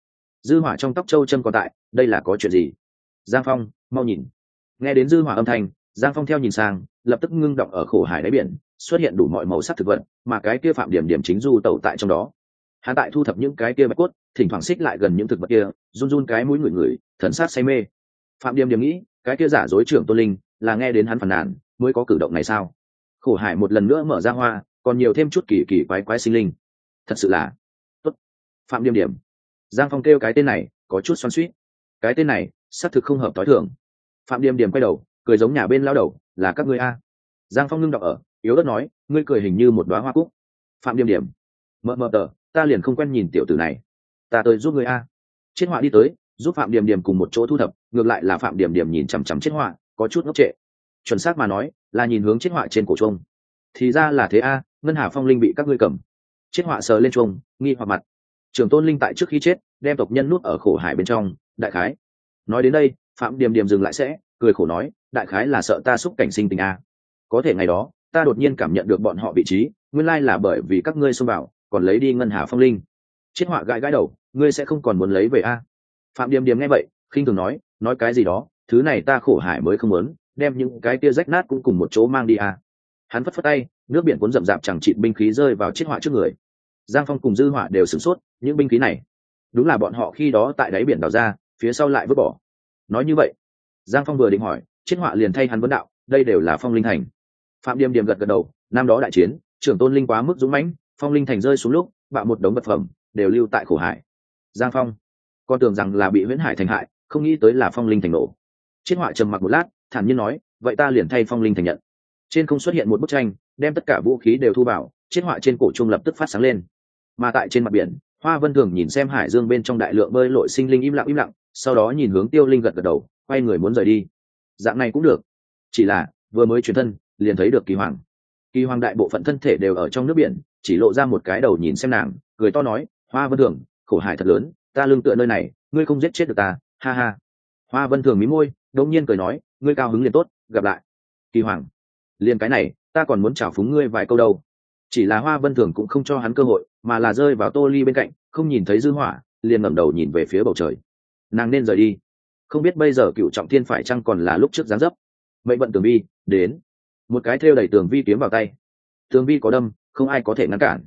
Dư hỏa trong tóc châu chân còn tại, đây là có chuyện gì? Giang phong, mau nhìn. Nghe đến dư hỏa âm thanh, giang phong theo nhìn sang, lập tức ngưng động ở khổ hải đáy biển, xuất hiện đủ mọi màu sắc thực vật, mà cái kia phạm điểm điểm chính du tẩu tại trong đó. Hắn tại thu thập những cái kia bạch cốt, thỉnh thoảng xích lại gần những thực vật kia, run run cái mũi người người thần sát say mê. Phạm điểm điểm nghĩ, cái kia giả dối trưởng tôn linh, là nghe đến hắn phản nàn mới có cử động này sao? Khổ hải một lần nữa mở ra hoa, còn nhiều thêm chút kỳ kỳ quái quái sinh linh. Thật sự là Tốt. phạm điểm điểm. Giang phong kêu cái tên này, có chút xoắn suýt cái tên này, xác thực không hợp t ố i thường. Phạm điểm điểm quay đầu, cười giống nhà bên lao đầu, là các ngươi a? Giang phong ngưng đọc ở, yếu đất nói, ngươi cười hình như một đoá hoa cúc. Phạm điểm điểm. Mờ mờ tờ, ta liền không quen nhìn tiểu tử này. Ta tới giúp ngươi a. Chết họa đi tới, giúp phạm điểm điểm cùng một chỗ thu thập, ngược lại là phạm điểm điểm nhìn chằm chằm chết họa, có chút ngốc trệ chuẩn xác mà nói, là nhìn hướng chết họa trên cổ trông thì ra là thế a, ngân hà phong linh bị các ngươi cầm. Chết họa sờ lên trông nghi hoặc mặt. Trường tôn linh tại trước khi chết, đem tộc nhân nuốt ở khổ hải bên trong, đại khái. Nói đến đây, phạm điềm điềm dừng lại sẽ, cười khổ nói, đại khái là sợ ta xúc cảnh sinh tình a. Có thể ngày đó, ta đột nhiên cảm nhận được bọn họ vị trí, nguyên lai là bởi vì các ngươi xông vào, còn lấy đi ngân hà phong linh. Chiết họa gãi gãi đầu, ngươi sẽ không còn muốn lấy về a. Phạm điềm điềm nghe vậy, khinh thường nói nói cái gì đó, thứ này ta khổ hải mới không muốn đem những cái kia rách nát cũng cùng một chỗ mang đi à? hắn phất phất tay, nước biển cuốn rậm rạp chẳng chịt binh khí rơi vào chiếc họa trước người. Giang phong cùng dư họa đều sửng sốt, những binh khí này, đúng là bọn họ khi đó tại đáy biển đào ra, phía sau lại vứt bỏ. Nói như vậy, giang phong vừa định hỏi chiết họa liền thay hắn vấn đạo, đây đều là phong linh thành. Phạm điềm điềm gật gật đầu, năm đó đại chiến, trưởng tôn linh quá mức dũng mãnh, phong linh thành rơi xuống lúc, bạo một đống vật phẩm, đều lưu tại khổ hải. Giang phong, con tưởng rằng là bị huyễn hải thành hại, không nghĩ tới là phong linh thành nổ. Chiết họa trầm mặc một lát thản nhiên nói, vậy ta liền thay phong linh thành nhận. Trên không xuất hiện một bức tranh, đem tất cả vũ khí đều thu vào chiết họa trên cổ trung lập tức phát sáng lên. Mà tại trên mặt biển, hoa vân thường nhìn xem hải dương bên trong đại lượng bơi lội sinh linh im lặng im lặng, sau đó nhìn hướng tiêu linh gật gật đầu, quay người muốn rời đi. Dạng này cũng được. Chỉ là, vừa mới chuyển thân, liền thấy được kỳ hoàng. Kỳ hoàng đại bộ phận thân thể đều ở trong nước biển, chỉ lộ ra một cái đầu nhìn xem nàng, cười to nói, hoa vân thường, khổ hải thật lớn, ta lương tựa nơi này, ngươi không giết chết được ta, ha ha. Hoa vân thường mí môi, đột nhiên cười nói ngươi cao hứng liền tốt, gặp lại. Kỳ hoàng, liền cái này, ta còn muốn chào phúng ngươi vài câu đâu. Chỉ là hoa vân thường cũng không cho hắn cơ hội, mà là rơi vào tô ly bên cạnh, không nhìn thấy dư hỏa, liền ngẩng đầu nhìn về phía bầu trời. Nàng nên rời đi. Không biết bây giờ cựu trọng thiên phải chăng còn là lúc trước giáng dấp. Mệnh vận tường vi, đến. Một cái thêu đẩy tường vi kiếm vào tay. Tường vi có đâm, không ai có thể ngăn cản.